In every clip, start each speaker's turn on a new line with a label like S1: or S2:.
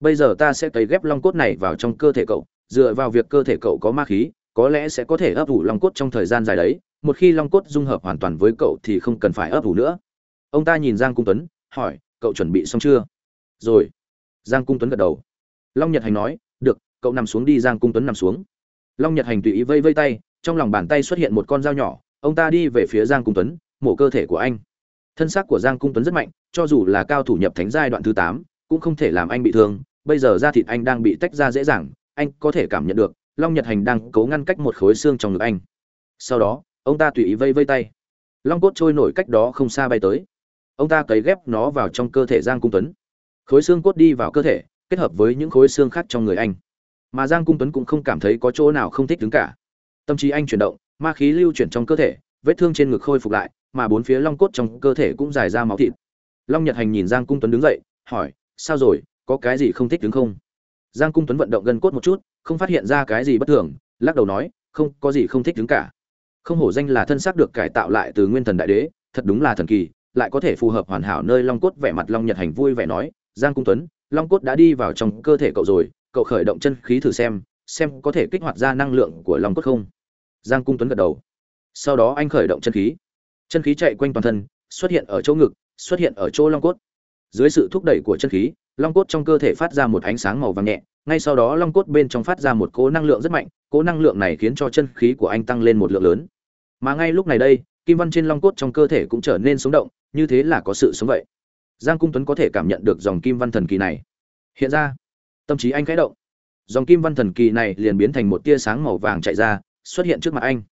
S1: bây giờ ta sẽ cấy ghép long cốt này vào trong cơ thể cậu, dựa vào việc cơ thể cậu có ma khí, có lẽ sẽ có thể ấp ủ long cốt trong thời gian dài đấy, một khi long cốt dung hợp hoàn toàn với cậu thì không cần phải ấp ủ nữa. Ông ta nhìn giang cung tuấn, hỏi, cậu chuẩn bị xong chưa? Rồi. Giang cung tuấn gật đầu. Long nhật hành nói, được, cậu nằm xuống đi. Giang cung tuấn nằm xuống. Long nhật hành tùy ý vây vây tay, trong lòng bàn tay xuất hiện một con dao nhỏ, ông ta đi về phía giang cung tuấn, mổ cơ thể của anh. Thân xác của giang cung tuấn rất mạnh, cho dù là cao thủ nhập thánh giai đoạn thứ tám, cũng không thể làm anh bị thương bây giờ da thịt anh đang bị tách ra dễ dàng, anh có thể cảm nhận được, long nhật hành đang cố ngăn cách một khối xương trong ngực anh. Sau đó, ông ta tùy ý vây vây tay. Long cốt trôi nổi cách đó không xa bay tới. Ông ta cấy ghép nó vào trong cơ thể giang cung tuấn. Khối xương cốt đi vào cơ thể, kết hợp với những khối xương khác trong người anh. Mà giang cung tuấn cũng không cảm thấy có chỗ nào không thích đứng cả. Tâm trí anh chuyển động, ma khí lưu chuyển trong cơ thể, vết thương trên ngực khôi phục lại, mà bốn phía long cốt trong cơ thể cũng dài ra máu thịt. Long nhật hành nhìn giang cung tuấn đứng dậy, hỏi, sao rồi? Có cái gì không thích đứng không? Giang cung tuấn vận động gân cốt một chút, không phát hiện ra cái gì bất thường, lắc đầu nói, không, có gì không thích đứng cả. Không hổ danh là thân xác được cải tạo lại từ nguyên thần đại đế, thật đúng là thần kỳ, lại có thể phù hợp hoàn hảo nơi long cốt vẻ mặt long nhật hành vui vẻ nói, giang cung tuấn, long cốt đã đi vào trong cơ thể cậu rồi, cậu khởi động chân khí thử xem xem có thể kích hoạt ra năng lượng của long cốt không? Giang cung tuấn gật đầu. Sau đó anh khởi động chân khí. Chân khí chạy quanh toàn thân, xuất hiện ở chỗ ngực, xuất hiện ở chỗ long cốt dưới sự thúc đẩy của chân khí, long cốt trong cơ thể phát ra một ánh sáng màu vàng nhẹ, ngay sau đó long cốt bên trong phát ra một cỗ năng lượng rất mạnh, cỗ năng lượng này khiến cho chân khí của anh tăng lên một lượng lớn. Mà ngay lúc này đây, kim văn trên long cốt trong cơ thể cũng trở nên sống động, như thế là có sự sống vậy. Giang cung tuấn có thể cảm nhận được dòng kim văn thần kỳ này. Hiện ra, tâm trí anh khẽ động. Dòng kim văn thần kỳ này liền biến thành một tia sáng màu vàng chạy ra, xuất hiện trước mặt anh.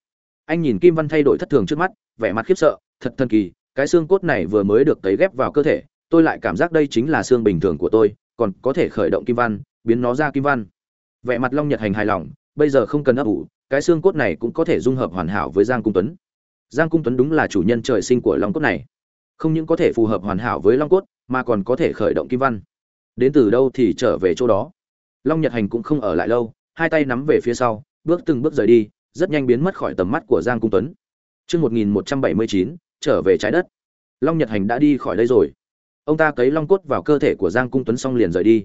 S1: Anh nhìn kim văn thay đổi thất thường trước mắt, vẻ mặt khiếp sợ, thật thần kỳ, cái xương cốt này vừa mới được tấy ghép vào cơ thể tôi lại cảm giác đây chính là xương bình thường của tôi còn có thể khởi động kim văn biến nó ra kim văn. Vẻ mặt long nhật hành hài lòng bây giờ không cần ấp ủ cái xương cốt này cũng có thể dung hợp hoàn hảo với giang cung tuấn. Giang cung tuấn đúng là chủ nhân trời sinh của long cốt này. Không những có thể phù hợp hoàn hảo với long cốt mà còn có thể khởi động kim văn. Đến từ đâu thì trở về chỗ đó. Long nhật hành cũng không ở lại lâu hai tay nắm về phía sau bước từng bước rời đi rất nhanh biến mất khỏi tầm mắt của giang cung tuấn. Trước 1179, trở về trái đất. Long Nhật Hành đã đi khỏi đây rồi. Ông ta cấy long cốt vào cơ thể của Giang Cung Tuấn xong liền rời đi.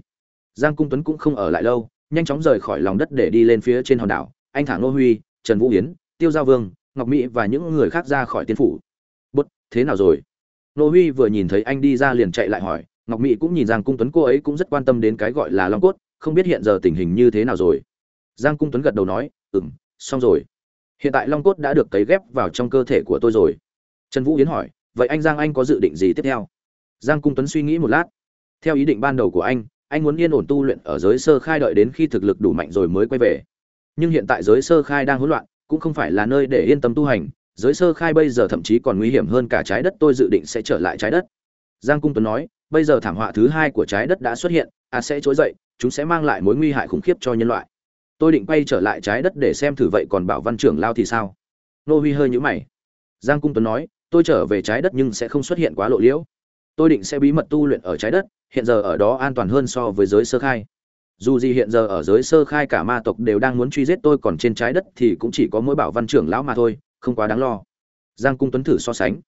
S1: Giang Cung Tuấn cũng không ở lại lâu, nhanh chóng rời khỏi lòng đất để đi lên phía trên hòn đảo. Anh thả Nô Huy, Trần Vũ Hiến, Tiêu Giao Vương, Ngọc Mỹ và những người khác ra khỏi tiên phủ. "Bút, thế nào rồi?" Nô Huy vừa nhìn thấy anh đi ra liền chạy lại hỏi, Ngọc Mỹ cũng nhìn Giang Cung Tuấn cô ấy cũng rất quan tâm đến cái gọi là long cốt, không biết hiện giờ tình hình như thế nào rồi. Giang Cung Tuấn gật đầu nói, "Ừm, xong rồi." hiện tại long cốt đã được cấy ghép vào trong cơ thể của tôi rồi trần vũ yến hỏi vậy anh giang anh có dự định gì tiếp theo giang cung tuấn suy nghĩ một lát. Theo ý định ban đầu của anh anh muốn yên ổn tu luyện ở giới sơ khai đợi đến khi thực lực đủ mạnh rồi mới quay về. Nhưng hiện tại giới sơ khai đang hỗn loạn, cũng không phải là nơi để yên tâm tu hành, giới sơ khai bây giờ thậm chí còn nguy hiểm hơn cả trái đất, tôi dự định sẽ trở lại trái đất. Giang cung tuấn nói, bây giờ thảm họa thứ hai của trái đất đã xuất hiện a sẽ trỗi dậy, chúng sẽ mang lại mối nguy hại khủng khiếp cho nhân loại. Tôi định quay trở lại trái đất để xem thử vậy còn bảo văn trưởng lao thì sao? Nô huy hơi nhữ mày. Giang cung tuấn nói, tôi trở về trái đất nhưng sẽ không xuất hiện quá lộ liễu tôi định sẽ bí mật tu luyện ở trái đất, hiện giờ ở đó an toàn hơn so với giới sơ khai. Dù gì hiện giờ ở giới sơ khai cả ma tộc đều đang muốn truy giết tôi, còn trên trái đất thì cũng chỉ có mỗi bảo văn trưởng lão mà thôi, không quá đáng lo. Giang cung tuấn thử so sánh.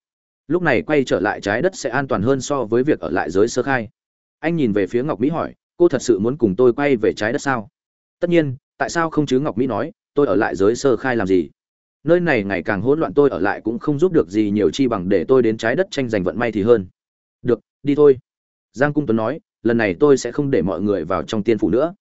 S1: Lúc này quay trở lại trái đất sẽ an toàn hơn so với việc ở lại giới sơ khai. Anh nhìn về phía ngọc mỹ hỏi, cô thật sự muốn cùng tôi quay về trái đất sao? Tất nhiên, tại sao không chứ? Ngọc mỹ nói, tôi ở lại giới sơ khai làm gì? Nơi này ngày càng hỗn loạn, tôi ở lại cũng không giúp được gì nhiều chi bằng để tôi đến trái đất tranh giành vận may thì hơn được, đi thôi. Giang cung tuấn nói, lần này tôi sẽ không để mọi người vào trong tiên phủ nữa.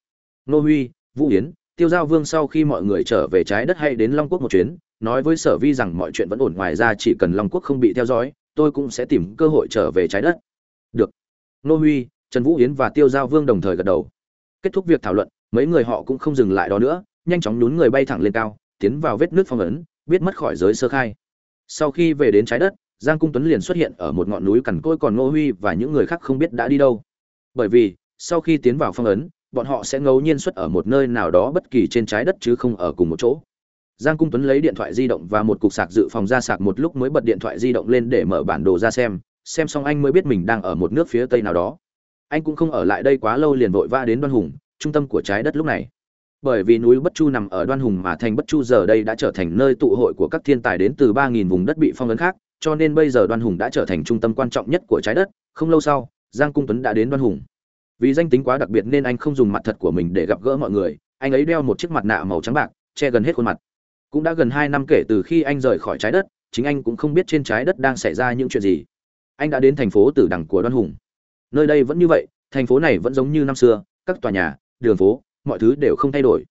S1: Nô huy, vũ yến, tiêu giao vương sau khi mọi người trở về trái đất hay đến long quốc một chuyến, nói với sở vi rằng mọi chuyện vẫn ổn ngoài ra chỉ cần long quốc không bị theo dõi, tôi cũng sẽ tìm cơ hội trở về trái đất. Được. Nô huy, trần vũ yến và tiêu giao vương đồng thời gật đầu. Kết thúc việc thảo luận, mấy người họ cũng không dừng lại đó nữa, nhanh chóng nhún người bay thẳng lên cao, tiến vào vết nước phong ấn, biết mất khỏi giới sơ khai. Sau khi về đến trái đất giang cung tuấn liền xuất hiện ở một ngọn núi cằn côi còn ngô huy và những người khác không biết đã đi đâu. Bởi vì, sau khi tiến vào phong ấn, bọn họ sẽ ngẫu nhiên xuất ở một nơi nào đó bất kỳ trên trái đất chứ không ở cùng một chỗ. Giang cung tuấn lấy điện thoại di động và một cục sạc dự phòng ra sạc một lúc mới bật điện thoại di động lên để mở bản đồ ra xem xem xong anh mới biết mình đang ở một nước phía tây nào đó. Anh cũng không ở lại đây quá lâu liền vội vã đến đoan hùng, trung tâm của trái đất lúc này. Bởi vì núi bất chu nằm ở đoan hùng mà thành bất chu giờ đây đã trở thành nơi tụ hội của các thiên tài đến từ ba nghìn vùng đất bị phong ấn khác cho nên bây giờ đoan hùng đã trở thành trung tâm quan trọng nhất của trái đất. Không lâu sau, giang cung tuấn đã đến đoan hùng. Vì danh tính quá đặc biệt nên anh không dùng mặt thật của mình để gặp gỡ mọi người. Anh ấy đeo một chiếc mặt nạ màu trắng bạc, che gần hết khuôn mặt. Cũng đã gần hai năm kể từ khi anh rời khỏi trái đất, chính anh cũng không biết trên trái đất đang xảy ra những chuyện gì. Anh đã đến thành phố tử đằng của đoan hùng. Nơi đây vẫn như vậy, thành phố này vẫn giống như năm xưa, các tòa nhà, đường phố, mọi thứ đều không thay đổi.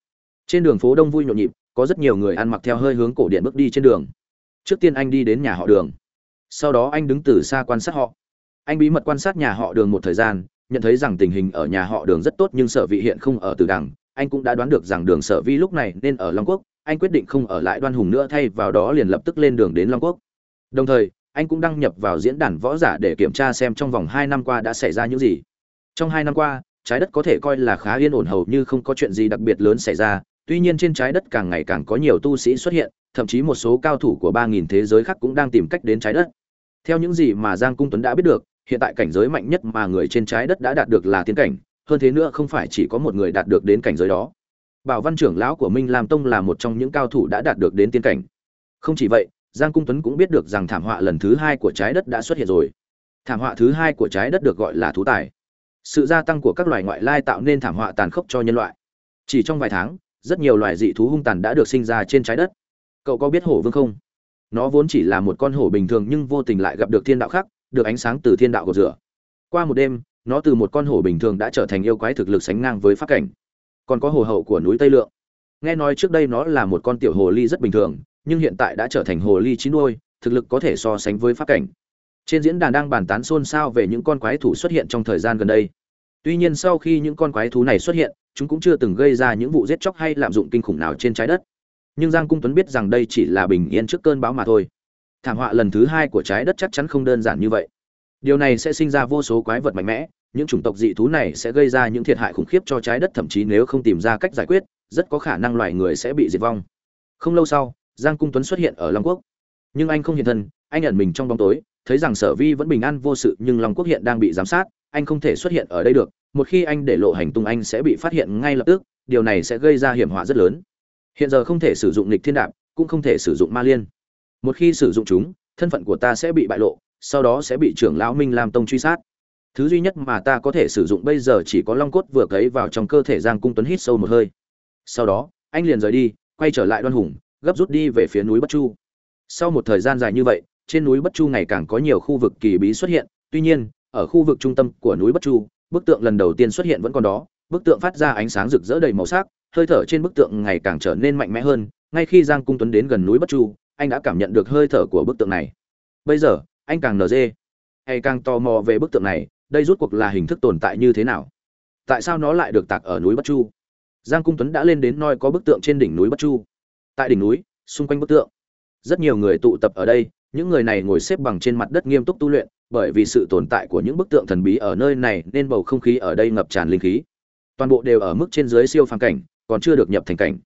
S1: Trên đường phố đông vui nhộn nhịp, có rất nhiều người ăn mặc theo hơi hướng cổ điện bước đi trên đường trước tiên anh đi đến nhà họ đường. Sau đó anh đứng từ xa quan sát họ. Anh bí mật quan sát nhà họ đường một thời gian, nhận thấy rằng tình hình ở nhà họ đường rất tốt nhưng sở vị hiện không ở từ đằng. Anh cũng đã đoán được rằng đường sở vi lúc này nên ở long quốc. Anh quyết định không ở lại đoan hùng nữa, thay vào đó liền lập tức lên đường đến long quốc. Đồng thời, anh cũng đăng nhập vào diễn đàn võ giả để kiểm tra xem trong vòng hai năm qua đã xảy ra những gì. Trong hai năm qua, trái đất có thể coi là khá yên ổn, hầu như không có chuyện gì đặc biệt lớn xảy ra. Tuy nhiên trên trái đất càng ngày càng có nhiều tu sĩ xuất hiện thậm chí một số cao thủ của ba nghìn thế giới khác cũng đang tìm cách đến trái đất. Theo những gì mà giang cung tuấn đã biết được, hiện tại cảnh giới mạnh nhất mà người trên trái đất đã đạt được là tiên cảnh, hơn thế nữa không phải chỉ có một người đạt được đến cảnh giới đó. Bảo văn trưởng lão của minh lam tông là một trong những cao thủ đã đạt được đến tiên cảnh. Không chỉ vậy, giang cung tuấn cũng biết được rằng thảm họa lần thứ hai của trái đất đã xuất hiện rồi. Thảm họa thứ hai của trái đất được gọi là thú tài. Sự gia tăng của các loài ngoại lai tạo nên thảm họa tàn khốc cho nhân loại. Chỉ trong vài tháng, rất nhiều loài dị thú hung tàn đã được sinh ra trên trái đất cậu có biết hổ vương không? Nó vốn chỉ là một con hổ bình thường nhưng vô tình lại gặp được thiên đạo khác, được ánh sáng từ thiên đạo gột rửa. Qua một đêm, nó từ một con hổ bình thường đã trở thành yêu quái thực lực sánh ngang với pháp cảnh. Còn có hồ hậu của núi tây lượng. Nghe nói trước đây nó là một con tiểu hồ ly rất bình thường, nhưng hiện tại đã trở thành hồ ly chín đuôi thực lực có thể so sánh với pháp cảnh. Trên diễn đàn đang bàn tán xôn xao về những con quái thú xuất hiện trong thời gian gần đây. Tuy nhiên sau khi những con quái thú này xuất hiện, chúng cũng chưa từng gây ra những vụ giết chóc hay lạm dụng kinh khủng nào trên trái đất nhưng giang cung tuấn biết rằng đây chỉ là bình yên trước cơn bão mà thôi. Thảm họa lần thứ hai của trái đất chắc chắn không đơn giản như vậy. Điều này sẽ sinh ra vô số quái vật mạnh mẽ, những chủng tộc dị thú này sẽ gây ra những thiệt hại khủng khiếp cho trái đất, thậm chí nếu không tìm ra cách giải quyết, rất có khả năng loài người sẽ bị diệt vong. Không lâu sau, giang cung tuấn xuất hiện ở long quốc. Nhưng anh không hiện thân, anh ẩn mình trong bóng tối, thấy rằng sở vi vẫn bình an vô sự, nhưng long quốc hiện đang bị giám sát, anh không thể xuất hiện ở đây được. Một khi anh để lộ hành tung, anh sẽ bị phát hiện ngay lập tức, điều này sẽ gây ra hiểm họa rất lớn hiện giờ không thể sử dụng lịch thiên đạp, cũng không thể sử dụng ma liên. Một khi sử dụng chúng, thân phận của ta sẽ bị bại lộ, sau đó sẽ bị trưởng lão minh Lam tông truy sát. Thứ duy nhất mà ta có thể sử dụng bây giờ chỉ có long cốt vừa cấy vào trong cơ thể giang cung tuấn hít sâu một hơi. Sau đó, anh liền rời đi, quay trở lại đoan hùng, gấp rút đi về phía núi bất chu. Sau một thời gian dài như vậy, trên núi bất chu ngày càng có nhiều khu vực kỳ bí xuất hiện. Tuy nhiên, ở khu vực trung tâm của núi bất chu, bức tượng lần đầu tiên xuất hiện vẫn còn đó, bức tượng phát ra ánh sáng rực rỡ đầy màu sắc hơi thở trên bức tượng ngày càng trở nên mạnh mẽ hơn, ngay khi giang cung tuấn đến gần núi bất chu, anh đã cảm nhận được hơi thở của bức tượng này. Bây giờ, anh càng nở dê. Hay càng tò mò về bức tượng này, đây rút cuộc là hình thức tồn tại như thế nào? Tại sao nó lại được tạc ở núi bất chu? Giang cung tuấn đã lên đến noi có bức tượng trên đỉnh núi bất chu. Tại đỉnh núi, xung quanh bức tượng, rất nhiều người tụ tập ở đây, những người này ngồi xếp bằng trên mặt đất nghiêm túc tu luyện, bởi vì sự tồn tại của những bức tượng thần bí ở nơi này nên bầu không khí ở đây ngập tràn linh khí. Toàn bộ đều ở mức trên dưới siêu phàm cảnh còn chưa được nhập thành cảnh.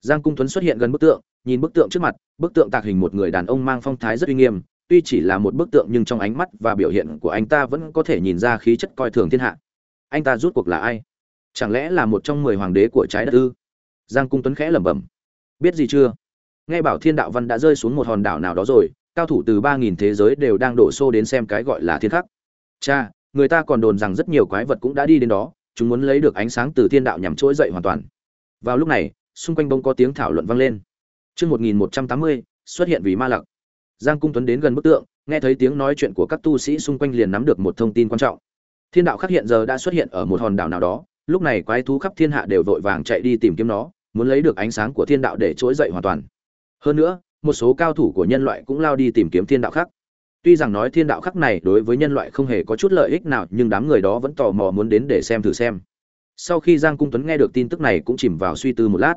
S1: Giang cung tuấn xuất hiện gần bức tượng, nhìn bức tượng trước mặt, bức tượng tạc hình một người đàn ông mang phong thái rất uy nghiêm, tuy chỉ là một bức tượng nhưng trong ánh mắt và biểu hiện của anh ta vẫn có thể nhìn ra khí chất coi thường thiên hạ. Anh ta rút cuộc là ai? Chẳng lẽ là một trong mười hoàng đế của trái đất ư? Giang cung tuấn khẽ lẩm bẩm. Biết gì chưa? Nghe bảo thiên đạo văn đã rơi xuống một hòn đảo nào đó rồi, cao thủ từ ba nghìn thế giới đều đang đổ xô đến xem cái gọi là thiên khắc. Cha, người ta còn đồn rằng rất nhiều quái vật cũng đã đi đến đó, chúng muốn lấy được ánh sáng từ thiên đạo nhằm trỗi dậy hoàn toàn vào lúc này, xung quanh bông có tiếng thảo luận vang lên. Chương một nghìn một trăm tám mươi, xuất hiện vì ma lặc. Giang cung tuấn đến gần bức tượng, nghe thấy tiếng nói chuyện của các tu sĩ xung quanh liền nắm được một thông tin quan trọng. Thiên đạo khắc hiện giờ đã xuất hiện ở một hòn đảo nào đó, lúc này quái thú khắp thiên hạ đều vội vàng chạy đi tìm kiếm nó, muốn lấy được ánh sáng của thiên đạo để trỗi dậy hoàn toàn. Hơn nữa, một số cao thủ của nhân loại cũng lao đi tìm kiếm thiên đạo khắc. Tuy rằng nói thiên đạo khắc này đối với nhân loại không hề có chút lợi ích nào, nhưng đám người đó vẫn tò mò muốn đến để xem thử xem sau khi giang cung tuấn nghe được tin tức này cũng chìm vào suy tư một lát.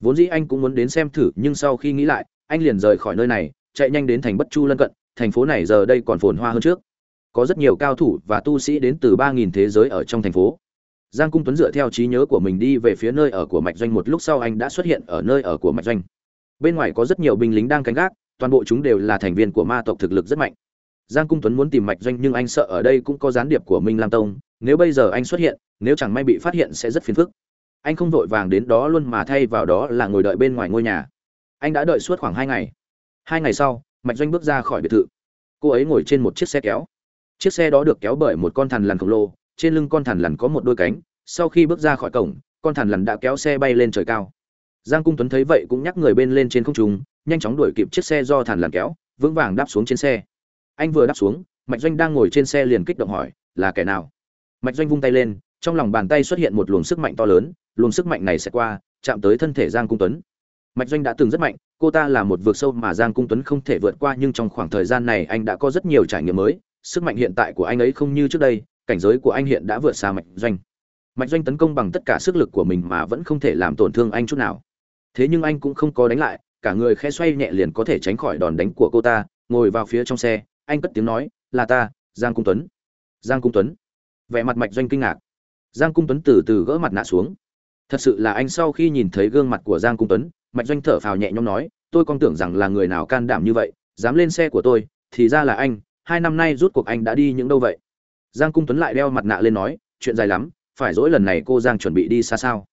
S1: Vốn dĩ anh cũng muốn đến xem thử, nhưng sau khi nghĩ lại, anh liền rời khỏi nơi này, chạy nhanh đến thành bất chu lân cận, thành phố này giờ đây còn phồn hoa hơn trước. Có rất nhiều cao thủ và tu sĩ đến từ ba nghìn thế giới ở trong thành phố. Giang cung tuấn dựa theo trí nhớ của mình đi về phía nơi ở của mạch doanh một lúc sau anh đã xuất hiện ở nơi ở của mạch doanh. Bên ngoài có rất nhiều binh lính đang canh gác, toàn bộ chúng đều là thành viên của ma tộc thực lực rất mạnh. Giang cung tuấn muốn tìm mạch doanh nhưng anh sợ ở đây cũng có gián điệp của minh lam tông nếu bây giờ anh xuất hiện, nếu chẳng may bị phát hiện sẽ rất phiền phức. Anh không vội vàng đến đó luôn mà thay vào đó là ngồi đợi bên ngoài ngôi nhà. Anh đã đợi suốt khoảng hai ngày. Hai ngày sau, mạch doanh bước ra khỏi biệt thự. Cô ấy ngồi trên một chiếc xe kéo. Chiếc xe đó được kéo bởi một con thằn lằn khổng lồ, trên lưng con thằn lằn có một đôi cánh. Sau khi bước ra khỏi cổng, con thằn lằn đã kéo xe bay lên trời cao. Giang cung tuấn thấy vậy cũng nhắc người bên lên trên không trung, nhanh chóng đuổi kịp chiếc xe do thằn lằn kéo, vững vàng đáp xuống trên xe. Anh vừa đáp xuống, mạch doanh đang ngồi trên xe liền kích động hỏi, là kẻ nào? Mạch doanh vung tay lên, trong lòng bàn tay xuất hiện một luồng sức mạnh to lớn, luồng sức mạnh này sẽ qua, chạm tới thân thể giang cung tuấn. Mạch doanh đã từng rất mạnh, cô ta là một vượt sâu mà giang cung tuấn không thể vượt qua, nhưng trong khoảng thời gian này anh đã có rất nhiều trải nghiệm mới. Sức mạnh hiện tại của anh ấy không như trước đây, cảnh giới của anh hiện đã vượt xa mạch doanh. Mạch doanh tấn công bằng tất cả sức lực của mình mà vẫn không thể làm tổn thương anh chút nào. Thế nhưng anh cũng không có đánh lại, cả người khẽ xoay nhẹ liền có thể tránh khỏi đòn đánh của cô ta. Ngồi vào phía trong xe, anh cất tiếng nói, là ta, giang cung tuấn. Giang cung tuấn vẻ mặt mạch doanh kinh ngạc. Giang cung tuấn từ từ gỡ mặt nạ xuống. Thật sự là anh sau khi nhìn thấy gương mặt của giang cung tuấn, mạch doanh thở phào nhẹ nhõm nói, tôi còn tưởng rằng là người nào can đảm như vậy, dám lên xe của tôi, thì ra là anh, hai năm nay rút cuộc anh đã đi những đâu vậy? Giang cung tuấn lại đeo mặt nạ lên nói, chuyện dài lắm, phải dỗi lần này cô giang chuẩn bị đi xa sao?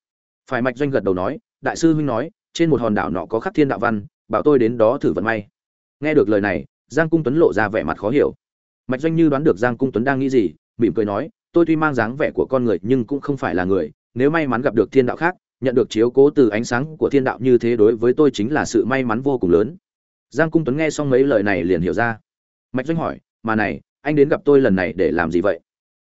S1: Phải mạch doanh gật đầu nói, đại sư huynh nói, trên một hòn đảo nọ có khắc thiên đạo văn, bảo tôi đến đó thử vận may. Nghe được lời này, giang cung tuấn lộ ra vẻ mặt khó hiểu. Mạch doanh như đoán được giang cung tuấn đang nghĩ gì, mỉm cười nói tôi tuy mang dáng vẻ của con người nhưng cũng không phải là người, nếu may mắn gặp được thiên đạo khác, nhận được chiếu cố từ ánh sáng của thiên đạo như thế đối với tôi chính là sự may mắn vô cùng lớn. Giang cung tuấn nghe xong mấy lời này liền hiểu ra. Mạch doanh hỏi, mà này, anh đến gặp tôi lần này để làm gì vậy?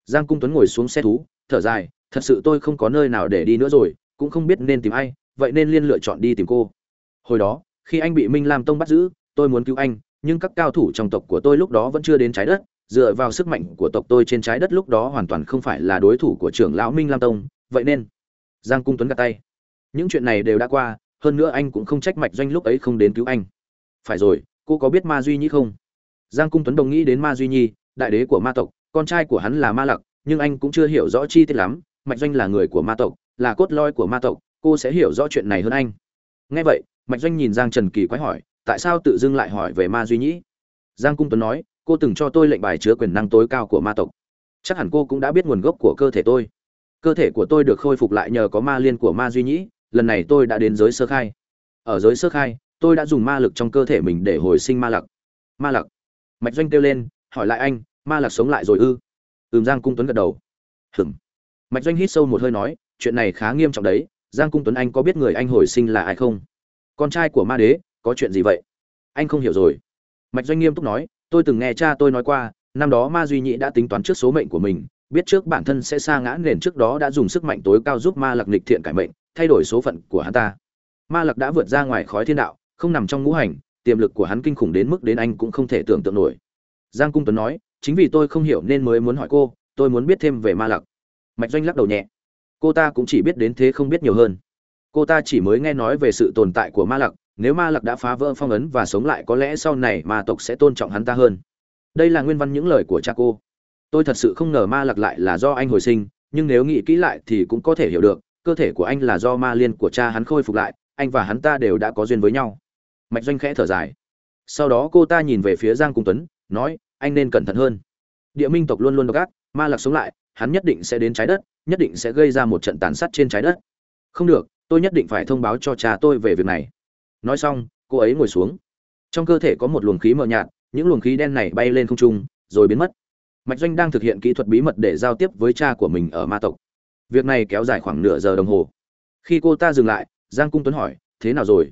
S1: Giang cung tuấn ngồi xuống xe thú, thở dài, thật sự tôi không có nơi nào để đi nữa rồi, cũng không biết nên tìm ai, vậy nên liên lựa chọn đi tìm cô. Hồi đó, khi anh bị minh lam tông bắt giữ, tôi muốn cứu anh, nhưng các cao thủ trong tộc của tôi lúc đó vẫn chưa đến trái đất dựa vào sức mạnh của tộc tôi trên trái đất lúc đó hoàn toàn không phải là đối thủ của trưởng lão minh lam tông, vậy nên, giang cung tuấn gạt tay. Những chuyện này đều đã qua, hơn nữa anh cũng không trách mạch doanh lúc ấy không đến cứu anh. Phải rồi, cô có biết ma duy nhi không? Giang cung tuấn đồng nghĩ đến ma duy nhi, đại đế của ma tộc, con trai của hắn là ma lặc, nhưng anh cũng chưa hiểu rõ chi tiết lắm, mạch doanh là người của ma tộc, là cốt lõi của ma tộc, cô sẽ hiểu rõ chuyện này hơn anh. Nghe vậy, mạch doanh nhìn giang trần kỳ quái hỏi, tại sao tự dưng lại hỏi về ma duy nhĩ giang cung tuấn nói cô từng cho tôi lệnh bài chứa quyền năng tối cao của ma tộc. Chắc hẳn cô cũng đã biết nguồn gốc của cơ thể tôi. Cơ thể của tôi được khôi phục lại nhờ có ma liên của ma duy nhĩ, lần này tôi đã đến giới sơ khai. Ở giới sơ khai, tôi đã dùng ma lực trong cơ thể mình để hồi sinh ma lặc. Ma lặc. Mạch doanh kêu lên, hỏi lại anh, ma lặc sống lại rồi ư? Ừm, giang cung tuấn gật đầu. Hừm mạch doanh hít sâu một hơi nói, chuyện này khá nghiêm trọng đấy, giang cung tuấn anh có biết người anh hồi sinh là ai không? Con trai của ma đế, có chuyện gì vậy? Anh không hiểu rồi. Mạch doanh nghiêm túc nói tôi từng nghe cha tôi nói qua, năm đó ma duy nhĩ đã tính toán trước số mệnh của mình, biết trước bản thân sẽ sa ngã nền trước đó đã dùng sức mạnh tối cao giúp ma lặc nịch thiện cải mệnh, thay đổi số phận của hắn ta. Ma lặc đã vượt ra ngoài khói thiên đạo, không nằm trong ngũ hành, tiềm lực của hắn kinh khủng đến mức đến anh cũng không thể tưởng tượng nổi. Giang cung tuấn nói, chính vì tôi không hiểu nên mới muốn hỏi cô, tôi muốn biết thêm về ma lặc. Mạch doanh lắc đầu nhẹ. Cô ta cũng chỉ biết đến thế không biết nhiều hơn. Cô ta chỉ mới nghe nói về sự tồn tại của ma lặc nếu ma lặc đã phá vỡ phong ấn và sống lại có lẽ sau này ma tộc sẽ tôn trọng hắn ta hơn. Đây là nguyên văn những lời của cha cô. Tôi thật sự không ngờ ma lặc lại là do anh hồi sinh, nhưng nếu nghĩ kỹ lại thì cũng có thể hiểu được, cơ thể của anh là do ma liên của cha hắn khôi phục lại, anh và hắn ta đều đã có duyên với nhau. Mạch doanh khẽ thở dài. Sau đó cô ta nhìn về phía giang cung tuấn, nói, anh nên cẩn thận hơn. Địa minh tộc luôn luôn độc ác, ma lặc sống lại, hắn nhất định sẽ đến trái đất, nhất định sẽ gây ra một trận tàn sát trên trái đất. Không được, tôi nhất định phải thông báo cho cha tôi về việc này nói xong, cô ấy ngồi xuống. Trong cơ thể có một luồng khí mờ nhạt, những luồng khí đen này bay lên không trung, rồi biến mất. Mạch doanh đang thực hiện kỹ thuật bí mật để giao tiếp với cha của mình ở ma tộc. Việc này kéo dài khoảng nửa giờ đồng hồ. Khi cô ta dừng lại, giang cung tuấn hỏi, thế nào rồi?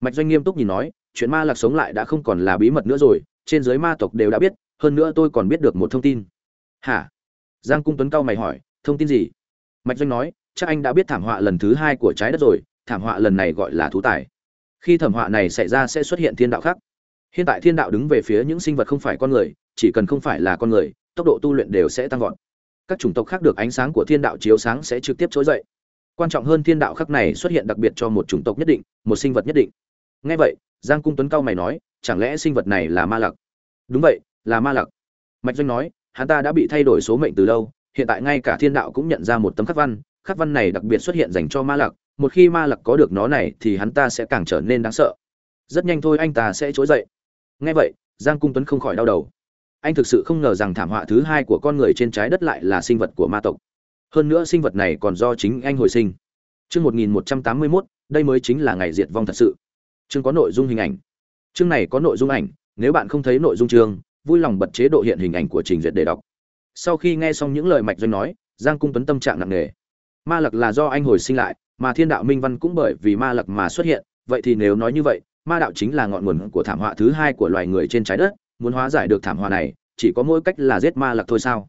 S1: Mạch doanh nghiêm túc nhìn nói, chuyện ma lạc sống lại đã không còn là bí mật nữa rồi, trên giới ma tộc đều đã biết, hơn nữa tôi còn biết được một thông tin. Hả? Giang cung tuấn cao mày hỏi, thông tin gì? Mạch doanh nói, chắc anh đã biết thảm họa lần thứ hai của trái đất rồi, thảm họa lần này gọi là thú tài khi thảm họa này xảy ra sẽ xuất hiện thiên đạo khác. Hiện tại thiên đạo đứng về phía những sinh vật không phải con người, chỉ cần không phải là con người, tốc độ tu luyện đều sẽ tăng vọt. Các chủng tộc khác được ánh sáng của thiên đạo chiếu sáng sẽ trực tiếp trỗi dậy. Quan trọng hơn thiên đạo khắc này xuất hiện đặc biệt cho một chủng tộc nhất định, một sinh vật nhất định. Ngay vậy, giang cung tuấn cao mày nói, chẳng lẽ sinh vật này là ma lặc? Đúng vậy, là ma lặc. Mạch doanh nói, hắn ta đã bị thay đổi số mệnh từ lâu, hiện tại ngay cả thiên đạo cũng nhận ra một tấm khắc văn khắc văn này đặc biệt xuất hiện dành cho ma lặc một khi ma lặc có được nó này thì hắn ta sẽ càng trở nên đáng sợ. Rất nhanh thôi anh ta sẽ trỗi dậy. Ngay vậy, giang cung tuấn không khỏi đau đầu. Anh thực sự không ngờ rằng thảm họa thứ hai của con người trên trái đất lại là sinh vật của ma tộc. Hơn nữa sinh vật này còn do chính anh hồi sinh. Chương một nghìn một trăm tám mươi mốt, đây mới chính là ngày diệt vong thật sự. Chương có nội dung hình ảnh. Chương này có nội dung ảnh, nếu bạn không thấy nội dung chương, vui lòng bật chế độ hiện hình ảnh của trình duyệt để đọc. Sau khi nghe xong những lời mạch doanh nói, giang cung tuấn tâm trạng nặng nề. Ma lặc là do anh hồi sinh lại mà thiên đạo minh văn cũng bởi vì ma lặc mà xuất hiện, vậy thì nếu nói như vậy, ma đạo chính là ngọn nguồn của thảm họa thứ hai của loài người trên trái đất, muốn hóa giải được thảm họa này, chỉ có mỗi cách là giết ma lặc thôi sao?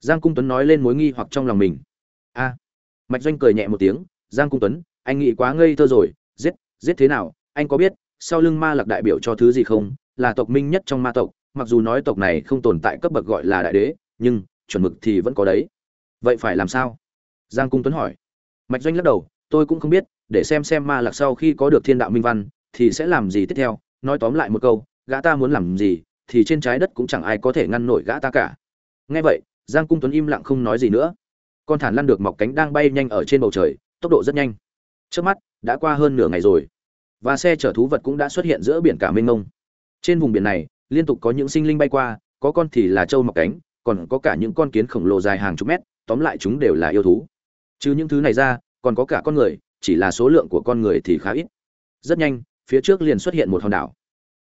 S1: Giang cung tuấn nói lên mối nghi hoặc trong lòng mình. A. Mạch doanh cười nhẹ một tiếng, giang cung tuấn, anh nghĩ quá ngây thơ rồi, giết giết thế nào? Anh có biết, sau lưng ma lặc đại biểu cho thứ gì không? Là tộc minh nhất trong ma tộc, mặc dù nói tộc này không tồn tại cấp bậc gọi là đại đế, nhưng chuẩn mực thì vẫn có đấy. Vậy phải làm sao? Giang cung tuấn hỏi. Mạch doanh lắc đầu tôi cũng không biết, để xem xem ma lạc sau khi có được thiên đạo minh văn, thì sẽ làm gì tiếp theo. Nói tóm lại một câu, gã ta muốn làm gì, thì trên trái đất cũng chẳng ai có thể ngăn nổi gã ta cả. Nghe vậy, giang cung tuấn im lặng không nói gì nữa. Con thản lăn được mọc cánh đang bay nhanh ở trên bầu trời, tốc độ rất nhanh. Trước mắt, đã qua hơn nửa ngày rồi. Và xe chở thú vật cũng đã xuất hiện giữa biển cả mênh mông. Trên vùng biển này, liên tục có những sinh linh bay qua, có con thì là trâu mọc cánh, còn có cả những con kiến khổng lồ dài hàng chục mét, tóm lại chúng đều là yêu thú. Chứ những thứ này ra còn có cả con người, chỉ là số lượng của con người thì khá ít. Rất nhanh, phía trước liền xuất hiện một hòn đảo.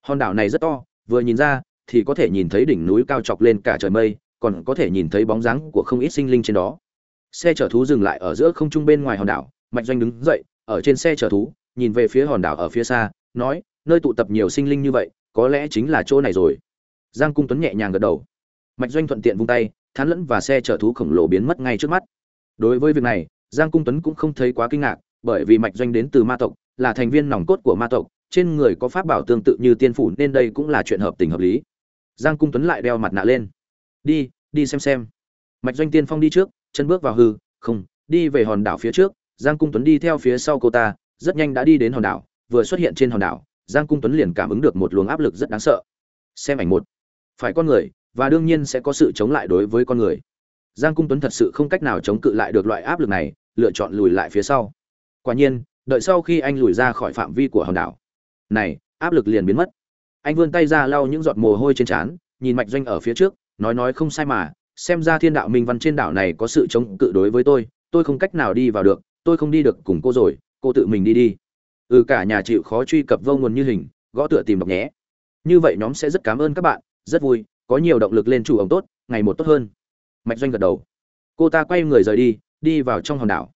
S1: Hòn đảo này rất to, vừa nhìn ra, thì có thể nhìn thấy đỉnh núi cao chọc lên cả trời mây, còn có thể nhìn thấy bóng dáng của không ít sinh linh trên đó. Xe chở thú dừng lại ở giữa không trung bên ngoài hòn đảo mạnh doanh đứng dậy, ở trên xe chở thú, nhìn về phía hòn đảo ở phía xa, nói, nơi tụ tập nhiều sinh linh như vậy, có lẽ chính là chỗ này rồi. Giang cung tuấn nhẹ nhàng gật đầu. Mạnh doanh thuận tiện vung tay, thán lẫn và xe chở thú khổng lồ biến mất ngay trước mắt. Đối với việc này giang cung tuấn cũng không thấy quá kinh ngạc, bởi vì mạch doanh đến từ ma tộc, là thành viên nòng cốt của ma tộc, trên người có pháp bảo tương tự như tiên phủ nên đây cũng là chuyện hợp tình hợp lý. Giang cung tuấn lại đeo mặt nạ lên. Đi đi xem xem. Mạch doanh tiên phong đi trước, chân bước vào hư, không, đi về hòn đảo phía trước. Giang cung tuấn đi theo phía sau cô ta, rất nhanh đã đi đến hòn đảo, vừa xuất hiện trên hòn đảo, giang cung tuấn liền cảm ứng được một luồng áp lực rất đáng sợ. Xem ảnh một. Phải con người, và đương nhiên sẽ có sự chống lại đối với con người giang cung tuấn thật sự không cách nào chống cự lại được loại áp lực này, lựa chọn lùi lại phía sau. Quả nhiên, đợi sau khi anh lùi ra khỏi phạm vi của hòn đảo, này, áp lực liền biến mất. Anh vươn tay ra lau những giọt mồ hôi trên trán, nhìn mạch doanh ở phía trước, nói nói không sai mà, xem ra thiên đạo minh văn trên đảo này có sự chống cự đối với tôi tôi không cách nào đi vào được, tôi không đi được cùng cô rồi, cô tự mình đi đi. Ừ cả nhà chịu khó truy cập vô nguồn như hình, gõ tựa tìm đọc nhé. Như vậy nhóm sẽ rất cảm ơn các bạn, rất vui, có nhiều động lực lên chủ ống tốt, ngày một tốt hơn mạch doanh gật đầu. Cô ta quay người rời đi đi vào trong hòn đảo.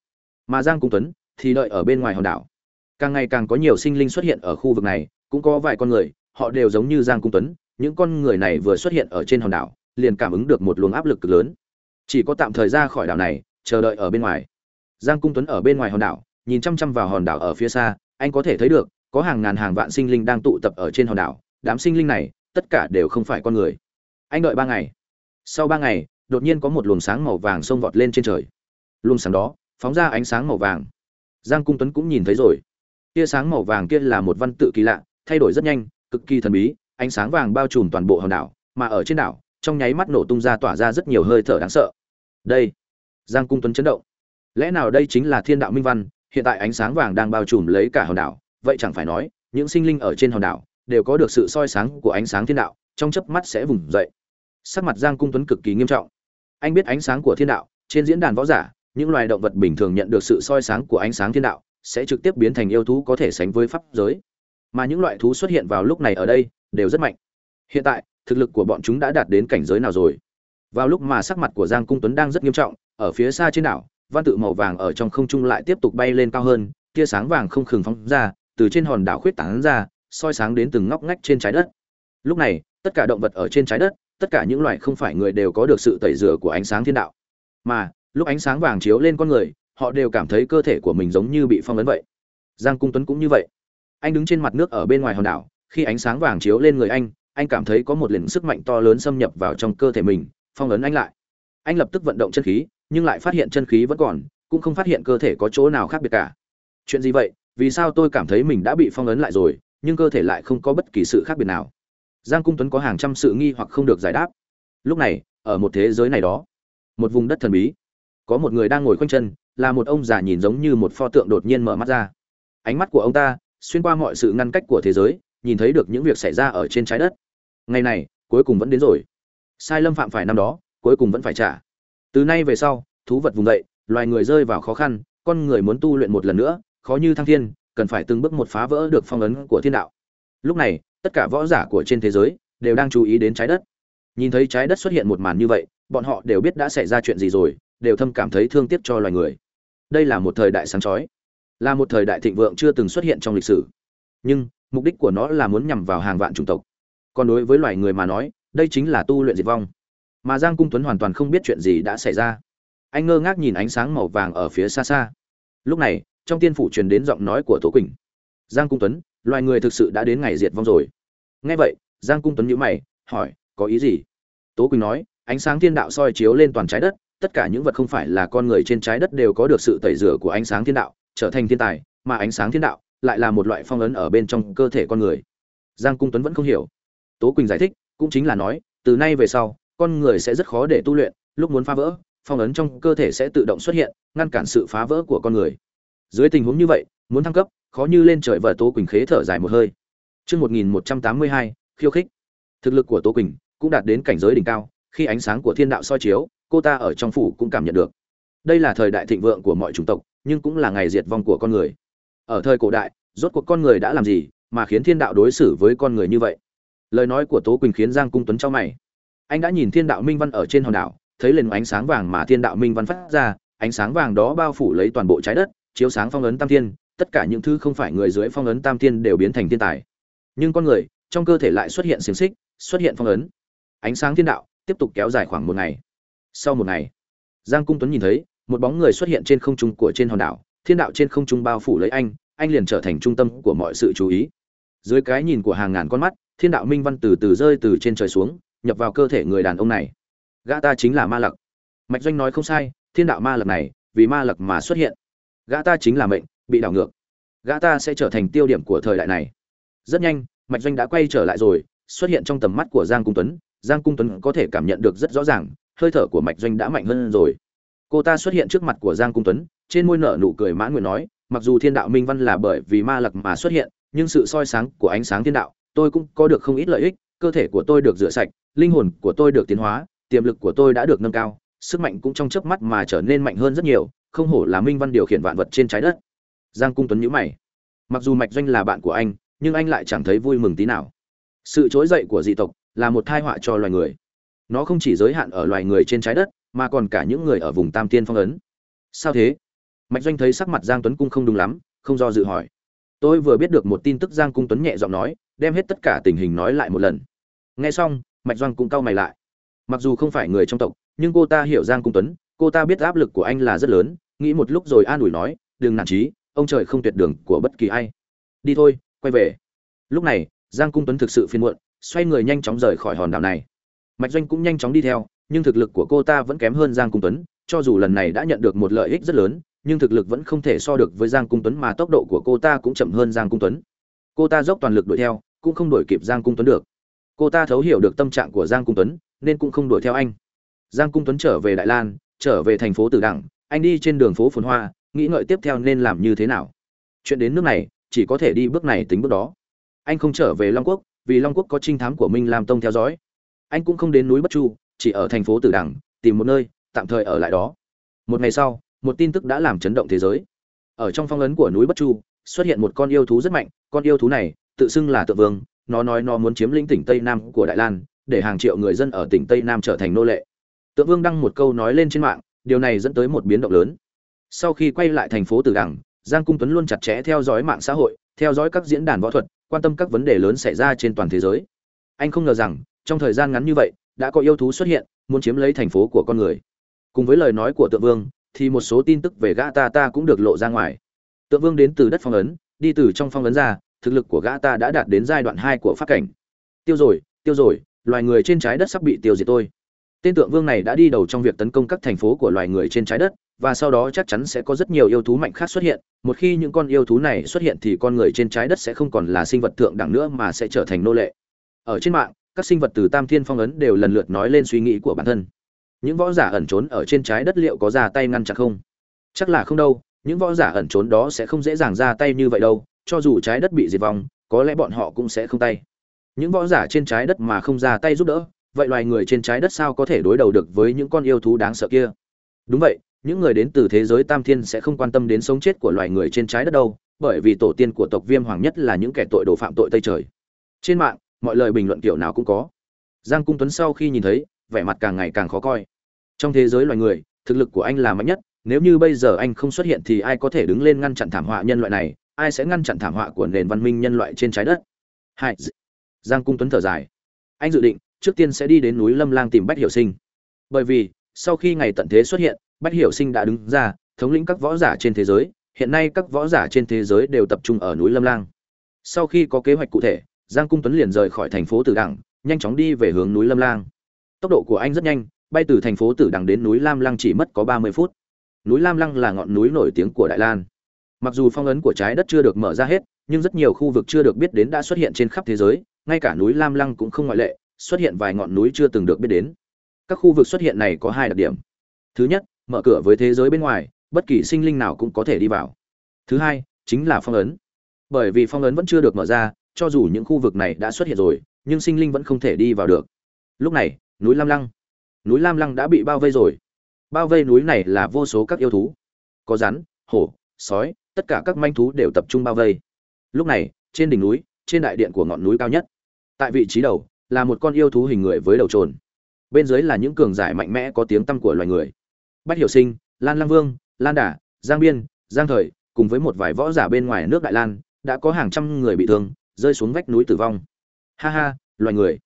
S1: Mà giang cung tuấn thì đợi ở bên ngoài hòn đảo. Càng ngày càng có nhiều sinh linh xuất hiện ở khu vực này, cũng có vài con người, họ đều giống như giang cung tuấn, những con người này vừa xuất hiện ở trên hòn đảo, liền cảm ứng được một luồng áp lực cực lớn. Chỉ có tạm thời ra khỏi đảo này, chờ đợi ở bên ngoài. Giang cung tuấn ở bên ngoài hòn đảo, nhìn chăm chăm vào hòn đảo ở phía xa, anh có thể thấy được, có hàng ngàn hàng vạn sinh linh đang tụ tập ở trên hòn đảo. Đám sinh linh này, tất cả đều không phải con người. Anh đợi ba ngày. Sau ba ngày đột nhiên có một luồng sáng màu vàng xông vọt lên trên trời. Luồng sáng đó, phóng ra ánh sáng màu vàng. Giang cung tuấn cũng nhìn thấy rồi. Tia sáng màu vàng kia là một văn tự kỳ lạ, thay đổi rất nhanh, cực kỳ thần bí, ánh sáng vàng bao trùm toàn bộ hòn đảo, mà ở trên đảo, trong nháy mắt nổ tung ra tỏa ra rất nhiều hơi thở đáng sợ. Đây, giang cung tuấn chấn động. Lẽ nào đây chính là thiên đạo minh văn, hiện tại ánh sáng vàng đang bao trùm lấy cả hòn đảo, vậy chẳng phải nói, những sinh linh ở trên hòn đảo đều có được sự soi sáng của ánh sáng thiên đạo, trong chớp mắt sẽ vùng dậy. Sắc mặt giang cung tuấn cực kỳ nghiêm trọng anh biết ánh sáng của thiên đạo, trên diễn đàn võ giả, những loài động vật bình thường nhận được sự soi sáng của ánh sáng thiên đạo, sẽ trực tiếp biến thành yêu thú có thể sánh với pháp giới. Mà những loại thú xuất hiện vào lúc này ở đây, đều rất mạnh. Hiện tại, thực lực của bọn chúng đã đạt đến cảnh giới nào rồi? Vào lúc mà sắc mặt của giang cung tuấn đang rất nghiêm trọng, ở phía xa trên đảo, văn tự màu vàng ở trong không trung lại tiếp tục bay lên cao hơn, tia sáng vàng không khừng phóng ra, từ trên hòn đảo khuyết tảng ra, soi sáng đến từng ngóc ngách trên trái đất. Lúc này, tất cả động vật ở trên trái đất tất cả những loại không phải người đều có được sự tẩy rửa của ánh sáng thiên đạo. Mà, lúc ánh sáng vàng chiếu lên con người, họ đều cảm thấy cơ thể của mình giống như bị phong ấn vậy. Giang cung tuấn cũng như vậy. Anh đứng trên mặt nước ở bên ngoài hòn đảo, khi ánh sáng vàng chiếu lên người anh anh cảm thấy có một liền sức mạnh to lớn xâm nhập vào trong cơ thể mình, phong ấn anh lại. Anh lập tức vận động chân khí, nhưng lại phát hiện chân khí vẫn còn, cũng không phát hiện cơ thể có chỗ nào khác biệt cả. Chuyện gì vậy? Vì sao tôi cảm thấy mình đã bị phong ấn lại rồi, nhưng cơ thể lại không có bất kỳ sự khác biệt nào? Giang cung tuấn có hàng trăm sự nghi hoặc không được giải đáp. Lúc này, ở một thế giới này đó, một vùng đất thần bí, có một người đang ngồi khoanh chân, là một ông già nhìn giống như một pho tượng đột nhiên mở mắt ra. Ánh mắt của ông ta xuyên qua mọi sự ngăn cách của thế giới, nhìn thấy được những việc xảy ra ở trên trái đất. Ngày này, cuối cùng vẫn đến rồi. Sai lâm phạm phải năm đó, cuối cùng vẫn phải trả. Từ nay về sau, thú vật vùng dậy, loài người rơi vào khó khăn, con người muốn tu luyện một lần nữa, khó như thăng thiên, cần phải từng bước một phá vỡ được phong ấn của thiên đạo. Lúc này tất cả võ giả của trên thế giới đều đang chú ý đến trái đất. Nhìn thấy trái đất xuất hiện một màn như vậy, bọn họ đều biết đã xảy ra chuyện gì rồi, đều thâm cảm thấy thương tiếc cho loài người. Đây là một thời đại sáng chói, là một thời đại thịnh vượng chưa từng xuất hiện trong lịch sử. Nhưng, mục đích của nó là muốn nhằm vào hàng vạn chủng tộc. Còn đối với loài người mà nói, đây chính là tu luyện diệt vong. Mà giang cung tuấn hoàn toàn không biết chuyện gì đã xảy ra. Anh ngơ ngác nhìn ánh sáng màu vàng ở phía xa xa. Lúc này, trong tiên phủ truyền đến giọng nói của tố quỳnh giang cung tuấn, loài người thực sự đã đến ngày diệt vong rồi. Nghe vậy, giang cung tuấn nhíu mày, hỏi, có ý gì? Tố quỳnh nói, ánh sáng thiên đạo soi chiếu lên toàn trái đất, tất cả những vật không phải là con người trên trái đất đều có được sự tẩy rửa của ánh sáng thiên đạo, trở thành thiên tài, mà ánh sáng thiên đạo lại là một loại phong ấn ở bên trong cơ thể con người. Giang cung tuấn vẫn không hiểu. Tố quỳnh giải thích, cũng chính là nói, từ nay về sau, con người sẽ rất khó để tu luyện, lúc muốn phá vỡ, phong ấn trong cơ thể sẽ tự động xuất hiện, ngăn cản sự phá vỡ của con người. Dưới tình huống như vậy, muốn thăng cấp khó như lên trời vợ tố quỳnh khế thở dài một hơi Chương 1182, khiêu khích. Thực lực của Tố Quỳnh cũng đạt đến cảnh giới đỉnh cao, khi ánh sáng của thiên đạo soi chiếu, cô ta ở trong phủ cũng cảm nhận được. Đây là thời đại thịnh vượng của mọi chủng tộc, nhưng cũng là ngày diệt vong của con người. Ở thời cổ đại, rốt cuộc con người đã làm gì mà khiến thiên đạo đối xử với con người như vậy? Lời nói của Tố Quỳnh khiến Giang Cung Tuấn cho mày. Anh đã nhìn thiên đạo minh văn ở trên hòn đảo, thấy lên ánh sáng vàng mà thiên đạo minh văn phát ra, ánh sáng vàng đó bao phủ lấy toàn bộ trái đất, chiếu sáng phong ấn tam thiên, tất cả những thứ không phải người dưới phong ấn tam thiên đều biến thành thiên tài. Nhưng con người, trong cơ thể lại xuất hiện xiềng xích, xuất hiện phong ấn. Ánh sáng thiên đạo tiếp tục kéo dài khoảng một ngày. Sau một ngày, giang cung tuấn nhìn thấy, một bóng người xuất hiện trên không trung của trên hòn đảo, thiên đạo trên không trung bao phủ lấy anh anh liền trở thành trung tâm của mọi sự chú ý. Dưới cái nhìn của hàng ngàn con mắt, thiên đạo minh văn từ từ rơi từ trên trời xuống, nhập vào cơ thể người đàn ông này. Gã ta chính là ma lặc. Mạch doanh nói không sai, thiên đạo ma lặc này, vì ma lặc mà xuất hiện. Gã ta chính là mệnh bị đảo ngược. Gã ta sẽ trở thành tiêu điểm của thời đại này. Rất nhanh, mạch doanh đã quay trở lại rồi, xuất hiện trong tầm mắt của giang cung tuấn. Giang cung tuấn có thể cảm nhận được rất rõ ràng, hơi thở của mạch doanh đã mạnh hơn rồi. Cô ta xuất hiện trước mặt của giang cung tuấn, trên môi nở nụ cười mãn nguyện nói, mặc dù thiên đạo minh văn là bởi vì ma lặc mà xuất hiện, nhưng sự soi sáng của ánh sáng thiên đạo, tôi cũng có được không ít lợi ích, cơ thể của tôi được rửa sạch, linh hồn của tôi được tiến hóa, tiềm lực của tôi đã được nâng cao, sức mạnh cũng trong chớp mắt mà trở nên mạnh hơn rất nhiều, không hổ là minh văn điều khiển vạn vật trên trái đất giang cung tuấn nhíu mày. Mặc dù mạch doanh là bạn của anh, nhưng anh lại chẳng thấy vui mừng tí nào. Sự trỗi dậy của dị tộc là một tai họa cho loài người. Nó không chỉ giới hạn ở loài người trên trái đất, mà còn cả những người ở vùng tam tiên phong ấn. Sao thế? Mạch doanh thấy sắc mặt giang tuấn cung không đúng lắm, không do dự hỏi. Tôi vừa biết được một tin tức giang cung tuấn nhẹ giọng nói, đem hết tất cả tình hình nói lại một lần. Nghe xong, mạch doanh cũng cau mày lại. Mặc dù không phải người trong tộc, nhưng cô ta hiểu giang cung tuấn, cô ta biết áp lực của anh là rất lớn, nghĩ một lúc rồi an ủi nói, đừng nản trí ông trời không tuyệt đường của bất kỳ ai. Đi thôi, quay về. Lúc này, giang cung tuấn thực sự phiền muộn, xoay người nhanh chóng rời khỏi hòn đảo này. Mạch doanh cũng nhanh chóng đi theo, nhưng thực lực của cô ta vẫn kém hơn giang cung tuấn, cho dù lần này đã nhận được một lợi ích rất lớn, nhưng thực lực vẫn không thể so được với giang cung tuấn mà tốc độ của cô ta cũng chậm hơn giang cung tuấn. Cô ta dốc toàn lực đuổi theo, cũng không đuổi kịp giang cung tuấn được. Cô ta thấu hiểu được tâm trạng của giang cung tuấn, nên cũng không đuổi theo anh. Giang cung tuấn trở về đại lan, trở về thành phố tử đẳng, anh đi trên đường phố phồn hoa nghĩ ngợi tiếp theo nên làm như thế nào? Chuyện đến nước này, chỉ có thể đi bước này tính bước đó. Anh không trở về long quốc, vì long quốc có trinh thám của minh lam tông theo dõi. Anh cũng không đến núi bất chu, chỉ ở thành phố tử đằng, tìm một nơi, tạm thời ở lại đó. Một ngày sau, một tin tức đã làm chấn động thế giới. Ở trong phong ấn của núi bất chu, xuất hiện một con yêu thú rất mạnh. Con yêu thú này, tự xưng là tự vương, nó nói nó muốn chiếm lĩnh tỉnh tây nam của đại lan, để hàng triệu người dân ở tỉnh tây nam trở thành nô lệ. Tượng vương đăng một câu nói lên trên mạng, điều này dẫn tới một biến động lớn sau khi quay lại thành phố tử đằng, giang cung tuấn luôn chặt chẽ theo dõi mạng xã hội, theo dõi các diễn đàn võ thuật, quan tâm các vấn đề lớn xảy ra trên toàn thế giới. Anh không ngờ rằng, trong thời gian ngắn như vậy, đã có yêu thú xuất hiện, muốn chiếm lấy thành phố của con người. Cùng với lời nói của tượng vương, thì một số tin tức về gã ta ta cũng được lộ ra ngoài. Tượng vương đến từ đất phong ấn, đi từ trong phong ấn ra, thực lực của gã ta đã đạt đến giai đoạn hai của phát cảnh. Tiêu rồi tiêu rồi, loài người trên trái đất sắp bị tiêu diệt tôi. Tên tượng vương này đã đi đầu trong việc tấn công các thành phố của loài người trên trái đất và sau đó chắc chắn sẽ có rất nhiều yêu thú mạnh khác xuất hiện. Một khi những con yêu thú này xuất hiện thì con người trên trái đất sẽ không còn là sinh vật thượng đẳng nữa mà sẽ trở thành nô lệ. Ở trên mạng, các sinh vật từ tam thiên phong ấn đều lần lượt nói lên suy nghĩ của bản thân. Những võ giả ẩn trốn ở trên trái đất liệu có ra tay ngăn chặn không? Chắc là không đâu, những võ giả ẩn trốn đó sẽ không dễ dàng ra tay như vậy đâu, cho dù trái đất bị diệt vong, có lẽ bọn họ cũng sẽ không tay. Những võ giả trên trái đất mà không ra tay giúp đỡ, vậy loài người trên trái đất sao có thể đối đầu được với những con yêu thú đáng sợ kia? Đúng vậy những người đến từ thế giới tam thiên sẽ không quan tâm đến sống chết của loài người trên trái đất đâu, bởi vì tổ tiên của tộc viêm hoàng nhất là những kẻ tội đồ phạm tội tây trời. Trên mạng, mọi lời bình luận kiểu nào cũng có. Giang cung tuấn sau khi nhìn thấy, vẻ mặt càng ngày càng khó coi. Trong thế giới loài người, thực lực của anh là mạnh nhất, nếu như bây giờ anh không xuất hiện thì ai có thể đứng lên ngăn chặn thảm họa nhân loại này, ai sẽ ngăn chặn thảm họa của nền văn minh nhân loại trên trái đất? Hai giang cung tuấn thở dài. Anh dự định, trước tiên sẽ đi đến núi lâm lang tìm bách hiểu sinh. Bởi vì, sau khi ngày tận thế xuất hiện bách hiểu sinh đã đứng ra, thống lĩnh các võ giả trên thế giới, hiện nay các võ giả trên thế giới đều tập trung ở núi lâm lang. Sau khi có kế hoạch cụ thể, giang cung tuấn liền rời khỏi thành phố tử đằng nhanh chóng đi về hướng núi lâm lang. Tốc độ của anh rất nhanh, bay từ thành phố tử đằng đến núi lam lăng chỉ mất có ba mươi phút. Núi lam lăng là ngọn núi nổi tiếng của đại lan. Mặc dù phong ấn của trái đất chưa được mở ra hết, nhưng rất nhiều khu vực chưa được biết đến đã xuất hiện trên khắp thế giới, ngay cả núi lam lăng cũng không ngoại lệ, xuất hiện vài ngọn núi chưa từng được biết đến. Các khu vực xuất hiện này có hai đặc điểm. Thứ nhất mở cửa với thế giới bên ngoài, bất kỳ sinh linh nào cũng có thể đi vào. Thứ hai, chính là phong ấn. Bởi vì phong ấn vẫn chưa được mở ra, cho dù những khu vực này đã xuất hiện rồi, nhưng sinh linh vẫn không thể đi vào được. Lúc này, núi lam lăng. Núi lam lăng đã bị bao vây rồi. Bao vây núi này là vô số các yêu thú. Có rắn, hổ, sói, tất cả các manh thú đều tập trung bao vây. Lúc này, trên đỉnh núi, trên đại điện của ngọn núi cao nhất. Tại vị trí đầu, là một con yêu thú hình người với đầu trồn. Bên dưới là những cường giải mạnh mẽ có tiếng tăm của loài người bách hiểu sinh, lan lăng vương, lan đả, giang biên, giang thời, cùng với một vài võ giả bên ngoài nước đại lan, đã có hàng trăm người bị thương, rơi xuống vách núi tử vong. Ha ha, loài người.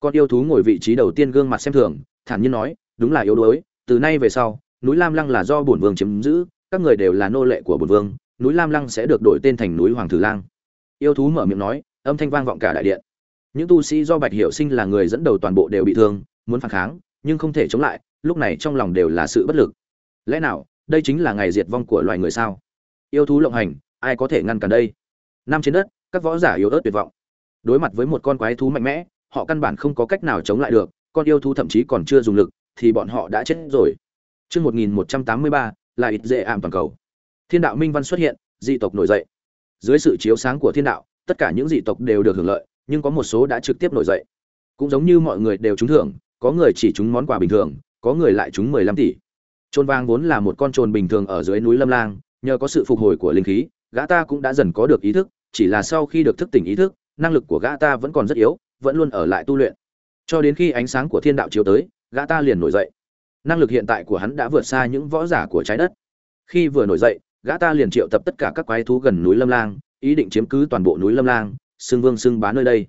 S1: Con yêu thú ngồi vị trí đầu tiên gương mặt xem thường, thản nhiên nói, đúng là yếu đuối, từ nay về sau, núi lam lăng là do bổn vương chiếm giữ, các người đều là nô lệ của bổn vương, núi lam lăng sẽ được đổi tên thành núi hoàng thử lang. Yêu thú mở miệng nói, âm thanh vang vọng cả đại điện. Những tu sĩ do bạch hiểu sinh là người dẫn đầu toàn bộ đều bị thương, muốn phản kháng, nhưng không thể chống lại lúc này trong lòng đều là sự bất lực lẽ nào đây chính là ngày diệt vong của loài người sao yêu thú lộng hành ai có thể ngăn cản đây năm trên đất các võ giả yếu ớt tuyệt vọng đối mặt với một con quái thú mạnh mẽ họ căn bản không có cách nào chống lại được con yêu thú thậm chí còn chưa dùng lực thì bọn họ đã chết rồi trước 1183 là ít dễ ảm toàn cầu. Thiên đạo minh văn xuất hiện, dị tộc nổi dậy. Dưới sự chiếu sáng của thiên đạo, tất cả những dị tộc đều được hưởng lợi, nhưng có một số đã trực tiếp nổi dậy. Cũng giống như mọi người đều trúng thưởng, có người chỉ trúng món quà bình thường, có người lại trúng 15 tỷ. Trôn vang vốn là một con trồn bình thường ở dưới núi Lâm Lang, nhờ có sự phục hồi của linh khí, gã ta cũng đã dần có được ý thức, chỉ là sau khi được thức tỉnh ý thức, năng lực của gã ta vẫn còn rất yếu, vẫn luôn ở lại tu luyện. Cho đến khi ánh sáng của thiên đạo chiếu tới, gã ta liền nổi dậy năng lực hiện tại của hắn đã vượt xa những võ giả của trái đất khi vừa nổi dậy gã ta liền triệu tập tất cả các quái thú gần núi lâm lang ý định chiếm cứ toàn bộ núi lâm lang xưng vương xưng bá nơi đây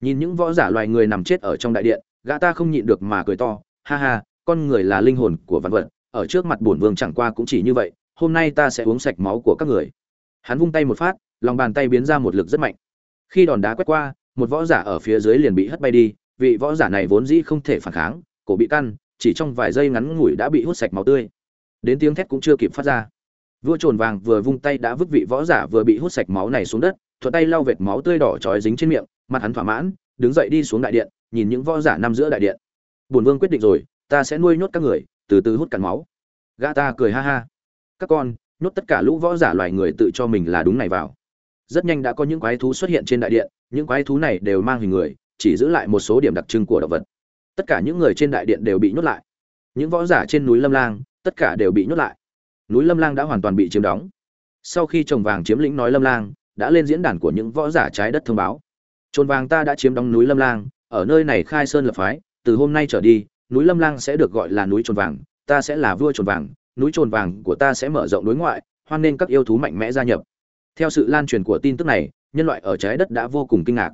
S1: nhìn những võ giả loài người nằm chết ở trong đại điện gã ta không nhịn được mà cười to ha ha con người là linh hồn của vạn vật, ở trước mặt bổn vương chẳng qua cũng chỉ như vậy, hôm nay ta sẽ uống sạch máu của các người. Hắn vung tay một phát, lòng bàn tay biến ra một lực rất mạnh. Khi đòn đá quét qua, một võ giả ở phía dưới liền bị hất bay đi, vị võ giả này vốn dĩ không thể phản kháng, cổ bị căn, chỉ trong vài giây ngắn ngủi đã bị hút sạch máu tươi. Đến tiếng thét cũng chưa kịp phát ra. Vua trồn vàng vừa vung tay đã vứt vị võ giả vừa bị hút sạch máu này xuống đất, thuận tay lau vệt máu tươi đỏ trói dính trên miệng, mặt hắn thỏa mãn, đứng dậy đi xuống đại điện, nhìn những võ giả nằm giữa đại điện. Bổn vương quyết định rồi ta sẽ nuôi nhốt các người, từ từ hút cạn máu. Gã ta cười ha ha. Các con, nhốt tất cả lũ võ giả loài người tự cho mình là đúng này vào. Rất nhanh đã có những quái thú xuất hiện trên đại điện, những quái thú này đều mang hình người, chỉ giữ lại một số điểm đặc trưng của động vật. Tất cả những người trên đại điện đều bị nhốt lại. Những võ giả trên núi lâm lang, tất cả đều bị nhốt lại. Núi lâm lang đã hoàn toàn bị chiếm đóng. Sau khi trồng vàng chiếm lĩnh nói lâm lang, đã lên diễn đàn của những võ giả trái đất thông báo. Trồn vàng ta đã chiếm đóng núi lâm lang, ở nơi này khai sơn lập phái, từ hôm nay trở đi núi lâm lang sẽ được gọi là núi trồn vàng, ta sẽ là vua trồn vàng, núi trồn vàng của ta sẽ mở rộng đối ngoại, hoan nên các yêu thú mạnh mẽ gia nhập. Theo sự lan truyền của tin tức này, nhân loại ở trái đất đã vô cùng kinh ngạc.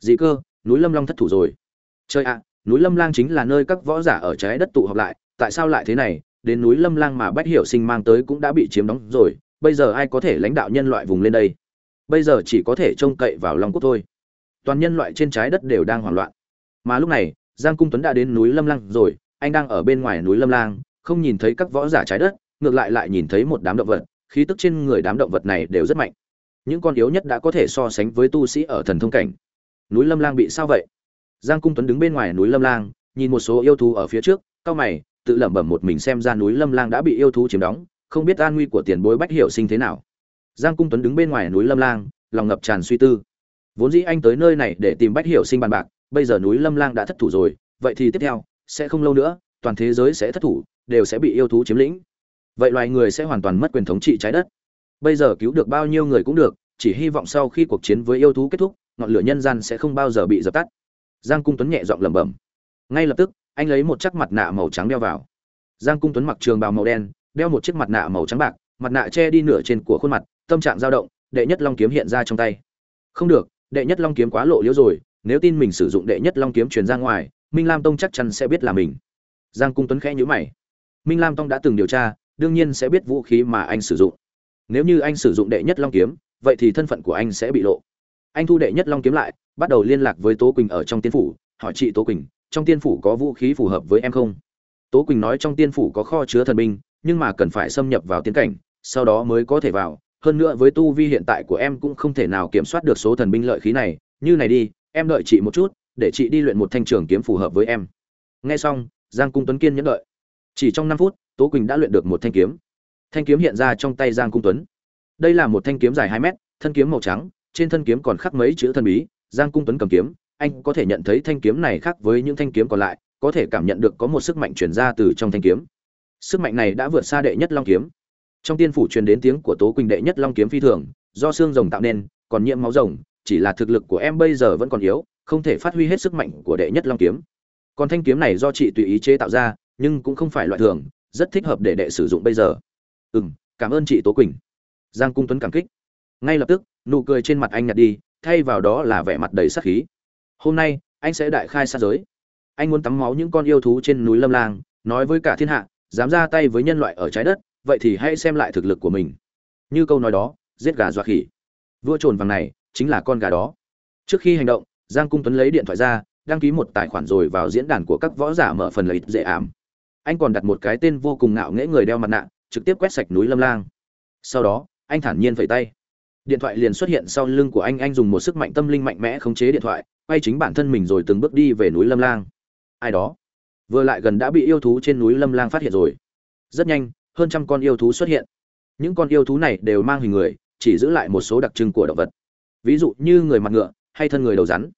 S1: Dị cơ? Núi lâm long thất thủ rồi. Chơi ạ, núi lâm lang chính là nơi các võ giả ở trái đất tụ họp lại, tại sao lại thế này? Đến núi lâm lang mà bách hiểu sinh mang tới cũng đã bị chiếm đóng rồi, bây giờ ai có thể lãnh đạo nhân loại vùng lên đây? Bây giờ chỉ có thể trông cậy vào long quốc thôi. Toàn nhân loại trên trái đất đều đang hoảng loạn. Mà lúc này giang cung tuấn đã đến núi lâm lang rồi, anh đang ở bên ngoài núi lâm lang không nhìn thấy các võ giả trái đất, ngược lại lại nhìn thấy một đám động vật, khí tức trên người đám động vật này đều rất mạnh. Những con yếu nhất đã có thể so sánh với tu sĩ ở thần thông cảnh. Núi lâm lang bị sao vậy? Giang cung tuấn đứng bên ngoài núi lâm lang nhìn một số yêu thú ở phía trước cao mày, tự lẩm bẩm một mình xem ra núi lâm lang đã bị yêu thú chiếm đóng, không biết an nguy của tiền bối bách hiểu sinh thế nào. Giang cung tuấn đứng bên ngoài núi lâm lang lòng ngập tràn suy tư. Vốn dĩ anh tới nơi này để tìm bách hiểu sinh bàn bạc bây giờ núi lâm lang đã thất thủ rồi, vậy thì tiếp theo, sẽ không lâu nữa, toàn thế giới sẽ thất thủ, đều sẽ bị yêu thú chiếm lĩnh. Vậy loài người sẽ hoàn toàn mất quyền thống trị trái đất. Bây giờ cứu được bao nhiêu người cũng được, chỉ hy vọng sau khi cuộc chiến với yêu thú kết thúc, ngọn lửa nhân gian sẽ không bao giờ bị dập tắt. Giang cung tuấn nhẹ giọng lẩm bẩm. Ngay lập tức, anh lấy một chắc mặt nạ màu trắng đeo vào. Giang cung tuấn mặc trường bào màu đen, đeo một chiếc mặt nạ màu trắng bạc, mặt nạ che đi nửa trên của khuôn mặt, tâm trạng dao động, đệ nhất long kiếm hiện ra trong tay. Không được, đệ nhất long kiếm quá lộ liễu rồi nếu tin mình sử dụng đệ nhất long kiếm truyền ra ngoài, minh lam tông chắc chắn sẽ biết là mình. Giang cung tuấn khẽ nhíu mày. Minh lam tông đã từng điều tra, đương nhiên sẽ biết vũ khí mà anh sử dụng. Nếu như anh sử dụng đệ nhất long kiếm, vậy thì thân phận của anh sẽ bị lộ. Anh thu đệ nhất long kiếm lại, bắt đầu liên lạc với tố quỳnh ở trong tiên phủ, hỏi chị tố quỳnh, trong tiên phủ có vũ khí phù hợp với em không? Tố quỳnh nói trong tiên phủ có kho chứa thần binh, nhưng mà cần phải xâm nhập vào tiến cảnh, sau đó mới có thể vào. Hơn nữa với tu vi hiện tại của em cũng không thể nào kiểm soát được số thần binh lợi khí này, như này đi em đợi chị một chút, để chị đi luyện một thanh trường kiếm phù hợp với em. Nghe xong, giang cung tuấn kiên nhẫn đợi. Chỉ trong năm phút, tố quỳnh đã luyện được một thanh kiếm. Thanh kiếm hiện ra trong tay giang cung tuấn. Đây là một thanh kiếm dài hai mét, thân kiếm màu trắng, trên thân kiếm còn khắc mấy chữ thần bí, giang cung tuấn cầm kiếm. Anh có thể nhận thấy thanh kiếm này khác với những thanh kiếm còn lại, có thể cảm nhận được có một sức mạnh truyền ra từ trong thanh kiếm. Sức mạnh này đã vượt xa đệ nhất long kiếm. Trong tiên phủ truyền đến tiếng của tố quỳnh đệ nhất long kiếm phi thường, do xương rồng tạo nên, còn nhiễm máu rồng chỉ là thực lực của em bây giờ vẫn còn yếu, không thể phát huy hết sức mạnh của đệ nhất long kiếm. Còn thanh kiếm này do chị tùy ý chế tạo ra, nhưng cũng không phải loại thường, rất thích hợp để đệ sử dụng bây giờ. Ừ cảm ơn chị tố quỳnh. Giang cung tuấn cảm kích. Ngay lập tức, nụ cười trên mặt anh nhạt đi, thay vào đó là vẻ mặt đầy sát khí. Hôm nay, anh sẽ đại khai sát giới. Anh muốn tắm máu những con yêu thú trên núi lâm lang, nói với cả thiên hạ, dám ra tay với nhân loại ở trái đất, vậy thì hãy xem lại thực lực của mình. Như câu nói đó, giết gà dọa khỉ. Vua trồn vàng này chính là con gà đó. Trước khi hành động, giang cung tuấn lấy điện thoại ra, đăng ký một tài khoản rồi vào diễn đàn của các võ giả mở phần lợi dễ ảm. Anh còn đặt một cái tên vô cùng ngạo nghễ người đeo mặt nạ, trực tiếp quét sạch núi lâm lang. Sau đó, anh thản nhiên vẫy tay. Điện thoại liền xuất hiện sau lưng của anh anh dùng một sức mạnh tâm linh mạnh mẽ khống chế điện thoại, quay chính bản thân mình rồi từng bước đi về núi lâm lang. Ai đó? Vừa lại gần đã bị yêu thú trên núi lâm lang phát hiện rồi. Rất nhanh, hơn trăm con yêu thú xuất hiện. Những con yêu thú này đều mang hình người, chỉ giữ lại một số đặc trưng của động vật ví dụ như người mặt ngựa hay thân người đầu rắn.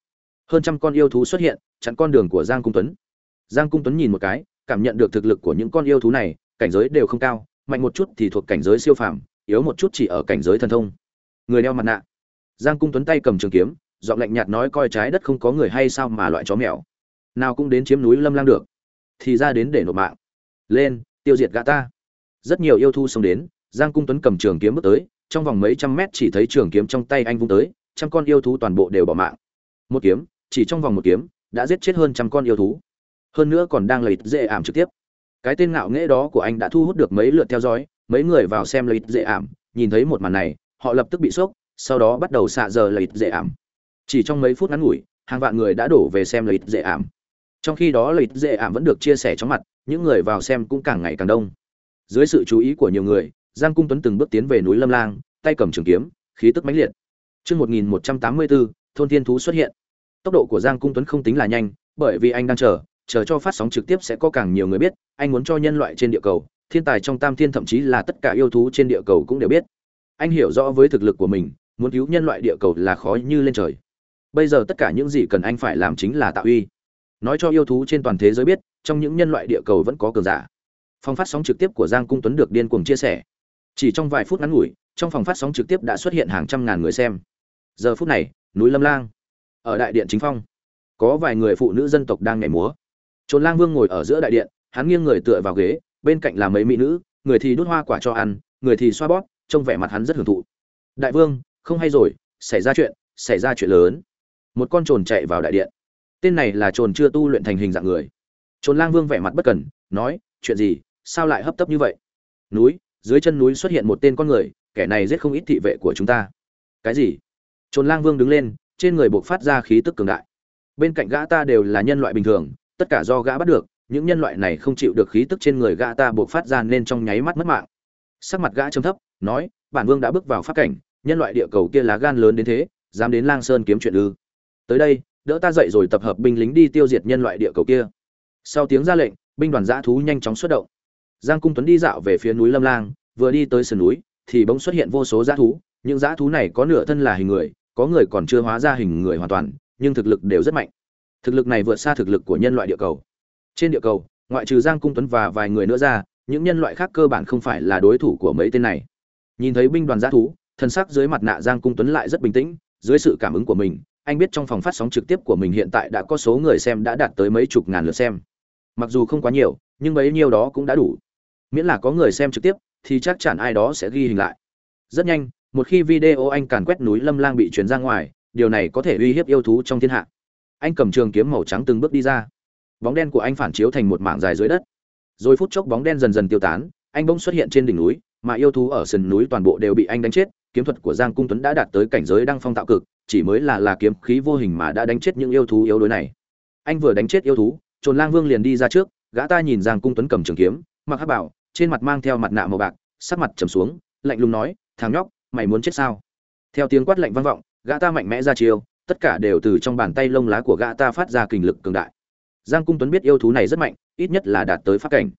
S1: Hơn trăm con yêu thú xuất hiện, chặn con đường của giang cung tuấn. Giang cung tuấn nhìn một cái, cảm nhận được thực lực của những con yêu thú này, cảnh giới đều không cao, mạnh một chút thì thuộc cảnh giới siêu phàm, yếu một chút chỉ ở cảnh giới thần thông. Người đeo mặt nạ. Giang cung tuấn tay cầm trường kiếm, giọng lạnh nhạt nói coi trái đất không có người hay sao mà loại chó mèo. Nào cũng đến chiếm núi lâm lang được, thì ra đến để nộp mạng. Lên, tiêu diệt gã ta. Rất nhiều yêu thu xông đến, giang cung tuấn cầm trường kiếm bước tới trong vòng mấy trăm mét chỉ thấy trường kiếm trong tay anh vung tới, trăm con yêu thú toàn bộ đều bỏ mạng. Một kiếm, chỉ trong vòng một kiếm, đã giết chết hơn trăm con yêu thú. Hơn nữa còn đang lấy dễ ảm trực tiếp. Cái tên ngạo nghễ đó của anh đã thu hút được mấy lượt theo dõi, mấy người vào xem lấy dễ ảm, nhìn thấy một màn này, họ lập tức bị sốc, sau đó bắt đầu xạ giờ lấy dễ ảm. Chỉ trong mấy phút ngắn ngủi, hàng vạn người đã đổ về xem lấy dễ ảm. Trong khi đó lợi dễ ảm vẫn được chia sẻ trong mặt, những người vào xem cũng càng ngày càng đông. Dưới sự chú ý của nhiều người giang cung tuấn từng bước tiến về núi lâm lang tay cầm trường kiếm khí tức mãnh liệt Chương 1184, thôn thiên thú xuất hiện. Tốc độ của Giang Cung Tuấn không tính là nhanh, bởi vì anh đang chờ, chờ cho phát sóng trực tiếp sẽ có càng nhiều người biết, anh muốn cho nhân loại trên địa cầu, thiên tài trong tam thiên thậm chí là tất cả yêu thú trên địa cầu cũng đều biết. Anh hiểu rõ với thực lực của mình, muốn cứu nhân loại địa cầu là khó như lên trời. Bây giờ tất cả những gì cần anh phải làm chính là tạo uy nói cho yêu thú trên toàn thế giới biết trong những nhân loại địa cầu vẫn có cường giả Phong phát sóng trực tiếp của giang cung tuấn được điên cuồng chia sẻ chỉ trong vài phút ngắn ngủi, trong phòng phát sóng trực tiếp đã xuất hiện hàng trăm ngàn người xem. Giờ phút này, núi lâm lang, ở đại điện chính phong. Có vài người phụ nữ dân tộc đang nhảy múa. Trốn lang vương ngồi ở giữa đại điện, hắn nghiêng người tựa vào ghế, bên cạnh là mấy mỹ nữ, người thì đốt hoa quả cho ăn, người thì xoa bóp, trông vẻ mặt hắn rất hưởng thụ. Đại vương, không hay rồi, xảy ra chuyện, xảy ra chuyện lớn. Một con trồn chạy vào đại điện. Tên này là trồn chưa tu luyện thành hình dạng người. Trồn lang vương vẻ mặt bất cần, nói, chuyện gì? Sao lại hấp tấp như vậy? Núi dưới chân núi xuất hiện một tên con người, kẻ này giết không ít thị vệ của chúng ta. Cái gì? Trồn lang vương đứng lên, trên người buộc phát ra khí tức cường đại. Bên cạnh gã ta đều là nhân loại bình thường, tất cả do gã bắt được, những nhân loại này không chịu được khí tức trên người gã ta buộc phát ra nên trong nháy mắt mất mạng. Sắc mặt gã trầm thấp, nói, bản vương đã bước vào pháp cảnh, nhân loại địa cầu kia lá gan lớn đến thế, dám đến lang sơn kiếm chuyện ư? Tới đây, đỡ ta dậy rồi tập hợp binh lính đi tiêu diệt nhân loại địa cầu kia. Sau tiếng ra lệnh, binh đoàn giã thú nhanh chóng xuất động giang cung tuấn đi dạo về phía núi lâm lang, vừa đi tới sườn núi, thì bỗng xuất hiện vô số giã thú. Những giã thú này có nửa thân là hình người, có người còn chưa hóa ra hình người hoàn toàn, nhưng thực lực đều rất mạnh. Thực lực này vượt xa thực lực của nhân loại địa cầu. Trên địa cầu, ngoại trừ giang cung tuấn và vài người nữa ra, những nhân loại khác cơ bản không phải là đối thủ của mấy tên này. Nhìn thấy binh đoàn giã thú, thân sắc dưới mặt nạ giang cung tuấn lại rất bình tĩnh, dưới sự cảm ứng của mình, anh biết trong phòng phát sóng trực tiếp của mình hiện tại đã có số người xem đã đạt tới mấy chục ngàn lượt xem. Mặc dù không quá nhiều, nhưng bấy nhiêu đó cũng đã đủ miễn là có người xem trực tiếp, thì chắc chắn ai đó sẽ ghi hình lại. Rất nhanh, một khi video anh càn quét núi lâm lang bị truyền ra ngoài, điều này có thể uy hiếp yêu thú trong thiên hạ. Anh cầm trường kiếm màu trắng từng bước đi ra. Bóng đen của anh phản chiếu thành một mảng dài dưới đất. Rồi phút chốc bóng đen dần dần tiêu tán, anh bỗng xuất hiện trên đỉnh núi, mà yêu thú ở sườn núi toàn bộ đều bị anh đánh chết, kiếm thuật của giang cung tuấn đã đạt tới cảnh giới đăng phong tạo cực, chỉ mới là là kiếm khí vô hình mà đã đánh chết những yêu thú yếu đuối này. Anh vừa đánh chết yêu thú, trồn lang vương liền đi ra trước, gã ta nhìn giang cung tuấn cầm trường kiếm mặc hắc bảo, trên mặt mang theo mặt nạ màu bạc, sắc mặt trầm xuống, lạnh lùng nói, thằng nhóc, mày muốn chết sao? Theo tiếng quát lạnh vang vọng, gã ta mạnh mẽ ra chiêu, tất cả đều từ trong bàn tay lông lá của gã ta phát ra kình lực cường đại. Giang cung tuấn biết yêu thú này rất mạnh, ít nhất là đạt tới pháp cảnh.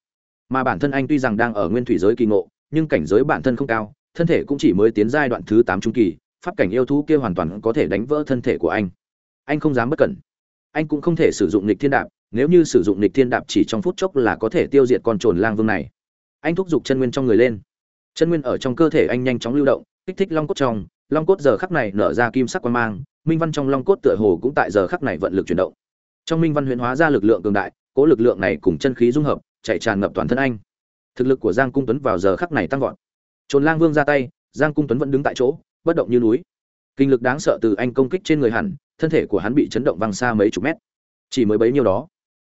S1: Mà bản thân anh tuy rằng đang ở nguyên thủy giới kỳ ngộ, nhưng cảnh giới bản thân không cao, thân thể cũng chỉ mới tiến giai đoạn thứ tám trung kỳ, pháp cảnh yêu thú kia hoàn toàn có thể đánh vỡ thân thể của anh. Anh không dám bất cẩn. Anh cũng không thể sử dụng lịch thiên đạp nếu như sử dụng lịch thiên đạp chỉ trong phút chốc là có thể tiêu diệt con trồn lang vương này. Anh thúc giục chân nguyên trong người lên. Chân nguyên ở trong cơ thể anh nhanh chóng lưu động, kích thích long cốt trong. Long cốt giờ khắc này nở ra kim sắc quan mang. Minh văn trong long cốt tựa hồ cũng tại giờ khắc này vận lực chuyển động. Trong minh văn huyễn hóa ra lực lượng cường đại, cố lực lượng này cùng chân khí dung hợp, chạy tràn ngập toàn thân anh. Thực lực của giang cung tuấn vào giờ khắc này tăng vọt. Trồn lang vương ra tay, giang cung tuấn vẫn đứng tại chỗ, bất động như núi. Kinh lực đáng sợ từ anh công kích trên người hẳn thân thể của hắn bị chấn động văng xa mấy chục mét. Chỉ mới bấy nhiêu đó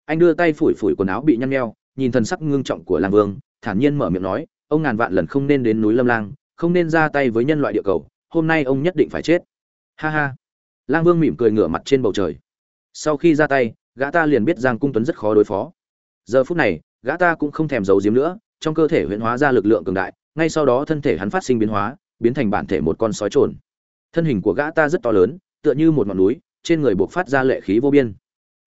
S1: anh đưa tay phủi phủi quần áo bị nhăn nheo, nhìn thần sắc ngưng trọng của lang vương, thản nhiên mở miệng nói, ông ngàn vạn lần không nên đến núi lâm lang, không nên ra tay với nhân loại địa cầu, hôm nay ông nhất định phải chết. Ha ha. Lang vương mỉm cười ngửa mặt trên bầu trời. Sau khi ra tay, gã ta liền biết giang cung tuấn rất khó đối phó. Giờ phút này, gã ta cũng không thèm giấu giếm nữa, trong cơ thể huyễn hóa ra lực lượng cường đại, ngay sau đó thân thể hắn phát sinh biến hóa, biến thành bản thể một con sói trồn. Thân hình của gã ta rất to lớn, tựa như một ngọn núi, trên người buộc phát ra lệ khí vô biên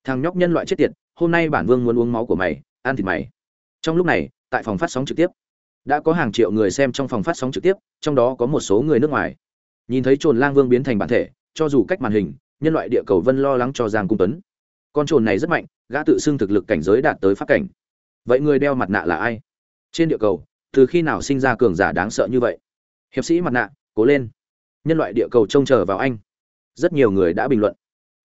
S1: thằng nhóc nhân loại chết tiệt, hôm nay bản vương muốn uống máu của mày, ăn thịt mày. Trong lúc này, tại phòng phát sóng trực tiếp, đã có hàng triệu người xem trong phòng phát sóng trực tiếp, trong đó có một số người nước ngoài. Nhìn thấy trồn lang vương biến thành bản thể, cho dù cách màn hình, nhân loại địa cầu vân lo lắng cho giang cung tuấn. Con trồn này rất mạnh, gã tự xưng thực lực cảnh giới đạt tới pháp cảnh. Vậy người đeo mặt nạ là ai? Trên địa cầu, từ khi nào sinh ra cường giả đáng sợ như vậy? Hiệp sĩ mặt nạ, cố lên. Nhân loại địa cầu trông chờ vào anh. Rất nhiều người đã bình luận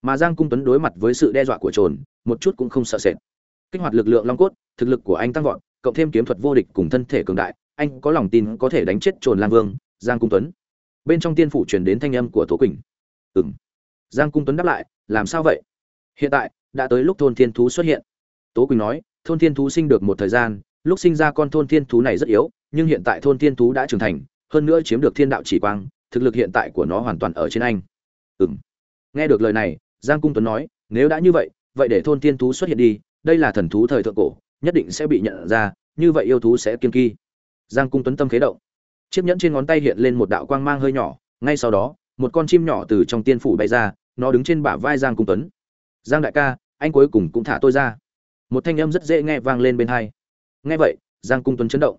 S1: mà giang cung tuấn đối mặt với sự đe dọa của trồn, một chút cũng không sợ sệt. Kích hoạt lực lượng long cốt, thực lực của anh tăng vọt, cộng thêm kiếm thuật vô địch cùng thân thể cường đại, anh có lòng tin có thể đánh chết trồn lang vương, giang cung tuấn. Bên trong tiên phủ truyền đến thanh âm của tố quỳnh. Ừng giang cung tuấn đáp lại, làm sao vậy? Hiện tại, đã tới lúc thôn thiên thú xuất hiện. Tố quỳnh nói, thôn thiên thú sinh được một thời gian, lúc sinh ra con thôn thiên thú này rất yếu, nhưng hiện tại thôn thiên thú đã trưởng thành, hơn nữa chiếm được thiên đạo chỉ quang, thực lực hiện tại của nó hoàn toàn ở trên anh. Ừng nghe được lời này giang cung tuấn nói, nếu đã như vậy vậy để thôn thiên thú xuất hiện đi, đây là thần thú thời thượng cổ, nhất định sẽ bị nhận ra, như vậy yêu thú sẽ kiên kỳ giang cung tuấn tâm khế động. Chiếc nhẫn trên ngón tay hiện lên một đạo quang mang hơi nhỏ, ngay sau đó, một con chim nhỏ từ trong tiên phủ bay ra, nó đứng trên bả vai giang cung tuấn. Giang đại ca, anh cuối cùng cũng thả tôi ra. Một thanh âm rất dễ nghe vang lên bên hai. Nghe vậy, giang cung tuấn chấn động.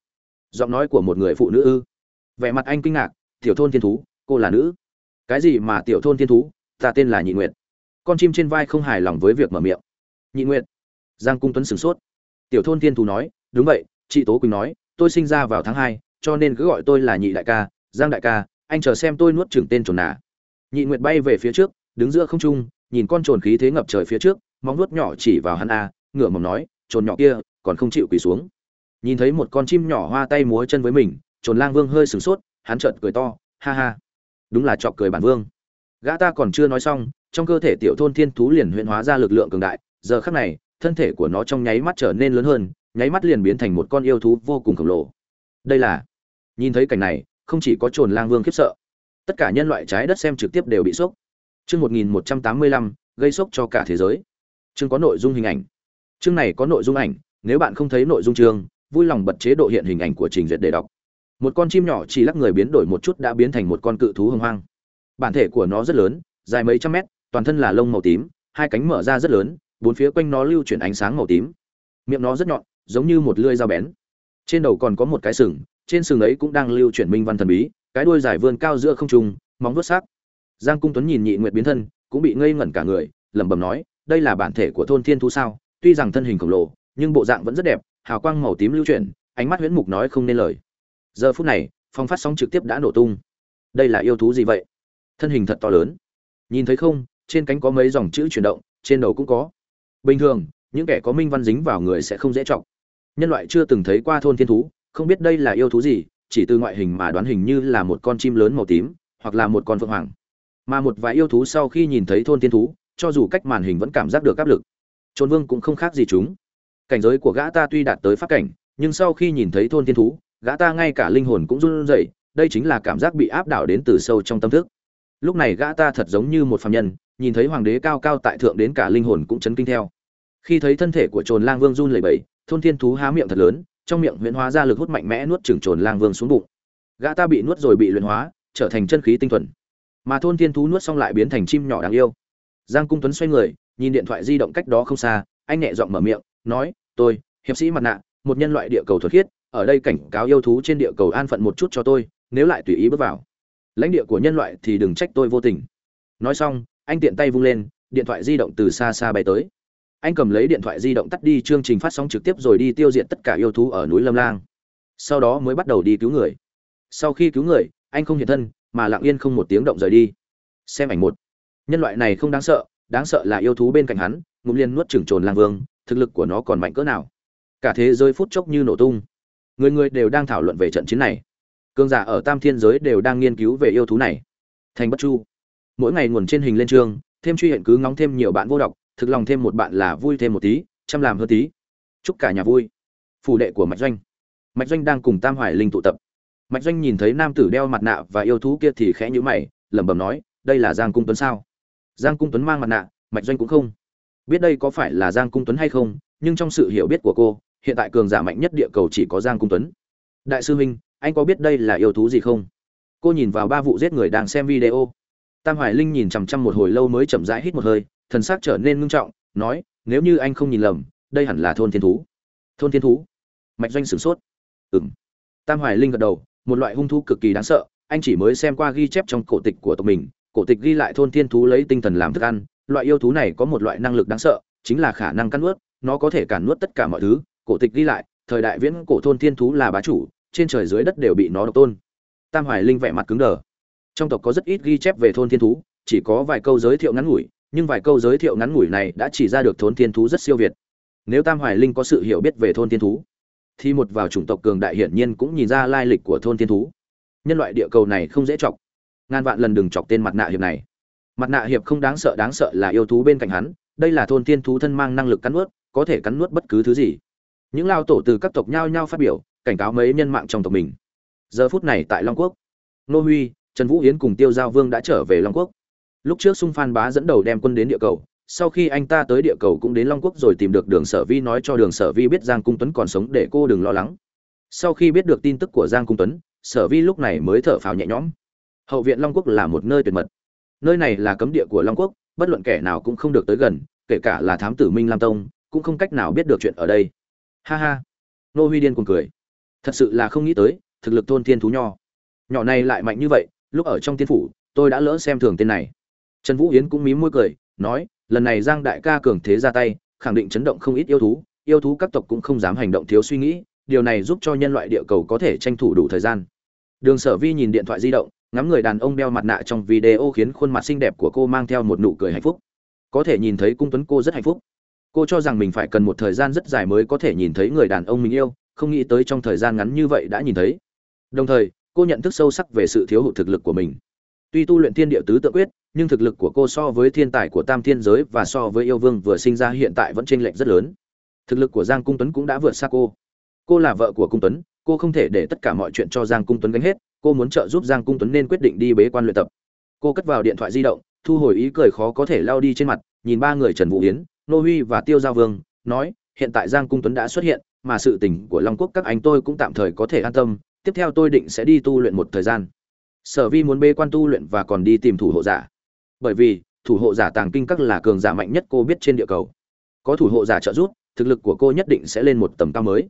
S1: Giọng nói của một người phụ nữ ư? Vẻ mặt anh kinh ngạc, tiểu thôn thiên thú, cô là nữ. Cái gì mà tiểu thôn thiên thú? Ta tên là nhị nguyệt con chim trên vai không hài lòng với việc mở miệng. Nhị nguyệt. Giang cung tuấn sửng sốt. Tiểu thôn thiên thú nói, đúng vậy, chị tố quỳnh nói, tôi sinh ra vào tháng hai, cho nên cứ gọi tôi là nhị đại ca, giang đại ca, anh chờ xem tôi nuốt chừng tên trồn nà. Nhị nguyệt bay về phía trước, đứng giữa không trung, nhìn con trồn khí thế ngập trời phía trước, móng nuốt nhỏ chỉ vào hắn a, ngửa mồm nói, trồn nhỏ kia, còn không chịu quỳ xuống. Nhìn thấy một con chim nhỏ hoa tay múa chân với mình, trồn lang vương hơi sửng sốt, hắn chợt cười to, ha ha, đúng là chọc cười bản vương. Gã ta còn chưa nói xong trong cơ thể tiểu thôn thiên thú liền huyễn hóa ra lực lượng cường đại, giờ khắc này, thân thể của nó trong nháy mắt trở nên lớn hơn, nháy mắt liền biến thành một con yêu thú vô cùng khổng lồ. Đây là, nhìn thấy cảnh này, không chỉ có trồn lang vương khiếp sợ, tất cả nhân loại trái đất xem trực tiếp đều bị sốc. Chương một nghìn một trăm tám mươi lăm, gây sốc cho cả thế giới. Chương có nội dung hình ảnh. Chương này có nội dung ảnh, nếu bạn không thấy nội dung chương, vui lòng bật chế độ hiện hình ảnh của trình duyệt để đọc. Một con chim nhỏ chỉ lắc người biến đổi một chút đã biến thành một con cự thú hung hoang. Bản thể của nó rất lớn, dài mấy trăm mét toàn thân là lông màu tím, hai cánh mở ra rất lớn, bốn phía quanh nó lưu chuyển ánh sáng màu tím. Miệng nó rất nhọn, giống như một lưỡi dao bén. Trên đầu còn có một cái sừng, trên sừng ấy cũng đang lưu chuyển minh văn thần bí, cái đuôi dài vươn cao giữa không trung, móng vuốt sắc. Giang cung tuấn nhìn nhị nguyệt biến thân, cũng bị ngây ngẩn cả người, lẩm bẩm nói, đây là bản thể của thôn thiên thú sao? Tuy rằng thân hình khổng lồ, nhưng bộ dạng vẫn rất đẹp, hào quang màu tím lưu chuyển, ánh mắt huyễn mục nói không nên lời. Giờ phút này, phong phát sóng trực tiếp đã nổ tung. Đây là yêu thú gì vậy? Thân hình thật to lớn. Nhìn thấy không trên cánh có mấy dòng chữ chuyển động, trên đầu cũng có. Bình thường, những kẻ có minh văn dính vào người sẽ không dễ trọng nhân loại chưa từng thấy qua thôn thiên thú, không biết đây là yêu thú gì, chỉ từ ngoại hình mà đoán hình như là một con chim lớn màu tím, hoặc là một con phượng hoàng. Mà một vài yêu thú sau khi nhìn thấy thôn thiên thú, cho dù cách màn hình vẫn cảm giác được áp lực. Trốn vương cũng không khác gì chúng. Cảnh giới của gã ta tuy đạt tới pháp cảnh, nhưng sau khi nhìn thấy thôn thiên thú, gã ta ngay cả linh hồn cũng run rẩy, đây chính là cảm giác bị áp đảo đến từ sâu trong tâm thức. Lúc này gã ta thật giống như một phàm nhân nhìn thấy hoàng đế cao cao tại thượng đến cả linh hồn cũng chấn kinh theo. Khi thấy thân thể của trồn lang vương run lẩy bẩy, thôn thiên thú há miệng thật lớn, trong miệng huyễn hóa ra lực hút mạnh mẽ nuốt chửng trồn lang vương xuống bụng. Gã ta bị nuốt rồi bị luyện hóa, trở thành chân khí tinh thuần. Mà thôn thiên thú nuốt xong lại biến thành chim nhỏ đáng yêu. Giang cung tuấn xoay người, nhìn điện thoại di động cách đó không xa, anh nhẹ giọng mở miệng, nói, tôi, hiệp sĩ mặt nạ, một nhân loại địa cầu thuật khiết, ở đây cảnh cáo yêu thú trên địa cầu an phận một chút cho tôi, nếu lại tùy ý bước vào. Lãnh địa của nhân loại thì đừng trách tôi vô tình. Nói xong anh tiện tay vung lên, điện thoại di động từ xa xa bay tới. Anh cầm lấy điện thoại di động tắt đi, chương trình phát sóng trực tiếp rồi đi tiêu diệt tất cả yêu thú ở núi lâm lang. Sau đó mới bắt đầu đi cứu người. Sau khi cứu người, anh không hiện thân, mà lặng yên không một tiếng động rời đi. Xem ảnh một. Nhân loại này không đáng sợ đáng sợ là yêu thú bên cạnh hắn, ngụm liên nuốt trừng trồn lang vương, thực lực của nó còn mạnh cỡ nào. Cả thế giới phút chốc như nổ tung. Người người đều đang thảo luận về trận chiến này. Cương giả ở tam thiên giới đều đang nghiên cứu về yêu thú này. Thành bất chu mỗi ngày nguồn trên hình lên trường, thêm truy hiện cứ ngóng thêm nhiều bạn vô đọc, thực lòng thêm một bạn là vui thêm một tí, chăm làm hơn tí. Chúc cả nhà vui. Phủ đệ của mạch doanh. Mạch doanh đang cùng tam hoài linh tụ tập. Mạch doanh nhìn thấy nam tử đeo mặt nạ và yêu thú kia thì khẽ nhíu mày, lẩm bẩm nói, đây là giang cung tuấn sao? Giang cung tuấn mang mặt nạ, mạch doanh cũng không. Biết đây có phải là giang cung tuấn hay không, nhưng trong sự hiểu biết của cô, hiện tại cường giả mạnh nhất địa cầu chỉ có giang cung tuấn. Đại sư huynh, anh có biết đây là yêu thú gì không? Cô nhìn vào ba vụ giết người đang xem video tam hoài linh nhìn chằm chằm một hồi lâu mới chậm rãi hít một hơi, thần sắc trở nên ngưng trọng, nói, nếu như anh không nhìn lầm, đây hẳn là thôn thiên thú. Thôn thiên thú? Mạch doanh sửng sốt. Ừm. tam hoài linh gật đầu, một loại hung thú cực kỳ đáng sợ, anh chỉ mới xem qua ghi chép trong cổ tịch của tộc mình, cổ tịch ghi lại thôn thiên thú lấy tinh thần làm thức ăn, loại yêu thú này có một loại năng lực đáng sợ, chính là khả năng cắn nuốt, nó có thể cản nuốt tất cả mọi thứ, cổ tịch ghi lại, thời đại viễn cổ thôn thiên thú là bá chủ, trên trời dưới đất đều bị nó độc tôn. Tam hoài linh vẻ mặt cứng đờ trong tộc có rất ít ghi chép về thôn thiên thú, chỉ có vài câu giới thiệu ngắn ngủi, nhưng vài câu giới thiệu ngắn ngủi này đã chỉ ra được thôn thiên thú rất siêu việt. Nếu tam hoài linh có sự hiểu biết về thôn thiên thú, thì một vào chủng tộc cường đại hiển nhiên cũng nhìn ra lai lịch của thôn thiên thú. Nhân loại địa cầu này không dễ chọc. Ngàn vạn lần đừng chọc tên mặt nạ hiệp này. Mặt nạ hiệp không đáng sợ đáng sợ là yêu thú bên cạnh hắn. Đây là thôn thiên thú thân mang năng lực cắn nuốt, có thể cắn nuốt bất cứ thứ gì. Những lao tổ từ các tộc nhao nhao phát biểu, cảnh cáo mấy nhân mạng trong tộc mình. Giờ phút này tại long quốc, nô huy trần vũ Hiến cùng tiêu giao vương đã trở về long quốc. Lúc trước sung phan bá dẫn đầu đem quân đến địa cầu, sau khi anh ta tới địa cầu cũng đến long quốc rồi tìm được đường sở vi nói cho đường sở vi biết giang cung tuấn còn sống để cô đừng lo lắng. Sau khi biết được tin tức của giang cung tuấn, sở vi lúc này mới thở phào nhẹ nhõm. Hậu viện long quốc là một nơi tuyệt mật. Nơi này là cấm địa của long quốc, bất luận kẻ nào cũng không được tới gần, kể cả là thám tử minh lam tông, cũng không cách nào biết được chuyện ở đây. Ha ha. Nô huy điên cuồng cười. Thật sự là không nghĩ tới, thực lực thôn thiên thú nho. Nhỏ này lại mạnh như vậy lúc ở trong tiên phủ, tôi đã lỡ xem thường tên này. Trần vũ yến cũng mí môi cười, nói, lần này giang đại ca cường thế ra tay, khẳng định chấn động không ít yêu thú yêu thú các tộc cũng không dám hành động thiếu suy nghĩ, điều này giúp cho nhân loại địa cầu có thể tranh thủ đủ thời gian. Đường sở vi nhìn điện thoại di động, ngắm người đàn ông đeo mặt nạ trong video khiến khuôn mặt xinh đẹp của cô mang theo một nụ cười hạnh phúc. Có thể nhìn thấy cung tuấn cô rất hạnh phúc. Cô cho rằng mình phải cần một thời gian rất dài mới có thể nhìn thấy người đàn ông mình yêu, không nghĩ tới trong thời gian ngắn như vậy đã nhìn thấy. Đồng thời cô nhận thức sâu sắc về sự thiếu hụt thực lực của mình. Tuy tu luyện thiên địa tứ tự quyết, nhưng thực lực của cô so với thiên tài của tam thiên giới và so với yêu vương vừa sinh ra hiện tại vẫn chênh lệch rất lớn. Thực lực của giang cung tuấn cũng đã vượt xa cô. Cô là vợ của cung tuấn, cô không thể để tất cả mọi chuyện cho giang cung tuấn gánh hết, cô muốn trợ giúp giang cung tuấn nên quyết định đi bế quan luyện tập. Cô cất vào điện thoại di động, thu hồi ý cười khó có thể lao đi trên mặt, nhìn ba người trần vũ yến, nô huy và tiêu giao vương, nói, hiện tại giang cung tuấn đã xuất hiện, mà sự tình của long quốc các anh tôi cũng tạm thời có thể an tâm tiếp theo tôi định sẽ đi tu luyện một thời gian. Sở vi muốn bê quan tu luyện và còn đi tìm thủ hộ giả. Bởi vì, thủ hộ giả tàng kinh các là cường giả mạnh nhất cô biết trên địa cầu. Có thủ hộ giả trợ giúp, thực lực của cô nhất định sẽ lên một tầm cao mới.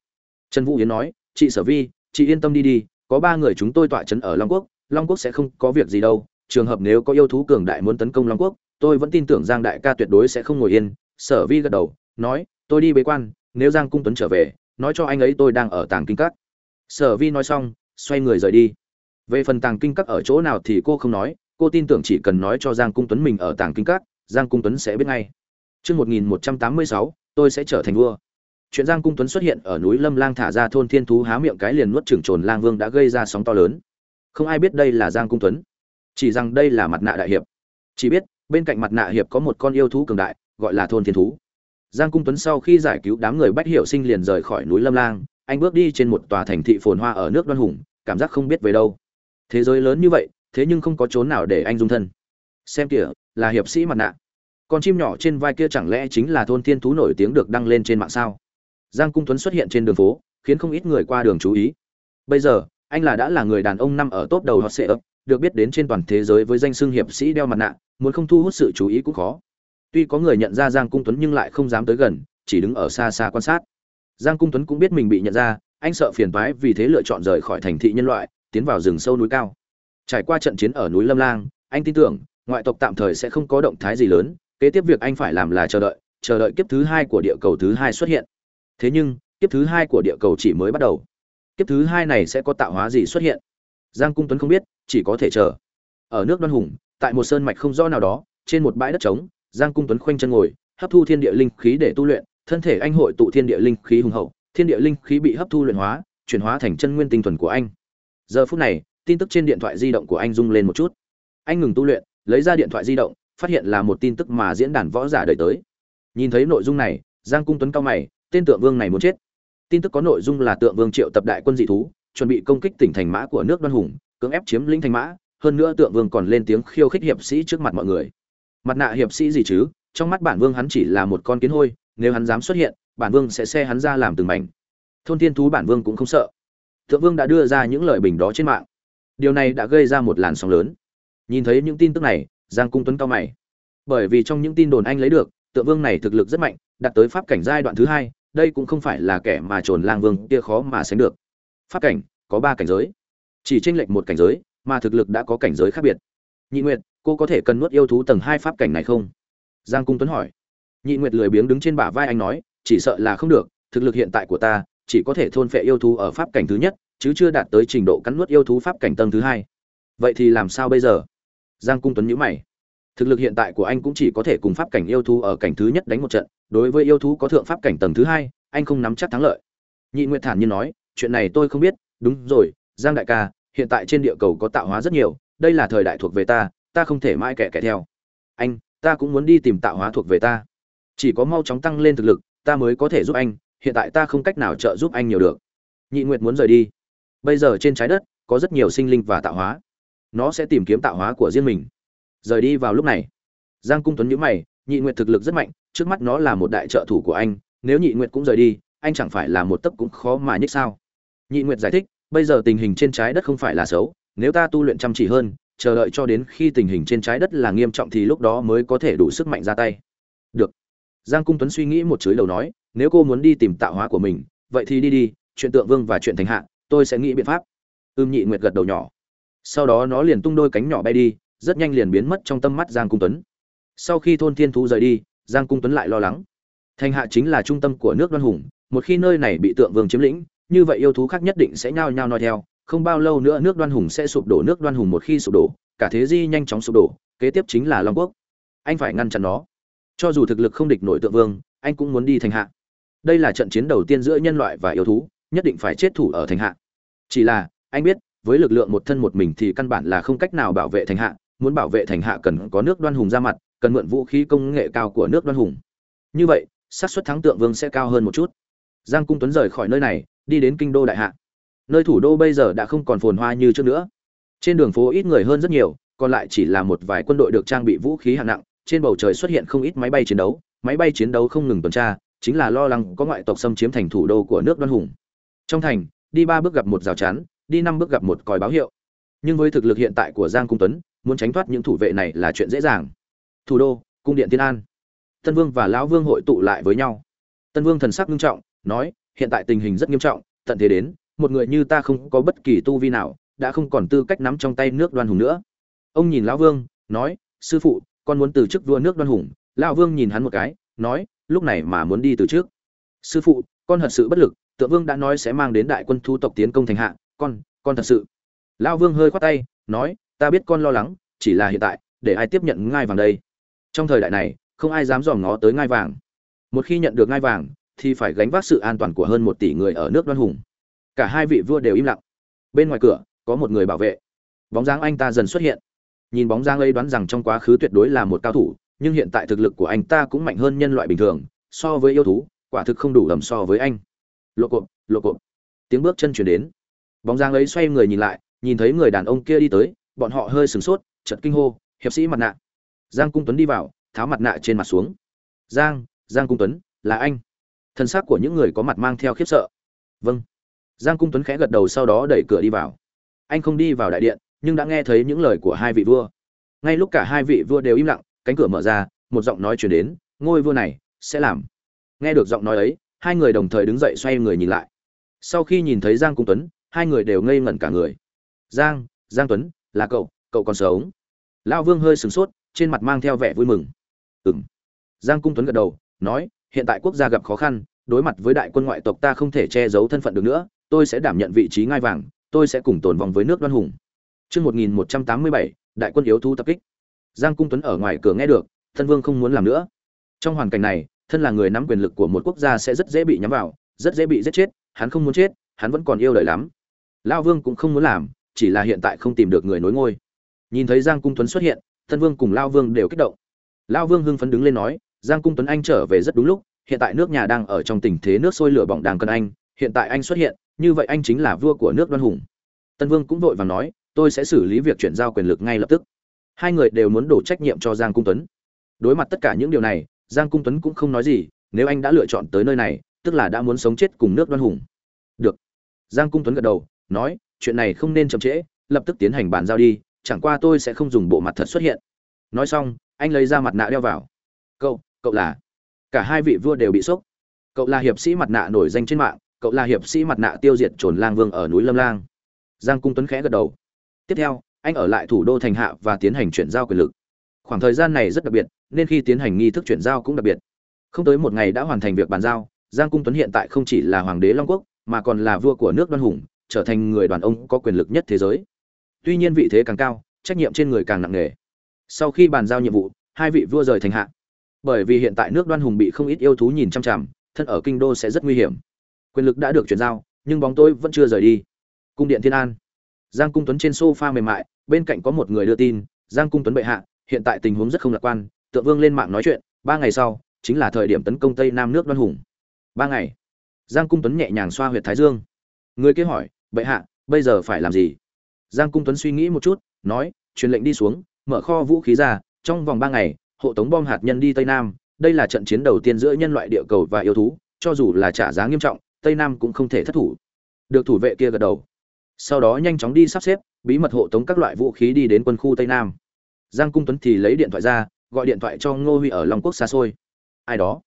S1: Trần vũ yến nói, chị sở vi, chị yên tâm đi đi, có ba người chúng tôi tọa trấn ở long quốc long quốc sẽ không có việc gì đâu. Trường hợp nếu có yêu thú cường đại muốn tấn công long quốc, tôi vẫn tin tưởng giang đại ca tuyệt đối sẽ không ngồi yên. Sở vi gật đầu, nói, tôi đi bế quan, nếu giang cung tuấn trở về, nói cho anh ấy tôi đang ở tàng kinh các sở vi nói xong xoay người rời đi về phần tàng kinh các ở chỗ nào thì cô không nói cô tin tưởng chỉ cần nói cho giang cung tuấn mình ở tàng kinh các giang cung tuấn sẽ biết ngay Trước 1186, tôi sẽ trở thành vua. Chuyện Giang Cung Tuấn xuất hiện ở núi Lâm Lang thả ra thôn thiên thú há miệng cái liền nuốt chửng trồn lang vương đã gây ra sóng to lớn. Không ai biết đây là Giang Cung Tuấn, chỉ rằng đây là mặt nạ đại hiệp. Chỉ biết, bên cạnh mặt nạ hiệp có một con yêu thú cường đại, gọi là thôn thiên thú. Giang Cung Tuấn sau khi giải cứu đám người Bách Hiểu Sinh liền rời khỏi núi Lâm Lang, anh bước đi trên một tòa thành thị phồn hoa ở nước Đoan Hùng, cảm giác không biết về đâu. Thế giới lớn như vậy, thế nhưng không có chốn nào để anh dung thân. Xem kìa, là hiệp sĩ mặt nạ. Con chim nhỏ trên vai kia chẳng lẽ chính là thôn thiên thú nổi tiếng được đăng lên trên mạng sao? Giang Cung Tuấn xuất hiện trên đường phố, khiến không ít người qua đường chú ý. Bây giờ, anh là đã là người đàn ông năm ở top đầu hot setup, được biết đến trên toàn thế giới với danh xưng hiệp sĩ đeo mặt nạ, muốn không thu hút sự chú ý cũng khó. Tuy có người nhận ra Giang Cung Tuấn nhưng lại không dám tới gần, chỉ đứng ở xa xa quan sát. Giang Cung Tuấn cũng biết mình bị nhận ra, anh sợ phiền toái vì thế lựa chọn rời khỏi thành thị nhân loại, tiến vào rừng sâu núi cao. Trải qua trận chiến ở núi Lâm Lang, anh tin tưởng, ngoại tộc tạm thời sẽ không có động thái gì lớn, kế tiếp việc anh phải làm là chờ đợi, chờ đợi kiếp thứ hai của địa cầu thứ hai xuất hiện. Thế nhưng, kiếp thứ hai của địa cầu chỉ mới bắt đầu. Kiếp thứ hai này sẽ có tạo hóa gì xuất hiện? Giang Cung Tuấn không biết, chỉ có thể chờ. Ở nước Đoan Hùng, tại một sơn mạch không rõ nào đó, trên một bãi đất trống, Giang Cung Tuấn khoanh chân ngồi, hấp thu thiên địa linh khí để tu luyện, thân thể anh hội tụ thiên địa linh khí hùng hậu, thiên địa linh khí bị hấp thu luyện hóa, chuyển hóa thành chân nguyên tinh thuần của anh. Giờ phút này, tin tức trên điện thoại di động của anh rung lên một chút. Anh ngừng tu luyện, lấy ra điện thoại di động, phát hiện là một tin tức mà diễn đàn võ giả đợi tới. Nhìn thấy nội dung này, Giang Cung Tuấn cao mày, tên tượng vương này muốn chết. Tin tức có nội dung là tượng vương triệu tập đại quân dị thú, chuẩn bị công kích tỉnh thành mã của nước Đoan Hùng, cưỡng ép chiếm lĩnh thành mã, hơn nữa tượng vương còn lên tiếng khiêu khích hiệp sĩ trước mặt mọi người. Mặt nạ hiệp sĩ gì chứ, trong mắt bản vương hắn chỉ là một con kiến hôi, nếu hắn dám xuất hiện, bản vương sẽ xe hắn ra làm từng mảnh. Thôn Thiên thú bản vương cũng không sợ. thượng vương đã đưa ra những lời bình đó trên mạng. Điều này đã gây ra một làn sóng lớn. Nhìn thấy những tin tức này, Giang Cung Tuấn cao mày. Bởi vì trong những tin đồn anh lấy được, tượng vương này thực lực rất mạnh, đạt tới pháp cảnh giai đoạn thứ hai, đây cũng không phải là kẻ mà trồn lang vương kia khó mà sánh được. Pháp cảnh có ba cảnh giới, chỉ chênh lệch một cảnh giới, mà thực lực đã có cảnh giới khác biệt. Nhị Nguyệt, cô có thể cần nuốt yêu thú tầng hai pháp cảnh này không? Giang Cung Tuấn hỏi. Nhị Nguyệt lười biếng đứng trên bả vai anh nói, chỉ sợ là không được, thực lực hiện tại của ta, chỉ có thể thôn phệ yêu thú ở pháp cảnh thứ nhất, chứ chưa đạt tới trình độ cắn nuốt yêu thú pháp cảnh tầng thứ hai. Vậy thì làm sao bây giờ? Giang Cung Tuấn nhữ mày. Thực lực hiện tại của anh cũng chỉ có thể cùng pháp cảnh yêu thú ở cảnh thứ nhất đánh một trận, đối với yêu thú có thượng pháp cảnh tầng thứ hai, anh không nắm chắc thắng lợi. Nhị Nguyệt thản nhiên nói, chuyện này tôi không biết, đúng rồi, Giang đại ca, hiện tại trên địa cầu có tạo hóa rất nhiều, đây là thời đại thuộc về ta, ta không thể mãi kẻ kẻ theo. Anh, ta cũng muốn đi tìm tạo hóa thuộc về ta. Chỉ có mau chóng tăng lên thực lực, ta mới có thể giúp anh, hiện tại ta không cách nào trợ giúp anh nhiều được. Nhị Nguyệt muốn rời đi. Bây giờ trên trái đất có rất nhiều sinh linh và tạo hóa. Nó sẽ tìm kiếm tạo hóa của riêng mình. Rời đi vào lúc này. Giang Cung Tuấn nhữ mày, Nhị Nguyệt thực lực rất mạnh, trước mắt nó là một đại trợ thủ của anh, nếu Nhị Nguyệt cũng rời đi, anh chẳng phải là một tấc cũng khó mà nhích sao? Nhị Nguyệt giải thích, bây giờ tình hình trên trái đất không phải là xấu, nếu ta tu luyện chăm chỉ hơn, chờ đợi cho đến khi tình hình trên trái đất là nghiêm trọng thì lúc đó mới có thể đủ sức mạnh ra tay. Giang Cung Tuấn suy nghĩ một chuỗi đầu nói, nếu cô muốn đi tìm tạo hóa của mình, vậy thì đi đi, chuyện tượng vương và chuyện thành hạ, tôi sẽ nghĩ biện pháp. Ưm Nhị Nguyệt gật đầu nhỏ. Sau đó nó liền tung đôi cánh nhỏ bay đi, rất nhanh liền biến mất trong tâm mắt Giang Cung Tuấn. Sau khi thôn thiên thú rời đi, Giang Cung Tuấn lại lo lắng. Thành hạ chính là trung tâm của nước Đoan Hùng, một khi nơi này bị tượng vương chiếm lĩnh, như vậy yêu thú khác nhất định sẽ nhao nhao nói theo, không bao lâu nữa nước Đoan Hùng sẽ sụp đổ, nước Đoan Hùng một khi sụp đổ, cả thế di nhanh chóng sụp đổ, kế tiếp chính là Long Quốc. Anh phải ngăn chặn nó. Cho dù thực lực không địch nổi tượng vương, anh cũng muốn đi thành hạ. Đây là trận chiến đầu tiên giữa nhân loại và yêu thú, nhất định phải chết thủ ở thành hạ. Chỉ là, anh biết, với lực lượng một thân một mình thì căn bản là không cách nào bảo vệ thành hạ, muốn bảo vệ thành hạ cần có nước Đoan Hùng ra mặt, cần mượn vũ khí công nghệ cao của nước Đoan Hùng. Như vậy, xác suất thắng tượng vương sẽ cao hơn một chút. Giang Cung Tuấn rời khỏi nơi này, đi đến kinh đô đại hạ nơi thủ đô bây giờ đã không còn phồn hoa như trước nữa trên đường phố ít người hơn rất nhiều còn lại chỉ là một vài quân đội được trang bị vũ khí hạng nặng trên bầu trời xuất hiện không ít máy bay chiến đấu, máy bay chiến đấu không ngừng tuần tra, chính là lo lắng có ngoại tộc xâm chiếm thành thủ đô của nước đoan hùng. Trong thành, đi ba bước gặp một rào chắn, đi năm bước gặp một còi báo hiệu. Nhưng với thực lực hiện tại của giang cung tuấn, muốn tránh thoát những thủ vệ này là chuyện dễ dàng. Thủ đô, cung điện tiên an. Tân vương và lão vương hội tụ lại với nhau. Tân vương thần sắc nghiêm trọng, nói, hiện tại tình hình rất nghiêm trọng, tận thế đến, một người như ta không có bất kỳ tu vi nào, đã không còn tư cách nắm trong tay nước đoan hùng nữa. Ông nhìn lão vương, nói, sư phụ con muốn từ chức vua nước đoan hùng, lão vương nhìn hắn một cái, nói, lúc này mà muốn đi từ trước sư phụ, con thật sự bất lực, tượng vương đã nói sẽ mang đến đại quân thu tộc tiến công thành hạ, con con thật sự. Lão vương hơi khoát tay, nói, ta biết con lo lắng, chỉ là hiện tại, để ai tiếp nhận ngai vàng đây? Trong thời đại này, không ai dám dòm ngó tới ngai vàng. Một khi nhận được ngai vàng, thì phải gánh vác sự an toàn của hơn một tỷ người ở nước đoan hùng. Cả hai vị vua đều im lặng. Bên ngoài cửa, có một người bảo vệ. Bóng dáng anh ta dần xuất hiện nhìn bóng dáng ấy đoán rằng trong quá khứ tuyệt đối là một cao thủ, nhưng hiện tại thực lực của anh ta cũng mạnh hơn nhân loại bình thường, so với yêu thú, quả thực không đủ lầm so với anh. Lộ cộp lộ cộp. Tiếng bước chân chuyển đến. Bóng dáng ấy xoay người nhìn lại, nhìn thấy người đàn ông kia đi tới, bọn họ hơi sửng sốt chật kinh hô, hiệp sĩ mặt nạ. Giang cung tuấn đi vào, tháo mặt nạ trên mặt xuống. Giang giang cung tuấn, là anh. Thân xác của những người có mặt mang theo khiếp sợ. Vâng. Giang cung tuấn khẽ gật đầu sau đó đẩy cửa đi vào. Anh không đi vào đại điện nhưng đã nghe thấy những lời của hai vị vua. Ngay lúc cả hai vị vua đều im lặng, cánh cửa mở ra, một giọng nói chuyển đến, ngôi vua này sẽ làm. Nghe được giọng nói ấy, hai người đồng thời đứng dậy xoay người nhìn lại. Sau khi nhìn thấy giang cung tuấn, hai người đều ngây ngẩn cả người. Giang giang tuấn, là cậu cậu còn sống? Lão vương hơi sửng sốt, trên mặt mang theo vẻ vui mừng. Ừng giang cung tuấn gật đầu, nói, hiện tại quốc gia gặp khó khăn, đối mặt với đại quân ngoại tộc ta không thể che giấu thân phận được nữa, tôi sẽ đảm nhận vị trí ngai vàng, tôi sẽ cùng tồn vong với nước đoan hùng. Chương 1187, đại quân yếu thú tập kích. Giang Cung Tuấn ở ngoài cửa nghe được, Thân Vương không muốn làm nữa. Trong hoàn cảnh này, thân là người nắm quyền lực của một quốc gia sẽ rất dễ bị nhắm vào, rất dễ bị giết chết, hắn không muốn chết, hắn vẫn còn yêu đời lắm. Lão Vương cũng không muốn làm, chỉ là hiện tại không tìm được người nối ngôi. Nhìn thấy Giang Cung Tuấn xuất hiện, Thân Vương cùng Lão Vương đều kích động. Lão Vương hưng phấn đứng lên nói, Giang Cung Tuấn anh trở về rất đúng lúc, hiện tại nước nhà đang ở trong tình thế nước sôi lửa bỏng đang cần anh, hiện tại anh xuất hiện, như vậy anh chính là vua của nước Đoan Hùng. Tân Vương cũng vội vàng nói, tôi sẽ xử lý việc chuyển giao quyền lực ngay lập tức. Hai người đều muốn đổ trách nhiệm cho giang cung tuấn. Đối mặt tất cả những điều này, giang cung tuấn cũng không nói gì, nếu anh đã lựa chọn tới nơi này, tức là đã muốn sống chết cùng nước đoan hùng. Được. Giang cung tuấn gật đầu, nói, chuyện này không nên chậm trễ, lập tức tiến hành bàn giao đi, chẳng qua tôi sẽ không dùng bộ mặt thật xuất hiện. Nói xong, anh lấy ra mặt nạ đeo vào. Cậu cậu là? Cả hai vị vua đều bị sốc. Cậu là hiệp sĩ mặt nạ nổi danh trên mạng, cậu là hiệp sĩ mặt nạ tiêu diệt trồn lang vương ở núi lâm lang. Giang cung tuấn khẽ gật đầu tiếp theo, anh ở lại thủ đô thành hạ và tiến hành chuyển giao quyền lực. Khoảng thời gian này rất đặc biệt, nên khi tiến hành nghi thức chuyển giao cũng đặc biệt. Không tới một ngày đã hoàn thành việc bàn giao, giang cung tuấn hiện tại không chỉ là hoàng đế long quốc, mà còn là vua của nước đoan hùng, trở thành người đoàn ông có quyền lực nhất thế giới. Tuy nhiên vị thế càng cao, trách nhiệm trên người càng nặng nề. Sau khi bàn giao nhiệm vụ, hai vị vua rời thành hạ. Bởi vì hiện tại nước đoan hùng bị không ít yêu thú nhìn chăm chằm, thân ở kinh đô sẽ rất nguy hiểm. Quyền lực đã được chuyển giao, nhưng bóng tôi vẫn chưa rời đi. Cung điện thiên an. Giang Cung Tuấn trên sofa mềm mại, bên cạnh có một người đưa tin, Giang Cung Tuấn bệ hạ, hiện tại tình huống rất không lạc quan, Tượng Vương lên mạng nói chuyện, ba ngày sau, chính là thời điểm tấn công Tây Nam nước Đoan Hùng. Ba ngày. Giang Cung Tuấn nhẹ nhàng xoa huyệt thái dương. Người kia hỏi, bệ hạ, bây giờ phải làm gì? Giang Cung Tuấn suy nghĩ một chút, nói, truyền lệnh đi xuống, mở kho vũ khí ra, trong vòng ba ngày, hộ tống bom hạt nhân đi Tây Nam, đây là trận chiến đầu tiên giữa nhân loại địa cầu và yêu thú, cho dù là trả giá nghiêm trọng, Tây Nam cũng không thể thất thủ. Được thủ vệ kia gật đầu sau đó nhanh chóng đi sắp xếp, bí mật hộ tống các loại vũ khí đi đến quân khu tây nam. Giang cung tuấn thì lấy điện thoại ra, gọi điện thoại cho ngô huy ở long quốc xa xôi. Ai đó?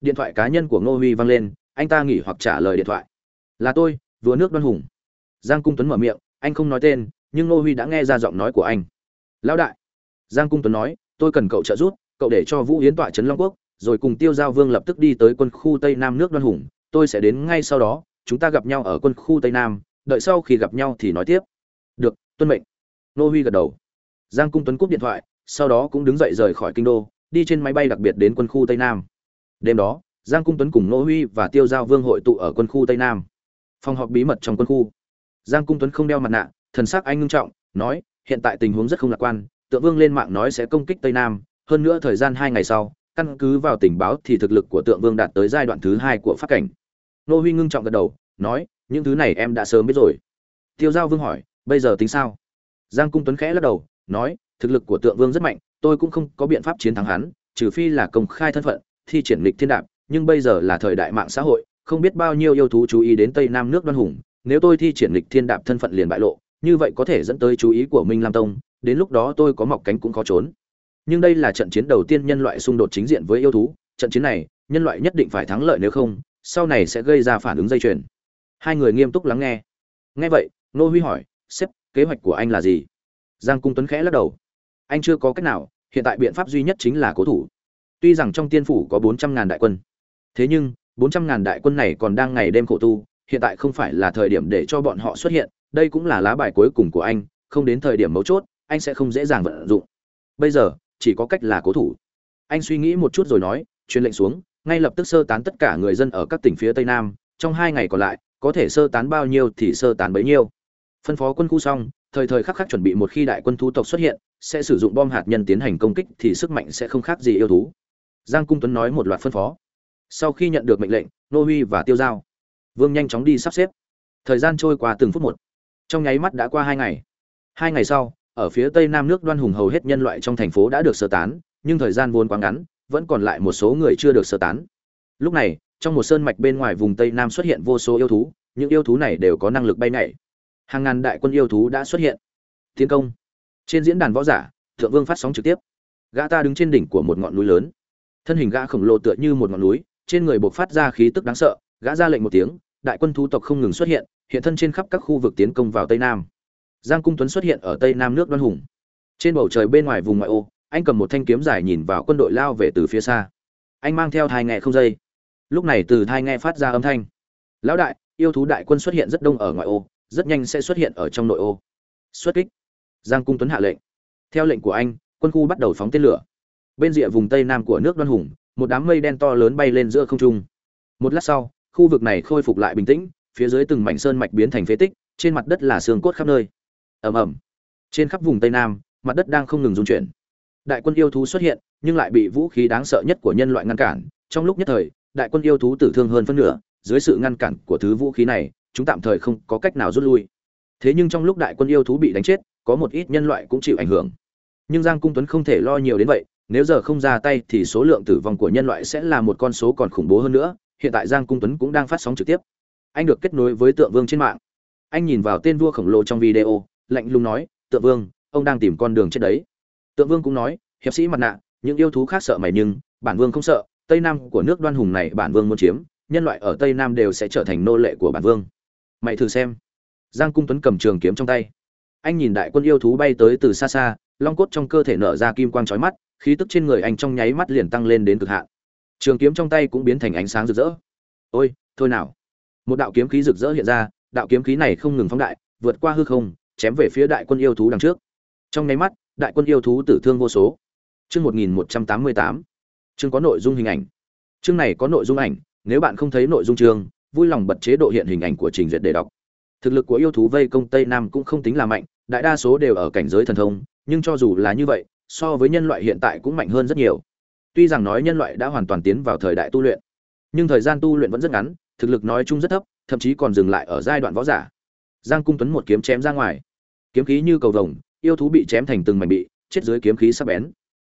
S1: Điện thoại cá nhân của ngô huy vang lên, anh ta nghỉ hoặc trả lời điện thoại. Là tôi vừa nước đoan hùng. Giang cung tuấn mở miệng, anh không nói tên, nhưng ngô huy đã nghe ra giọng nói của anh. Lão đại. Giang cung tuấn nói, tôi cần cậu trợ giúp, cậu để cho vũ hiến tọa trấn long quốc, rồi cùng tiêu giao vương lập tức đi tới quân khu tây nam nước đoan hùng, tôi sẽ đến ngay sau đó, chúng ta gặp nhau ở quân khu tây nam đợi sau khi gặp nhau thì nói tiếp. Được, tuân mệnh. Nô huy gật đầu. Giang cung tuấn cúp điện thoại, sau đó cũng đứng dậy rời khỏi kinh đô, đi trên máy bay đặc biệt đến quân khu tây nam. Đêm đó, giang cung tuấn cùng nô huy và tiêu giao vương hội tụ ở quân khu tây nam. Phòng họp bí mật trong quân khu. Giang cung tuấn không đeo mặt nạ, thần sắc anh ngưng trọng, nói, hiện tại tình huống rất không lạc quan, tượng vương lên mạng nói sẽ công kích tây nam, hơn nữa thời gian hai ngày sau, căn cứ vào tình báo thì thực lực của tượng vương đạt tới giai đoạn thứ hai của phát cảnh. Nô huy ngưng trọng gật đầu, nói những thứ này em đã sớm biết rồi. Tiêu giao vương hỏi, bây giờ tính sao? Giang cung tuấn khẽ lắc đầu, nói, thực lực của tượng vương rất mạnh, tôi cũng không có biện pháp chiến thắng hắn, trừ phi là công khai thân phận, thi triển lịch thiên đạp, nhưng bây giờ là thời đại mạng xã hội, không biết bao nhiêu yêu thú chú ý đến tây nam nước đoan hùng, nếu tôi thi triển lịch thiên đạp thân phận liền bại lộ, như vậy có thể dẫn tới chú ý của minh lam tông, đến lúc đó tôi có mọc cánh cũng khó trốn. Nhưng đây là trận chiến đầu tiên nhân loại xung đột chính diện với yêu thú, trận chiến này, nhân loại nhất định phải thắng lợi nếu không, sau này sẽ gây ra phản ứng dây chuyền hai người nghiêm túc lắng nghe. Nghe vậy nô huy hỏi, sếp, kế hoạch của anh là gì? Giang cung tuấn khẽ lắc đầu. Anh chưa có cách nào, hiện tại biện pháp duy nhất chính là cố thủ. Tuy rằng trong tiên phủ có bốn trăm ngàn đại quân, thế nhưng bốn trăm ngàn đại quân này còn đang ngày đêm khổ tu, hiện tại không phải là thời điểm để cho bọn họ xuất hiện, đây cũng là lá bài cuối cùng của anh, không đến thời điểm mấu chốt, anh sẽ không dễ dàng vận dụng. Bây giờ, chỉ có cách là cố thủ. Anh suy nghĩ một chút rồi nói, truyền lệnh xuống, ngay lập tức sơ tán tất cả người dân ở các tỉnh phía tây nam, trong hai ngày còn lại có thể sơ tán bao nhiêu thì sơ tán bấy nhiêu. Phân phó quân khu xong, thời thời khắc khắc chuẩn bị một khi đại quân thú tộc xuất hiện, sẽ sử dụng bom hạt nhân tiến hành công kích thì sức mạnh sẽ không khác gì yêu thú. Giang cung tuấn nói một loạt phân phó. Sau khi nhận được mệnh lệnh, nô huy và tiêu giao, vương nhanh chóng đi sắp xếp. Thời gian trôi qua từng phút một. Trong nháy mắt đã qua hai ngày. Hai ngày sau, ở phía tây nam nước đoan hùng hầu hết nhân loại trong thành phố đã được sơ tán, nhưng thời gian vốn quá ngắn, vẫn còn lại một số người chưa được sơ tán. Lúc này trong một sơn mạch bên ngoài vùng tây nam xuất hiện vô số yêu thú, những yêu thú này đều có năng lực bay nhảy. Hàng ngàn đại quân yêu thú đã xuất hiện. Tiến công. Trên diễn đàn võ giả, thượng vương phát sóng trực tiếp. Gã ta đứng trên đỉnh của một ngọn núi lớn. Thân hình gã khổng lồ tựa như một ngọn núi, trên người buộc phát ra khí tức đáng sợ, gã ra lệnh một tiếng, đại quân thú tộc không ngừng xuất hiện hiện thân trên khắp các khu vực tiến công vào tây nam. Giang cung tuấn xuất hiện ở tây nam nước đoan hùng. Trên bầu trời bên ngoài vùng ngoại ô, anh cầm một thanh kiếm dài nhìn vào quân đội lao về từ phía xa. Anh mang theo thai nghe không dây lúc này từ thai nghe phát ra âm thanh. Lão đại, yêu thú đại quân xuất hiện rất đông ở ngoại ô, rất nhanh sẽ xuất hiện ở trong nội ô. Xuất kích. Giang cung tuấn hạ lệnh. Theo lệnh của anh, quân khu bắt đầu phóng tên lửa. Bên rìa vùng tây nam của nước đoan hùng, một đám mây đen to lớn bay lên giữa không trung. Một lát sau, khu vực này khôi phục lại bình tĩnh, phía dưới từng mảnh sơn mạch biến thành phế tích, trên mặt đất là xương cốt khắp nơi. Ầm ầm. Trên khắp vùng tây nam, mặt đất đang không ngừng rung chuyển. Đại quân yêu thú xuất hiện, nhưng lại bị vũ khí đáng sợ nhất của nhân loại ngăn cản. Trong lúc nhất thời đại quân yêu thú tử thương hơn phân nửa, dưới sự ngăn cản của thứ vũ khí này, chúng tạm thời không có cách nào rút lui. Thế nhưng trong lúc đại quân yêu thú bị đánh chết, có một ít nhân loại cũng chịu ảnh hưởng. Nhưng giang cung tuấn không thể lo nhiều đến vậy, nếu giờ không ra tay thì số lượng tử vong của nhân loại sẽ là một con số còn khủng bố hơn nữa, hiện tại giang cung tuấn cũng đang phát sóng trực tiếp. Anh được kết nối với tượng vương trên mạng. Anh nhìn vào tên vua khổng lồ trong video, lạnh lùng nói, tượng vương, ông đang tìm con đường chết đấy. Tượng vương cũng nói, hiệp sĩ mặt nạ, những yêu thú khác sợ mày nhưng bản vương không sợ tây nam của nước đoan hùng này bản vương muốn chiếm, nhân loại ở tây nam đều sẽ trở thành nô lệ của bản vương. Mày thử xem. Giang cung tuấn cầm trường kiếm trong tay. Anh nhìn đại quân yêu thú bay tới từ xa xa, long cốt trong cơ thể nở ra kim quang trói mắt, khí tức trên người anh trong nháy mắt liền tăng lên đến cực hạn. Trường kiếm trong tay cũng biến thành ánh sáng rực rỡ. Ôi, thôi nào. Một đạo kiếm khí rực rỡ hiện ra, đạo kiếm khí này không ngừng phóng đại, vượt qua hư không, chém về phía đại quân yêu thú đằng trước. Trong nháy mắt, đại quân yêu thú tử thương vô số. Chương một nghìn một trăm tám mươi tám chương có nội dung hình ảnh. Chương này có nội dung ảnh, nếu bạn không thấy nội dung chương, vui lòng bật chế độ hiện hình ảnh của trình duyệt để đọc. Thực lực của yêu thú vây công tây nam cũng không tính là mạnh, đại đa số đều ở cảnh giới thần thông, nhưng cho dù là như vậy, so với nhân loại hiện tại cũng mạnh hơn rất nhiều. Tuy rằng nói nhân loại đã hoàn toàn tiến vào thời đại tu luyện, nhưng thời gian tu luyện vẫn rất ngắn, thực lực nói chung rất thấp, thậm chí còn dừng lại ở giai đoạn võ giả. Giang cung tuấn một kiếm chém ra ngoài. Kiếm khí như cầu vồng, yêu thú bị chém thành từng mảnh bị, chết dưới kiếm khí sắc bén.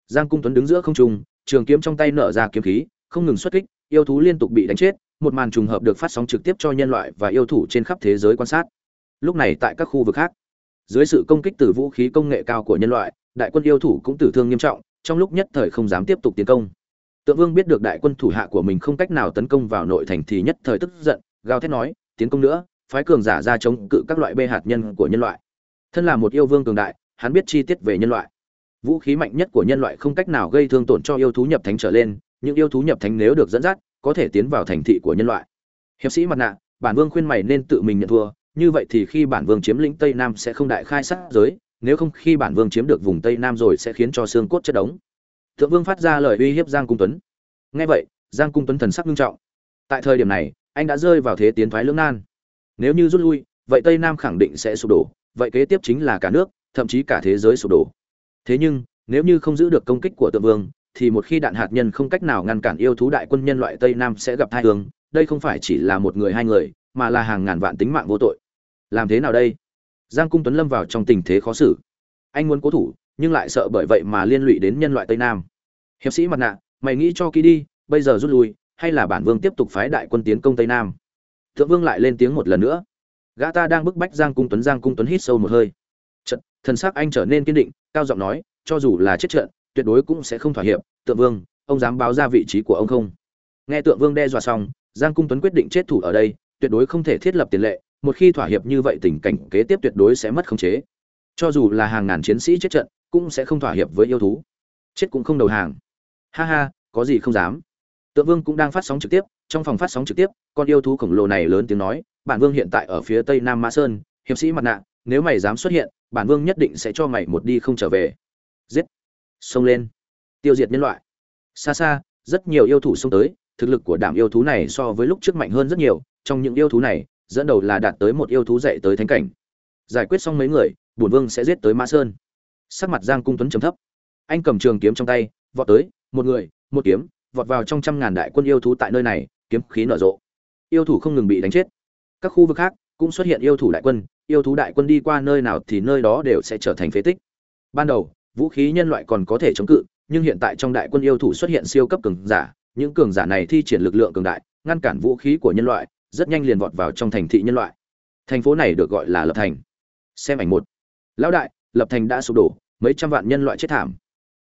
S1: Giang cung tuấn đứng giữa không trung trường kiếm trong tay nở ra kiếm khí, không ngừng xuất kích, yêu thú liên tục bị đánh chết, một màn trùng hợp được phát sóng trực tiếp cho nhân loại và yêu thủ trên khắp thế giới quan sát. Lúc này tại các khu vực khác, dưới sự công kích từ vũ khí công nghệ cao của nhân loại, đại quân yêu thủ cũng tử thương nghiêm trọng, trong lúc nhất thời không dám tiếp tục tiến công. Tượng vương biết được đại quân thủ hạ của mình không cách nào tấn công vào nội thành thì nhất thời tức giận, gào thét nói, tiến công nữa, phái cường giả ra chống cự các loại bê hạt nhân của nhân loại. Thân là một yêu vương cường đại, hắn biết chi tiết về nhân loại vũ khí mạnh nhất của nhân loại không cách nào gây thương tổn cho yêu thú nhập thánh trở lên, những yêu thú nhập thánh nếu được dẫn dắt, có thể tiến vào thành thị của nhân loại. Hiệp sĩ mặt nạ, bản vương khuyên mày nên tự mình nhận thua, như vậy thì khi bản vương chiếm lĩnh tây nam sẽ không đại khai sát giới, nếu không khi bản vương chiếm được vùng tây nam rồi sẽ khiến cho xương cốt chất đống. Thượng vương phát ra lời uy hiếp giang cung tuấn. Nghe vậy, giang cung tuấn thần sắc nghiêm trọng. Tại thời điểm này, anh đã rơi vào thế tiến thoái lưỡng nan. Nếu như rút lui, vậy tây nam khẳng định sẽ sụp đổ, vậy kế tiếp chính là cả nước, thậm chí cả thế giới sụp đổ thế nhưng, nếu như không giữ được công kích của tượng vương, thì một khi đạn hạt nhân không cách nào ngăn cản yêu thú đại quân nhân loại tây nam sẽ gặp tai hương đây không phải chỉ là một người hai người, mà là hàng ngàn vạn tính mạng vô tội. Làm thế nào đây? Giang cung tuấn lâm vào trong tình thế khó xử. Anh muốn cố thủ, nhưng lại sợ bởi vậy mà liên lụy đến nhân loại tây nam. Hiệp sĩ mặt nạ, mày nghĩ cho kỹ đi, bây giờ rút lui, hay là bản vương tiếp tục phái đại quân tiến công tây nam? Thượng vương lại lên tiếng một lần nữa. Gã ta đang bức bách giang cung tuấn, giang cung tuấn hít sâu một hơi thần sắc anh trở nên kiên định, cao giọng nói, cho dù là chết trận, tuyệt đối cũng sẽ không thỏa hiệp, tượng vương, ông dám báo ra vị trí của ông không? Nghe tượng vương đe dọa xong, giang cung tuấn quyết định chết thủ ở đây, tuyệt đối không thể thiết lập tiền lệ, một khi thỏa hiệp như vậy tình cảnh kế tiếp tuyệt đối sẽ mất khống chế. Cho dù là hàng ngàn chiến sĩ chết trận, cũng sẽ không thỏa hiệp với yêu thú. Chết cũng không đầu hàng. Ha ha, có gì không dám. Tượng vương cũng đang phát sóng trực tiếp, trong phòng phát sóng trực tiếp, con yêu thú khổng lồ này lớn tiếng nói, bản vương hiện tại ở phía tây nam mã sơn, hiệp sĩ mặt nạ nếu mày dám xuất hiện, bản vương nhất định sẽ cho mày một đi không trở về. Giết. Xông lên. Tiêu diệt nhân loại. Xa xa, rất nhiều yêu thủ xông tới, thực lực của đảm yêu thú này so với lúc trước mạnh hơn rất nhiều, trong những yêu thú này, dẫn đầu là đạt tới một yêu thú dạy tới thánh cảnh. Giải quyết xong mấy người, bổn vương sẽ giết tới mã sơn. Sắc mặt giang cung tuấn trầm thấp. Anh cầm trường kiếm trong tay, vọt tới, một người, một kiếm, vọt vào trong trăm ngàn đại quân yêu thú tại nơi này, kiếm khí nở rộ. Yêu thủ không ngừng bị đánh chết. Các khu vực khác cũng xuất hiện yêu thủ đại quân yêu thú đại quân đi qua nơi nào thì nơi đó đều sẽ trở thành phế tích. Ban đầu, vũ khí nhân loại còn có thể chống cự, nhưng hiện tại trong đại quân yêu thủ xuất hiện siêu cấp cường giả, những cường giả này thi triển lực lượng cường đại, ngăn cản vũ khí của nhân loại, rất nhanh liền vọt vào trong thành thị nhân loại. Thành phố này được gọi là lập thành. Xem ảnh một. Lão đại, lập thành đã sụp đổ, mấy trăm vạn nhân loại chết thảm.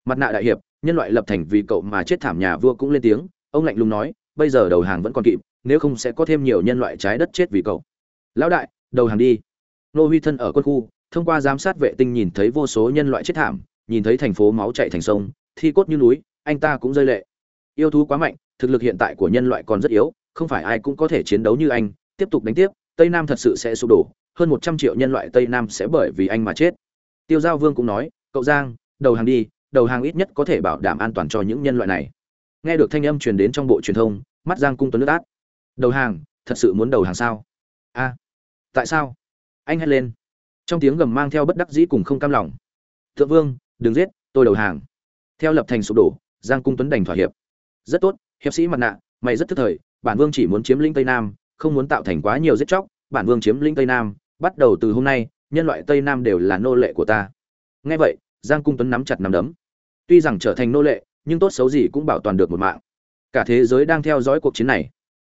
S1: Mặt nạ đại hiệp, nhân loại lập thành vì cậu mà chết thảm nhà vua cũng lên tiếng, ông lạnh lùng nói, bây giờ đầu hàng vẫn còn kịp, nếu không sẽ có thêm nhiều nhân loại trái đất chết vì cậu. Lão đại, đầu hàng đi nô huy thân ở quân khu, thông qua giám sát vệ tinh nhìn thấy vô số nhân loại chết thảm, nhìn thấy thành phố máu chạy thành sông, thi cốt như núi, anh ta cũng rơi lệ. Yêu thú quá mạnh, thực lực hiện tại của nhân loại còn rất yếu, không phải ai cũng có thể chiến đấu như anh. Tiếp tục đánh tiếp, tây nam thật sự sẽ sụp đổ, hơn một trăm triệu nhân loại tây nam sẽ bởi vì anh mà chết. Tiêu giao vương cũng nói, cậu giang, đầu hàng đi, đầu hàng ít nhất có thể bảo đảm an toàn cho những nhân loại này. Nghe được thanh âm truyền đến trong bộ truyền thông, mắt giang cung tuấn nước át. Đầu hàng, thật sự muốn đầu hàng sao? A, tại sao? Anh hét lên. Trong tiếng gầm mang theo bất đắc dĩ cùng không cam lòng. Thượng vương, đừng giết, tôi đầu hàng. Theo lập thành sụp đổ, giang cung tuấn đành thỏa hiệp. Rất tốt, hiệp sĩ mặt nạ, mày rất thức thời, bản vương chỉ muốn chiếm lĩnh tây nam, không muốn tạo thành quá nhiều giết chóc, bản vương chiếm lĩnh tây nam, bắt đầu từ hôm nay, nhân loại tây nam đều là nô lệ của ta. Nghe vậy, giang cung tuấn nắm chặt nắm đấm. Tuy rằng trở thành nô lệ, nhưng tốt xấu gì cũng bảo toàn được một mạng. Cả thế giới đang theo dõi cuộc chiến này.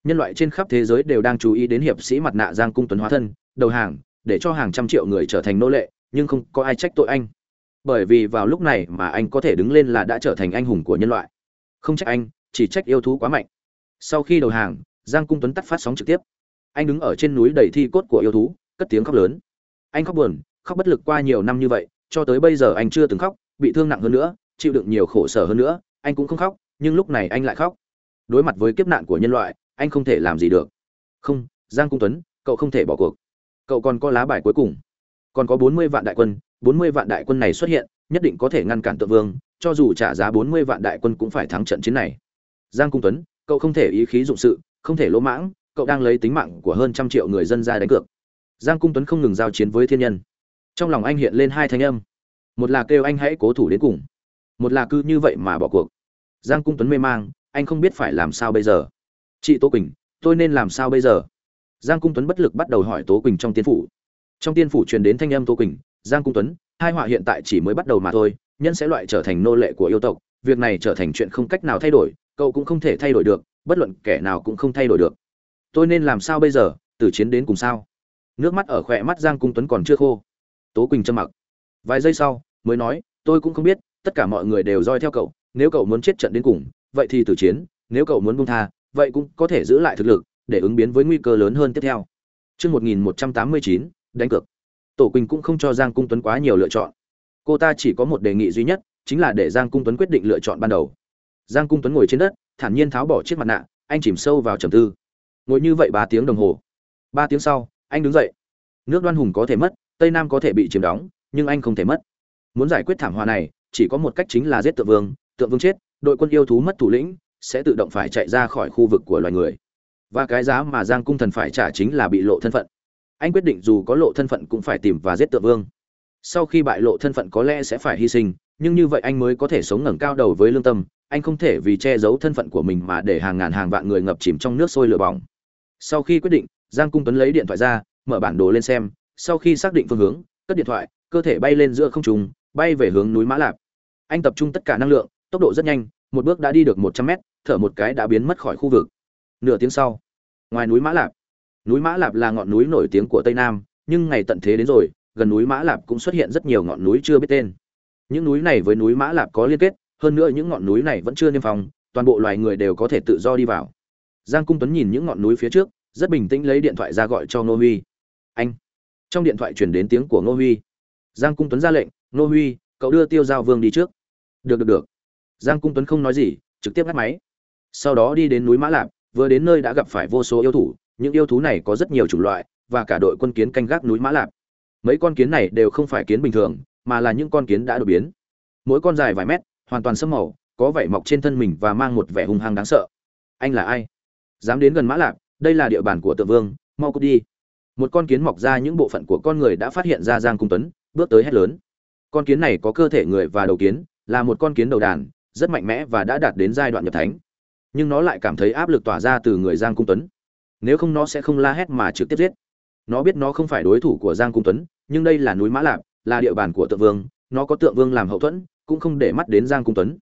S1: Nhân loại trên khắp thế giới đều đang chú ý đến hiệp sĩ mặt nạ giang cung tuấn hóa thân, đầu hàng để cho hàng trăm triệu người trở thành nô lệ, nhưng không có ai trách tội anh. Bởi vì vào lúc này mà anh có thể đứng lên là đã trở thành anh hùng của nhân loại. Không trách anh, chỉ trách yêu thú quá mạnh. Sau khi đầu hàng, giang cung tuấn tắt phát sóng trực tiếp. Anh đứng ở trên núi đầy thi cốt của yêu thú, cất tiếng khóc lớn. Anh khóc buồn, khóc bất lực qua nhiều năm như vậy, cho tới bây giờ anh chưa từng khóc, bị thương nặng hơn nữa, chịu đựng nhiều khổ sở hơn nữa, anh cũng không khóc, nhưng lúc này anh lại khóc. Đối mặt với kiếp nạn của nhân loại, anh không thể làm gì được. Không, giang cung tuấn, cậu không thể bỏ cuộc cậu còn có lá bài cuối cùng. Còn có bốn mươi vạn đại quân, bốn mươi vạn đại quân này xuất hiện, nhất định có thể ngăn cản tự vương, cho dù trả giá bốn mươi vạn đại quân cũng phải thắng trận chiến này. Giang cung tuấn, cậu không thể ý khí dụng sự, không thể lỗ mãng, cậu đang lấy tính mạng của hơn trăm triệu người dân ra đánh cược. Giang cung tuấn không ngừng giao chiến với thiên nhân. Trong lòng anh hiện lên hai thanh âm. Một là kêu anh hãy cố thủ đến cùng. Một là cứ như vậy mà bỏ cuộc. Giang cung tuấn mê mang, anh không biết phải làm sao bây giờ. Chị Tô quỳnh, tôi nên làm sao bây giờ? Giang cung tuấn bất lực bắt đầu hỏi tố quỳnh trong tiên phủ. Trong tiên phủ truyền đến thanh âm tố quỳnh, giang cung tuấn, hai họa hiện tại chỉ mới bắt đầu mà thôi, nhân sẽ loại trở thành nô lệ của yêu tộc, việc này trở thành chuyện không cách nào thay đổi, cậu cũng không thể thay đổi được, bất luận kẻ nào cũng không thay đổi được. Tôi nên làm sao bây giờ từ chiến đến cùng sao? Nước mắt ở khỏe mắt giang cung tuấn còn chưa khô. Tố quỳnh trầm mặc. Vài giây sau, mới nói, tôi cũng không biết, tất cả mọi người đều roi theo cậu, nếu cậu muốn chết trận đến cùng, vậy thì tử chiến, nếu cậu muốn buông tha, vậy cũng có thể giữ lại thực lực để ứng biến với nguy cơ lớn hơn tiếp theo Chương 1189, đánh cược. Tổ Quỳnh cũng không cho Giang Cung Tuấn quá nhiều lựa chọn. Cô ta chỉ có một đề nghị duy nhất, chính là để Giang Cung Tuấn quyết định lựa chọn ban đầu. Giang Cung Tuấn ngồi trên đất, thản nhiên tháo bỏ chiếc mặt nạ, anh chìm sâu vào trầm tư. Ngồi như vậy ba tiếng đồng hồ. Ba tiếng sau, anh đứng dậy. Nước Đoan Hùng có thể mất, Tây Nam có thể bị chiếm đóng, nhưng anh không thể mất. Muốn giải quyết thảm họa này, chỉ có một cách chính là giết Tượng Vương, Tượng Vương chết, đội quân yêu thú mất thủ lĩnh, sẽ tự động phải chạy ra khỏi khu vực của loài người và cái giá mà giang cung thần phải trả chính là bị lộ thân phận. Anh quyết định dù có lộ thân phận cũng phải tìm và giết tượng vương. Sau khi bại lộ thân phận có lẽ sẽ phải hy sinh, nhưng như vậy anh mới có thể sống ngẩng cao đầu với lương tâm. Anh không thể vì che giấu thân phận của mình mà để hàng ngàn hàng vạn người ngập chìm trong nước sôi lửa bỏng. Sau khi quyết định, giang cung tuấn lấy điện thoại ra, mở bản đồ lên xem. Sau khi xác định phương hướng, cất điện thoại, cơ thể bay lên giữa không trung, bay về hướng núi mã lạp. Anh tập trung tất cả năng lượng, tốc độ rất nhanh, một bước đã đi được một trăm mét, thở một cái đã biến mất khỏi khu vực nửa tiếng sau. Ngoài núi mã lạp, núi mã lạp là ngọn núi nổi tiếng của tây nam, nhưng ngày tận thế đến rồi, gần núi mã lạp cũng xuất hiện rất nhiều ngọn núi chưa biết tên. Những núi này với núi mã lạp có liên kết, hơn nữa những ngọn núi này vẫn chưa niêm phong, toàn bộ loài người đều có thể tự do đi vào. Giang cung tuấn nhìn những ngọn núi phía trước, rất bình tĩnh lấy điện thoại ra gọi cho ngô huy. Anh. Trong điện thoại chuyển đến tiếng của ngô huy. Giang cung tuấn ra lệnh, ngô huy, cậu đưa tiêu giao vương đi trước. Được được được. Giang cung tuấn không nói gì, trực tiếp ngắt máy. Sau đó đi đến núi mã lạp vừa đến nơi đã gặp phải vô số yêu thú, những yêu thú này có rất nhiều chủng loại, và cả đội quân kiến canh gác núi mã lạp. Mấy con kiến này đều không phải kiến bình thường, mà là những con kiến đã đột biến. Mỗi con dài vài mét, hoàn toàn sẫm màu, có vảy mọc trên thân mình và mang một vẻ hung hăng đáng sợ. Anh là ai? Dám đến gần mã lạp, đây là địa bàn của tự vương, mau cút đi. Một con kiến mọc ra những bộ phận của con người đã phát hiện ra giang cung tuấn, bước tới hét lớn. Con kiến này có cơ thể người và đầu kiến, là một con kiến đầu đàn, rất mạnh mẽ và đã đạt đến giai đoạn nhập thánh nhưng nó lại cảm thấy áp lực tỏa ra từ người giang cung tuấn. Nếu không nó sẽ không la hét mà trực tiếp giết. Nó biết nó không phải đối thủ của giang cung tuấn, nhưng đây là núi mã lạp, là địa bàn của tượng vương, nó có tượng vương làm hậu thuẫn, cũng không để mắt đến giang cung tuấn.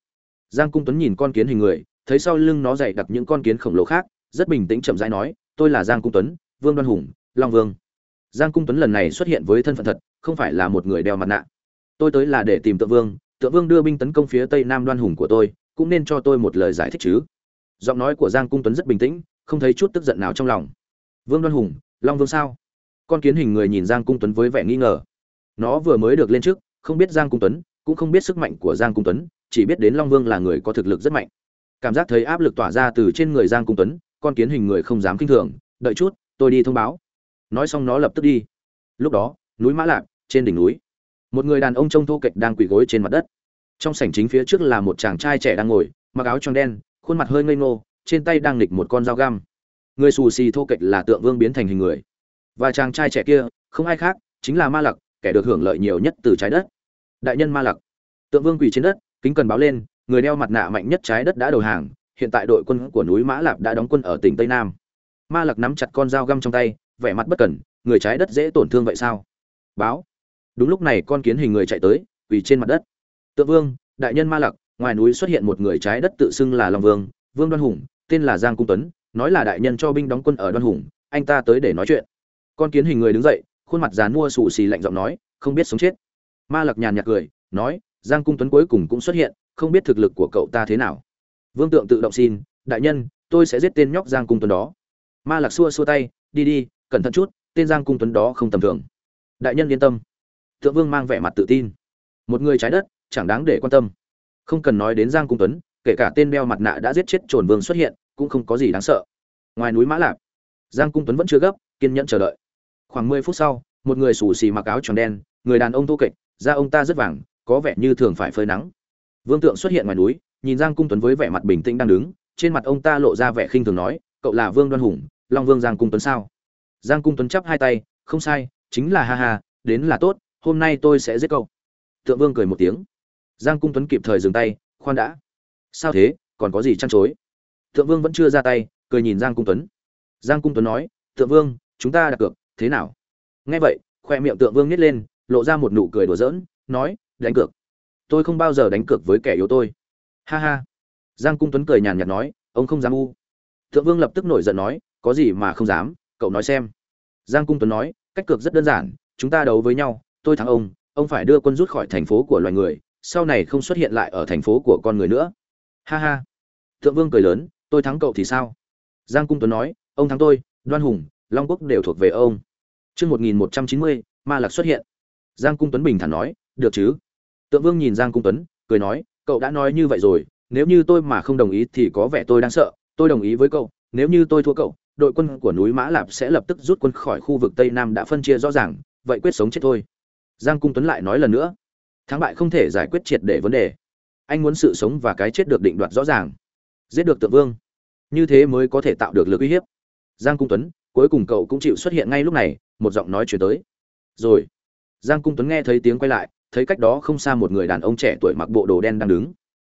S1: Giang cung tuấn nhìn con kiến hình người, thấy sau lưng nó dày đặc những con kiến khổng lồ khác, rất bình tĩnh chậm rãi nói, tôi là giang cung tuấn, vương đoan hùng, long vương. Giang cung tuấn lần này xuất hiện với thân phận thật, không phải là một người đeo mặt nạ. Tôi tới là để tìm tượng vương tượng vương đưa binh tấn công phía tây nam đoan hùng của tôi, cũng nên cho tôi một lời giải thích chứ giọng nói của giang cung tuấn rất bình tĩnh, không thấy chút tức giận nào trong lòng. Vương đoan hùng, long vương sao? Con kiến hình người nhìn giang cung tuấn với vẻ nghi ngờ. Nó vừa mới được lên trước, không biết giang cung tuấn, cũng không biết sức mạnh của giang cung tuấn, chỉ biết đến long vương là người có thực lực rất mạnh. Cảm giác thấy áp lực tỏa ra từ trên người giang cung tuấn, con kiến hình người không dám kinh thường, đợi chút, tôi đi thông báo. Nói xong nó lập tức đi. Lúc đó, núi mã lạp, trên đỉnh núi, một người đàn ông trông thô kệch đang quỳ gối trên mặt đất. Trong sảnh chính phía trước là một chàng trai trẻ đang ngồi, mặc áo tròn đen khuôn mặt hơi ngây ngô, trên tay đang nghịch một con dao găm. Người xù xì thô kệch là tượng vương biến thành hình người. Và chàng trai trẻ kia, không ai khác, chính là ma lặc, kẻ được hưởng lợi nhiều nhất từ trái đất. Đại nhân ma lặc. Tượng vương quỳ trên đất, kính cần báo lên, người đeo mặt nạ mạnh nhất trái đất đã đầu hàng, hiện tại đội quân của núi mã lạp đã đóng quân ở tỉnh tây nam. Ma lặc nắm chặt con dao găm trong tay, vẻ mặt bất cẩn, người trái đất dễ tổn thương vậy sao? Báo. Đúng lúc này con kiến hình người chạy tới, quỳ trên mặt đất. Tượng vương, đại nhân ma lặc ngoài núi xuất hiện một người trái đất tự xưng là long vương vương đoan hùng, tên là giang cung tuấn, nói là đại nhân cho binh đóng quân ở đoan hùng, anh ta tới để nói chuyện. Con kiến hình người đứng dậy, khuôn mặt dán mua xù xì lạnh giọng nói, không biết sống chết. Ma lặc nhàn nhạt cười, nói, giang cung tuấn cuối cùng cũng xuất hiện, không biết thực lực của cậu ta thế nào. Vương tượng tự động xin, đại nhân, tôi sẽ giết tên nhóc giang cung tuấn đó. Ma lặc xua xua tay, đi đi, cẩn thận chút, tên giang cung tuấn đó không tầm thường. Đại nhân yên tâm. Thượng vương mang vẻ mặt tự tin. Một người trái đất, chẳng đáng để quan tâm không cần nói đến giang cung tuấn, kể cả tên đeo mặt nạ đã giết chết trồn vương xuất hiện, cũng không có gì đáng sợ. Ngoài núi mã lạp, giang cung tuấn vẫn chưa gấp, kiên nhẫn chờ đợi. Khoảng mười phút sau, một người xù xì mặc áo tròn đen, người đàn ông thô kệch, da ông ta rất vàng, có vẻ như thường phải phơi nắng. Vương tượng xuất hiện ngoài núi, nhìn giang cung tuấn với vẻ mặt bình tĩnh đang đứng, trên mặt ông ta lộ ra vẻ khinh thường nói, cậu là vương đoan hùng, long vương giang cung tuấn sao? Giang cung tuấn chắp hai tay, không sai, chính là ha ha, đến là tốt, hôm nay tôi sẽ giết cậu. Tượng vương cười một tiếng giang cung tuấn kịp thời dừng tay, khoan đã. Sao thế? Còn có gì chăn chối? Thượng vương vẫn chưa ra tay, cười nhìn giang cung tuấn. Giang cung tuấn nói, Thượng vương, chúng ta đặt cược, thế nào? Nghe vậy, khoe miệng tượng vương nhét lên, lộ ra một nụ cười đùa giỡn, nói, đánh cược. Tôi không bao giờ đánh cược với kẻ yếu tôi. Ha ha. Giang cung tuấn cười nhàn nhạt nói, ông không dám u. Thượng vương lập tức nổi giận nói, có gì mà không dám, cậu nói xem. Giang cung tuấn nói, cách cược rất đơn giản, chúng ta đấu với nhau, tôi thắng ông ông phải đưa quân rút khỏi thành phố của loài người sau này không xuất hiện lại ở thành phố của con người nữa ha ha thượng vương cười lớn tôi thắng cậu thì sao giang cung tuấn nói ông thắng tôi đoan hùng long quốc đều thuộc về ông Chuân một nghìn một trăm chín mươi, ma lạc xuất hiện. Giang Cung Tuấn bình thản nói, được chứ. Tượng Vương nhìn Giang Cung Tuấn, cười nói, cậu đã nói như vậy rồi, nếu như tôi mà không đồng ý thì có vẻ tôi đang sợ, tôi đồng ý với cậu, nếu như tôi thua cậu, đội quân của núi Mã Lạp sẽ lập tức rút quân khỏi khu vực Tây Nam đã phân chia rõ ràng, vậy quyết sống chết thôi. Giang Cung Tuấn lại nói lần nữa, thắng bại không thể giải quyết triệt để vấn đề. Anh muốn sự sống và cái chết được định đoạt rõ ràng. Giết được Tượng Vương, như thế mới có thể tạo được lực uy hiếp. Giang Cung Tuấn, cuối cùng cậu cũng chịu xuất hiện ngay lúc này, một giọng nói truyền tới. Rồi, Giang Cung Tuấn nghe thấy tiếng quay lại, thấy cách đó không xa một người đàn ông trẻ tuổi mặc bộ đồ đen đang đứng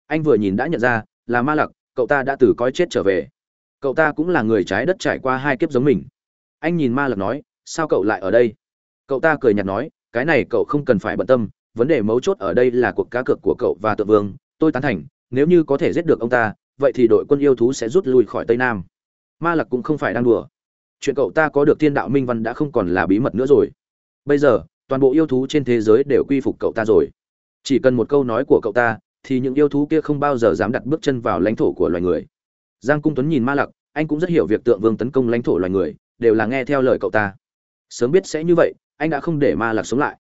S1: anh vừa nhìn đã nhận ra là ma lặc cậu ta đã từ coi chết trở về cậu ta cũng là người trái đất trải qua hai kiếp giống mình anh nhìn ma lặc nói sao cậu lại ở đây cậu ta cười nhạt nói cái này cậu không cần phải bận tâm vấn đề mấu chốt ở đây là cuộc cá cược của cậu và tự vương, tôi tán thành, nếu như có thể giết được ông ta, vậy thì đội quân yêu thú sẽ rút lui khỏi tây nam. Ma lặc cũng không phải đang đùa. Chuyện cậu ta có được thiên đạo minh văn đã không còn là bí mật nữa rồi. Bây giờ, toàn bộ yêu thú trên thế giới đều quy phục cậu ta rồi. Chỉ cần một câu nói của cậu ta, thì những yêu thú kia không bao giờ dám đặt bước chân vào lãnh thổ của loài người. Giang cung tuấn nhìn ma lặc, anh cũng rất hiểu việc tượng vương tấn công lãnh thổ loài người, đều là nghe theo lời cậu ta. Sớm biết sẽ như vậy, anh đã không để ma lặc sống lại.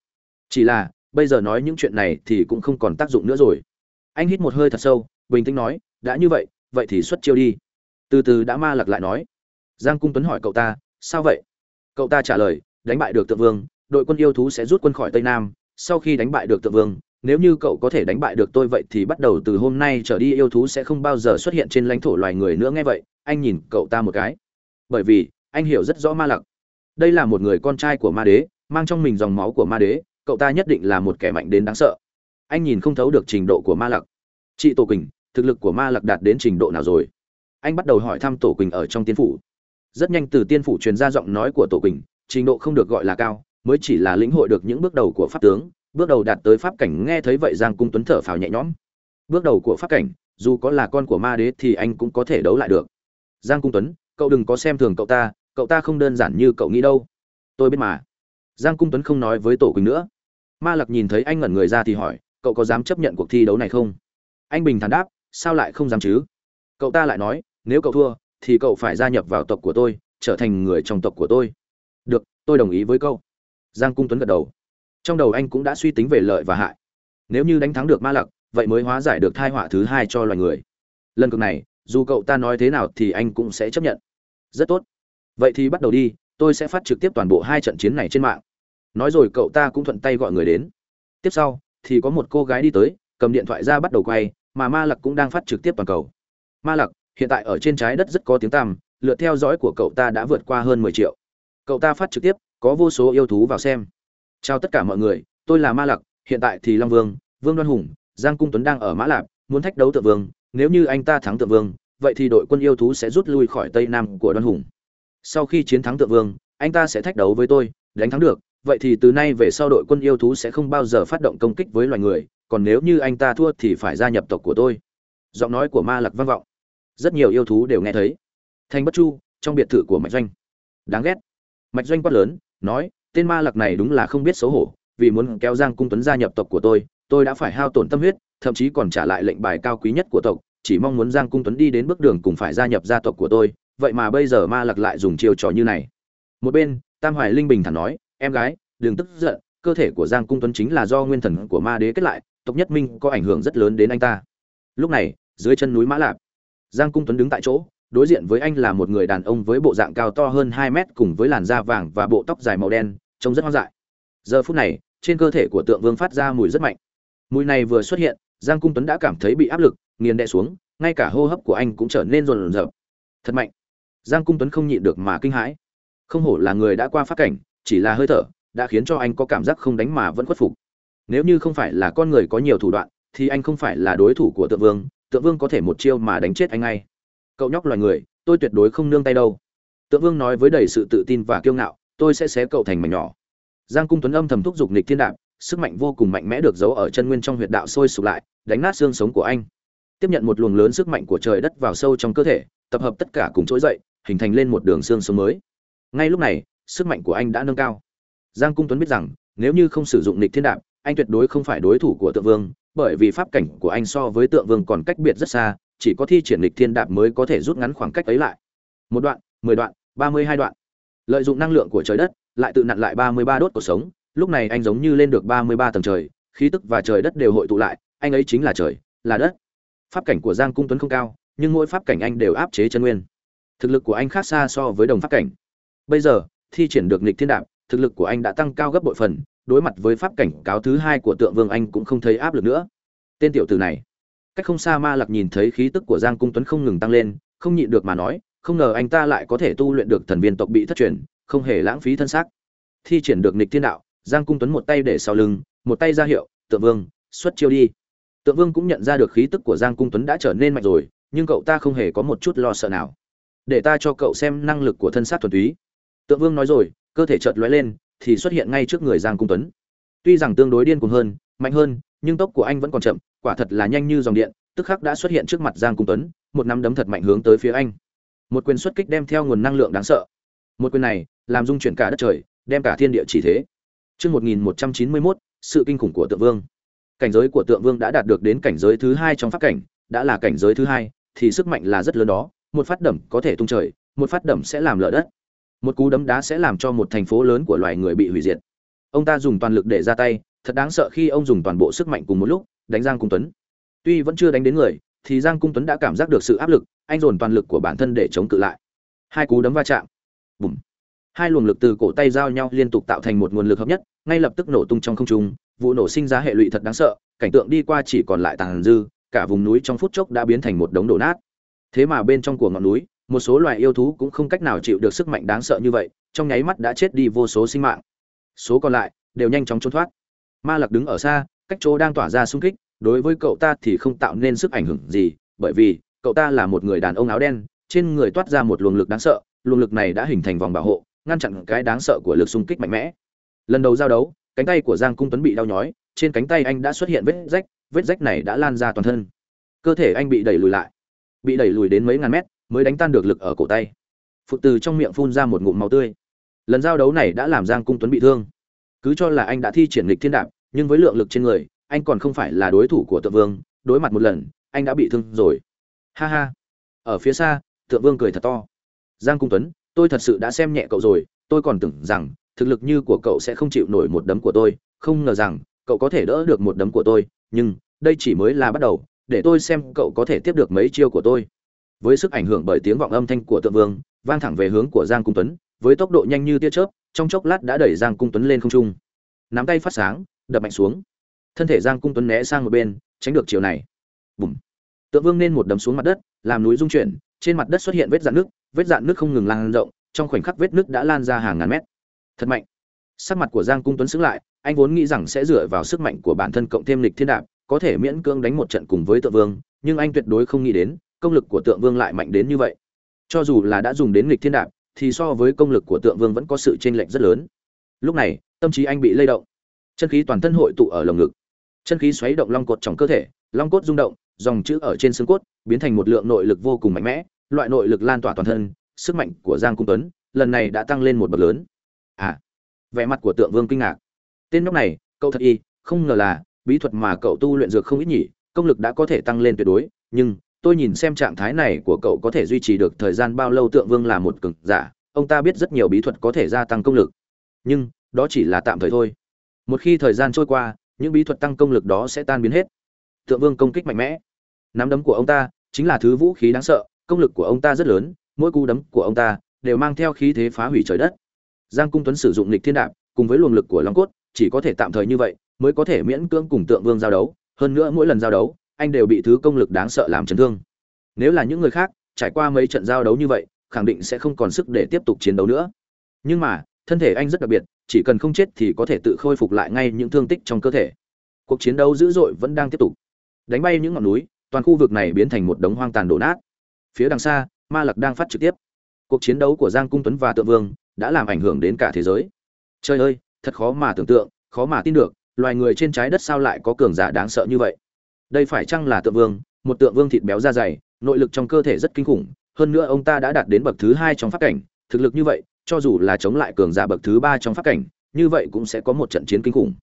S1: Chỉ là bây giờ nói những chuyện này thì cũng không còn tác dụng nữa rồi. Anh hít một hơi thật sâu, bình tĩnh nói, đã như vậy vậy thì xuất chiêu đi. Từ từ đã ma lặc lại nói, giang cung tuấn hỏi cậu ta, sao vậy? Cậu ta trả lời, đánh bại được tượng vương, đội quân yêu thú sẽ rút quân khỏi tây nam, sau khi đánh bại được tượng vương, nếu như cậu có thể đánh bại được tôi vậy thì bắt đầu từ hôm nay trở đi yêu thú sẽ không bao giờ xuất hiện trên lãnh thổ loài người nữa nghe vậy, anh nhìn cậu ta một cái. Bởi vì, anh hiểu rất rõ ma lặc. Đây là một người con trai của ma đế, mang trong mình dòng máu của ma đế cậu ta nhất định là một kẻ mạnh đến đáng sợ. Anh nhìn không thấu được trình độ của ma lặc. Chị tổ quỳnh, thực lực của ma lặc đạt đến trình độ nào rồi? Anh bắt đầu hỏi thăm tổ quỳnh ở trong tiên phủ. Rất nhanh từ tiên phủ truyền ra giọng nói của tổ quỳnh, trình độ không được gọi là cao, mới chỉ là lĩnh hội được những bước đầu của pháp tướng, bước đầu đạt tới pháp cảnh, nghe thấy vậy giang cung tuấn thở phào nhẹ nhõm. Bước đầu của pháp cảnh, dù có là con của ma đế thì anh cũng có thể đấu lại được. Giang cung tuấn, cậu đừng có xem thường cậu ta cậu ta không đơn giản như cậu nghĩ đâu. Tôi biết mà. Giang cung tuấn không nói với tổ quỳnh nữa ma lặc nhìn thấy anh ngẩn người ra thì hỏi, cậu có dám chấp nhận cuộc thi đấu này không? Anh bình thản đáp, sao lại không dám chứ? Cậu ta lại nói, nếu cậu thua, thì cậu phải gia nhập vào tộc của tôi, trở thành người trong tộc của tôi. Được, tôi đồng ý với cậu. Giang cung tuấn gật đầu. Trong đầu anh cũng đã suy tính về lợi và hại. Nếu như đánh thắng được ma lặc, vậy mới hóa giải được thai họa thứ hai cho loài người. Lần cực này, dù cậu ta nói thế nào thì anh cũng sẽ chấp nhận. Rất tốt. Vậy thì bắt đầu đi, tôi sẽ phát trực tiếp toàn bộ hai trận chiến này trên mạng nói rồi cậu ta cũng thuận tay gọi người đến. Tiếp sau, thì có một cô gái đi tới, cầm điện thoại ra bắt đầu quay, mà ma lặc cũng đang phát trực tiếp toàn cầu. Ma lặc, hiện tại ở trên trái đất rất có tiếng tăm, lượt theo dõi của cậu ta đã vượt qua hơn mười triệu. Cậu ta phát trực tiếp, có vô số yêu thú vào xem. Chào tất cả mọi người, tôi là ma lặc, hiện tại thì long vương vương đoan hùng, giang cung tuấn đang ở mã lạp, muốn thách đấu tượng vương, nếu như anh ta thắng tượng vương, vậy thì đội quân yêu thú sẽ rút lui khỏi tây nam của đoan hùng. Sau khi chiến thắng tượng vương, anh ta sẽ thách đấu với tôi, đánh thắng được vậy thì từ nay về sau đội quân yêu thú sẽ không bao giờ phát động công kích với loài người, còn nếu như anh ta thua thì phải gia nhập tộc của tôi. Giọng nói của ma lặc vang vọng. Rất nhiều yêu thú đều nghe thấy. Thanh bất chu, trong biệt thự của mạch doanh. Đáng ghét. Mạch doanh quát lớn, nói, tên ma lặc này đúng là không biết xấu hổ, vì muốn kéo giang cung tuấn gia nhập tộc của tôi tôi đã phải hao tổn tâm huyết, thậm chí còn trả lại lệnh bài cao quý nhất của tộc, chỉ mong muốn giang cung tuấn đi đến bước đường cùng phải gia nhập gia tộc của tôi, vậy mà bây giờ ma lặc lại dùng chiêu trò như này. Một bên, tam hoài linh bình thản nói em gái, đừng tức giận, cơ thể của giang cung tuấn chính là do nguyên thần của ma đế kết lại, tộc nhất minh có ảnh hưởng rất lớn đến anh ta. Lúc này, dưới chân núi mã lạp, giang cung tuấn đứng tại chỗ, đối diện với anh là một người đàn ông với bộ dạng cao to hơn hai mét cùng với làn da vàng và bộ tóc dài màu đen, trông rất hoang dại. Giờ phút này, trên cơ thể của tượng vương phát ra mùi rất mạnh. Mùi này vừa xuất hiện, giang cung tuấn đã cảm thấy bị áp lực, nghiền đè xuống, ngay cả hô hấp của anh cũng trở nên rồn rợp thật mạnh. Giang cung tuấn không nhịn được mà kinh hãi. Không hổ là người đã qua phát cảnh chỉ là hơi thở, đã khiến cho anh có cảm giác không đánh mà vẫn khuất phục. Nếu như không phải là con người có nhiều thủ đoạn, thì anh không phải là đối thủ của tượng vương tượng vương có thể một chiêu mà đánh chết anh ngay. Cậu nhóc loài người, tôi tuyệt đối không nương tay đâu. Tượng vương nói với đầy sự tự tin và kiêu ngạo, tôi sẽ xé cậu thành mảnh nhỏ. Giang cung tuấn âm thầm thúc giục nịch thiên đạp, sức mạnh vô cùng mạnh mẽ được giấu ở chân nguyên trong huyệt đạo sôi sục lại, đánh nát xương sống của anh. Tiếp nhận một luồng lớn sức mạnh của trời đất vào sâu trong cơ thể, tập hợp tất cả cùng trỗi dậy, hình thành lên một đường xương sống mới. Ngay lúc này sức mạnh của anh đã nâng cao. Giang cung tuấn biết rằng, nếu như không sử dụng nịch thiên đạp, anh tuyệt đối không phải đối thủ của tượng vương, bởi vì pháp cảnh của anh so với tượng vương còn cách biệt rất xa, chỉ có thi triển lịch thiên đạp mới có thể rút ngắn khoảng cách ấy lại. Một đoạn, mười đoạn, ba mươi hai đoạn. Lợi dụng năng lượng của trời đất, lại tự nặn lại ba mươi ba đốt cuộc sống, lúc này anh giống như lên được ba mươi ba tầng trời, khí tức và trời đất đều hội tụ lại, anh ấy chính là trời, là đất. Pháp cảnh của giang cung tuấn không cao, nhưng mỗi pháp cảnh anh đều áp chế chân nguyên. Thực lực của anh khác xa so với đồng pháp cảnh. Bây giờ thi triển được nghịch thiên đạp, thực lực của anh đã tăng cao gấp bội phần, đối mặt với pháp cảnh cáo thứ hai của tượng vương anh cũng không thấy áp lực nữa. Tên tiểu tử này, cách không xa ma Lạc nhìn thấy khí tức của giang cung tuấn không ngừng tăng lên, không nhịn được mà nói, không ngờ anh ta lại có thể tu luyện được thần viên tộc bị thất truyền, không hề lãng phí thân xác. Thi triển được nịch thiên đạo, giang cung tuấn một tay để sau lưng, một tay ra hiệu, tượng vương, xuất chiêu đi. Tượng vương cũng nhận ra được khí tức của giang cung tuấn đã trở nên mạnh rồi, nhưng cậu ta không hề có một chút lo sợ nào. Để ta cho cậu xem năng lực của thân xác thuần túy tượng vương nói rồi cơ thể chợt lóe lên thì xuất hiện ngay trước người giang cung tuấn tuy rằng tương đối điên cuồng hơn mạnh hơn nhưng tốc của anh vẫn còn chậm quả thật là nhanh như dòng điện tức khắc đã xuất hiện trước mặt giang cung tuấn một nắm đấm thật mạnh hướng tới phía anh một quyền xuất kích đem theo nguồn năng lượng đáng sợ một quyền này làm dung chuyển cả đất trời đem cả thiên địa chỉ thế Trước 1191, sự kinh khủng của tượng vương. Cảnh giới của tượng vương đã đạt được đến cảnh giới thứ hai trong pháp cảnh, đã là cảnh giới thứ hai, thì sức mạnh là rất lớn đó, một phát đấm có thể tung trời, một phát đấm sẽ làm lở đất. Một cú đấm đá sẽ làm cho một thành phố lớn của loài người bị hủy diệt. Ông ta dùng toàn lực để ra tay, thật đáng sợ khi ông dùng toàn bộ sức mạnh cùng một lúc, đánh Giang Cung Tuấn. Tuy vẫn chưa đánh đến người, thì Giang Cung Tuấn đã cảm giác được sự áp lực, anh dồn toàn lực của bản thân để chống cự lại. Hai cú đấm va chạm. Bùm. Hai luồng lực từ cổ tay giao nhau liên tục tạo thành một nguồn lực hợp nhất, ngay lập tức nổ tung trong không trung, vụ nổ sinh ra hệ lụy thật đáng sợ cảnh tượng đi qua chỉ còn lại tàn dư cả vùng núi trong phút chốc đã biến thành một đống đổ nát thế mà bên trong của ngọn núi một số loài yêu thú cũng không cách nào chịu được sức mạnh đáng sợ như vậy, trong nháy mắt đã chết đi vô số sinh mạng. Số còn lại đều nhanh chóng trốn thoát. Ma lặc đứng ở xa, cách chỗ đang tỏa ra xung kích, đối với cậu ta thì không tạo nên sức ảnh hưởng gì, bởi vì cậu ta là một người đàn ông áo đen, trên người toát ra một luồng lực đáng sợ, luồng lực này đã hình thành vòng bảo hộ, ngăn chặn cái đáng sợ của lực xung kích mạnh mẽ. Lần đầu giao đấu, cánh tay của giang cung tuấn bị đau nhói, trên cánh tay anh đã xuất hiện vết rách vết rách này đã lan ra toàn thân. Cơ thể anh bị đẩy lùi lại, bị đẩy lùi đến mấy ngàn mét mới đánh tan được lực ở cổ tay. Phụ từ trong miệng phun ra một ngụm máu tươi. Lần giao đấu này đã làm giang cung tuấn bị thương. Cứ cho là anh đã thi triển lịch thiên đạp, nhưng với lượng lực trên người, anh còn không phải là đối thủ của tượng vương. Đối mặt một lần, anh đã bị thương rồi. Ha ha. Ở phía xa tượng vương cười thật to. Giang cung tuấn, tôi thật sự đã xem nhẹ cậu rồi. Tôi còn tưởng rằng, thực lực như của cậu sẽ không chịu nổi một đấm của tôi. Không ngờ rằng, cậu có thể đỡ được một đấm của tôi. Nhưng, đây chỉ mới là bắt đầu. Để tôi xem cậu có thể tiếp được mấy chiêu của tôi với sức ảnh hưởng bởi tiếng vọng âm thanh của tượng vương, vang thẳng về hướng của giang cung tuấn, với tốc độ nhanh như tia chớp, trong chốc lát đã đẩy giang cung tuấn lên không trung. Nắm tay phát sáng, đập mạnh xuống. Thân thể giang cung tuấn né sang một bên, tránh được chiều này. Bùm. Tượng vương nên một đấm xuống mặt đất, làm núi rung chuyển, trên mặt đất xuất hiện vết dạn nước, vết dạn nước không ngừng lan rộng, trong khoảnh khắc vết nước đã lan ra hàng ngàn mét. Thật mạnh. Sắc mặt của giang cung tuấn xứng lại, anh vốn nghĩ rằng sẽ dựa vào sức mạnh của bản thân cộng thêm lịch thiên đạp, có thể miễn cưỡng đánh một trận cùng với tượng vương, nhưng anh tuyệt đối không nghĩ đến công lực của tượng vương lại mạnh đến như vậy. Cho dù là đã dùng đến nghịch thiên đạp, thì so với công lực của tượng vương vẫn có sự chênh lệch rất lớn. Lúc này, tâm trí anh bị lay động. Chân khí toàn thân hội tụ ở lồng ngực. Chân khí xoáy động long cột trong cơ thể, long cốt rung động, dòng chữ ở trên xương cốt biến thành một lượng nội lực vô cùng mạnh mẽ, loại nội lực lan tỏa toàn thân, sức mạnh của giang cung tuấn lần này đã tăng lên một bậc lớn. À vẻ mặt của tượng vương kinh ngạc. Tên nhóc này, cậu thật y, không ngờ là bí thuật mà cậu tu luyện dược không ít nhỉ, công lực đã có thể tăng lên tuyệt đối, nhưng tôi nhìn xem trạng thái này của cậu có thể duy trì được thời gian bao lâu tượng vương là một cực giả, ông ta biết rất nhiều bí thuật có thể gia tăng công lực. Nhưng, đó chỉ là tạm thời thôi. Một khi thời gian trôi qua, những bí thuật tăng công lực đó sẽ tan biến hết. Tượng vương công kích mạnh mẽ. Nắm đấm của ông ta chính là thứ vũ khí đáng sợ, công lực của ông ta rất lớn, mỗi cú đấm của ông ta đều mang theo khí thế phá hủy trời đất. Giang cung tuấn sử dụng lịch thiên đạp cùng với luồng lực của long cốt, chỉ có thể tạm thời như vậy mới có thể miễn cưỡng cùng tượng vương giao đấu, hơn nữa mỗi lần giao đấu anh đều bị thứ công lực đáng sợ làm chấn thương. Nếu là những người khác, trải qua mấy trận giao đấu như vậy, khẳng định sẽ không còn sức để tiếp tục chiến đấu nữa. Nhưng mà, thân thể anh rất đặc biệt, chỉ cần không chết thì có thể tự khôi phục lại ngay những thương tích trong cơ thể. Cuộc chiến đấu dữ dội vẫn đang tiếp tục. Đánh bay những ngọn núi, toàn khu vực này biến thành một đống hoang tàn đổ nát. Phía đằng xa, ma lặc đang phát trực tiếp. Cuộc chiến đấu của giang cung tuấn và tượng vương đã làm ảnh hưởng đến cả thế giới. Trời ơi, thật khó mà tưởng tượng, khó mà tin được, loài người trên trái đất sao lại có cường giả đáng sợ như vậy? Đây phải chăng là tượng vương? Một tượng vương thịt béo da dày, nội lực trong cơ thể rất kinh khủng, hơn nữa ông ta đã đạt đến bậc thứ hai trong pháp cảnh. Thực lực như vậy, cho dù là chống lại cường giả bậc thứ ba trong pháp cảnh, như vậy cũng sẽ có một trận chiến kinh khủng.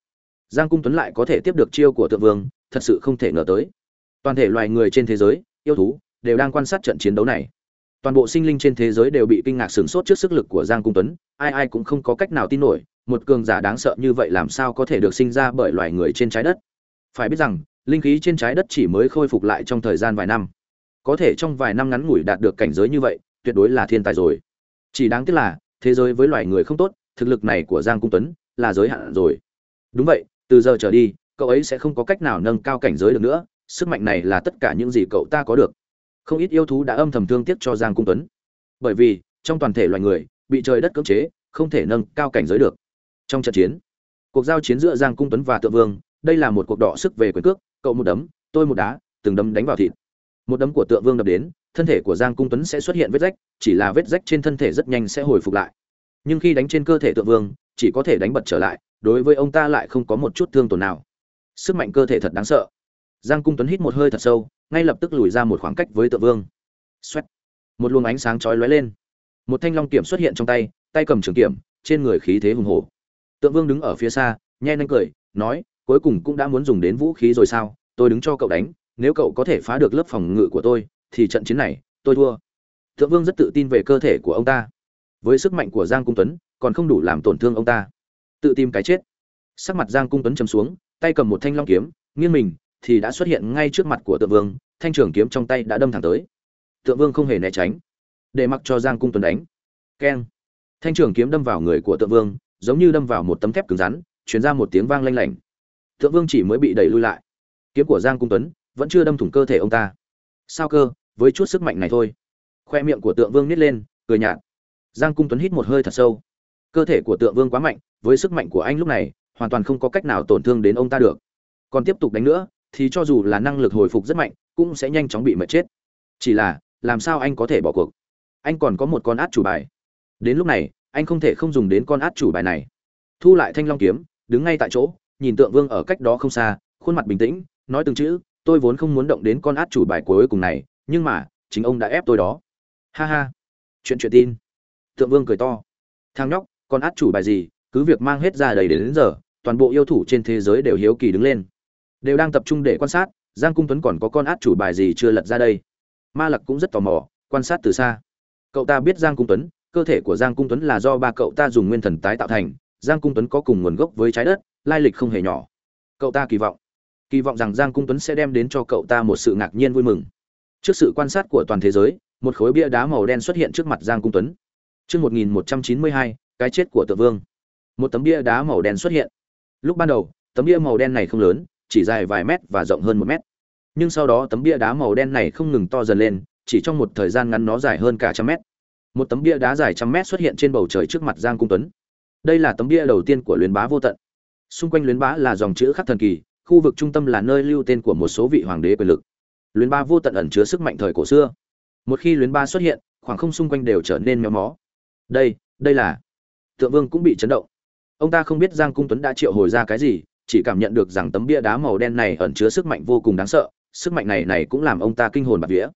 S1: Giang cung tuấn lại có thể tiếp được chiêu của tượng vương, thật sự không thể ngờ tới. Toàn thể loài người trên thế giới, yêu thú, đều đang quan sát trận chiến đấu này. Toàn bộ sinh linh trên thế giới đều bị kinh ngạc sửng sốt trước sức lực của giang cung tuấn, ai ai cũng không có cách nào tin nổi, một cường giả đáng sợ như vậy làm sao có thể được sinh ra bởi loài người trên trái đất? Phải biết rằng linh khí trên trái đất chỉ mới khôi phục lại trong thời gian vài năm. Có thể trong vài năm ngắn ngủi đạt được cảnh giới như vậy, tuyệt đối là thiên tài rồi. Chỉ đáng tiếc là, thế giới với loài người không tốt, thực lực này của giang cung tuấn là giới hạn rồi. Đúng vậy, từ giờ trở đi, cậu ấy sẽ không có cách nào nâng cao cảnh giới được nữa, sức mạnh này là tất cả những gì cậu ta có được. Không ít yêu thú đã âm thầm thương tiếc cho giang cung tuấn. Bởi vì, trong toàn thể loài người, bị trời đất cưỡng chế, không thể nâng cao cảnh giới được. Trong trận chiến, cuộc giao chiến giữa giang cung tuấn và tự vương, đây là một cuộc đọ sức về quyền cước cậu một đấm, tôi một đá, từng đấm đánh vào thịt. Một đấm của tượng vương đập đến, thân thể của giang cung tuấn sẽ xuất hiện vết rách, chỉ là vết rách trên thân thể rất nhanh sẽ hồi phục lại. Nhưng khi đánh trên cơ thể tượng vương, chỉ có thể đánh bật trở lại, đối với ông ta lại không có một chút thương tổn nào. Sức mạnh cơ thể thật đáng sợ. Giang cung tuấn hít một hơi thật sâu, ngay lập tức lùi ra một khoảng cách với tượng vương. Xoét. một luồng ánh sáng chói lóe lên. Một thanh long kiểm xuất hiện trong tay tay cầm trường kiểm, trên người khí thế hùng hổ. Tượng vương đứng ở phía xa, nhe nanh cười, nói cuối cùng cũng đã muốn dùng đến vũ khí rồi sao? Tôi đứng cho cậu đánh, nếu cậu có thể phá được lớp phòng ngự của tôi, thì trận chiến này, tôi thua. Tượng vương rất tự tin về cơ thể của ông ta. Với sức mạnh của giang cung tuấn, còn không đủ làm tổn thương ông ta. Tự tìm cái chết. Sắc mặt giang cung tuấn chầm xuống, tay cầm một thanh long kiếm, nghiêng mình, thì đã xuất hiện ngay trước mặt của tượng vương, thanh trường kiếm trong tay đã đâm thẳng tới. Tượng vương không hề né tránh, để mặc cho giang cung tuấn đánh. Keng. Thanh trường kiếm đâm vào người của tượng vương, giống như đâm vào một tấm thép cứng rắn chuyển ra một tiếng vang lanh lảnh. Tượng Vương chỉ mới bị đẩy lui lại. Kiếm của Giang Cung Tuấn vẫn chưa đâm thủng cơ thể ông ta. Sao cơ, với chút sức mạnh này thôi. Khoe miệng của Tượng Vương nít lên, cười nhạt. Giang Cung Tuấn hít một hơi thật sâu. Cơ thể của Tượng Vương quá mạnh, với sức mạnh của anh lúc này, hoàn toàn không có cách nào tổn thương đến ông ta được. Còn tiếp tục đánh nữa, thì cho dù là năng lực hồi phục rất mạnh, cũng sẽ nhanh chóng bị mệt chết. Chỉ là, làm sao anh có thể bỏ cuộc? Anh còn có một con át chủ bài. Đến lúc này, anh không thể không dùng đến con át chủ bài này. Thu lại Thanh Long kiếm, đứng ngay tại chỗ, nhìn Tượng Vương ở cách đó không xa, khuôn mặt bình tĩnh, nói từng chữ, tôi vốn không muốn động đến con át chủ bài cuối cùng này, nhưng mà, chính ông đã ép tôi đó. Ha ha. Chuyện chuyện tin. Tượng Vương cười to. thang nhóc, con át chủ bài gì, cứ việc mang hết ra đầy đến, đến giờ, toàn bộ yêu thủ trên thế giới đều hiếu kỳ đứng lên. Đều đang tập trung để quan sát, Giang Cung Tuấn còn có con át chủ bài gì chưa lật ra đây. Ma Lặc cũng rất tò mò, quan sát từ xa. Cậu ta biết Giang Cung Tuấn, cơ thể của Giang Cung Tuấn là do ba cậu ta dùng nguyên thần tái tạo thành, Giang Cung Tuấn có cùng nguồn gốc với trái đất, lai lịch không hề nhỏ. Cậu ta kỳ vọng, kỳ vọng rằng Giang Cung Tuấn sẽ đem đến cho cậu ta một sự ngạc nhiên vui mừng. Trước sự quan sát của toàn thế giới, một khối bia đá màu đen xuất hiện trước mặt Giang Cung Tuấn. Chương 1192, cái chết của Tự Vương. Một tấm bia đá màu đen xuất hiện. Lúc ban đầu, tấm bia màu đen này không lớn, chỉ dài vài mét và rộng hơn một mét. Nhưng sau đó tấm bia đá màu đen này không ngừng to dần lên, chỉ trong một thời gian ngắn nó dài hơn cả trăm mét. Một tấm bia đá dài trăm mét xuất hiện trên bầu trời trước mặt Giang Cung Tuấn. Đây là tấm bia đầu tiên của Luyến Bá Vô Tận. Xung quanh Luyến Bá là dòng chữ khắc thần kỳ, khu vực trung tâm là nơi lưu tên của một số vị hoàng đế quyền lực. Luyến Bá Vô Tận ẩn chứa sức mạnh thời cổ xưa. Một khi Luyến Bá xuất hiện, khoảng không xung quanh đều trở nên méo mó. Đây, đây là Tượng Vương cũng bị chấn động. Ông ta không biết Giang Cung Tuấn đã triệu hồi ra cái gì, chỉ cảm nhận được rằng tấm bia đá màu đen này ẩn chứa sức mạnh vô cùng đáng sợ, sức mạnh này này cũng làm ông ta kinh hồn bạt vía.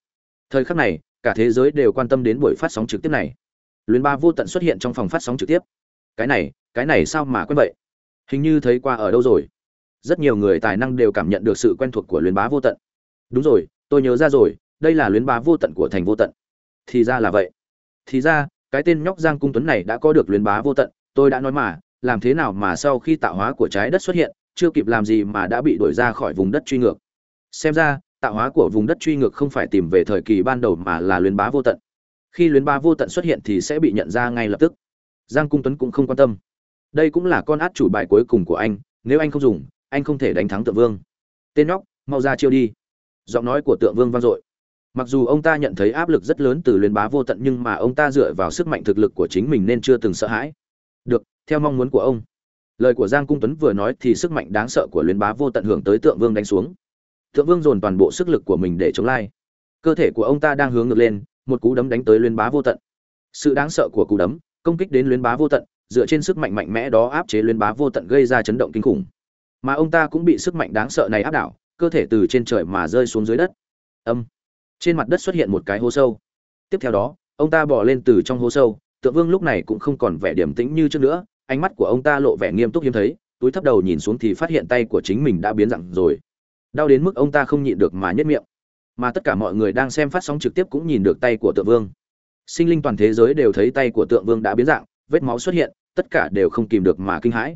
S1: Thời khắc này, cả thế giới đều quan tâm đến buổi phát sóng trực tiếp này. Luyến Ba vô tận xuất hiện trong phòng phát sóng trực tiếp. Cái này, cái này sao mà quen vậy? Hình như thấy qua ở đâu rồi. Rất nhiều người tài năng đều cảm nhận được sự quen thuộc của Luyến Bá vô tận. Đúng rồi, tôi nhớ ra rồi, đây là Luyến Bá vô tận của thành vô tận. Thì ra là vậy. Thì ra, cái tên nhóc Giang Cung Tuấn này đã có được Luyến Bá vô tận, tôi đã nói mà, làm thế nào mà sau khi tạo hóa của trái đất xuất hiện, chưa kịp làm gì mà đã bị đuổi ra khỏi vùng đất truy ngược. Xem ra, tạo hóa của vùng đất truy ngược không phải tìm về thời kỳ ban đầu mà là luyến bá vô tận. Khi luyến bá vô tận xuất hiện thì sẽ bị nhận ra ngay lập tức. Giang Cung Tuấn cũng không quan tâm. Đây cũng là con át chủ bài cuối cùng của anh, nếu anh không dùng, anh không thể đánh thắng Tượng Vương. Tên nhóc, mau ra chiêu đi. Giọng nói của Tượng Vương vang dội. Mặc dù ông ta nhận thấy áp lực rất lớn từ luyến bá vô tận nhưng mà ông ta dựa vào sức mạnh thực lực của chính mình nên chưa từng sợ hãi. Được, theo mong muốn của ông lời của giang cung tuấn vừa nói thì sức mạnh đáng sợ của luyến bá vô tận hưởng tới tượng vương đánh xuống tượng vương dồn toàn bộ sức lực của mình để chống lai cơ thể của ông ta đang hướng ngược lên một cú đấm đánh tới luyến bá vô tận sự đáng sợ của cú đấm công kích đến luyến bá vô tận dựa trên sức mạnh mạnh mẽ đó áp chế luyến bá vô tận gây ra chấn động kinh khủng. Mà ông ta cũng bị sức mạnh đáng sợ này áp đảo, cơ thể từ trên trời mà rơi xuống dưới đất. Âm. Trên mặt đất xuất hiện một cái hố sâu. Tiếp theo đó, ông ta bỏ lên từ trong hố sâu, tượng vương lúc này cũng không còn vẻ điềm tĩnh như trước nữa, ánh mắt của ông ta lộ vẻ nghiêm túc hiếm thấy, túi thấp đầu nhìn xuống thì phát hiện tay của chính mình đã biến dạng rồi. Đau đến mức ông ta không nhịn được mà nhếch miệng. Mà tất cả mọi người đang xem phát sóng trực tiếp cũng nhìn được tay của tượng vương. Sinh linh toàn thế giới đều thấy tay của tượng vương đã biến dạng vết máu xuất hiện, tất cả đều không kìm được mà kinh hãi.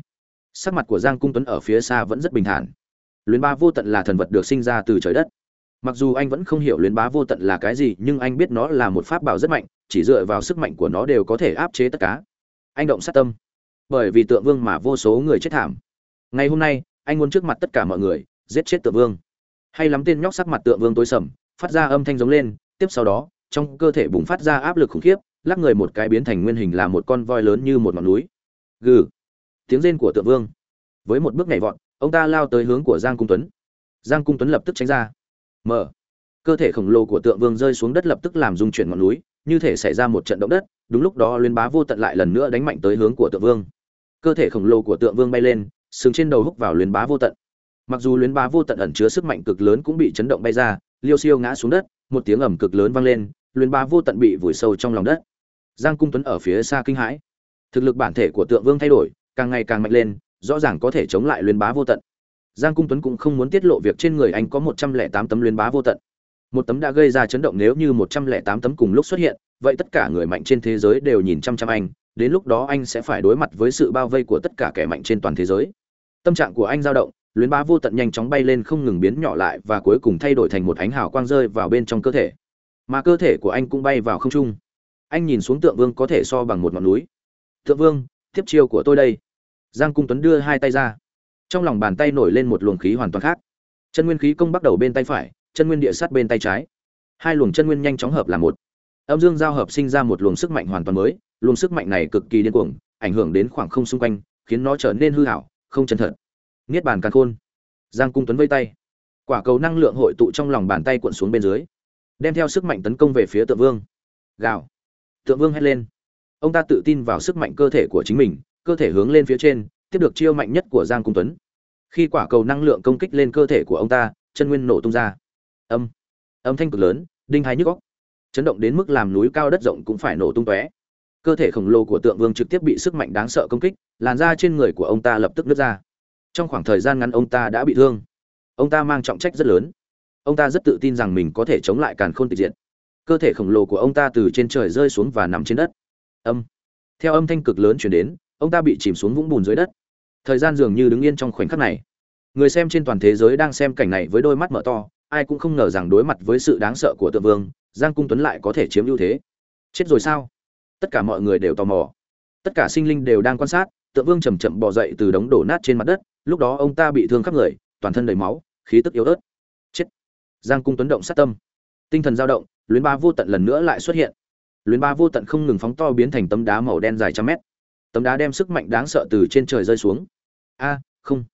S1: Sắc mặt của giang cung tuấn ở phía xa vẫn rất bình thản. Luyến ba vô tận là thần vật được sinh ra từ trời đất. Mặc dù anh vẫn không hiểu luyến bá vô tận là cái gì, nhưng anh biết nó là một pháp bảo rất mạnh, chỉ dựa vào sức mạnh của nó đều có thể áp chế tất cả. Anh động sát tâm. Bởi vì tượng vương mà vô số người chết thảm. Ngày hôm nay, anh muốn trước mặt tất cả mọi người, giết chết tượng vương. Hay lắm tên nhóc sắc mặt tượng vương tối sầm, phát ra âm thanh giống lên, tiếp sau đó, trong cơ thể bùng phát ra áp lực khủng khiếp lắc người một cái biến thành nguyên hình là một con voi lớn như một ngọn núi. Gừ. Tiếng rên của tượng vương. Với một bước nhảy vọt, ông ta lao tới hướng của giang cung tuấn. Giang cung tuấn lập tức tránh ra. Mở. Cơ thể khổng lồ của tượng vương rơi xuống đất lập tức làm rung chuyển ngọn núi, như thể xảy ra một trận động đất, đúng lúc đó liên bá vô tận lại lần nữa đánh mạnh tới hướng của tượng vương. Cơ thể khổng lồ của tượng vương bay lên, sừng trên đầu húc vào luyến bá vô tận. Mặc dù luyến bá vô tận ẩn chứa sức mạnh cực lớn cũng bị chấn động bay ra, liêu siêu ngã xuống đất, một tiếng ầm cực lớn vang lên, luyến bá vô tận bị vùi sâu trong lòng đất giang cung tuấn ở phía xa kinh hãi. Thực lực bản thể của tượng vương thay đổi, càng ngày càng mạnh lên, rõ ràng có thể chống lại luyến bá vô tận. Giang cung tuấn cũng không muốn tiết lộ việc trên người anh có một trăm lẻ tám tấm luyến bá vô tận. Một tấm đã gây ra chấn động nếu như một trăm lẻ tám tấm cùng lúc xuất hiện, vậy tất cả người mạnh trên thế giới đều nhìn chăm chăm anh, đến lúc đó anh sẽ phải đối mặt với sự bao vây của tất cả kẻ mạnh trên toàn thế giới. Tâm trạng của anh dao động luyến bá vô tận nhanh chóng bay lên không ngừng biến nhỏ lại và cuối cùng thay đổi thành một ánh hào quang rơi vào bên trong cơ thể. Mà cơ thể của anh cũng bay vào không trung anh nhìn xuống tượng vương có thể so bằng một ngọn núi. Tượng vương tiếp chiêu của tôi đây. Giang cung tuấn đưa hai tay ra. Trong lòng bàn tay nổi lên một luồng khí hoàn toàn khác. Chân nguyên khí công bắt đầu bên tay phải, chân nguyên địa sát bên tay trái. Hai luồng chân nguyên nhanh chóng hợp là một. Âm dương giao hợp sinh ra một luồng sức mạnh hoàn toàn mới, luồng sức mạnh này cực kỳ điên cuồng, ảnh hưởng đến khoảng không xung quanh, khiến nó trở nên hư hảo, không chân thật. Niết bàn càn khôn. Giang cung tuấn vây tay. Quả cầu năng lượng hội tụ trong lòng bàn tay cuộn xuống bên dưới, đem theo sức mạnh tấn công về phía tượng vương. Gào tượng vương hét lên. Ông ta tự tin vào sức mạnh cơ thể của chính mình, cơ thể hướng lên phía trên, tiếp được chiêu mạnh nhất của giang cung tuấn. Khi quả cầu năng lượng công kích lên cơ thể của ông ta, chân nguyên nổ tung ra. Âm. Âm thanh cực lớn, đinh hai nhức óc. chấn động đến mức làm núi cao đất rộng cũng phải nổ tung tóe. Cơ thể khổng lồ của tượng vương trực tiếp bị sức mạnh đáng sợ công kích, làn da trên người của ông ta lập tức nứt ra. Trong khoảng thời gian ngắn ông ta đã bị thương. Ông ta mang trọng trách rất lớn. Ông ta rất tự tin rằng mình có thể chống lại càn khôn tịch diệt cơ thể khổng lồ của ông ta từ trên trời rơi xuống và nằm trên đất. Âm. Theo âm thanh cực lớn chuyển đến, ông ta bị chìm xuống vũng bùn dưới đất. Thời gian dường như đứng yên trong khoảnh khắc này. Người xem trên toàn thế giới đang xem cảnh này với đôi mắt mở to, ai cũng không ngờ rằng đối mặt với sự đáng sợ của tượng vương, giang cung tuấn lại có thể chiếm ưu thế. Chết rồi sao? Tất cả mọi người đều tò mò. Tất cả sinh linh đều đang quan sát, tượng vương chầm chậm bò dậy từ đống đổ nát trên mặt đất, lúc đó ông ta bị thương khắp người, toàn thân đầy máu, khí tức yếu ớt. Chết. Giang cung tuấn động sát tâm. Tinh thần dao động luyến ba vô tận lần nữa lại xuất hiện. Luyến ba vô tận không ngừng phóng to biến thành tấm đá màu đen dài trăm mét. Tấm đá đem sức mạnh đáng sợ từ trên trời rơi xuống. A, không.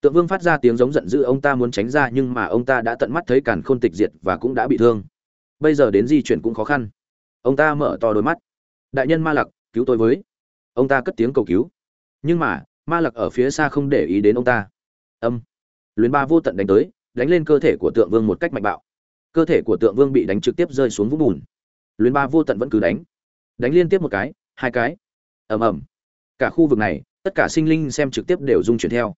S1: Tượng vương phát ra tiếng giống giận dữ, ông ta muốn tránh ra, nhưng mà ông ta đã tận mắt thấy càn khôn tịch diệt và cũng đã bị thương. Bây giờ đến di chuyển cũng khó khăn. Ông ta mở to đôi mắt. Đại nhân ma lặc, cứu tôi với. Ông ta cất tiếng cầu cứu. Nhưng mà, ma lặc ở phía xa không để ý đến ông ta. Âm. Luyến ba vô tận đánh tới, đánh lên cơ thể của tượng vương một cách mạnh bạo cơ thể của tượng vương bị đánh trực tiếp rơi xuống vũng bùn. Luyến ba vô tận vẫn cứ đánh. Đánh liên tiếp một cái hai cái. Ầm ầm. Cả khu vực này tất cả sinh linh xem trực tiếp đều rung chuyển theo.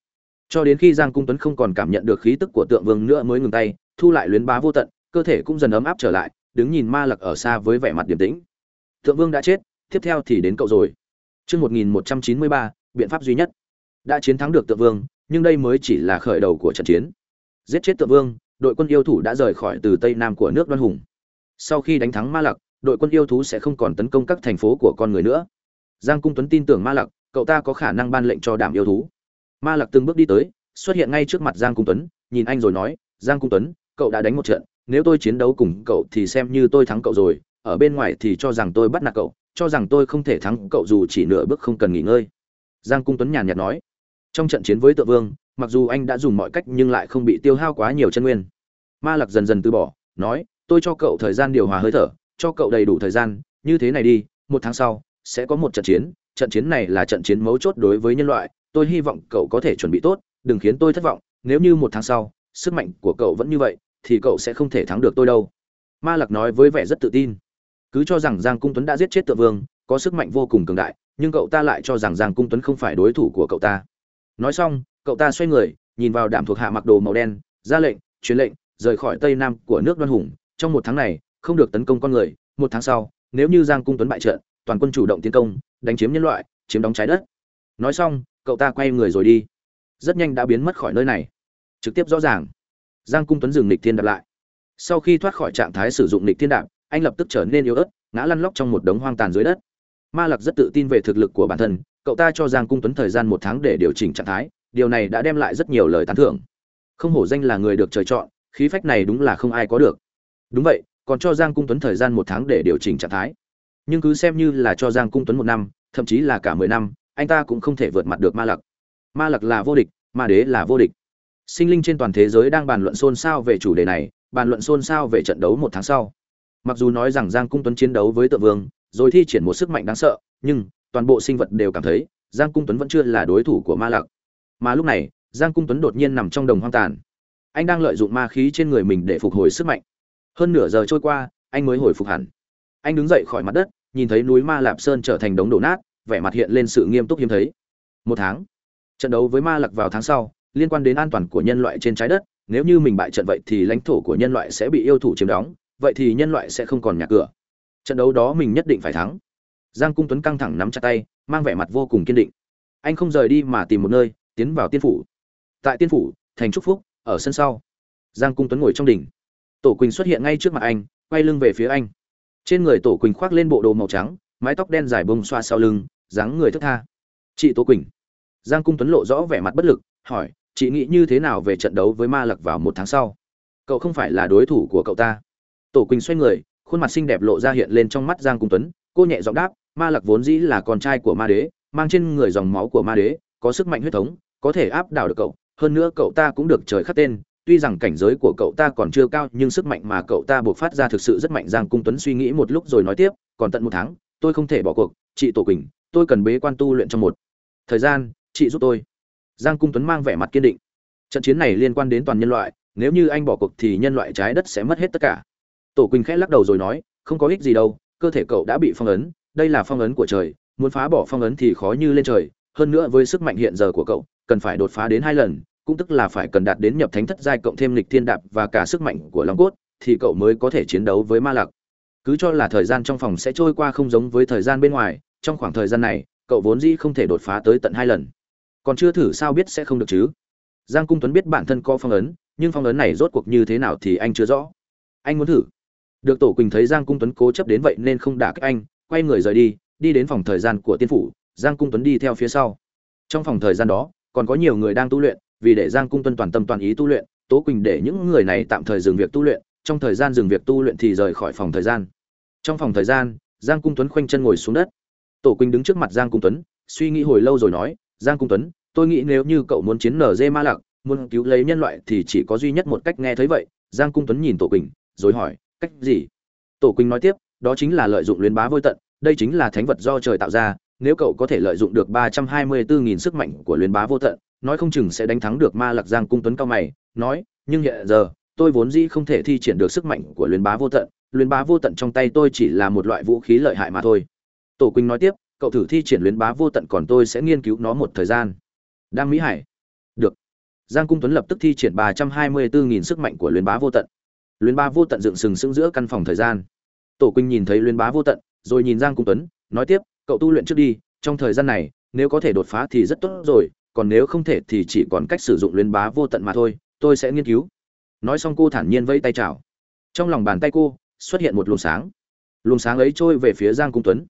S1: Cho đến khi giang cung tuấn không còn cảm nhận được khí tức của tượng vương nữa mới ngừng tay thu lại luyến bá vô tận cơ thể cũng dần ấm áp trở lại đứng nhìn ma lặc ở xa với vẻ mặt điềm tĩnh. Tượng vương đã chết tiếp theo thì đến cậu rồi. Trước 1193, biện pháp duy nhất. Đã chiến thắng được Tượng Vương, nhưng đây mới chỉ là khởi đầu của trận chiến. Giết chết Tượng Vương, đội quân yêu thủ đã rời khỏi từ tây nam của nước Đoan Hùng. Sau khi đánh thắng Ma Lặc, đội quân yêu thú sẽ không còn tấn công các thành phố của con người nữa. Giang Cung Tuấn tin tưởng Ma Lặc, cậu ta có khả năng ban lệnh cho đảm yêu thú. Ma Lặc từng bước đi tới, xuất hiện ngay trước mặt Giang Cung Tuấn, nhìn anh rồi nói, "Giang Cung Tuấn, cậu đã đánh một trận, nếu tôi chiến đấu cùng cậu thì xem như tôi thắng cậu rồi, ở bên ngoài thì cho rằng tôi bắt nạt cậu, cho rằng tôi không thể thắng cậu dù chỉ nửa bước không cần nghỉ ngơi giang cung tuấn nhàn nhạt nói trong trận chiến với tự vương mặc dù anh đã dùng mọi cách nhưng lại không bị tiêu hao quá nhiều chân nguyên. Ma lặc dần dần từ bỏ, nói, tôi cho cậu thời gian điều hòa hơi thở, cho cậu đầy đủ thời gian, như thế này đi, một tháng sau, sẽ có một trận chiến trận chiến này là trận chiến mấu chốt đối với nhân loại, tôi hy vọng cậu có thể chuẩn bị tốt, đừng khiến tôi thất vọng, nếu như một tháng sau, sức mạnh của cậu vẫn như vậy, thì cậu sẽ không thể thắng được tôi đâu. Ma lặc nói với vẻ rất tự tin. Cứ cho rằng giang cung tuấn đã giết chết tự vương, có sức mạnh vô cùng cường đại, nhưng cậu ta lại cho rằng giang cung tuấn không phải đối thủ của cậu ta. Nói xong cậu ta xoay người, nhìn vào đạm thuộc hạ mặc đồ màu đen, ra lệnh, truyền lệnh, rời khỏi tây nam của nước đoan hùng. Trong một tháng này, không được tấn công con người. Một tháng sau, nếu như giang cung tuấn bại trận, toàn quân chủ động tiến công, đánh chiếm nhân loại, chiếm đóng trái đất. Nói xong, cậu ta quay người rồi đi. Rất nhanh đã biến mất khỏi nơi này. Trực tiếp rõ ràng. Giang cung tuấn dừng nịch thiên đạp lại. Sau khi thoát khỏi trạng thái sử dụng nịch thiên đạp, anh lập tức trở nên yếu ớt, ngã lăn lóc trong một đống hoang tàn dưới đất. Ma lặc rất tự tin về thực lực của bản thân, cậu ta cho giang cung tuấn thời gian một tháng để điều chỉnh trạng thái điều này đã đem lại rất nhiều lời tán thưởng. Không hổ danh là người được trời chọn, khí phách này đúng là không ai có được. Đúng vậy, còn cho giang cung tuấn thời gian một tháng để điều chỉnh trạng thái. Nhưng cứ xem như là cho giang cung tuấn một năm, thậm chí là cả mười năm, anh ta cũng không thể vượt mặt được ma lặc. Ma lặc là vô địch, ma đế là vô địch. Sinh linh trên toàn thế giới đang bàn luận xôn xao về chủ đề này, bàn luận xôn xao về trận đấu một tháng sau. Mặc dù nói rằng giang cung tuấn chiến đấu với tự vương, rồi thi triển một sức mạnh đáng sợ, nhưng toàn bộ sinh vật đều cảm thấy giang cung tuấn vẫn chưa là đối thủ của ma lặc mà lúc này, giang cung tuấn đột nhiên nằm trong đồng hoang tàn. Anh đang lợi dụng ma khí trên người mình để phục hồi sức mạnh. Hơn nửa giờ trôi qua, anh mới hồi phục hẳn. Anh đứng dậy khỏi mặt đất, nhìn thấy núi ma lạp sơn trở thành đống đổ nát, vẻ mặt hiện lên sự nghiêm túc hiếm thấy. Một tháng. Trận đấu với ma lặc vào tháng sau, liên quan đến an toàn của nhân loại trên trái đất, nếu như mình bại trận vậy thì lãnh thổ của nhân loại sẽ bị yêu thủ chiếm đóng, vậy thì nhân loại sẽ không còn nhà cửa. Trận đấu đó mình nhất định phải thắng. Giang cung tuấn căng thẳng nắm chặt tay, mang vẻ mặt vô cùng kiên định. Anh không rời đi mà tìm một nơi tiến vào tiên phủ. Tại tiên phủ, thành trúc phúc, ở sân sau. Giang cung tuấn ngồi trong đỉnh. Tổ quỳnh xuất hiện ngay trước mặt anh, quay lưng về phía anh. Trên người tổ quỳnh khoác lên bộ đồ màu trắng, mái tóc đen dài bông xoa sau lưng, dáng người thức tha. Chị tổ quỳnh. Giang cung tuấn lộ rõ vẻ mặt bất lực, hỏi, chị nghĩ như thế nào về trận đấu với ma lặc vào một tháng sau? Cậu không phải là đối thủ của cậu ta. Tổ quỳnh xoay người, khuôn mặt xinh đẹp lộ ra hiện lên trong mắt giang cung tuấn. Cô nhẹ giọng đáp, ma lặc vốn dĩ là con trai của ma đế, mang trên người dòng máu của ma đế, có sức mạnh huyết thống có thể áp đảo được cậu, hơn nữa cậu ta cũng được trời khắc tên, tuy rằng cảnh giới của cậu ta còn chưa cao, nhưng sức mạnh mà cậu ta buộc phát ra thực sự rất mạnh. Giang cung tuấn suy nghĩ một lúc rồi nói tiếp, còn tận một tháng, tôi không thể bỏ cuộc, chị tổ quỳnh, tôi cần bế quan tu luyện trong một thời gian, chị giúp tôi. Giang cung tuấn mang vẻ mặt kiên định. Trận chiến này liên quan đến toàn nhân loại, nếu như anh bỏ cuộc thì nhân loại trái đất sẽ mất hết tất cả. Tổ quỳnh khẽ lắc đầu rồi nói, không có ích gì đâu, cơ thể cậu đã bị phong ấn, đây là phong ấn của trời, muốn phá bỏ phong ấn thì khó như lên trời, hơn nữa với sức mạnh hiện giờ của cậu cần phải đột phá đến hai lần, cũng tức là phải cần đạt đến nhập thánh thất giai cộng thêm lịch thiên đạp và cả sức mạnh của long cốt, thì cậu mới có thể chiến đấu với ma lạc cứ cho là thời gian trong phòng sẽ trôi qua không giống với thời gian bên ngoài, trong khoảng thời gian này, cậu vốn dĩ không thể đột phá tới tận hai lần. Còn chưa thử sao biết sẽ không được chứ? Giang cung tuấn biết bản thân có phong ấn, nhưng phong ấn này rốt cuộc như thế nào thì anh chưa rõ. Anh muốn thử. Được tổ quỳnh thấy giang cung tuấn cố chấp đến vậy nên không đả kích anh, quay người rời đi đi đến phòng thời gian của tiên phủ, giang cung tuấn đi theo phía sau. Trong phòng thời gian đó còn có nhiều người đang tu luyện, vì để giang cung tuấn toàn tâm toàn ý tu luyện, tố quỳnh để những người này tạm thời dừng việc tu luyện, trong thời gian dừng việc tu luyện thì rời khỏi phòng thời gian. Trong phòng thời gian, giang cung tuấn khoanh chân ngồi xuống đất. Tổ quỳnh đứng trước mặt giang cung tuấn, suy nghĩ hồi lâu rồi nói, giang cung tuấn, tôi nghĩ nếu như cậu muốn chiến nở dê ma lạc muốn cứu lấy nhân loại thì chỉ có duy nhất một cách nghe thấy vậy. Giang cung tuấn nhìn tổ quỳnh, rồi hỏi, cách gì? Tổ quỳnh nói tiếp, đó chính là lợi dụng luyến bá vôi tận, đây chính là thánh vật do trời tạo ra nếu cậu có thể lợi dụng được ba trăm hai mươi bốn nghìn sức mạnh của luyến bá vô tận, nói không chừng sẽ đánh thắng được ma lạc giang cung tuấn cao mày, nói, nhưng hiện giờ, tôi vốn dĩ không thể thi triển được sức mạnh của luyến bá vô tận luyến bá vô tận trong tay tôi chỉ là một loại vũ khí lợi hại mà thôi. Tổ quỳnh nói tiếp, cậu thử thi triển luyến bá vô tận còn tôi sẽ nghiên cứu nó một thời gian. Đam mỹ hải. Được. Giang cung tuấn lập tức thi triển ba trăm hai mươi bốn nghìn sức mạnh của luyến bá vô tận. Luyến bá vô tận dựng sừng sững giữa căn phòng thời gian. Tổ quỳnh nhìn thấy luyến bá vô tận, rồi nhìn giang cung tuấn, nói tiếp cậu tu luyện trước đi, trong thời gian này, nếu có thể đột phá thì rất tốt rồi, còn nếu không thể thì chỉ còn cách sử dụng luyến bá vô tận mà thôi, tôi sẽ nghiên cứu. Nói xong cô thản nhiên vẫy tay chào. Trong lòng bàn tay cô, xuất hiện một luồng sáng. Luồng sáng ấy trôi về phía giang cung tuấn.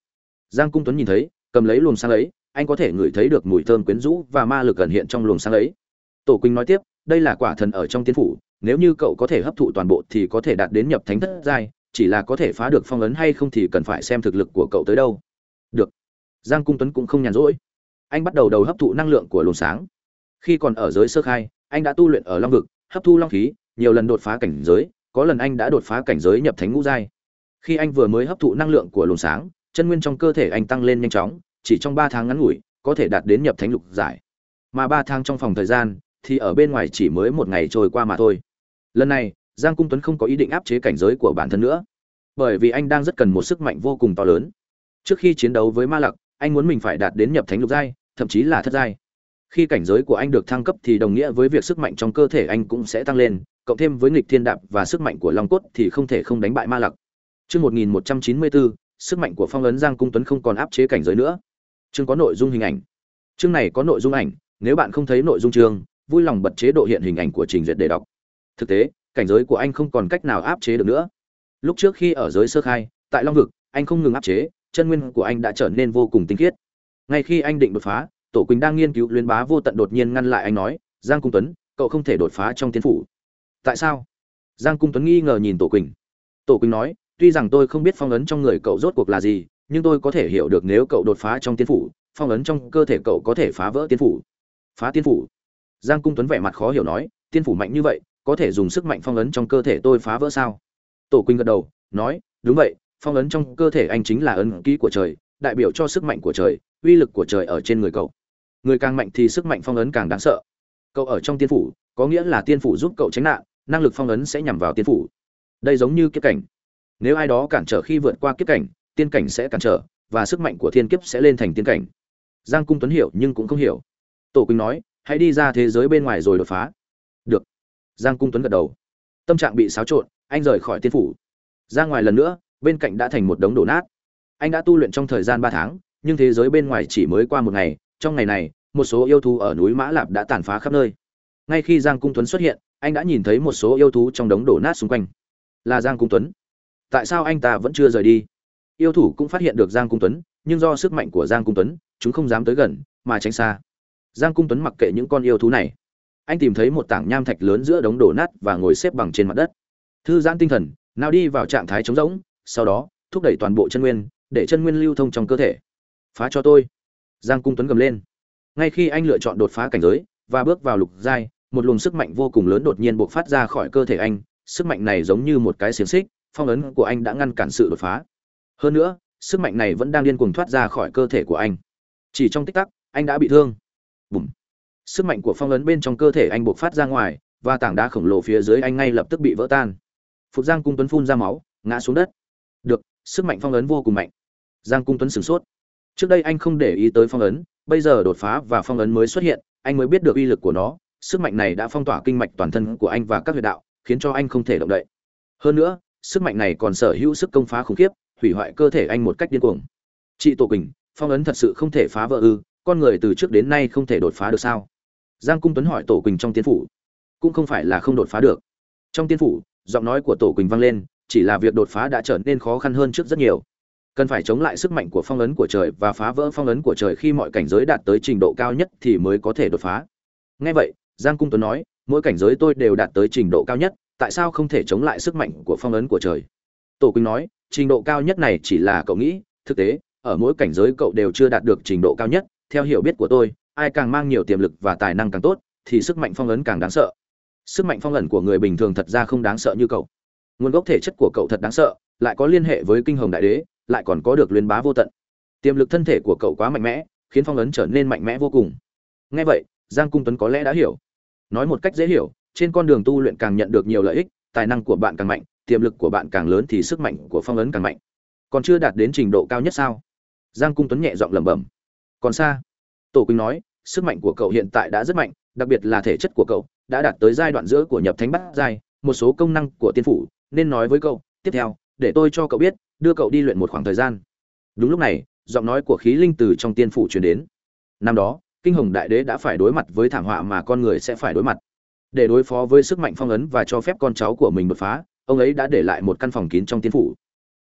S1: Giang cung tuấn nhìn thấy, cầm lấy luồng sáng ấy, anh có thể ngửi thấy được mùi thơm quyến rũ và ma lực gần hiện trong luồng sáng ấy. Tổ quỳnh nói tiếp, đây là quả thần ở trong tiên phủ, nếu như cậu có thể hấp thụ toàn bộ thì có thể đạt đến nhập thánh thất giai, chỉ là có thể phá được phong ấn hay không thì cần phải xem thực lực của cậu tới đâu giang cung tuấn cũng không nhàn rỗi. Anh bắt đầu đầu hấp thụ năng lượng của luồng sáng. Khi còn ở giới sơ khai, anh đã tu luyện ở long vực, hấp thu long khí, nhiều lần đột phá cảnh giới, có lần anh đã đột phá cảnh giới nhập thánh ngũ giai. Khi anh vừa mới hấp thụ năng lượng của luồng sáng, chân nguyên trong cơ thể anh tăng lên nhanh chóng, chỉ trong ba tháng ngắn ngủi, có thể đạt đến nhập thánh lục giải mà ba tháng trong phòng thời gian, thì ở bên ngoài chỉ mới một ngày trôi qua mà thôi. Lần này, giang cung tuấn không có ý định áp chế cảnh giới của bản thân nữa, bởi vì anh đang rất cần một sức mạnh vô cùng to lớn. Trước khi chiến đấu với ma lặc anh muốn mình phải đạt đến nhập thánh lục giai thậm chí là thất giai khi cảnh giới của anh được thăng cấp thì đồng nghĩa với việc sức mạnh trong cơ thể anh cũng sẽ tăng lên cộng thêm với nghịch thiên đạp và sức mạnh của long cốt thì không thể không đánh bại ma lặc Chương 1194, sức mạnh của phong ấn Giang Cung Tuấn không còn áp chế cảnh giới nữa. Chương có nội dung hình ảnh. Chương này có nội dung ảnh, nếu bạn không thấy nội dung chương, vui lòng bật chế độ hiện hình ảnh của trình duyệt để đọc. Thực tế, cảnh giới của anh không còn cách nào áp chế được nữa. Lúc trước khi ở giới sơ khai, tại Long vực, anh không ngừng áp chế, chân nguyên của anh đã trở nên vô cùng tinh khiết. Ngay khi anh định đột phá, Tổ Quỳnh đang nghiên cứu luyến bá vô tận đột nhiên ngăn lại anh nói, "Giang Cung Tuấn, cậu không thể đột phá trong tiên phủ." "Tại sao?" Giang Cung Tuấn nghi ngờ nhìn Tổ Quỳnh. Tổ Quỳnh nói, "Tuy rằng tôi không biết phong ấn trong người cậu rốt cuộc là gì, nhưng tôi có thể hiểu được nếu cậu đột phá trong tiên phủ, phong ấn trong cơ thể cậu có thể phá vỡ tiên phủ." "Phá tiên phủ?" Giang Cung Tuấn vẻ mặt khó hiểu nói, "Tiên phủ mạnh như vậy, có thể dùng sức mạnh phong ấn trong cơ thể tôi phá vỡ sao?" Tổ Quỳnh gật đầu, nói, "Đúng vậy, phong ấn trong cơ thể anh chính là ấn ký của trời, đại biểu cho sức mạnh của trời, uy lực của trời ở trên người cậu. Người càng mạnh thì sức mạnh phong ấn càng đáng sợ. Cậu ở trong tiên phủ, có nghĩa là tiên phủ giúp cậu tránh nạn, năng lực phong ấn sẽ nhằm vào tiên phủ. Đây giống như kiếp cảnh. Nếu ai đó cản trở khi vượt qua kiếp cảnh, tiên cảnh sẽ cản trở, và sức mạnh của thiên kiếp sẽ lên thành tiên cảnh. Giang cung tuấn hiểu nhưng cũng không hiểu. Tổ quỳnh nói, hãy đi ra thế giới bên ngoài rồi đột phá. Được. Giang cung tuấn gật đầu. Tâm trạng bị xáo trộn, anh rời khỏi tiên phủ. Ra ngoài lần nữa bên cạnh đã thành một đống đổ nát. Anh đã tu luyện trong thời gian ba tháng, nhưng thế giới bên ngoài chỉ mới qua một ngày, trong ngày này, một số yêu thú ở núi mã lạp đã tàn phá khắp nơi. Ngay khi giang cung tuấn xuất hiện, anh đã nhìn thấy một số yêu thú trong đống đổ nát xung quanh. Là giang cung tuấn. Tại sao anh ta vẫn chưa rời đi? Yêu thủ cũng phát hiện được giang cung tuấn, nhưng do sức mạnh của giang cung tuấn, chúng không dám tới gần, mà tránh xa. Giang cung tuấn mặc kệ những con yêu thú này. Anh tìm thấy một tảng nham thạch lớn giữa đống đổ nát và ngồi xếp bằng trên mặt đất. Thư giãn tinh thần, nào đi vào trạng thái trống rỗng sau đó, thúc đẩy toàn bộ chân nguyên, để chân nguyên lưu thông trong cơ thể. Phá cho tôi. Giang cung tuấn gầm lên. Ngay khi anh lựa chọn đột phá cảnh giới và bước vào lục giai, một luồng sức mạnh vô cùng lớn đột nhiên bộc phát ra khỏi cơ thể anh. Sức mạnh này giống như một cái xiềng xích, phong ấn của anh đã ngăn cản sự đột phá. Hơn nữa, sức mạnh này vẫn đang điên cuồng thoát ra khỏi cơ thể của anh. Chỉ trong tích tắc, anh đã bị thương. Bùm. Sức mạnh của phong ấn bên trong cơ thể anh bộc phát ra ngoài, và tảng đá khổng lồ phía dưới anh ngay lập tức bị vỡ tan. Phục giang cung tuấn phun ra máu, ngã xuống đất được, sức mạnh phong ấn vô cùng mạnh. Giang cung tuấn sửng sốt. Trước đây anh không để ý tới phong ấn, bây giờ đột phá và phong ấn mới xuất hiện, anh mới biết được uy lực của nó. Sức mạnh này đã phong tỏa kinh mạch toàn thân của anh và các huyệt đạo, khiến cho anh không thể động đậy. Hơn nữa, sức mạnh này còn sở hữu sức công phá khủng khiếp, hủy hoại cơ thể anh một cách điên cuồng. Chị tổ quỳnh, phong ấn thật sự không thể phá vỡ ư, con người từ trước đến nay không thể đột phá được sao? Giang cung tuấn hỏi tổ quỳnh trong tiên phủ. Cũng không phải là không đột phá được. Trong tiên phủ, giọng nói của tổ quỳnh vang lên chỉ là việc đột phá đã trở nên khó khăn hơn trước rất nhiều. Cần phải chống lại sức mạnh của phong ấn của trời và phá vỡ phong ấn của trời khi mọi cảnh giới đạt tới trình độ cao nhất thì mới có thể đột phá. Ngay vậy, giang cung tuấn nói, mỗi cảnh giới tôi đều đạt tới trình độ cao nhất, tại sao không thể chống lại sức mạnh của phong ấn của trời? Tổ quỳnh nói, trình độ cao nhất này chỉ là cậu nghĩ, thực tế, ở mỗi cảnh giới cậu đều chưa đạt được trình độ cao nhất, theo hiểu biết của tôi, ai càng mang nhiều tiềm lực và tài năng càng tốt, thì sức mạnh phong ấn càng đáng sợ. Sức mạnh phong ẩn của người bình thường thật ra không đáng sợ như cậu nguồn gốc thể chất của cậu thật đáng sợ, lại có liên hệ với kinh hồng đại đế, lại còn có được luyến bá vô tận. Tiềm lực thân thể của cậu quá mạnh mẽ, khiến phong ấn trở nên mạnh mẽ vô cùng. Ngay vậy, giang cung tuấn có lẽ đã hiểu. Nói một cách dễ hiểu, trên con đường tu luyện càng nhận được nhiều lợi ích, tài năng của bạn càng mạnh, tiềm lực của bạn càng lớn thì sức mạnh của phong ấn càng mạnh. Còn chưa đạt đến trình độ cao nhất sao? Giang cung tuấn nhẹ giọng lẩm bẩm. Còn xa. Tổ quỳnh nói, sức mạnh của cậu hiện tại đã rất mạnh, đặc biệt là thể chất của cậu, đã đạt tới giai đoạn giữa của nhập thánh bát giai, một số công năng của tiên phủ nên nói với cậu, tiếp theo, để tôi cho cậu biết, đưa cậu đi luyện một khoảng thời gian. Đúng lúc này, giọng nói của khí linh từ trong tiên phủ truyền đến. Năm đó, kinh hồng đại đế đã phải đối mặt với thảm họa mà con người sẽ phải đối mặt. Để đối phó với sức mạnh phong ấn và cho phép con cháu của mình đột phá, ông ấy đã để lại một căn phòng kín trong tiên phủ.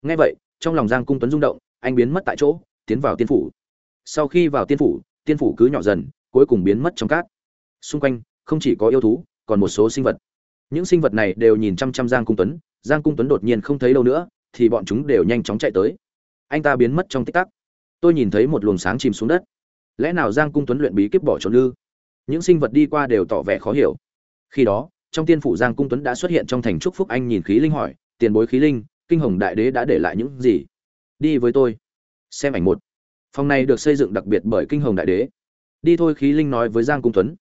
S1: Ngay vậy, trong lòng giang cung tuấn rung động, anh biến mất tại chỗ, tiến vào tiên phủ. Sau khi vào tiên phủ tiên phủ cứ nhỏ dần, cuối cùng biến mất trong cát. Xung quanh, không chỉ có yêu thú, còn một số sinh vật. Những sinh vật này đều nhìn chăm chăm giang cung tuấn giang cung tuấn đột nhiên không thấy đâu nữa, thì bọn chúng đều nhanh chóng chạy tới. Anh ta biến mất trong tích tắc. Tôi nhìn thấy một luồng sáng chìm xuống đất. Lẽ nào giang cung tuấn luyện bí kíp bỏ trốn ư? Những sinh vật đi qua đều tỏ vẻ khó hiểu. Khi đó, trong tiên phủ giang cung tuấn đã xuất hiện trong thành trúc phúc anh nhìn khí linh hỏi, tiền bối khí linh, kinh hồng đại đế đã để lại những gì? Đi với tôi, xem ảnh một. Phòng này được xây dựng đặc biệt bởi kinh hồng đại đế. Đi thôi, khí linh nói với giang cung tuấn.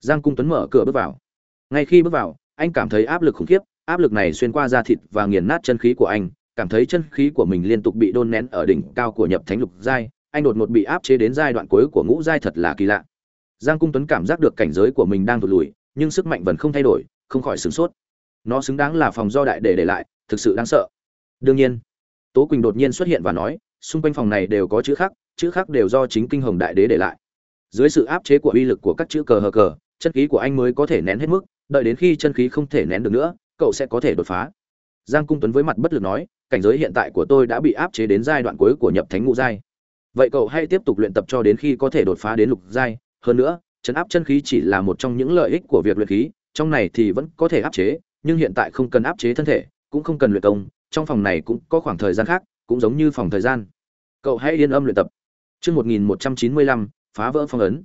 S1: Giang cung tuấn mở cửa bước vào. Ngay khi bước vào, anh cảm thấy áp lực khủng khiếp áp lực này xuyên qua da thịt và nghiền nát chân khí của anh, cảm thấy chân khí của mình liên tục bị đôn nén ở đỉnh cao của nhập thánh lục giai, anh đột ngột bị áp chế đến giai đoạn cuối của ngũ giai thật là kỳ lạ. Giang cung tuấn cảm giác được cảnh giới của mình đang tụt lùi, nhưng sức mạnh vẫn không thay đổi, không khỏi sửng sốt. Nó xứng đáng là phòng do đại để để lại, thực sự đáng sợ. Đương nhiên, tố quỳnh đột nhiên xuất hiện và nói, xung quanh phòng này đều có chữ khắc chữ khắc đều do chính kinh hồng đại đế để lại. Dưới sự áp chế của uy lực của các chữ cờ hờ cờ, chân khí của anh mới có thể nén hết mức, đợi đến khi chân khí không thể nén được nữa cậu sẽ có thể đột phá. Giang cung tuấn với mặt bất lực nói cảnh giới hiện tại của tôi đã bị áp chế đến giai đoạn cuối của nhập thánh ngũ giai. Vậy cậu hãy tiếp tục luyện tập cho đến khi có thể đột phá đến lục giai. Hơn nữa chấn áp chân khí chỉ là một trong những lợi ích của việc luyện khí trong này thì vẫn có thể áp chế nhưng hiện tại không cần áp chế thân thể cũng không cần luyện công trong phòng này cũng có khoảng thời gian khác cũng giống như phòng thời gian. Cậu hãy yên âm luyện tập. Trước 1195, phá vỡ phong ấn.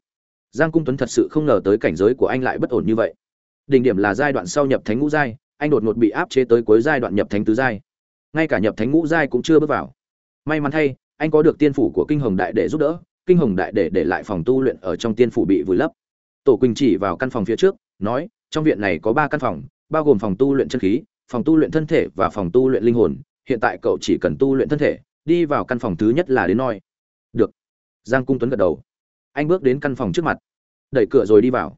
S1: Giang Cung Tuấn thật sự không ngờ tới cảnh giới của anh lại bất ổn như vậy. Đỉnh điểm là giai đoạn sau nhập thánh ngũ giai, anh đột ngột bị áp chế tới cuối giai đoạn nhập thánh tứ giai. Ngay cả nhập thánh ngũ giai cũng chưa bước vào. May mắn thay, anh có được tiên phủ của Kinh Hồng Đại để giúp đỡ, Kinh Hồng Đại để để lại phòng tu luyện ở trong tiên phủ bị vùi lấp. Tổ Quỳnh chỉ vào căn phòng phía trước, nói, trong viện này có ba căn phòng, bao gồm phòng tu luyện chân khí, phòng tu luyện thân thể và phòng tu luyện linh hồn, hiện tại cậu chỉ cần tu luyện thân thể, đi vào căn phòng thứ nhất là đến noi. Được giang cung tuấn gật đầu anh bước đến căn phòng trước mặt đẩy cửa rồi đi vào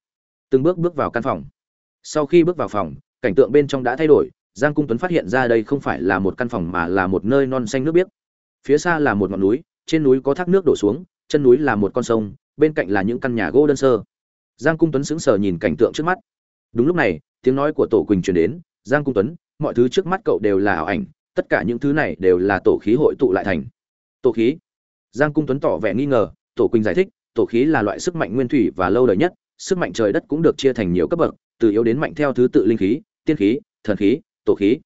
S1: từng bước bước vào căn phòng sau khi bước vào phòng cảnh tượng bên trong đã thay đổi, giang cung tuấn phát hiện ra đây không phải là một căn phòng mà là một nơi non xanh nước biếc. Phía xa là một ngọn núi, trên núi có thác nước đổ xuống, chân núi là một con sông, bên cạnh là những căn nhà gỗ đơn sơ. Giang cung tuấn sững sờ nhìn cảnh tượng trước mắt. Đúng lúc này, tiếng nói của tổ quỳnh truyền đến, giang cung tuấn, mọi thứ trước mắt cậu đều là ảo ảnh, tất cả những thứ này đều là tổ khí hội tụ lại thành. Tổ khí? Giang cung tuấn tỏ vẻ nghi ngờ, tổ quỳnh giải thích, tổ khí là loại sức mạnh nguyên thủy và lâu đời nhất, sức mạnh trời đất cũng được chia thành nhiều cấp bậc, từ yếu đến mạnh theo thứ tự linh khí tiên khí, thần khí, tổ khí.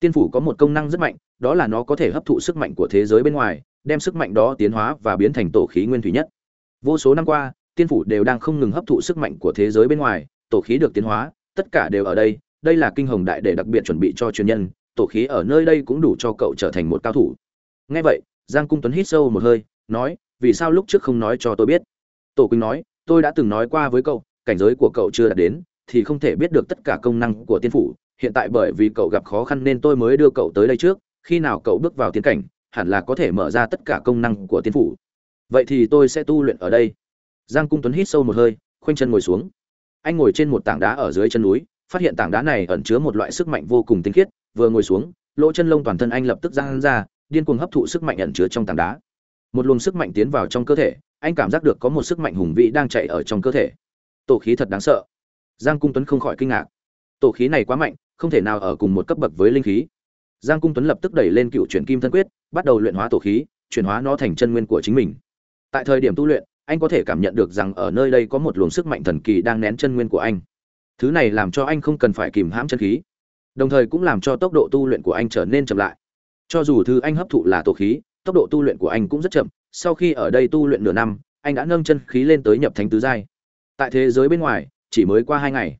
S1: Tiên phủ có một công năng rất mạnh, đó là nó có thể hấp thụ sức mạnh của thế giới bên ngoài, đem sức mạnh đó tiến hóa và biến thành tổ khí nguyên thủy nhất. Vô số năm qua, tiên phủ đều đang không ngừng hấp thụ sức mạnh của thế giới bên ngoài, tổ khí được tiến hóa, tất cả đều ở đây. Đây là kinh hồng đại để đặc biệt chuẩn bị cho truyền nhân, tổ khí ở nơi đây cũng đủ cho cậu trở thành một cao thủ. Nghe vậy, giang cung tuấn hít sâu một hơi, nói, vì sao lúc trước không nói cho tôi biết? Tổ quỳnh nói, tôi đã từng nói qua với cậu, cảnh giới của cậu chưa đạt đến thì không thể biết được tất cả công năng của tiên phủ. Hiện tại bởi vì cậu gặp khó khăn nên tôi mới đưa cậu tới đây trước. Khi nào cậu bước vào tiến cảnh, hẳn là có thể mở ra tất cả công năng của tiên phủ. Vậy thì tôi sẽ tu luyện ở đây. Giang cung tuấn hít sâu một hơi, khoanh chân ngồi xuống. Anh ngồi trên một tảng đá ở dưới chân núi, phát hiện tảng đá này ẩn chứa một loại sức mạnh vô cùng tinh khiết. Vừa ngồi xuống, lỗ chân lông toàn thân anh lập tức giang ra, điên cuồng hấp thụ sức mạnh ẩn chứa trong tảng đá. Một luồng sức mạnh tiến vào trong cơ thể, anh cảm giác được có một sức mạnh hùng vĩ đang chạy ở trong cơ thể. Tổ khí thật đáng sợ giang cung tuấn không khỏi kinh ngạc. Tổ khí này quá mạnh, không thể nào ở cùng một cấp bậc với linh khí. Giang cung tuấn lập tức đẩy lên cựu chuyển kim thân quyết, bắt đầu luyện hóa tổ khí, chuyển hóa nó thành chân nguyên của chính mình. Tại thời điểm tu luyện, anh có thể cảm nhận được rằng ở nơi đây có một luồng sức mạnh thần kỳ đang nén chân nguyên của anh. Thứ này làm cho anh không cần phải kìm hãm chân khí, đồng thời cũng làm cho tốc độ tu luyện của anh trở nên chậm lại. Cho dù thứ anh hấp thụ là tổ khí, tốc độ tu luyện của anh cũng rất chậm, sau khi ở đây tu luyện nửa năm, anh đã nâng chân khí lên tới nhập thánh tứ giai. Tại thế giới bên ngoài chỉ mới qua hai ngày.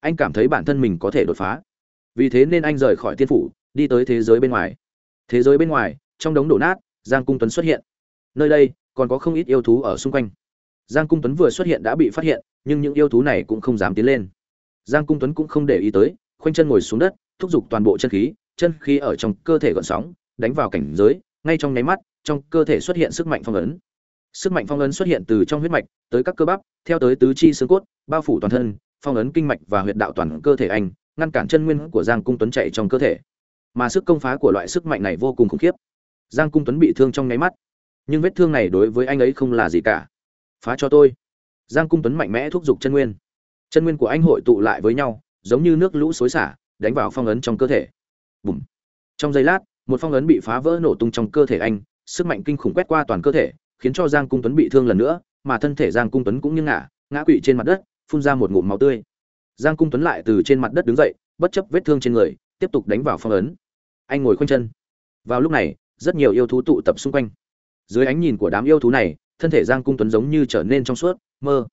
S1: Anh cảm thấy bản thân mình có thể đột phá. Vì thế nên anh rời khỏi tiên phủ, đi tới thế giới bên ngoài. Thế giới bên ngoài, trong đống đổ nát, giang cung tuấn xuất hiện. Nơi đây, còn có không ít yêu thú ở xung quanh. Giang cung tuấn vừa xuất hiện đã bị phát hiện, nhưng những yêu thú này cũng không dám tiến lên. Giang cung tuấn cũng không để ý tới, khoanh chân ngồi xuống đất, thúc giục toàn bộ chân khí chân khí ở trong cơ thể gợn sóng, đánh vào cảnh giới, ngay trong nháy mắt, trong cơ thể xuất hiện sức mạnh phong ấn sức mạnh phong ấn xuất hiện từ trong huyết mạch, tới các cơ bắp, theo tới tứ chi xương cốt, bao phủ toàn thân, phong ấn kinh mạch và huyệt đạo toàn cơ thể anh, ngăn cản chân nguyên của giang cung tuấn chạy trong cơ thể. Mà sức công phá của loại sức mạnh này vô cùng khủng khiếp. Giang cung tuấn bị thương trong nháy mắt. Nhưng vết thương này đối với anh ấy không là gì cả. Phá cho tôi. Giang cung tuấn mạnh mẽ thúc giục chân nguyên. Chân nguyên của anh hội tụ lại với nhau, giống như nước lũ xối xả, đánh vào phong ấn trong cơ thể. Bùm. Trong giây lát, một phong ấn bị phá vỡ nổ tung trong cơ thể anh, sức mạnh kinh khủng quét qua toàn cơ thể khiến cho giang cung tuấn bị thương lần nữa, mà thân thể giang cung tuấn cũng như ngã ngã quỵ trên mặt đất, phun ra một ngụm máu tươi. Giang cung tuấn lại từ trên mặt đất đứng dậy, bất chấp vết thương trên người, tiếp tục đánh vào phong ấn. Anh ngồi khoanh chân. Vào lúc này, rất nhiều yêu thú tụ tập xung quanh. Dưới ánh nhìn của đám yêu thú này, thân thể giang cung tuấn giống như trở nên trong suốt, mơ.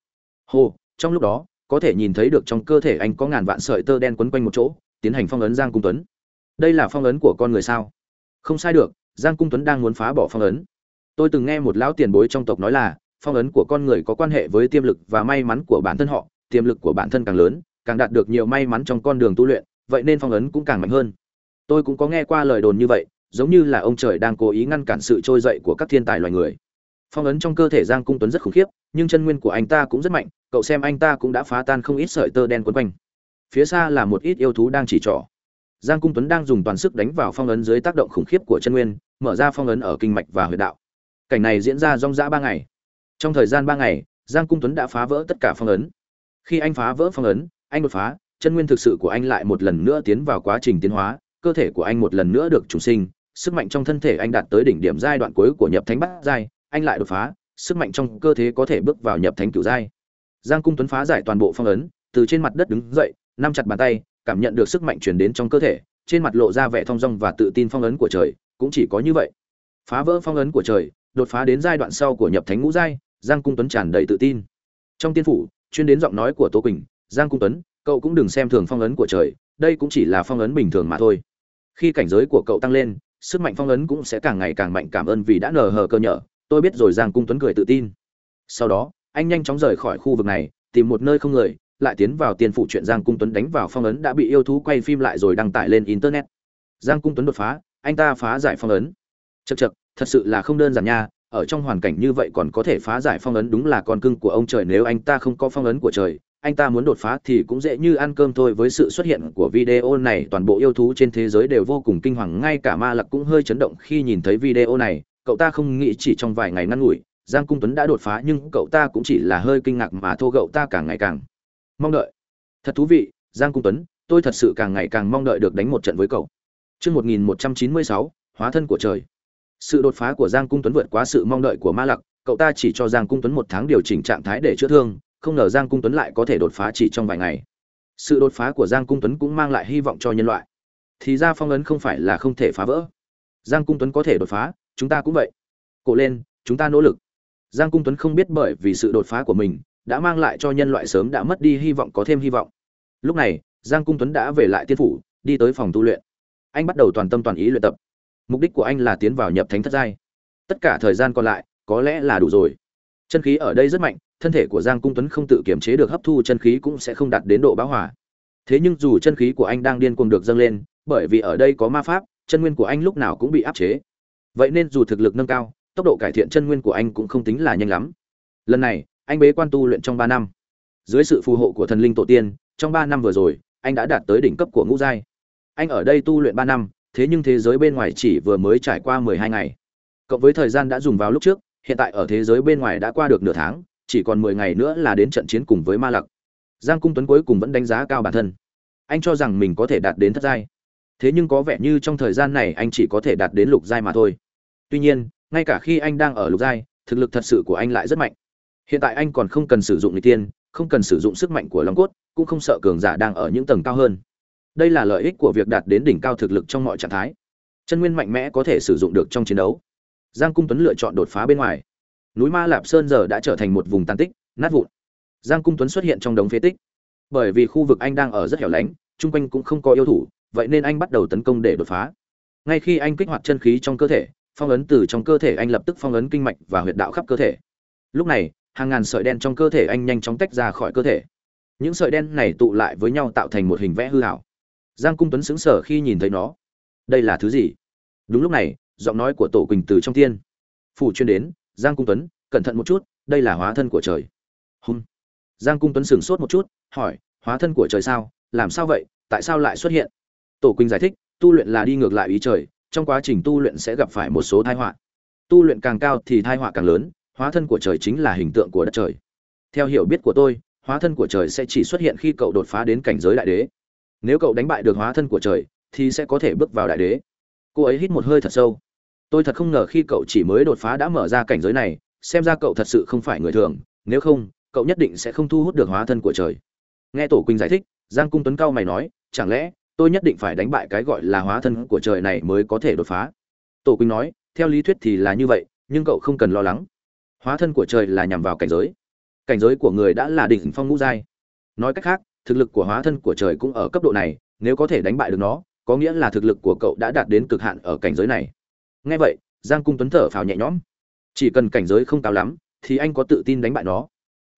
S1: Hồ, trong lúc đó, có thể nhìn thấy được trong cơ thể anh có ngàn vạn sợi tơ đen quấn quanh một chỗ, tiến hành phong ấn giang cung tuấn. Đây là phong ấn của con người sao? Không sai được, giang cung tuấn đang muốn phá bỏ phong ấn tôi từng nghe một lão tiền bối trong tộc nói là, phong ấn của con người có quan hệ với tiềm lực và may mắn của bản thân họ, tiềm lực của bản thân càng lớn, càng đạt được nhiều may mắn trong con đường tu luyện, vậy nên phong ấn cũng càng mạnh hơn. Tôi cũng có nghe qua lời đồn như vậy, giống như là ông trời đang cố ý ngăn cản sự trôi dậy của các thiên tài loài người. Phong ấn trong cơ thể giang cung tuấn rất khủng khiếp, nhưng chân nguyên của anh ta cũng rất mạnh, cậu xem anh ta cũng đã phá tan không ít sợi tơ đen quấn quanh. Phía xa là một ít yêu thú đang chỉ trỏ. Giang cung tuấn đang dùng toàn sức đánh vào phong ấn dưới tác động khủng khiếp của chân nguyên, mở ra phong ấn ở kinh mạch và huyệt đạo cảnh này diễn ra rong rã ba ngày. Trong thời gian ba ngày, giang cung tuấn đã phá vỡ tất cả phong ấn. Khi anh phá vỡ phong ấn, anh đột phá, chân nguyên thực sự của anh lại một lần nữa tiến vào quá trình tiến hóa, cơ thể của anh một lần nữa được trùng sinh, sức mạnh trong thân thể anh đạt tới đỉnh điểm giai đoạn cuối của nhập thánh bát giai, anh lại đột phá, sức mạnh trong cơ thể có thể bước vào nhập thánh cửu giai. Giang cung tuấn phá giải toàn bộ phong ấn, từ trên mặt đất đứng dậy, nắm chặt bàn tay, cảm nhận được sức mạnh truyền đến trong cơ thể, trên mặt lộ ra vẻ thong dong và tự tin phong ấn của trời, cũng chỉ có như vậy. Phá vỡ phong ấn của trời đột phá đến giai đoạn sau của nhập thánh ngũ giai, giang cung tuấn tràn đầy tự tin. Trong tiên phủ, chuyên đến giọng nói của tô quỳnh, giang cung tuấn, cậu cũng đừng xem thường phong ấn của trời, đây cũng chỉ là phong ấn bình thường mà thôi. Khi cảnh giới của cậu tăng lên, sức mạnh phong ấn cũng sẽ càng ngày càng mạnh, cảm ơn vì đã nở hờ cơ nhở, tôi biết rồi, giang cung tuấn cười tự tin. Sau đó, anh nhanh chóng rời khỏi khu vực này, tìm một nơi không người, lại tiến vào tiền phụ chuyện giang cung tuấn đánh vào phong ấn đã bị yêu thú quay phim lại rồi đăng tải lên internet. Giang cung tuấn đột phá, anh ta phá giải phong ấn. Chật chật thật sự là không đơn giản nha ở trong hoàn cảnh như vậy còn có thể phá giải phong ấn đúng là con cưng của ông trời nếu anh ta không có phong ấn của trời anh ta muốn đột phá thì cũng dễ như ăn cơm thôi. Với sự xuất hiện của video này toàn bộ yêu thú trên thế giới đều vô cùng kinh hoàng ngay cả ma lặc cũng hơi chấn động khi nhìn thấy video này. Cậu ta không nghĩ chỉ trong vài ngày ngắn ngủi giang cung tuấn đã đột phá nhưng cậu ta cũng chỉ là hơi kinh ngạc mà thô cậu ta càng ngày càng mong đợi. Thật thú vị giang cung tuấn tôi thật sự càng ngày càng mong đợi được đánh một trận với cậu. Trước 1196, hóa thân của trời. Sự đột phá của Giang Cung Tuấn vượt quá sự mong đợi của Ma Lặc, cậu ta chỉ cho Giang Cung Tuấn một tháng điều chỉnh trạng thái để chữa thương, không ngờ giang cung tuấn lại có thể đột phá chỉ trong vài ngày. Sự đột phá của giang cung tuấn cũng mang lại hy vọng cho nhân loại. Thì ra phong ấn không phải là không thể phá vỡ. Giang cung tuấn có thể đột phá chúng ta cũng vậy. Cổ lên chúng ta nỗ lực. Giang cung tuấn không biết bởi vì sự đột phá của mình đã mang lại cho nhân loại sớm đã mất đi hy vọng có thêm hy vọng. Lúc này giang cung tuấn đã về lại tiên phủ đi tới phòng tu luyện. Anh bắt đầu toàn tâm toàn ý luyện tập mục đích của anh là tiến vào nhập thánh thất giai. Tất cả thời gian còn lại, có lẽ là đủ rồi. Chân khí ở đây rất mạnh, thân thể của giang cung tuấn không tự kiểm chế được hấp thu chân khí cũng sẽ không đạt đến độ bão hỏa thế nhưng dù chân khí của anh đang điên cuồng được dâng lên, bởi vì ở đây có ma pháp, chân nguyên của anh lúc nào cũng bị áp chế. Vậy nên dù thực lực nâng cao, tốc độ cải thiện chân nguyên của anh cũng không tính là nhanh lắm. Lần này, anh bế quan tu luyện trong ba năm. Dưới sự phù hộ của thần linh tổ tiên, trong ba năm vừa rồi, anh đã đạt tới đỉnh cấp của ngũ giai. Anh ở đây tu luyện ba năm thế nhưng thế giới bên ngoài chỉ vừa mới trải qua mười hai ngày. Cộng với thời gian đã dùng vào lúc trước, hiện tại ở thế giới bên ngoài đã qua được nửa tháng, chỉ còn mười ngày nữa là đến trận chiến cùng với ma lặc. Giang cung tuấn cuối cùng vẫn đánh giá cao bản thân. Anh cho rằng mình có thể đạt đến thất giai. Thế nhưng có vẻ như trong thời gian này anh chỉ có thể đạt đến lục giai mà thôi. Tuy nhiên, ngay cả khi anh đang ở lục giai, thực lực thật sự của anh lại rất mạnh. Hiện tại anh còn không cần sử dụng n tiên, không cần sử dụng sức mạnh của long cốt, cũng không sợ cường giả đang ở những tầng cao hơn đây là lợi ích của việc đạt đến đỉnh cao thực lực trong mọi trạng thái. Chân nguyên mạnh mẽ có thể sử dụng được trong chiến đấu. Giang cung tuấn lựa chọn đột phá bên ngoài. Núi ma lạp sơn giờ đã trở thành một vùng tàn tích, nát vụn. Giang cung tuấn xuất hiện trong đống phế tích. Bởi vì khu vực anh đang ở rất hẻo lánh, chung quanh cũng không có yêu thủ, vậy nên anh bắt đầu tấn công để đột phá. Ngay khi anh kích hoạt chân khí trong cơ thể, phong ấn từ trong cơ thể anh lập tức phong ấn kinh mạch và huyệt đạo khắp cơ thể. Lúc này, hàng ngàn sợi đen trong cơ thể anh nhanh chóng tách ra khỏi cơ thể. Những sợi đen này tụ lại với nhau tạo thành một hình vẽ hư hảo giang cung tuấn xứng sở khi nhìn thấy nó. Đây là thứ gì? Đúng lúc này, giọng nói của tổ quỳnh từ trong tiên. Phủ chuyên đến, giang cung tuấn, cẩn thận một chút, đây là hóa thân của trời. Hum giang cung tuấn sửng sốt một chút, hỏi, hóa thân của trời sao? Làm sao vậy? Tại sao lại xuất hiện? Tổ quỳnh giải thích, tu luyện là đi ngược lại ý trời, trong quá trình tu luyện sẽ gặp phải một số tai họa. Tu luyện càng cao thì tai họa càng lớn, hóa thân của trời chính là hình tượng của đất trời. Theo hiểu biết của tôi, hóa thân của trời sẽ chỉ xuất hiện khi cậu đột phá đến cảnh giới đại đế nếu cậu đánh bại được hóa thân của trời, thì sẽ có thể bước vào đại đế. Cô ấy hít một hơi thật sâu. Tôi thật không ngờ khi cậu chỉ mới đột phá đã mở ra cảnh giới này, xem ra cậu thật sự không phải người thường, nếu không, cậu nhất định sẽ không thu hút được hóa thân của trời. Nghe tổ quỳnh giải thích, giang cung tuấn cao mày nói, chẳng lẽ tôi nhất định phải đánh bại cái gọi là hóa thân của trời này mới có thể đột phá? Tổ quỳnh nói, theo lý thuyết thì là như vậy, nhưng cậu không cần lo lắng. Hóa thân của trời là nhằm vào cảnh giới. Cảnh giới của người đã là đỉnh phong ngũ giai. Nói cách khác thực lực của hóa thân của trời cũng ở cấp độ này, nếu có thể đánh bại được nó, có nghĩa là thực lực của cậu đã đạt đến cực hạn ở cảnh giới này. Ngay vậy, giang cung tuấn thở phào nhẹ nhõm. Chỉ cần cảnh giới không cao lắm, thì anh có tự tin đánh bại nó.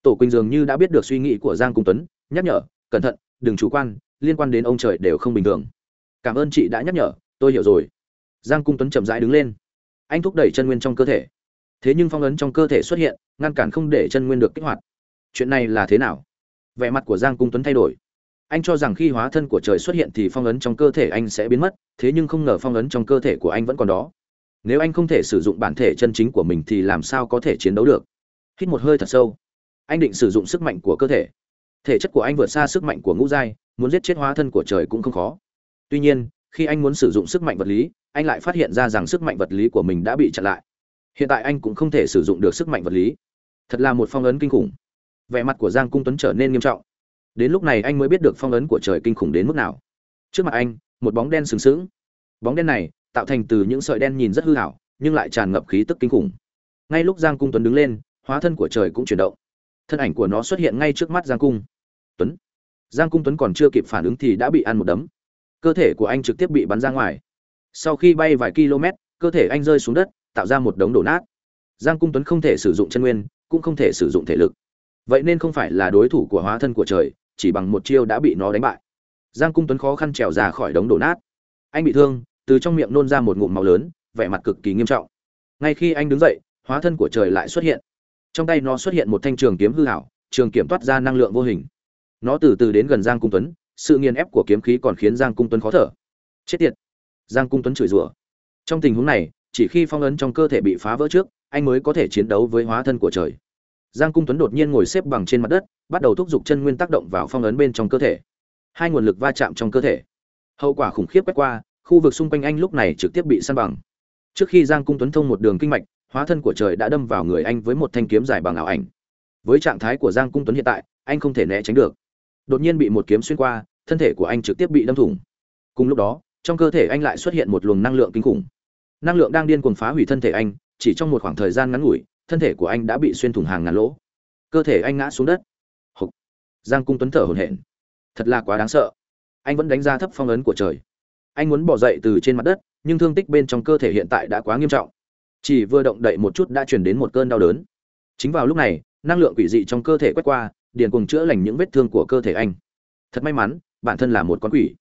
S1: Tổ quỳnh dường như đã biết được suy nghĩ của giang cung tuấn, nhắc nhở, cẩn thận, đừng chủ quan, liên quan đến ông trời đều không bình thường. Cảm ơn chị đã nhắc nhở, tôi hiểu rồi. Giang cung tuấn chậm rãi đứng lên. Anh thúc đẩy chân nguyên trong cơ thể. Thế nhưng phong ấn trong cơ thể xuất hiện, ngăn cản không để chân nguyên được kích hoạt. Chuyện này là thế nào? Vẻ mặt của giang cung tuấn thay đổi. Anh cho rằng khi hóa thân của trời xuất hiện thì phong ấn trong cơ thể anh sẽ biến mất, thế nhưng không ngờ phong ấn trong cơ thể của anh vẫn còn đó. Nếu anh không thể sử dụng bản thể chân chính của mình thì làm sao có thể chiến đấu được? Hít một hơi thật sâu. Anh định sử dụng sức mạnh của cơ thể. Thể chất của anh vượt xa sức mạnh của ngũ giai, muốn giết chết hóa thân của trời cũng không khó. Tuy nhiên, khi anh muốn sử dụng sức mạnh vật lý, anh lại phát hiện ra rằng sức mạnh vật lý của mình đã bị chặn lại. Hiện tại anh cũng không thể sử dụng được sức mạnh vật lý. Thật là một phong ấn kinh khủng vẻ mặt của giang cung tuấn trở nên nghiêm trọng. Đến lúc này anh mới biết được phong ấn của trời kinh khủng đến mức nào. Trước mặt anh, một bóng đen sừng sững. Bóng đen này, tạo thành từ những sợi đen nhìn rất hư hảo nhưng lại tràn ngập khí tức kinh khủng. Ngay lúc giang cung tuấn đứng lên, hóa thân của trời cũng chuyển động. Thân ảnh của nó xuất hiện ngay trước mắt giang cung. Tuấn. Giang cung tuấn còn chưa kịp phản ứng thì đã bị ăn một đấm. Cơ thể của anh trực tiếp bị bắn ra ngoài. Sau khi bay vài km, cơ thể anh rơi xuống đất, tạo ra một đống đổ nát. Giang cung tuấn không thể sử dụng chân nguyên, cũng không thể sử dụng thể lực vậy nên không phải là đối thủ của hóa thân của trời, chỉ bằng một chiêu đã bị nó đánh bại. Giang cung tuấn khó khăn trèo ra khỏi đống đổ nát. Anh bị thương, từ trong miệng nôn ra một ngụm máu lớn, vẻ mặt cực kỳ nghiêm trọng. Ngay khi anh đứng dậy, hóa thân của trời lại xuất hiện. Trong tay nó xuất hiện một thanh trường kiếm hư hảo, trường kiếm toát ra năng lượng vô hình. Nó từ từ đến gần giang cung tuấn, sự nghiền ép của kiếm khí còn khiến giang cung tuấn khó thở. Chết tiệt! Giang cung tuấn chửi rủa. Trong tình huống này, chỉ khi phong ấn trong cơ thể bị phá vỡ trước, anh mới có thể chiến đấu với hóa thân của trời giang cung tuấn đột nhiên ngồi xếp bằng trên mặt đất, bắt đầu thúc giục chân nguyên tác động vào phong ấn bên trong cơ thể. Hai nguồn lực va chạm trong cơ thể. Hậu quả khủng khiếp quét qua, khu vực xung quanh anh lúc này trực tiếp bị săn bằng. Trước khi giang cung tuấn thông một đường kinh mạch, hóa thân của trời đã đâm vào người anh với một thanh kiếm dài bằng ảo ảnh. Với trạng thái của giang cung tuấn hiện tại, anh không thể né tránh được. Đột nhiên bị một kiếm xuyên qua, thân thể của anh trực tiếp bị đâm thủng. Cùng lúc đó, trong cơ thể anh lại xuất hiện một luồng năng lượng kinh khủng. Năng lượng đang điên cuồng phá hủy thân thể anh, chỉ trong một khoảng thời gian ngắn ngủi thân thể của anh đã bị xuyên thủng hàng ngàn lỗ. Cơ thể anh ngã xuống đất. Hục. giang cung tuấn thở hổn hển. Thật là quá đáng sợ. Anh vẫn đánh ra thấp phong ấn của trời. Anh muốn bỏ dậy từ trên mặt đất, nhưng thương tích bên trong cơ thể hiện tại đã quá nghiêm trọng. Chỉ vừa động đậy một chút đã chuyển đến một cơn đau đớn. Chính vào lúc này, năng lượng quỷ dị trong cơ thể quét qua, điền cùng chữa lành những vết thương của cơ thể anh. Thật may mắn, bản thân là một con quỷ.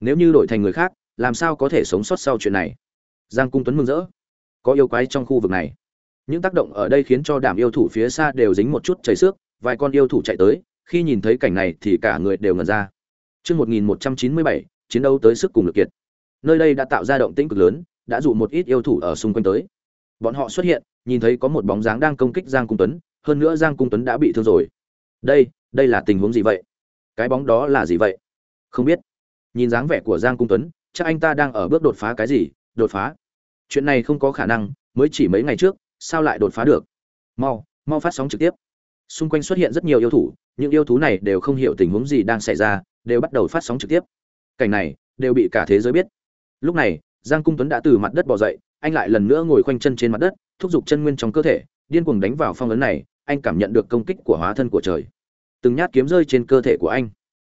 S1: Nếu như đổi thành người khác, làm sao có thể sống sót sau chuyện này? Giang cung tuấn mừng rỡ. Có yêu quái trong khu vực này những tác động ở đây khiến cho đảm yêu thủ phía xa đều dính một chút chảy xước vài con yêu thủ chạy tới khi nhìn thấy cảnh này thì cả người đều ngẩn ra Trước 1197, chiến đấu tới sức cùng lực kiệt. Nơi đây đã tạo ra động tĩnh cực lớn, đã dụ một ít yêu thủ ở xung quanh tới. Bọn họ xuất hiện, nhìn thấy có một bóng dáng đang công kích Giang Cung Tuấn, hơn nữa Giang Cung Tuấn đã bị thương rồi. Đây, đây là tình huống gì vậy? Cái bóng đó là gì vậy? Không biết. Nhìn dáng vẻ của Giang Cung Tuấn, chắc anh ta đang ở bước đột phá cái gì? Đột phá? Chuyện này không có khả năng, mới chỉ mấy ngày trước, sao lại đột phá được? Mau, mau phát sóng trực tiếp. Xung quanh xuất hiện rất nhiều yêu thủ, những yêu thú này đều không hiểu tình huống gì đang xảy ra, đều bắt đầu phát sóng trực tiếp. Cảnh này đều bị cả thế giới biết. Lúc này, Giang Cung Tuấn đã từ mặt đất bò dậy, anh lại lần nữa ngồi khoanh chân trên mặt đất, thúc giục chân nguyên trong cơ thể, điên cuồng đánh vào phong ấn này, anh cảm nhận được công kích của hóa thân của trời. Từng nhát kiếm rơi trên cơ thể của anh.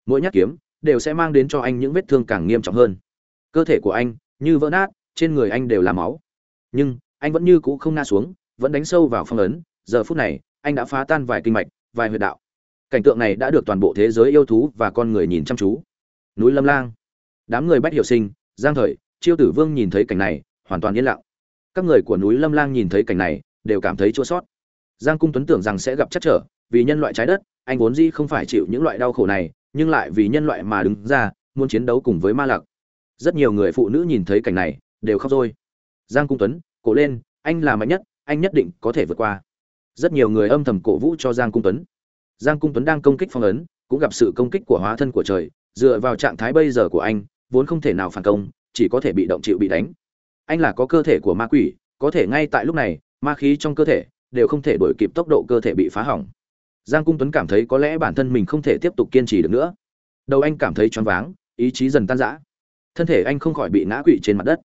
S1: Mỗi nhát kiếm đều sẽ mang đến cho anh những vết thương càng nghiêm trọng hơn. Cơ thể của anh như vỡ nát, trên người anh đều là máu. Nhưng anh vẫn như cũ không na xuống, vẫn đánh sâu vào phong ấn, giờ phút này, anh đã phá tan vài kinh mạch, vài huyệt đạo. Cảnh tượng này đã được toàn bộ thế giới yêu thú và con người nhìn chăm chú. Núi Lâm Lang, đám người bách hiểu sinh, Giang Thời, Chiêu Tử Vương nhìn thấy cảnh này, hoàn toàn yên lặng. Các người của núi Lâm Lang nhìn thấy cảnh này, đều cảm thấy chua xót. Giang Cung Tuấn tưởng rằng sẽ gặp chắc trở, vì nhân loại trái đất, anh vốn dĩ không phải chịu những loại đau khổ này, nhưng lại vì nhân loại mà đứng ra, muốn chiến đấu cùng với ma lạc. Rất nhiều người phụ nữ nhìn thấy cảnh này, đều khóc rồi. Giang Cung Tuấn, cổ lên, anh là mạnh nhất, anh nhất định có thể vượt qua. Rất nhiều người âm thầm cổ vũ cho Giang Cung Tuấn. Giang Cung Tuấn đang công kích phong ấn, cũng gặp sự công kích của hóa thân của trời, dựa vào trạng thái bây giờ của anh, vốn không thể nào phản công, chỉ có thể bị động chịu bị đánh. Anh là có cơ thể của ma quỷ, có thể ngay tại lúc này, ma khí trong cơ thể đều không thể đổi kịp tốc độ cơ thể bị phá hỏng. Giang Cung Tuấn cảm thấy có lẽ bản thân mình không thể tiếp tục kiên trì được nữa. Đầu anh cảm thấy choáng váng, ý chí dần tan rã. Thân thể anh không khỏi bị ngã quỵ trên mặt đất.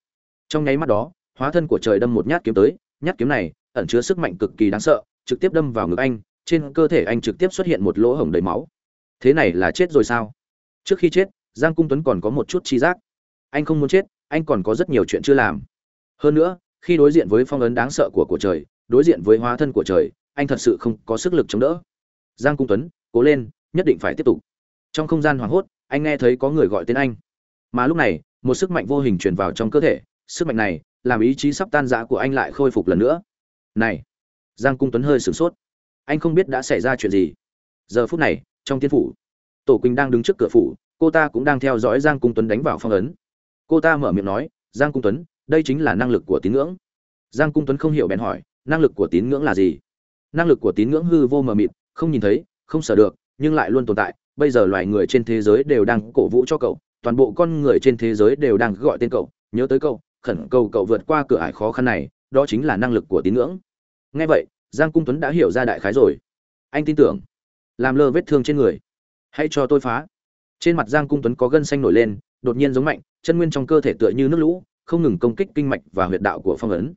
S1: Trong nháy mắt đó, hóa thân của trời đâm một nhát kiếm tới, nhát kiếm này ẩn chứa sức mạnh cực kỳ đáng sợ, trực tiếp đâm vào ngực anh, trên cơ thể anh trực tiếp xuất hiện một lỗ hổng đầy máu. Thế này là chết rồi sao? Trước khi chết, Giang Cung Tuấn còn có một chút chi giác. Anh không muốn chết, anh còn có rất nhiều chuyện chưa làm. Hơn nữa, khi đối diện với phong ấn đáng sợ của của trời, đối diện với hóa thân của trời, anh thật sự không có sức lực chống đỡ. Giang Cung Tuấn, cố lên, nhất định phải tiếp tục. Trong không gian hoảng hốt, anh nghe thấy có người gọi tên anh. Mà lúc này, một sức mạnh vô hình truyền vào trong cơ thể, sức mạnh này làm ý chí sắp tan rã của anh lại khôi phục lần nữa. Này, Giang Cung Tuấn hơi sửng sốt. Anh không biết đã xảy ra chuyện gì. Giờ phút này, trong tiên phủ, Tổ Quỳnh đang đứng trước cửa phủ, cô ta cũng đang theo dõi Giang Cung Tuấn đánh vào phong ấn. Cô ta mở miệng nói, "Giang Cung Tuấn, đây chính là năng lực của tín ngưỡng." Giang Cung Tuấn không hiểu bèn hỏi, "Năng lực của tín ngưỡng là gì?" Năng lực của tín ngưỡng hư vô mờ mịt, không nhìn thấy, không sở được, nhưng lại luôn tồn tại. Bây giờ loài người trên thế giới đều đang cổ vũ cho cậu, toàn bộ con người trên thế giới đều đang gọi tên cậu, nhớ tới cậu, khẩn cầu cậu vượt qua cửa ải khó khăn này, đó chính là năng lực của tín ngưỡng. Nghe vậy, Giang Cung Tuấn đã hiểu ra đại khái rồi. Anh tin tưởng, làm lơ vết thương trên người, hãy cho tôi phá. Trên mặt Giang Cung Tuấn có gân xanh nổi lên, đột nhiên giống mạnh, chân nguyên trong cơ thể tựa như nước lũ, không ngừng công kích kinh mạch và huyệt đạo của phong ấn.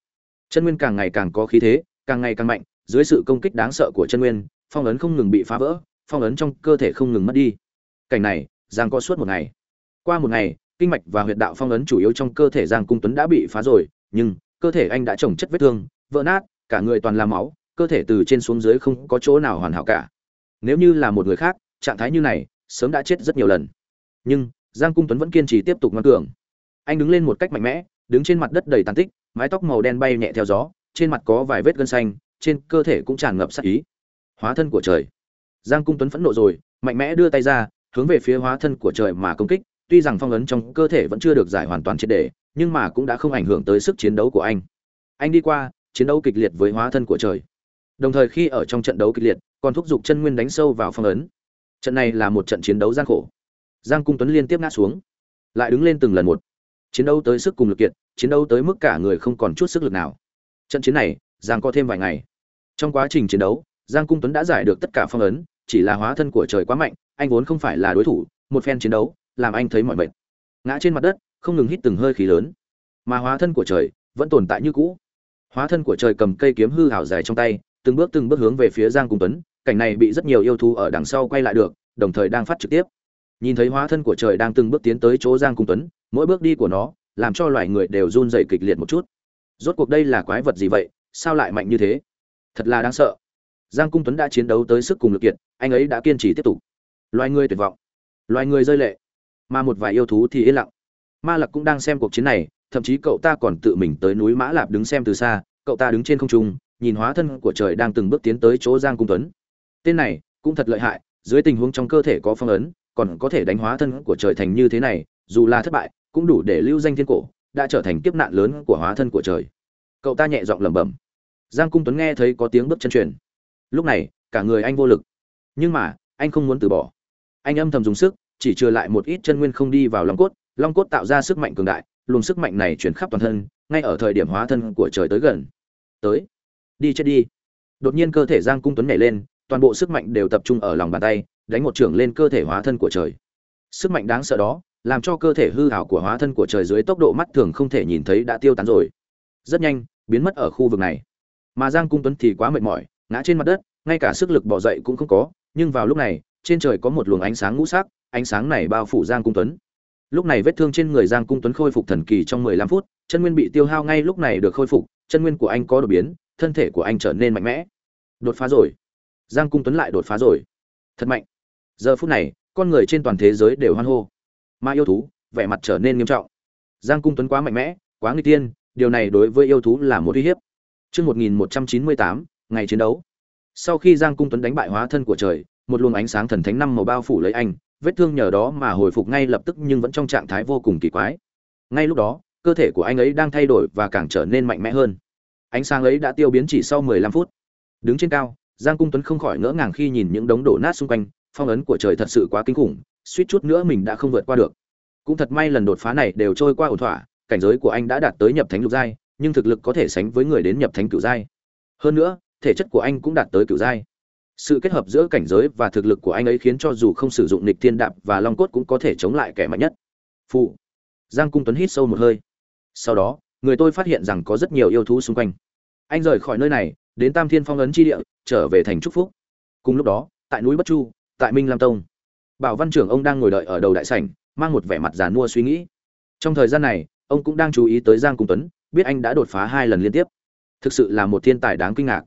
S1: Chân nguyên càng ngày càng có khí thế, càng ngày càng mạnh, dưới sự công kích đáng sợ của chân nguyên, phong ấn không ngừng bị phá vỡ, phong ấn trong cơ thể không ngừng mất đi. Cảnh này, Giang có suốt một ngày. Qua một ngày, kinh mạch và huyệt đạo phong ấn chủ yếu trong cơ thể Giang Cung Tuấn đã bị phá rồi, nhưng cơ thể anh đã trồng chất vết thương, vỡ nát, cả người toàn là máu, cơ thể từ trên xuống dưới không có chỗ nào hoàn hảo cả. Nếu như là một người khác, trạng thái như này, sớm đã chết rất nhiều lần. Nhưng, Giang Cung Tuấn vẫn kiên trì tiếp tục ngoan cường. Anh đứng lên một cách mạnh mẽ, đứng trên mặt đất đầy tàn tích, mái tóc màu đen bay nhẹ theo gió, trên mặt có vài vết gân xanh, trên cơ thể cũng tràn ngập sát ý. Hóa thân của trời. Giang Cung Tuấn phẫn nộ rồi, mạnh mẽ đưa tay ra, hướng về phía hóa thân của trời mà công kích, tuy rằng phong ấn trong cơ thể vẫn chưa được giải hoàn toàn triệt để, nhưng mà cũng đã không ảnh hưởng tới sức chiến đấu của anh. Anh đi qua, chiến đấu kịch liệt với hóa thân của trời. Đồng thời khi ở trong trận đấu kịch liệt, còn thúc giục chân nguyên đánh sâu vào phong ấn. Trận này là một trận chiến đấu gian khổ. Giang Cung Tuấn liên tiếp ngã xuống, lại đứng lên từng lần một. Chiến đấu tới sức cùng lực kiệt, chiến đấu tới mức cả người không còn chút sức lực nào. Trận chiến này, Giang có thêm vài ngày. Trong quá trình chiến đấu, giang cung tuấn đã giải được tất cả phong ấn chỉ là hóa thân của trời quá mạnh anh vốn không phải là đối thủ một phen chiến đấu làm anh thấy mọi mệt. Ngã trên mặt đất, không ngừng hít từng hơi khí lớn. Mà hóa thân của trời vẫn tồn tại như cũ. Hóa thân của trời cầm cây kiếm hư hảo dài trong tay, từng bước từng bước hướng về phía giang cung tuấn, cảnh này bị rất nhiều yêu thú ở đằng sau quay lại được, đồng thời đang phát trực tiếp. Nhìn thấy hóa thân của trời đang từng bước tiến tới chỗ giang cung tuấn, mỗi bước đi của nó làm cho loài người đều run rẩy kịch liệt một chút. Rốt cuộc đây là quái vật gì vậy? Sao lại mạnh như thế? Thật là đáng sợ. Giang cung tuấn đã chiến đấu tới sức cùng lực kiệt, anh ấy đã kiên trì tiếp tục. Loài người tuyệt vọng. Loài người rơi lệ mà một vài yêu thú thì yên lặng. Ma lặc cũng đang xem cuộc chiến này, thậm chí cậu ta còn tự mình tới núi mã lạp đứng xem từ xa, cậu ta đứng trên không trung, nhìn hóa thân của trời đang từng bước tiến tới chỗ giang cung tuấn. Tên này cũng thật lợi hại, dưới tình huống trong cơ thể có phong ấn, còn có thể đánh hóa thân của trời thành như thế này, dù là thất bại, cũng đủ để lưu danh thiên cổ, đã trở thành kiếp nạn lớn của hóa thân của trời. Cậu ta nhẹ giọng lẩm bẩm. Giang cung tuấn nghe thấy có tiếng bước chân truyền. Lúc này, cả người anh vô lực. Nhưng mà, anh không muốn từ bỏ. Anh âm thầm dùng sức chỉ trừ lại một ít chân nguyên không đi vào long cốt long cốt tạo ra sức mạnh cường đại, luồng sức mạnh này chuyển khắp toàn thân, ngay ở thời điểm hóa thân của trời tới gần. Tới, đi chết đi. Đột nhiên cơ thể giang cung tuấn nhảy lên, toàn bộ sức mạnh đều tập trung ở lòng bàn tay, đánh một trưởng lên cơ thể hóa thân của trời. Sức mạnh đáng sợ đó, làm cho cơ thể hư hảo của hóa thân của trời dưới tốc độ mắt thường không thể nhìn thấy đã tiêu tán rồi. Rất nhanh, biến mất ở khu vực này. Mà giang cung tuấn thì quá mệt mỏi, ngã trên mặt đất, ngay cả sức lực bỏ dậy cũng không có, nhưng vào lúc này trên trời có một luồng ánh sáng ngũ sắc ánh sáng này bao phủ giang cung tuấn. Lúc này vết thương trên người giang cung tuấn khôi phục thần kỳ trong 15 phút chân nguyên bị tiêu hao ngay lúc này được khôi phục chân nguyên của anh có đột biến thân thể của anh trở nên mạnh mẽ. Đột phá rồi. Giang cung tuấn lại đột phá rồi. Thật mạnh. Giờ phút này con người trên toàn thế giới đều hoan hô. Ma yêu thú vẻ mặt trở nên nghiêm trọng. Giang cung tuấn quá mạnh mẽ quá nguy tiên điều này đối với yêu thú là một uy hiếp. Chương 1198, ngày chiến đấu. Sau khi Giang Cung Tuấn đánh bại hóa thân của trời, một luồng ánh sáng thần thánh năm màu bao phủ lấy anh, vết thương nhờ đó mà hồi phục ngay lập tức nhưng vẫn trong trạng thái vô cùng kỳ quái. Ngay lúc đó, cơ thể của anh ấy đang thay đổi và càng trở nên mạnh mẽ hơn. Ánh sáng ấy đã tiêu biến chỉ sau 15 phút. Đứng trên cao, Giang Cung Tuấn không khỏi ngỡ ngàng khi nhìn những đống đổ nát xung quanh, phong ấn của trời thật sự quá kinh khủng, suýt chút nữa mình đã không vượt qua được. Cũng thật may lần đột phá này đều trôi qua ổn thỏa, cảnh giới của anh đã đạt tới nhập thánh lục giai, nhưng thực lực có thể sánh với người đến nhập thánh cửu giai. Hơn nữa, thể chất của anh cũng đạt tới cửu giai. Sự kết hợp giữa cảnh giới và thực lực của anh ấy khiến cho dù không sử dụng Nịch thiên đạp và long cốt cũng có thể chống lại kẻ mạnh nhất. Phụ. Giang Cung Tuấn hít sâu một hơi. Sau đó, người tôi phát hiện rằng có rất nhiều yêu thú xung quanh. Anh rời khỏi nơi này, đến Tam Thiên Phong ấn chi địa, trở về thành trúc phúc. Cùng lúc đó, tại núi Bất Chu, tại Minh Lam Tông, Bảo Văn trưởng ông đang ngồi đợi ở đầu đại sảnh, mang một vẻ mặt giàn mua suy nghĩ. Trong thời gian này, ông cũng đang chú ý tới Giang Cung Tuấn, biết anh đã đột phá hai lần liên tiếp. Thực sự là một thiên tài đáng kinh ngạc.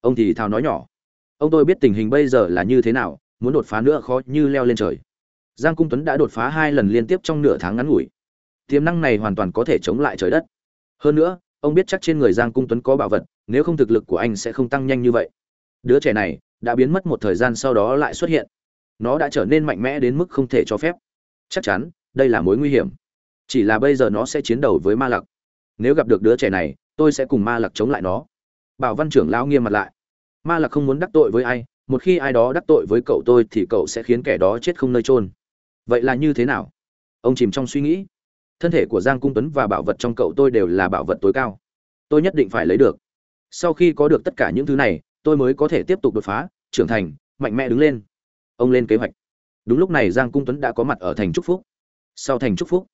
S1: Ông thì thào nói nhỏ. Ông tôi biết tình hình bây giờ là như thế nào, muốn đột phá nữa khó như leo lên trời. Giang Cung Tuấn đã đột phá hai lần liên tiếp trong nửa tháng ngắn ngủi. Tiềm năng này hoàn toàn có thể chống lại trời đất. Hơn nữa, ông biết chắc trên người Giang Cung Tuấn có bảo vật, nếu không thực lực của anh sẽ không tăng nhanh như vậy. Đứa trẻ này đã biến mất một thời gian sau đó lại xuất hiện. Nó đã trở nên mạnh mẽ đến mức không thể cho phép. Chắc chắn, đây là mối nguy hiểm. Chỉ là bây giờ nó sẽ chiến đấu với ma lặc. Nếu gặp được đứa trẻ này, tôi sẽ cùng ma lặc chống lại nó. Bảo Văn trưởng lão nghiêm mặt lại. Ma lạc không muốn đắc tội với ai, một khi ai đó đắc tội với cậu tôi thì cậu sẽ khiến kẻ đó chết không nơi chôn. Vậy là như thế nào? Ông chìm trong suy nghĩ. Thân thể của Giang Cung Tuấn và bảo vật trong cậu tôi đều là bảo vật tối cao. Tôi nhất định phải lấy được. Sau khi có được tất cả những thứ này, tôi mới có thể tiếp tục đột phá, trưởng thành, mạnh mẽ đứng lên. Ông lên kế hoạch. Đúng lúc này Giang Cung Tuấn đã có mặt ở thành Trúc Phúc. Sau thành Trúc Phúc,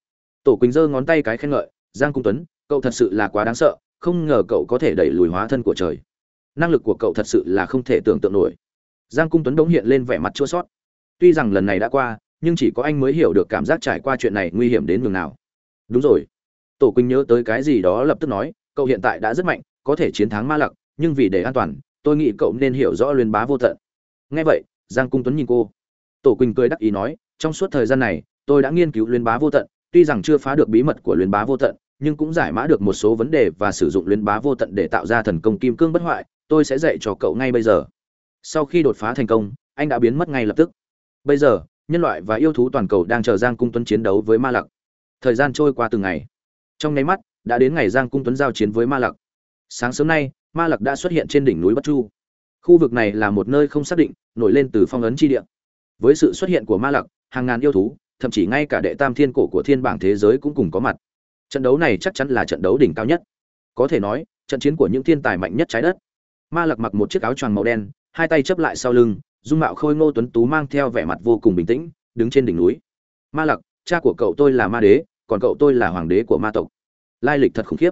S1: Tổ Quỳnh giơ ngón tay cái khen ngợi, "Giang Cung Tuấn, cậu thật sự là quá đáng sợ, không ngờ cậu có thể đẩy lùi hóa thân của trời. Năng lực của cậu thật sự là không thể tưởng tượng nổi." Giang Cung Tuấn đống hiện lên vẻ mặt chua xót. Tuy rằng lần này đã qua, nhưng chỉ có anh mới hiểu được cảm giác trải qua chuyện này nguy hiểm đến nhường nào. Đúng rồi. Tổ Quỳnh nhớ tới cái gì đó lập tức nói, cậu hiện tại đã rất mạnh, có thể chiến thắng ma lặc, nhưng vì để an toàn, tôi nghĩ cậu nên hiểu rõ luyện bá vô tận. Nghe vậy, Giang Cung Tuấn nhìn cô. Tổ Quỳnh cười đắc ý nói, trong suốt thời gian này, tôi đã nghiên cứu luyện bá vô tận, tuy rằng chưa phá được bí mật của luyện bá vô tận, nhưng cũng giải mã được một số vấn đề và sử dụng luyện bá vô tận để tạo ra thần công kim cương bất hoại, tôi sẽ dạy cho cậu ngay bây giờ. Sau khi đột phá thành công, anh đã biến mất ngay lập tức. Bây giờ, nhân loại và yêu thú toàn cầu đang chờ Giang Cung Tuấn chiến đấu với Ma Lặc. Thời gian trôi qua từng ngày. Trong nháy mắt, đã đến ngày Giang Cung Tuấn giao chiến với Ma Lặc. Sáng sớm nay, Ma Lặc đã xuất hiện trên đỉnh núi Bất Chu. Khu vực này là một nơi không xác định, nổi lên từ phong ấn chi địa. Với sự xuất hiện của Ma Lặc, hàng ngàn yêu thú, thậm chí ngay cả đệ tam thiên cổ của thiên bảng thế giới cũng cùng có mặt. Trận đấu này chắc chắn là trận đấu đỉnh cao nhất. Có thể nói, trận chiến của những thiên tài mạnh nhất trái đất. Ma Lặc mặc một chiếc áo choàng màu đen, hai tay chấp lại sau lưng dung mạo khôi ngô tuấn tú mang theo vẻ mặt vô cùng bình tĩnh đứng trên đỉnh núi. Ma lặc cha của cậu tôi là ma đế còn cậu tôi là hoàng đế của ma tộc. Lai lịch thật khủng khiếp.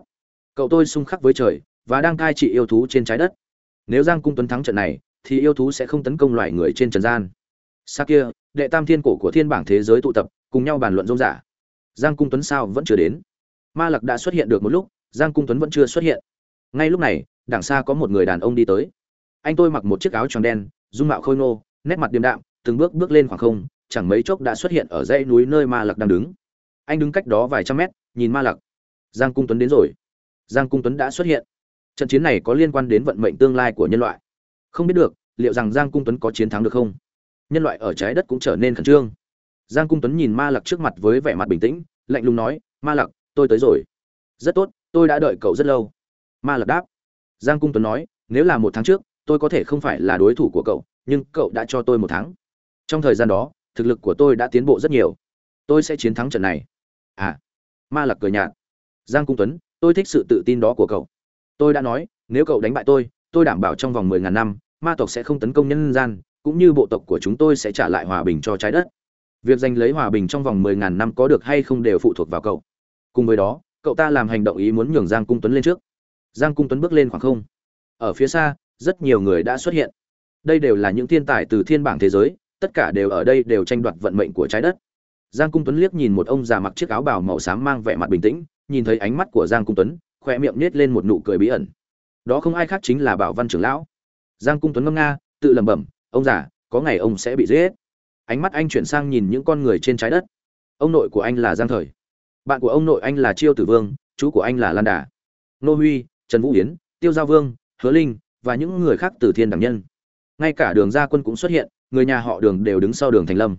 S1: Cậu tôi xung khắc với trời và đang cai trị yêu thú trên trái đất. Nếu giang cung tuấn thắng trận này thì yêu thú sẽ không tấn công loài người trên trần gian. Xa kia đệ tam thiên cổ của thiên bảng thế giới tụ tập cùng nhau bàn luận rông giả giang cung tuấn sao vẫn chưa đến? Ma lặc đã xuất hiện được một lúc giang cung tuấn vẫn chưa xuất hiện ngay lúc này, đằng xa có một người đàn ông đi tới. Anh tôi mặc một chiếc áo tròn đen, dung mạo khôi ngô, nét mặt điềm đạm, từng bước bước lên khoảng không, chẳng mấy chốc đã xuất hiện ở dãy núi nơi ma lặc đang đứng. Anh đứng cách đó vài trăm mét, nhìn ma lặc. Giang cung tuấn đến rồi. Giang cung tuấn đã xuất hiện. Trận chiến này có liên quan đến vận mệnh tương lai của nhân loại. Không biết được, liệu rằng giang cung tuấn có chiến thắng được không? Nhân loại ở trái đất cũng trở nên khẩn trương. Giang cung tuấn nhìn ma lặc trước mặt với vẻ mặt bình tĩnh, lạnh lùng nói, ma lặc, tôi tới rồi. Rất tốt, tôi đã đợi cậu rất lâu ma lật đáp. Giang cung tuấn nói, nếu là một tháng trước, tôi có thể không phải là đối thủ của cậu, nhưng cậu đã cho tôi một tháng. Trong thời gian đó, thực lực của tôi đã tiến bộ rất nhiều. Tôi sẽ chiến thắng trận này. À ma lặc cười nhạt. Giang cung tuấn, tôi thích sự tự tin đó của cậu. Tôi đã nói, nếu cậu đánh bại tôi tôi đảm bảo trong vòng mười ngàn năm, ma tộc sẽ không tấn công nhân gian, cũng như bộ tộc của chúng tôi sẽ trả lại hòa bình cho trái đất. Việc giành lấy hòa bình trong vòng mười ngàn năm có được hay không đều phụ thuộc vào cậu. Cùng với đó, cậu ta làm hành động ý muốn nhường giang cung tuấn lên trước giang cung tuấn bước lên khoảng không. Ở phía xa, rất nhiều người đã xuất hiện. Đây đều là những thiên tài từ thiên bảng thế giới, tất cả đều ở đây đều tranh đoạt vận mệnh của trái đất. Giang cung tuấn liếc nhìn một ông già mặc chiếc áo bào màu xám mang vẻ mặt bình tĩnh, nhìn thấy ánh mắt của giang cung tuấn khoe miệng nết lên một nụ cười bí ẩn. Đó không ai khác chính là bảo văn trưởng lão. Giang cung tuấn ngâm nga, tự lẩm bẩm, ông già, có ngày ông sẽ bị giết. Ánh mắt anh chuyển sang nhìn những con người trên trái đất. Ông nội của anh là giang thời. Bạn của ông nội anh là chiêu tử vương, chú của anh là lan đà. Nô huy trần vũ yến tiêu giao vương, hứa linh và những người khác từ thiên đẳng nhân. Ngay cả đường gia quân cũng xuất hiện, người nhà họ đường đều đứng sau đường thành lâm.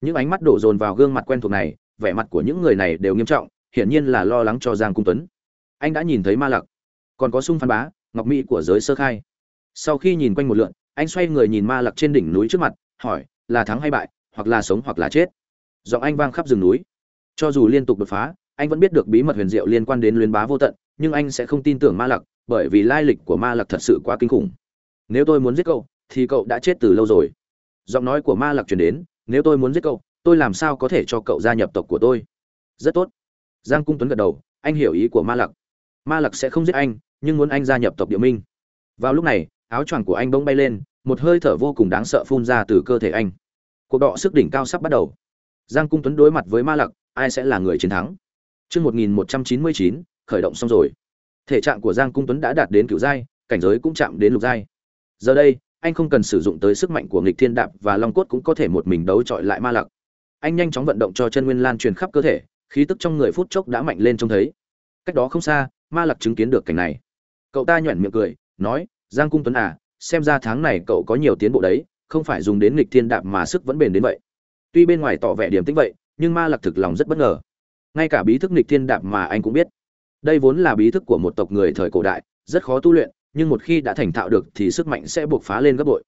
S1: Những ánh mắt đổ dồn vào gương mặt quen thuộc này, vẻ mặt của những người này đều nghiêm trọng, hiển nhiên là lo lắng cho giang cung tuấn. Anh đã nhìn thấy ma lặc, còn có sung phan bá, ngọc mỹ của giới sơ khai. Sau khi nhìn quanh một lượn, anh xoay người nhìn ma lặc trên đỉnh núi trước mặt, hỏi, là thắng hay bại, hoặc là sống hoặc là chết? Giọng anh vang khắp rừng núi. Cho dù liên tục đột phá, anh vẫn biết được bí mật huyền diệu liên quan đến luyến bá vô tận nhưng anh sẽ không tin tưởng ma lặc bởi vì lai lịch của ma lặc thật sự quá kinh khủng. Nếu tôi muốn giết cậu thì cậu đã chết từ lâu rồi. Giọng nói của ma lặc truyền đến nếu tôi muốn giết cậu tôi làm sao có thể cho cậu gia nhập tộc của tôi? Rất tốt. Giang cung tuấn gật đầu anh hiểu ý của ma lặc. Ma lặc sẽ không giết anh nhưng muốn anh gia nhập tộc địa minh. Vào lúc này áo choàng của anh bỗng bay lên một hơi thở vô cùng đáng sợ phun ra từ cơ thể anh. Cuộc đọ sức đỉnh cao sắp bắt đầu. Giang cung tuấn đối mặt với ma lặc ai sẽ là người chiến thắng? Trước 1199, khởi động xong rồi. Thể trạng của Giang Cung Tuấn đã đạt đến cửu giai, cảnh giới cũng chạm đến lục giai. Giờ đây, anh không cần sử dụng tới sức mạnh của nghịch thiên đạp và long cốt cũng có thể một mình đấu trọi lại ma lặc. Anh nhanh chóng vận động cho chân nguyên lan truyền khắp cơ thể, khí tức trong người phút chốc đã mạnh lên trông thấy. Cách đó không xa, ma lặc chứng kiến được cảnh này. Cậu ta nhuyễn miệng cười, nói: "Giang Cung Tuấn à, xem ra tháng này cậu có nhiều tiến bộ đấy, không phải dùng đến nghịch thiên đạp mà sức vẫn bền đến vậy." Tuy bên ngoài tỏ vẻ điềm tĩnh vậy, nhưng ma lặc thực lòng rất bất ngờ ngay cả bí thức nghịch thiên đạp mà anh cũng biết đây vốn là bí thức của một tộc người thời cổ đại, rất khó tu luyện, nhưng một khi đã thành thạo được thì sức mạnh sẽ buộc phá lên gấp bội.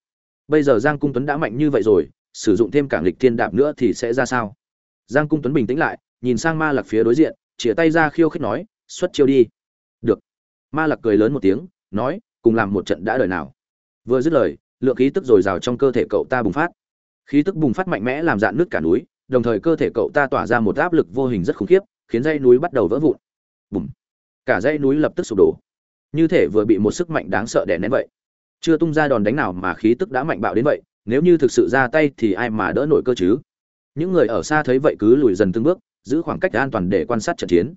S1: Bây giờ giang cung tuấn đã mạnh như vậy rồi, sử dụng thêm cảng lịch thiên đạp nữa thì sẽ ra sao? Giang cung tuấn bình tĩnh lại, nhìn sang ma lạc phía đối diện chĩa tay ra khiêu khích nói, xuất chiêu đi. Được. Ma lạc cười lớn một tiếng, nói, cùng làm một trận đã đời nào. Vừa dứt lời, lượng khí tức dồi dào trong cơ thể cậu ta bùng phát. Khí tức bùng phát mạnh mẽ làm dạn nước cả núi, đồng thời cơ thể cậu ta tỏa ra một áp lực vô hình rất khủng khiếp, khiến dãy núi bắt đầu vỡ vụn. Bùm cả dãy núi lập tức sụp đổ. Như thể vừa bị một sức mạnh đáng sợ đè nén vậy. Chưa tung ra đòn đánh nào mà khí tức đã mạnh bạo đến vậy, nếu như thực sự ra tay thì ai mà đỡ nổi cơ chứ? Những người ở xa thấy vậy cứ lùi dần từng bước, giữ khoảng cách an toàn để quan sát trận chiến.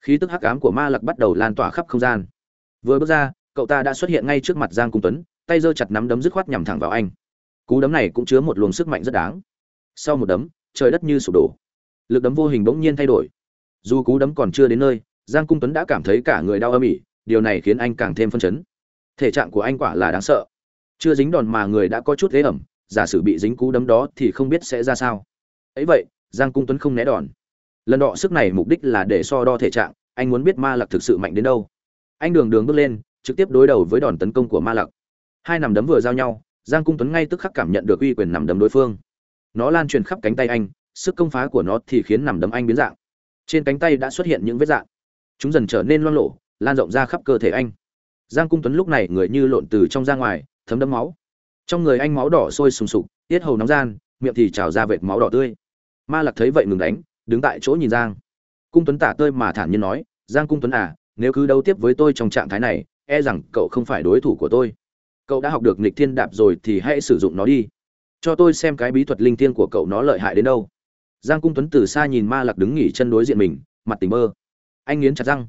S1: Khí tức hắc ám của ma lặc bắt đầu lan tỏa khắp không gian. Vừa bước ra, cậu ta đã xuất hiện ngay trước mặt giang cung tuấn, tay giơ chặt nắm đấm dứt khoát nhằm thẳng vào anh. Cú đấm này cũng chứa một luồng sức mạnh rất đáng. Sau một đấm, trời đất như sụp đổ. Lực đấm vô hình bỗng nhiên thay đổi. Dù cú đấm còn chưa đến nơi giang cung tuấn đã cảm thấy cả người đau âm ỉ, điều này khiến anh càng thêm phân chấn. Thể trạng của anh quả là đáng sợ. Chưa dính đòn mà người đã có chút thế ẩm, giả sử bị dính cú đấm đó thì không biết sẽ ra sao. Ấy vậy, giang cung tuấn không né đòn. Lần đọ sức này mục đích là để so đo thể trạng, anh muốn biết ma lặc thực sự mạnh đến đâu. Anh đường đường bước lên, trực tiếp đối đầu với đòn tấn công của ma lặc. Hai nằm đấm vừa giao nhau, giang cung tuấn ngay tức khắc cảm nhận được uy quyền nằm đấm đối phương. Nó lan truyền khắp cánh tay anh, sức công phá của nó thì khiến nằm đấm anh biến dạng. Trên cánh tay đã xuất hiện những vết dạng chúng dần trở nên loang lộ lan rộng ra khắp cơ thể anh. Giang cung tuấn lúc này người như lộn từ trong ra ngoài, thấm đẫm máu. Trong người anh máu đỏ sôi sùng sục, tiết hầu nóng gian, miệng thì trào ra vệt máu đỏ tươi. Ma lặc thấy vậy ngừng đánh, đứng tại chỗ nhìn giang. Cung tuấn tả tơi mà thản nhiên nói, giang cung tuấn à nếu cứ đấu tiếp với tôi trong trạng thái này e rằng cậu không phải đối thủ của tôi. Cậu đã học được nghịch thiên đạp rồi thì hãy sử dụng nó đi. Cho tôi xem cái bí thuật linh thiêng của cậu nó lợi hại đến đâu. Giang cung tuấn từ xa nhìn ma lặc đứng nghỉ chân đối diện mình, mặt tình mơ anh nghiến chặt răng.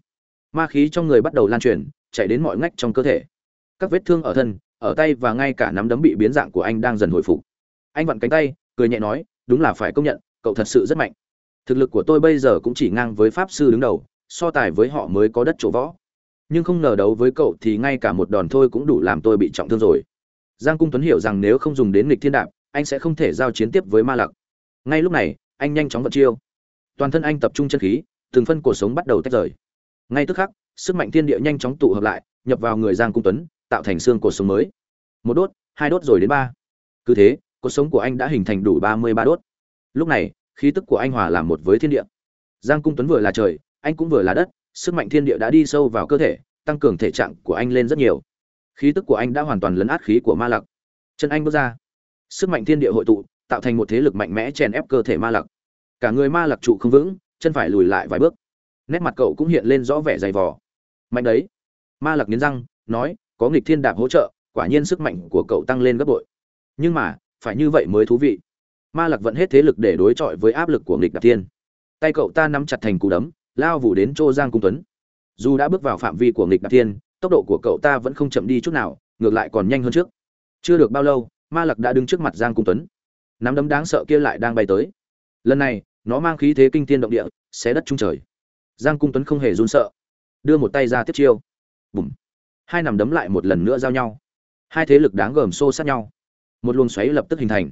S1: Ma khí trong người bắt đầu lan truyền, chạy đến mọi ngách trong cơ thể. Các vết thương ở thân, ở tay và ngay cả nắm đấm bị biến dạng của anh đang dần hồi phục. Anh vặn cánh tay, cười nhẹ nói, đúng là phải công nhận, cậu thật sự rất mạnh. Thực lực của tôi bây giờ cũng chỉ ngang với pháp sư đứng đầu, so tài với họ mới có đất chỗ võ. Nhưng không ngờ đấu với cậu thì ngay cả một đòn thôi cũng đủ làm tôi bị trọng thương rồi. Giang cung tuấn hiểu rằng nếu không dùng đến nghịch thiên đạp, anh sẽ không thể giao chiến tiếp với ma lặc. Ngay lúc này, anh nhanh chóng vận chiêu. Toàn thân anh tập trung chân khí từng phân cuộc sống bắt đầu tách rời. Ngay tức khắc, sức mạnh thiên địa nhanh chóng tụ hợp lại, nhập vào người giang cung tuấn, tạo thành xương cuộc sống mới. Một đốt, hai đốt rồi đến ba. Cứ thế cuộc sống của anh đã hình thành đủ ba mươi ba đốt. Lúc này, khí tức của anh hòa làm một với thiên địa. Giang cung tuấn vừa là trời, anh cũng vừa là đất, sức mạnh thiên địa đã đi sâu vào cơ thể, tăng cường thể trạng của anh lên rất nhiều. Khí tức của anh đã hoàn toàn lấn át khí của ma lặc. Chân anh bước ra. Sức mạnh thiên địa hội tụ, tạo thành một thế lực mạnh mẽ chèn ép cơ thể ma lặc. Cả người ma lặc trụ không vững chân phải lùi lại vài bước. Nét mặt cậu cũng hiện lên rõ vẻ dày vò. Mạnh đấy. Ma lặc nghiến răng, nói, có nghịch thiên đạp hỗ trợ, quả nhiên sức mạnh của cậu tăng lên gấp bội. Nhưng mà, phải như vậy mới thú vị. Ma lặc vẫn hết thế lực để đối chọi với áp lực của nghịch đạp thiên. Tay cậu ta nắm chặt thành cú đấm, lao vụ đến chỗ giang cung tuấn. Dù đã bước vào phạm vi của nghịch đạp thiên, tốc độ của cậu ta vẫn không chậm đi chút nào, ngược lại còn nhanh hơn trước. Chưa được bao lâu, ma lặc đã đứng trước mặt giang cung tuấn. Nắm đấm đáng sợ kia lại đang bay tới. Lần này nó mang khí thế kinh thiên động địa, xé đất trung trời. Giang cung tuấn không hề run sợ, đưa một tay ra tiếp chiêu. Bùm. Hai nằm đấm lại một lần nữa giao nhau. Hai thế lực đáng gờm xô sát nhau. Một luồng xoáy lập tức hình thành.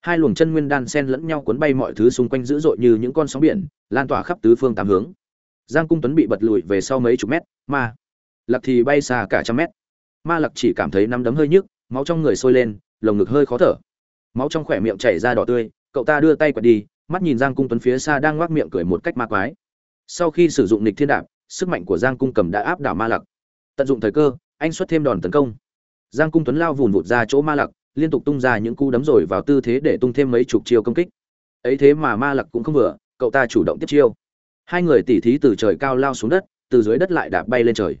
S1: Hai luồng chân nguyên đan sen lẫn nhau cuốn bay mọi thứ xung quanh dữ dội như những con sóng biển, lan tỏa khắp tứ phương tám hướng. Giang cung tuấn bị bật lùi về sau mấy chục mét, ma lặc thì bay xa cả trăm mét. Ma lặc chỉ cảm thấy nắm đấm hơi nhức, máu trong người sôi lên, lồng ngực hơi khó thở. Máu trong khỏe miệng chảy ra đỏ tươi, cậu ta đưa tay quật đi mắt nhìn giang cung tuấn phía xa đang ngoác miệng cười một cách ma quái. Sau khi sử dụng nịch thiên đạp, sức mạnh của giang cung cầm đã áp đảo ma lặc. Tận dụng thời cơ, anh xuất thêm đòn tấn công. Giang cung tuấn lao vùn vụt ra chỗ ma lặc, liên tục tung ra những cú đấm rồi vào tư thế để tung thêm mấy chục chiêu công kích. Ấy thế mà ma lặc cũng không vừa, cậu ta chủ động tiếp chiêu. Hai người tỉ thí từ trời cao lao xuống đất, từ dưới đất lại đạp bay lên trời.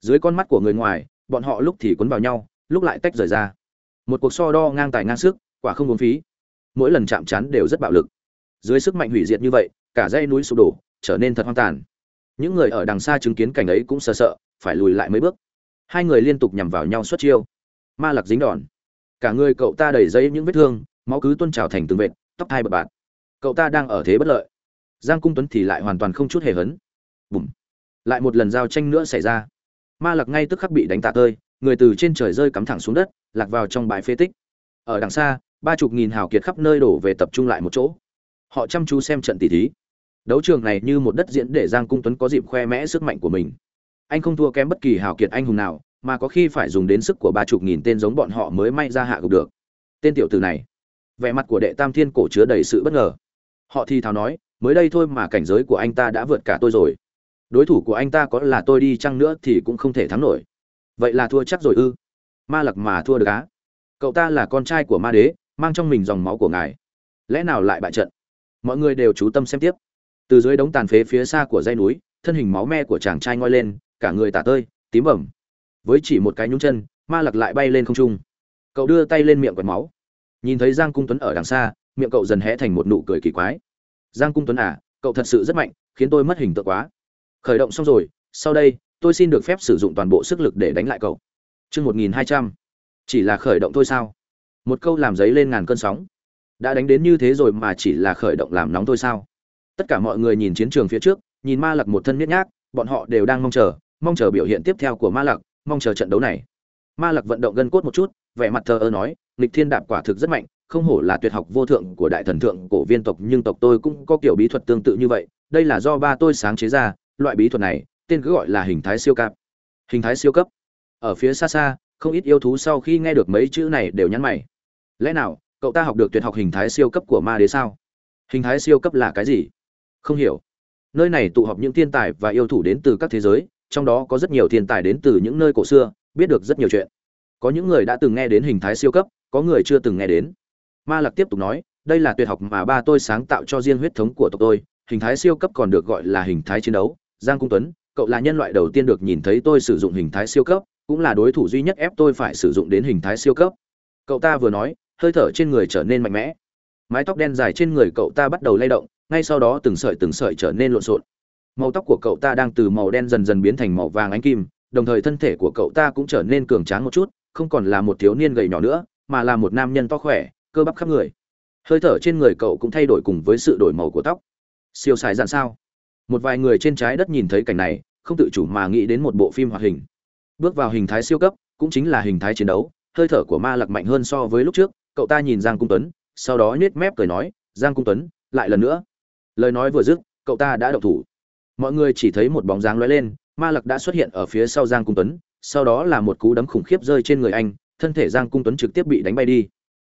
S1: Dưới con mắt của người ngoài, bọn họ lúc thì cuốn vào nhau, lúc lại tách rời ra. Một cuộc so đo ngang tài ngang sức, quả không uống phí. Mỗi lần chạm trán đều rất bạo lực dưới sức mạnh hủy diệt như vậy, cả dãy núi sụp đổ, trở nên thật hoang tàn. Những người ở đằng xa chứng kiến cảnh ấy cũng sợ sợ, phải lùi lại mấy bước. Hai người liên tục nhằm vào nhau xuất chiêu. Ma lặc dính đòn. Cả người cậu ta đầy dây những vết thương, máu cứ tuôn trào thành từng vệt, tóc hai bật bạt. Cậu ta đang ở thế bất lợi. Giang cung tuấn thì lại hoàn toàn không chút hề hấn. Bùm. Lại một lần giao tranh nữa xảy ra. Ma lặc ngay tức khắc bị đánh tạ tơi, người từ trên trời rơi cắm thẳng xuống đất, lạc vào trong bãi phế tích. Ở đằng xa, ba chục nghìn hào kiệt khắp nơi đổ về tập trung lại một chỗ họ chăm chú xem trận tỷ thí. Đấu trường này như một đất diễn để giang cung tuấn có dịp khoe mẽ sức mạnh của mình. Anh không thua kém bất kỳ hào kiệt anh hùng nào, mà có khi phải dùng đến sức của ba chục nghìn tên giống bọn họ mới may ra hạ gục được. Tên tiểu tử này, vẻ mặt của đệ tam thiên cổ chứa đầy sự bất ngờ. Họ thì thào nói, mới đây thôi mà cảnh giới của anh ta đã vượt cả tôi rồi. Đối thủ của anh ta có là tôi đi chăng nữa thì cũng không thể thắng nổi. Vậy là thua chắc rồi ư? Ma lặc mà thua được á? Cậu ta là con trai của ma đế, mang trong mình dòng máu của ngài. Lẽ nào lại bại trận? Mọi người đều chú tâm xem tiếp. Từ dưới đống tàn phế phía xa của dãy núi, thân hình máu me của chàng trai ngoi lên, cả người tả tơi, tím bẩm. Với chỉ một cái nhúng chân, ma lặc lại bay lên không trung. Cậu đưa tay lên miệng quẹt máu. Nhìn thấy giang cung tuấn ở đằng xa, miệng cậu dần hé thành một nụ cười kỳ quái. Giang cung tuấn à cậu thật sự rất mạnh, khiến tôi mất hình tượng quá. Khởi động xong rồi, sau đây, tôi xin được phép sử dụng toàn bộ sức lực để đánh lại cậu. Chương một nghìn hai trăm. Chỉ là khởi động thôi sao? Một câu làm giấy lên ngàn cơn sóng đã đánh đến như thế rồi mà chỉ là khởi động làm nóng thôi sao? Tất cả mọi người nhìn chiến trường phía trước, nhìn ma lặc một thân miết nhác, bọn họ đều đang mong chờ mong chờ biểu hiện tiếp theo của ma lặc, mong chờ trận đấu này. Ma lặc vận động gân cốt một chút, vẻ mặt thờ ơ nói, nghịch thiên đạp quả thực rất mạnh, không hổ là tuyệt học vô thượng của đại thần thượng cổ viên tộc, nhưng tộc tôi cũng có kiểu bí thuật tương tự như vậy, đây là do ba tôi sáng chế ra, loại bí thuật này, tên cứ gọi là hình thái siêu cấp. Hình thái siêu cấp? Ở phía xa xa, không ít yêu thú sau khi nghe được mấy chữ này đều nhắn mày. Lẽ nào cậu ta học được tuyệt học hình thái siêu cấp của ma đế sao? Hình thái siêu cấp là cái gì? Không hiểu. Nơi này tụ họp những thiên tài và yêu thủ đến từ các thế giới, trong đó có rất nhiều thiên tài đến từ những nơi cổ xưa, biết được rất nhiều chuyện. Có những người đã từng nghe đến hình thái siêu cấp, có người chưa từng nghe đến. Ma lạc tiếp tục nói, đây là tuyệt học mà ba tôi sáng tạo cho riêng huyết thống của tộc tôi. Hình thái siêu cấp còn được gọi là hình thái chiến đấu. Giang cung tuấn, cậu là nhân loại đầu tiên được nhìn thấy tôi sử dụng hình thái siêu cấp, cũng là đối thủ duy nhất ép tôi phải sử dụng đến hình thái siêu cấp. Cậu ta vừa nói hơi thở trên người trở nên mạnh mẽ. Mái tóc đen dài trên người cậu ta bắt đầu lay động, ngay sau đó từng sợi từng sợi trở nên lộn xộn. Màu tóc của cậu ta đang từ màu đen dần dần biến thành màu vàng ánh kim, đồng thời thân thể của cậu ta cũng trở nên cường tráng một chút, không còn là một thiếu niên gầy nhỏ nữa, mà là một nam nhân to khỏe, cơ bắp khắp người. Hơi thở trên người cậu cũng thay đổi cùng với sự đổi màu của tóc. Siêu sai dạn sao? Một vài người trên trái đất nhìn thấy cảnh này, không tự chủ mà nghĩ đến một bộ phim hoạt hình. Bước vào hình thái siêu cấp, cũng chính là hình thái chiến đấu, hơi thở của ma lặc mạnh hơn so với lúc trước cậu ta nhìn giang cung tuấn, sau đó nhếch mép cười nói, giang cung tuấn, lại lần nữa. Lời nói vừa dứt, cậu ta đã động thủ. Mọi người chỉ thấy một bóng dáng lóe lên, ma lặc đã xuất hiện ở phía sau giang cung tuấn, sau đó là một cú đấm khủng khiếp rơi trên người anh, thân thể giang cung tuấn trực tiếp bị đánh bay đi.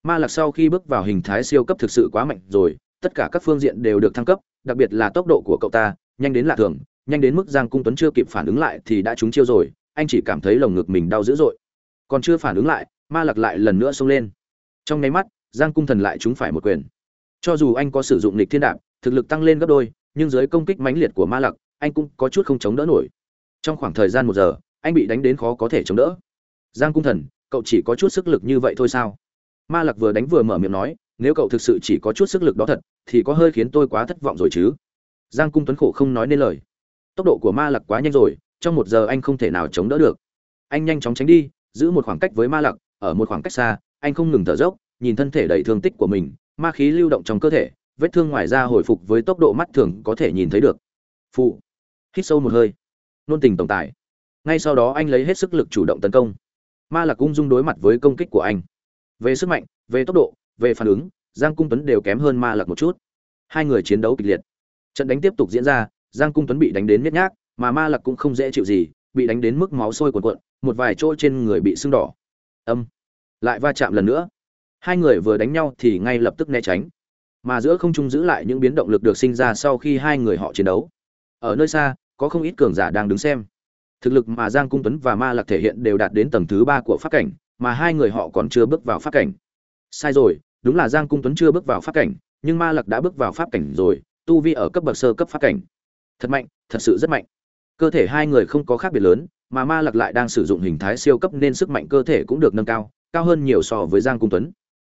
S1: Ma lặc sau khi bước vào hình thái siêu cấp thực sự quá mạnh rồi, tất cả các phương diện đều được thăng cấp, đặc biệt là tốc độ của cậu ta, nhanh đến lạ thường, nhanh đến mức giang cung tuấn chưa kịp phản ứng lại thì đã trúng chiêu rồi, anh chỉ cảm thấy lồng ngực mình đau dữ dội. Còn chưa phản ứng lại, ma lặc lại lần nữa xông lên trong nháy mắt, giang cung thần lại trúng phải một quyền. Cho dù anh có sử dụng lịch thiên đạp, thực lực tăng lên gấp đôi, nhưng dưới công kích mãnh liệt của ma lặc, anh cũng có chút không chống đỡ nổi. Trong khoảng thời gian một giờ, anh bị đánh đến khó có thể chống đỡ. Giang cung thần, cậu chỉ có chút sức lực như vậy thôi sao? Ma lặc vừa đánh vừa mở miệng nói, nếu cậu thực sự chỉ có chút sức lực đó thật, thì có hơi khiến tôi quá thất vọng rồi chứ. Giang cung tuấn khổ không nói nên lời. Tốc độ của ma lặc quá nhanh rồi, trong một giờ anh không thể nào chống đỡ được. Anh nhanh chóng tránh đi, giữ một khoảng cách với ma lặc, ở một khoảng cách xa anh không ngừng thở dốc, nhìn thân thể đầy thương tích của mình, ma khí lưu động trong cơ thể, vết thương ngoài ra hồi phục với tốc độ mắt thường có thể nhìn thấy được. Phụ hít sâu một hơi. Nôn tình tổng tài. Ngay sau đó anh lấy hết sức lực chủ động tấn công. Ma lạc cũng dung đối mặt với công kích của anh. Về sức mạnh, về tốc độ, về phản ứng, giang cung tuấn đều kém hơn ma lạc một chút. Hai người chiến đấu kịch liệt. Trận đánh tiếp tục diễn ra, giang cung tuấn bị đánh đến miết nhác, mà ma lạc cũng không dễ chịu gì, bị đánh đến mức máu sôi cuồn cuộn, một vài chỗ trên người bị sưng đỏ. Âm lại va chạm lần nữa. Hai người vừa đánh nhau thì ngay lập tức né tránh. Mà giữa không trung giữ lại những biến động lực được sinh ra sau khi hai người họ chiến đấu. Ở nơi xa, có không ít cường giả đang đứng xem. Thực lực mà giang cung tuấn và ma lạc thể hiện đều đạt đến tầng thứ ba của pháp cảnh, mà hai người họ còn chưa bước vào pháp cảnh. Sai rồi, đúng là giang cung tuấn chưa bước vào pháp cảnh, nhưng ma lạc đã bước vào pháp cảnh rồi, tu vi ở cấp bậc sơ cấp pháp cảnh. Thật mạnh, thật sự rất mạnh. Cơ thể hai người không có khác biệt lớn, mà ma lạc lại đang sử dụng hình thái siêu cấp nên sức mạnh cơ thể cũng được nâng cao cao hơn nhiều so với giang cung tuấn.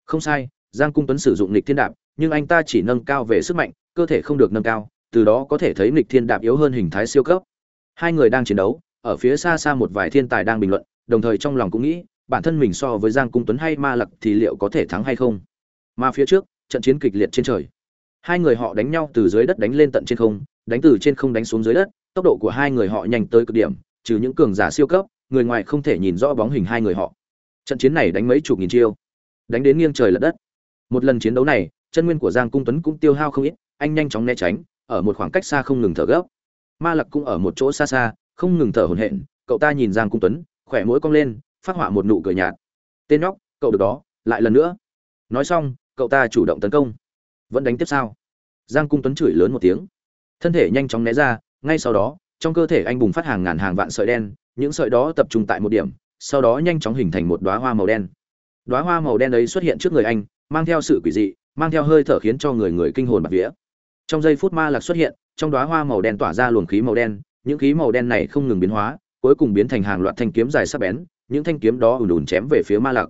S1: Không sai, giang cung tuấn sử dụng lịch thiên đạp, nhưng anh ta chỉ nâng cao về sức mạnh, cơ thể không được nâng cao, từ đó có thể thấy lịch thiên đạp yếu hơn hình thái siêu cấp. Hai người đang chiến đấu, ở phía xa xa một vài thiên tài đang bình luận, đồng thời trong lòng cũng nghĩ, bản thân mình so với giang cung tuấn hay ma lặc thì liệu có thể thắng hay không? Mà phía trước, trận chiến kịch liệt trên trời. Hai người họ đánh nhau từ dưới đất đánh lên tận trên không, đánh từ trên không đánh xuống dưới đất, tốc độ của hai người họ nhanh tới cực điểm, trừ những cường giả siêu cấp, người ngoài không thể nhìn rõ bóng hình hai người họ trận chiến này đánh mấy chục nghìn chiêu, đánh đến nghiêng trời lật đất. Một lần chiến đấu này, chân nguyên của giang cung tuấn cũng tiêu hao không ít, anh nhanh chóng né tránh, ở một khoảng cách xa không ngừng thở gấp. Ma lặc cũng ở một chỗ xa xa, không ngừng thở hổn hển, cậu ta nhìn giang cung tuấn, khỏe mũi cong lên, phát họa một nụ cười nhạt. Tên nhóc, cậu được đó, lại lần nữa. Nói xong, cậu ta chủ động tấn công. Vẫn đánh tiếp sao giang cung tuấn chửi lớn một tiếng. Thân thể nhanh chóng né ra, ngay sau đó, trong cơ thể anh bùng phát hàng ngàn hàng vạn sợi đen, những sợi đó tập trung tại một điểm sau đó nhanh chóng hình thành một đóa hoa màu đen. Đóa hoa màu đen ấy xuất hiện trước người anh, mang theo sự quỷ dị, mang theo hơi thở khiến cho người người kinh hồn bạt vía. Trong giây phút ma lạc xuất hiện, trong đóa hoa màu đen tỏa ra luồng khí màu đen, những khí màu đen này không ngừng biến hóa, cuối cùng biến thành hàng loạt thanh kiếm dài sắc bén, những thanh kiếm đó ùn ùn chém về phía ma lạc.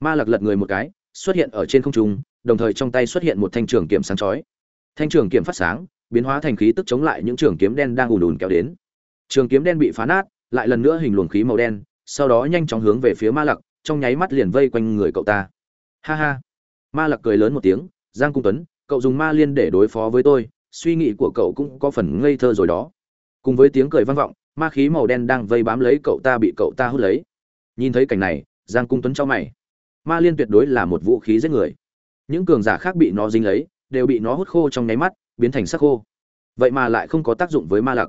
S1: Ma lạc lật người một cái, xuất hiện ở trên không trung, đồng thời trong tay xuất hiện một thanh trường kiếm sáng chói. Thanh trường kiếm phát sáng, biến hóa thành khí tức chống lại những trường kiếm đen đang ùn ùn kéo đến. Trường kiếm đen bị phá nát, lại lần nữa hình luồng khí màu đen sau đó nhanh chóng hướng về phía ma lặc, trong nháy mắt liền vây quanh người cậu ta. Ha ha. Ma lặc cười lớn một tiếng giang cung tuấn cậu dùng ma liên để đối phó với tôi suy nghĩ của cậu cũng có phần ngây thơ rồi đó. Cùng với tiếng cười vang vọng ma khí màu đen đang vây bám lấy cậu ta bị cậu ta hút lấy. Nhìn thấy cảnh này giang cung tuấn cho mày. Ma liên tuyệt đối là một vũ khí giết người. Những cường giả khác bị nó dính lấy đều bị nó hút khô trong nháy mắt biến thành sắc khô. Vậy mà lại không có tác dụng với ma lặc.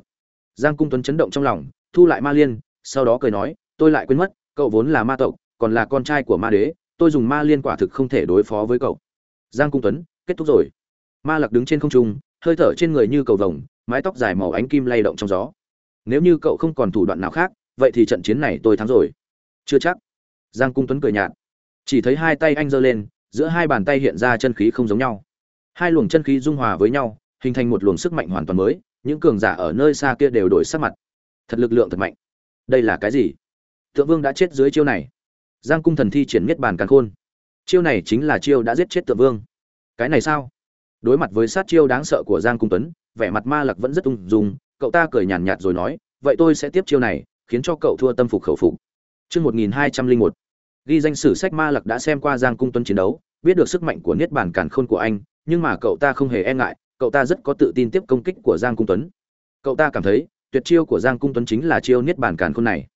S1: Giang cung tuấn chấn động trong lòng thu lại ma liên sau đó cười nói tôi lại quên mất, cậu vốn là ma tộc, còn là con trai của ma đế, tôi dùng ma liên quả thực không thể đối phó với cậu. Giang cung tuấn, kết thúc rồi. Ma lặc đứng trên không trung, hơi thở trên người như cầu vồng, mái tóc dài màu ánh kim lay động trong gió. Nếu như cậu không còn thủ đoạn nào khác, vậy thì trận chiến này tôi thắng rồi. Chưa chắc. Giang cung tuấn cười nhạt. Chỉ thấy hai tay anh giơ lên, giữa hai bàn tay hiện ra chân khí không giống nhau. Hai luồng chân khí dung hòa với nhau, hình thành một luồng sức mạnh hoàn toàn mới, những cường giả ở nơi xa kia đều đổi sắc mặt. Thật lực lượng thật mạnh. Đây là cái gì? Tượng vương đã chết dưới chiêu này giang cung thần thi triển miết bàn càn khôn chiêu này chính là chiêu đã giết chết tượng vương cái này sao đối mặt với sát chiêu đáng sợ của giang cung tuấn vẻ mặt ma lặc vẫn rất ung dung cậu ta cười nhàn nhạt rồi nói vậy tôi sẽ tiếp chiêu này khiến cho cậu thua tâm phục khẩu phục Chương 1201. Ghi danh sử sách Ma Lặc đã xem qua Giang Cung Tuấn chiến đấu, biết được sức mạnh của niết bàn càn khôn của anh, nhưng mà cậu ta không hề e ngại, cậu ta rất có tự tin tiếp công kích của Giang Cung Tuấn. Cậu ta cảm thấy, tuyệt chiêu của Giang Cung Tuấn chính là chiêu niết bàn càn khôn này.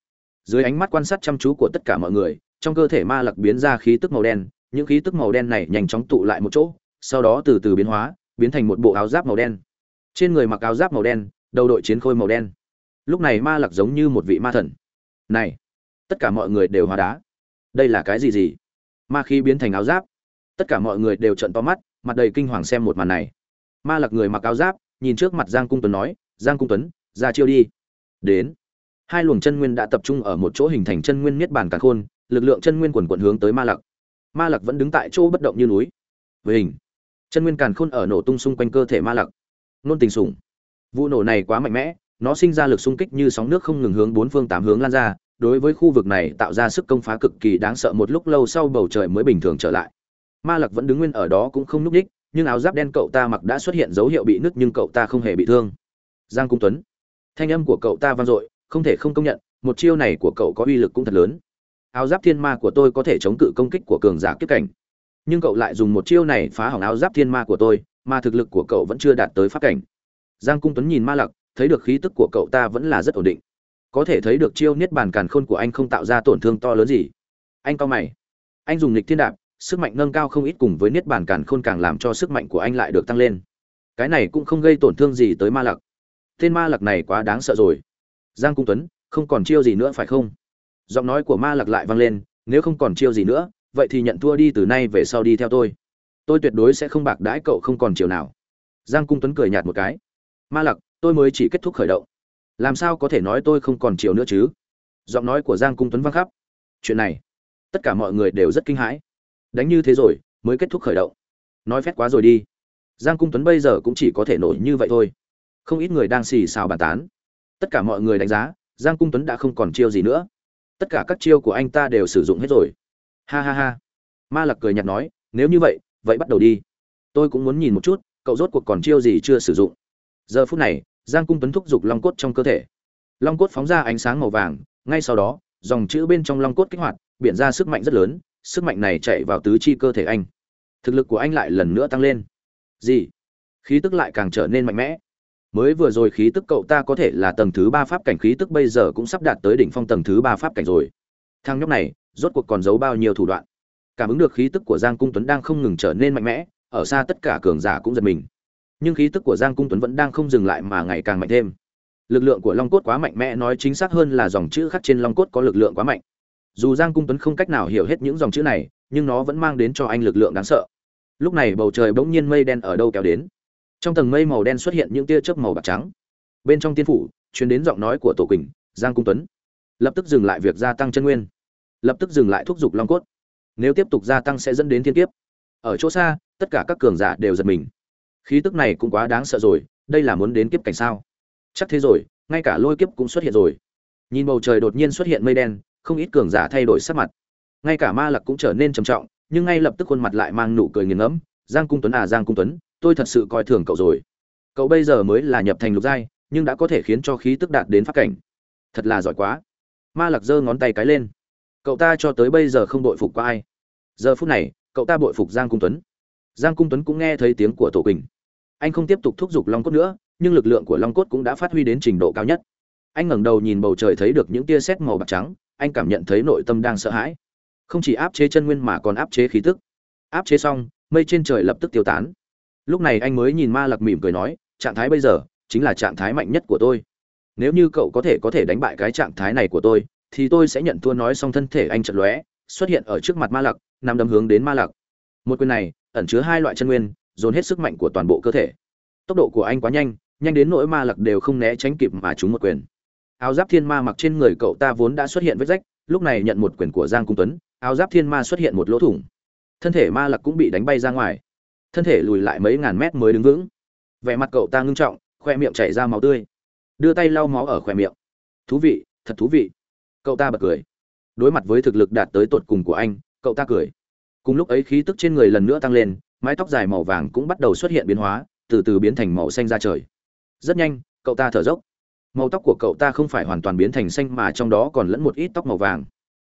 S1: Dưới ánh mắt quan sát chăm chú của tất cả mọi người, trong cơ thể Ma Lặc biến ra khí tức màu đen, những khí tức màu đen này nhanh chóng tụ lại một chỗ, sau đó từ từ biến hóa, biến thành một bộ áo giáp màu đen. Trên người mặc áo giáp màu đen, đầu đội chiến khôi màu đen. Lúc này Ma Lặc giống như một vị ma thần. Này, tất cả mọi người đều hóa đá đây là cái gì gì ma khí biến thành áo giáp tất cả mọi người đều trận to mắt mặt đầy kinh hoàng xem một màn này ma lặc người mặc áo giáp nhìn trước mặt giang cung tuấn nói giang cung tuấn ra chiêu đi đến hai luồng chân nguyên đã tập trung ở một chỗ hình thành chân nguyên niết bàn cả khôn, lực lượng chân nguyên quần quần hướng tới ma lặc. Ma lặc vẫn đứng tại chỗ bất động như núi. Với hình chân nguyên càn khôn ở nổ tung xung quanh cơ thể ma lặc. Nôn tình sủng. Vụ nổ này quá mạnh mẽ, nó sinh ra lực xung kích như sóng nước không ngừng hướng bốn phương tám hướng lan ra, đối với khu vực này tạo ra sức công phá cực kỳ đáng sợ một lúc lâu sau bầu trời mới bình thường trở lại. Ma lặc vẫn đứng nguyên ở đó cũng không nhúc đích nhưng áo giáp đen cậu ta mặc đã xuất hiện dấu hiệu bị nứt nhưng cậu ta không hề bị thương. Giang cung tuấn. Thanh âm của cậu ta vang dội không thể không công nhận, một chiêu này của cậu có uy lực cũng thật lớn. Áo giáp thiên ma của tôi có thể chống cự công kích của cường giả kiếp cảnh. Nhưng cậu lại dùng một chiêu này phá hỏng áo giáp thiên ma của tôi, mà thực lực của cậu vẫn chưa đạt tới pháp cảnh. Giang cung tuấn nhìn ma lặc, thấy được khí tức của cậu ta vẫn là rất ổn định. Có thể thấy được chiêu niết bàn càn khôn của anh không tạo ra tổn thương to lớn gì. Anh cao mày. Anh dùng lịch thiên đạp, sức mạnh nâng cao không ít cùng với niết bàn càn khôn càng làm cho sức mạnh của anh lại được tăng lên. Cái này cũng không gây tổn thương gì tới ma lặc. Tên ma lặc này quá đáng sợ rồi giang cung tuấn, không còn chiêu gì nữa phải không? Giọng nói của ma lặc lại vang lên, nếu không còn chiêu gì nữa, vậy thì nhận thua đi từ nay về sau đi theo tôi. Tôi tuyệt đối sẽ không bạc đãi cậu không còn chiều nào. Giang cung tuấn cười nhạt một cái. Ma lặc, tôi mới chỉ kết thúc khởi động. Làm sao có thể nói tôi không còn chiều nữa chứ? Giọng nói của giang cung tuấn vang khắp. Chuyện này, tất cả mọi người đều rất kinh hãi. Đánh như thế rồi, mới kết thúc khởi động. Nói phét quá rồi đi. Giang cung tuấn bây giờ cũng chỉ có thể nổi như vậy thôi. Không ít người đang xì xào bàn tán tất cả mọi người đánh giá, giang cung tuấn đã không còn chiêu gì nữa. Tất cả các chiêu của anh ta đều sử dụng hết rồi. Ha ha ha. Ma lặc cười nhạt nói, nếu như vậy vậy bắt đầu đi. Tôi cũng muốn nhìn một chút, cậu rốt cuộc còn chiêu gì chưa sử dụng. Giờ phút này, giang cung tuấn thúc giục long cốt trong cơ thể. Long cốt phóng ra ánh sáng màu vàng, ngay sau đó, dòng chữ bên trong long cốt kích hoạt, biển ra sức mạnh rất lớn, sức mạnh này chạy vào tứ chi cơ thể anh. Thực lực của anh lại lần nữa tăng lên. Gì? Khí tức lại càng trở nên mạnh mẽ mới vừa rồi khí tức cậu ta có thể là tầng thứ ba pháp cảnh, khí tức bây giờ cũng sắp đạt tới đỉnh phong tầng thứ ba pháp cảnh rồi. Thang nhóc này, rốt cuộc còn giấu bao nhiêu thủ đoạn? Cảm ứng được khí tức của giang cung tuấn đang không ngừng trở nên mạnh mẽ, ở xa tất cả cường giả cũng giật mình. Nhưng khí tức của giang cung tuấn vẫn đang không dừng lại mà ngày càng mạnh thêm. Lực lượng của long cốt quá mạnh mẽ, nói chính xác hơn là dòng chữ khắc trên long cốt có lực lượng quá mạnh. Dù giang cung tuấn không cách nào hiểu hết những dòng chữ này, nhưng nó vẫn mang đến cho anh lực lượng đáng sợ. Lúc này bầu trời bỗng nhiên mây đen ở đâu kéo đến trong tầng mây màu đen xuất hiện những tia chớp màu bạc trắng. Bên trong tiên phủ, truyền đến giọng nói của tổ quỳnh, giang cung tuấn. Lập tức dừng lại việc gia tăng chân nguyên. Lập tức dừng lại thúc giục long cốt. Nếu tiếp tục gia tăng sẽ dẫn đến thiên kiếp. Ở chỗ xa, tất cả các cường giả đều giật mình. Khí tức này cũng quá đáng sợ rồi, đây là muốn đến kiếp cảnh sao? Chắc thế rồi, ngay cả lôi kiếp cũng xuất hiện rồi. Nhìn bầu trời đột nhiên xuất hiện mây đen, không ít cường giả thay đổi sắc mặt. Ngay cả ma lặc cũng trở nên trầm trọng, nhưng ngay lập tức khuôn mặt lại mang nụ cười nghiền ngẫm. Giang cung tuấn à giang cung tuấn tôi thật sự coi thường cậu rồi. Cậu bây giờ mới là nhập thành lục giai, nhưng đã có thể khiến cho khí tức đạt đến pháp cảnh. Thật là giỏi quá. Ma lặc giơ ngón tay cái lên. Cậu ta cho tới bây giờ không bội phục qua ai. Giờ phút này, cậu ta bội phục giang cung tuấn. Giang cung tuấn cũng nghe thấy tiếng của tổ quỳnh. Anh không tiếp tục thúc giục long cốt nữa, nhưng lực lượng của long cốt cũng đã phát huy đến trình độ cao nhất. Anh ngẩng đầu nhìn bầu trời thấy được những tia sét màu bạc trắng, anh cảm nhận thấy nội tâm đang sợ hãi. Không chỉ áp chế chân nguyên mà còn áp chế khí tức. Áp chế xong, mây trên trời lập tức tiêu tán lúc này anh mới nhìn ma lặc mỉm cười nói, trạng thái bây giờ chính là trạng thái mạnh nhất của tôi. Nếu như cậu có thể có thể đánh bại cái trạng thái này của tôi, thì tôi sẽ nhận thua. Nói xong thân thể anh chật lóe, xuất hiện ở trước mặt ma lặc, nằm đâm hướng đến ma lặc. Một quyền này ẩn chứa hai loại chân nguyên, dồn hết sức mạnh của toàn bộ cơ thể. Tốc độ của anh quá nhanh nhanh đến nỗi ma lặc đều không né tránh kịp mà trúng một quyền. Áo giáp thiên ma mặc trên người cậu ta vốn đã xuất hiện vết rách, lúc này nhận một quyền của giang cung tuấn, áo giáp thiên ma xuất hiện một lỗ thủng. Thân thể ma lặc cũng bị đánh bay ra ngoài thân thể lùi lại mấy ngàn mét mới đứng vững. Vẻ mặt cậu ta ngưng trọng, khoe miệng chảy ra máu tươi. Đưa tay lau máu ở khoe miệng. Thú vị, thật thú vị. Cậu ta bật cười. Đối mặt với thực lực đạt tới tột cùng của anh, cậu ta cười. Cùng lúc ấy khí tức trên người lần nữa tăng lên, mái tóc dài màu vàng cũng bắt đầu xuất hiện biến hóa, từ từ biến thành màu xanh ra trời. Rất nhanh, cậu ta thở dốc. Màu tóc của cậu ta không phải hoàn toàn biến thành xanh mà trong đó còn lẫn một ít tóc màu vàng.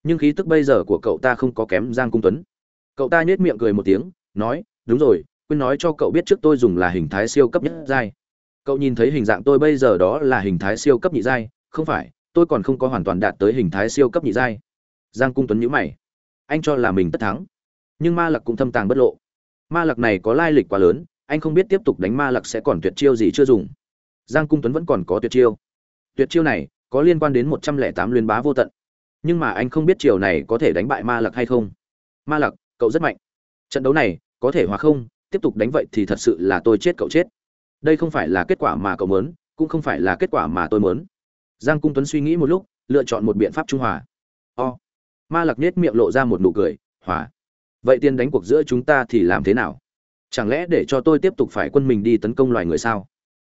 S1: Nhưng khí tức bây giờ của cậu ta không có kém giang cung tuấn. Cậu ta nhếch miệng cười một tiếng, nói đúng rồi, quên nói cho cậu biết trước tôi dùng là hình thái siêu cấp nhất giai. Cậu nhìn thấy hình dạng tôi bây giờ đó là hình thái siêu cấp nhị giai, không phải, tôi còn không có hoàn toàn đạt tới hình thái siêu cấp nhị giai. Giang cung tuấn nhíu mày. Anh cho là mình tất thắng. Nhưng ma lặc cũng thâm tàng bất lộ. Ma lặc này có lai lịch quá lớn, anh không biết tiếp tục đánh ma lặc sẽ còn tuyệt chiêu gì chưa dùng. Giang cung tuấn vẫn còn có tuyệt chiêu. Tuyệt chiêu này có liên quan đến một trăm lẻ tám liên bá vô tận. Nhưng mà anh không biết chiều này có thể đánh bại ma lặc hay không. Ma lặc cậu rất mạnh. Trận đấu này có thể hòa không tiếp tục đánh vậy thì thật sự là tôi chết cậu chết. Đây không phải là kết quả mà cậu muốn cũng không phải là kết quả mà tôi muốn. Giang cung tuấn suy nghĩ một lúc lựa chọn một biện pháp trung hòa. O. Ma lặc nết miệng lộ ra một nụ cười hòa. Vậy tiền đánh cuộc giữa chúng ta thì làm thế nào? Chẳng lẽ để cho tôi tiếp tục phải quân mình đi tấn công loài người sao?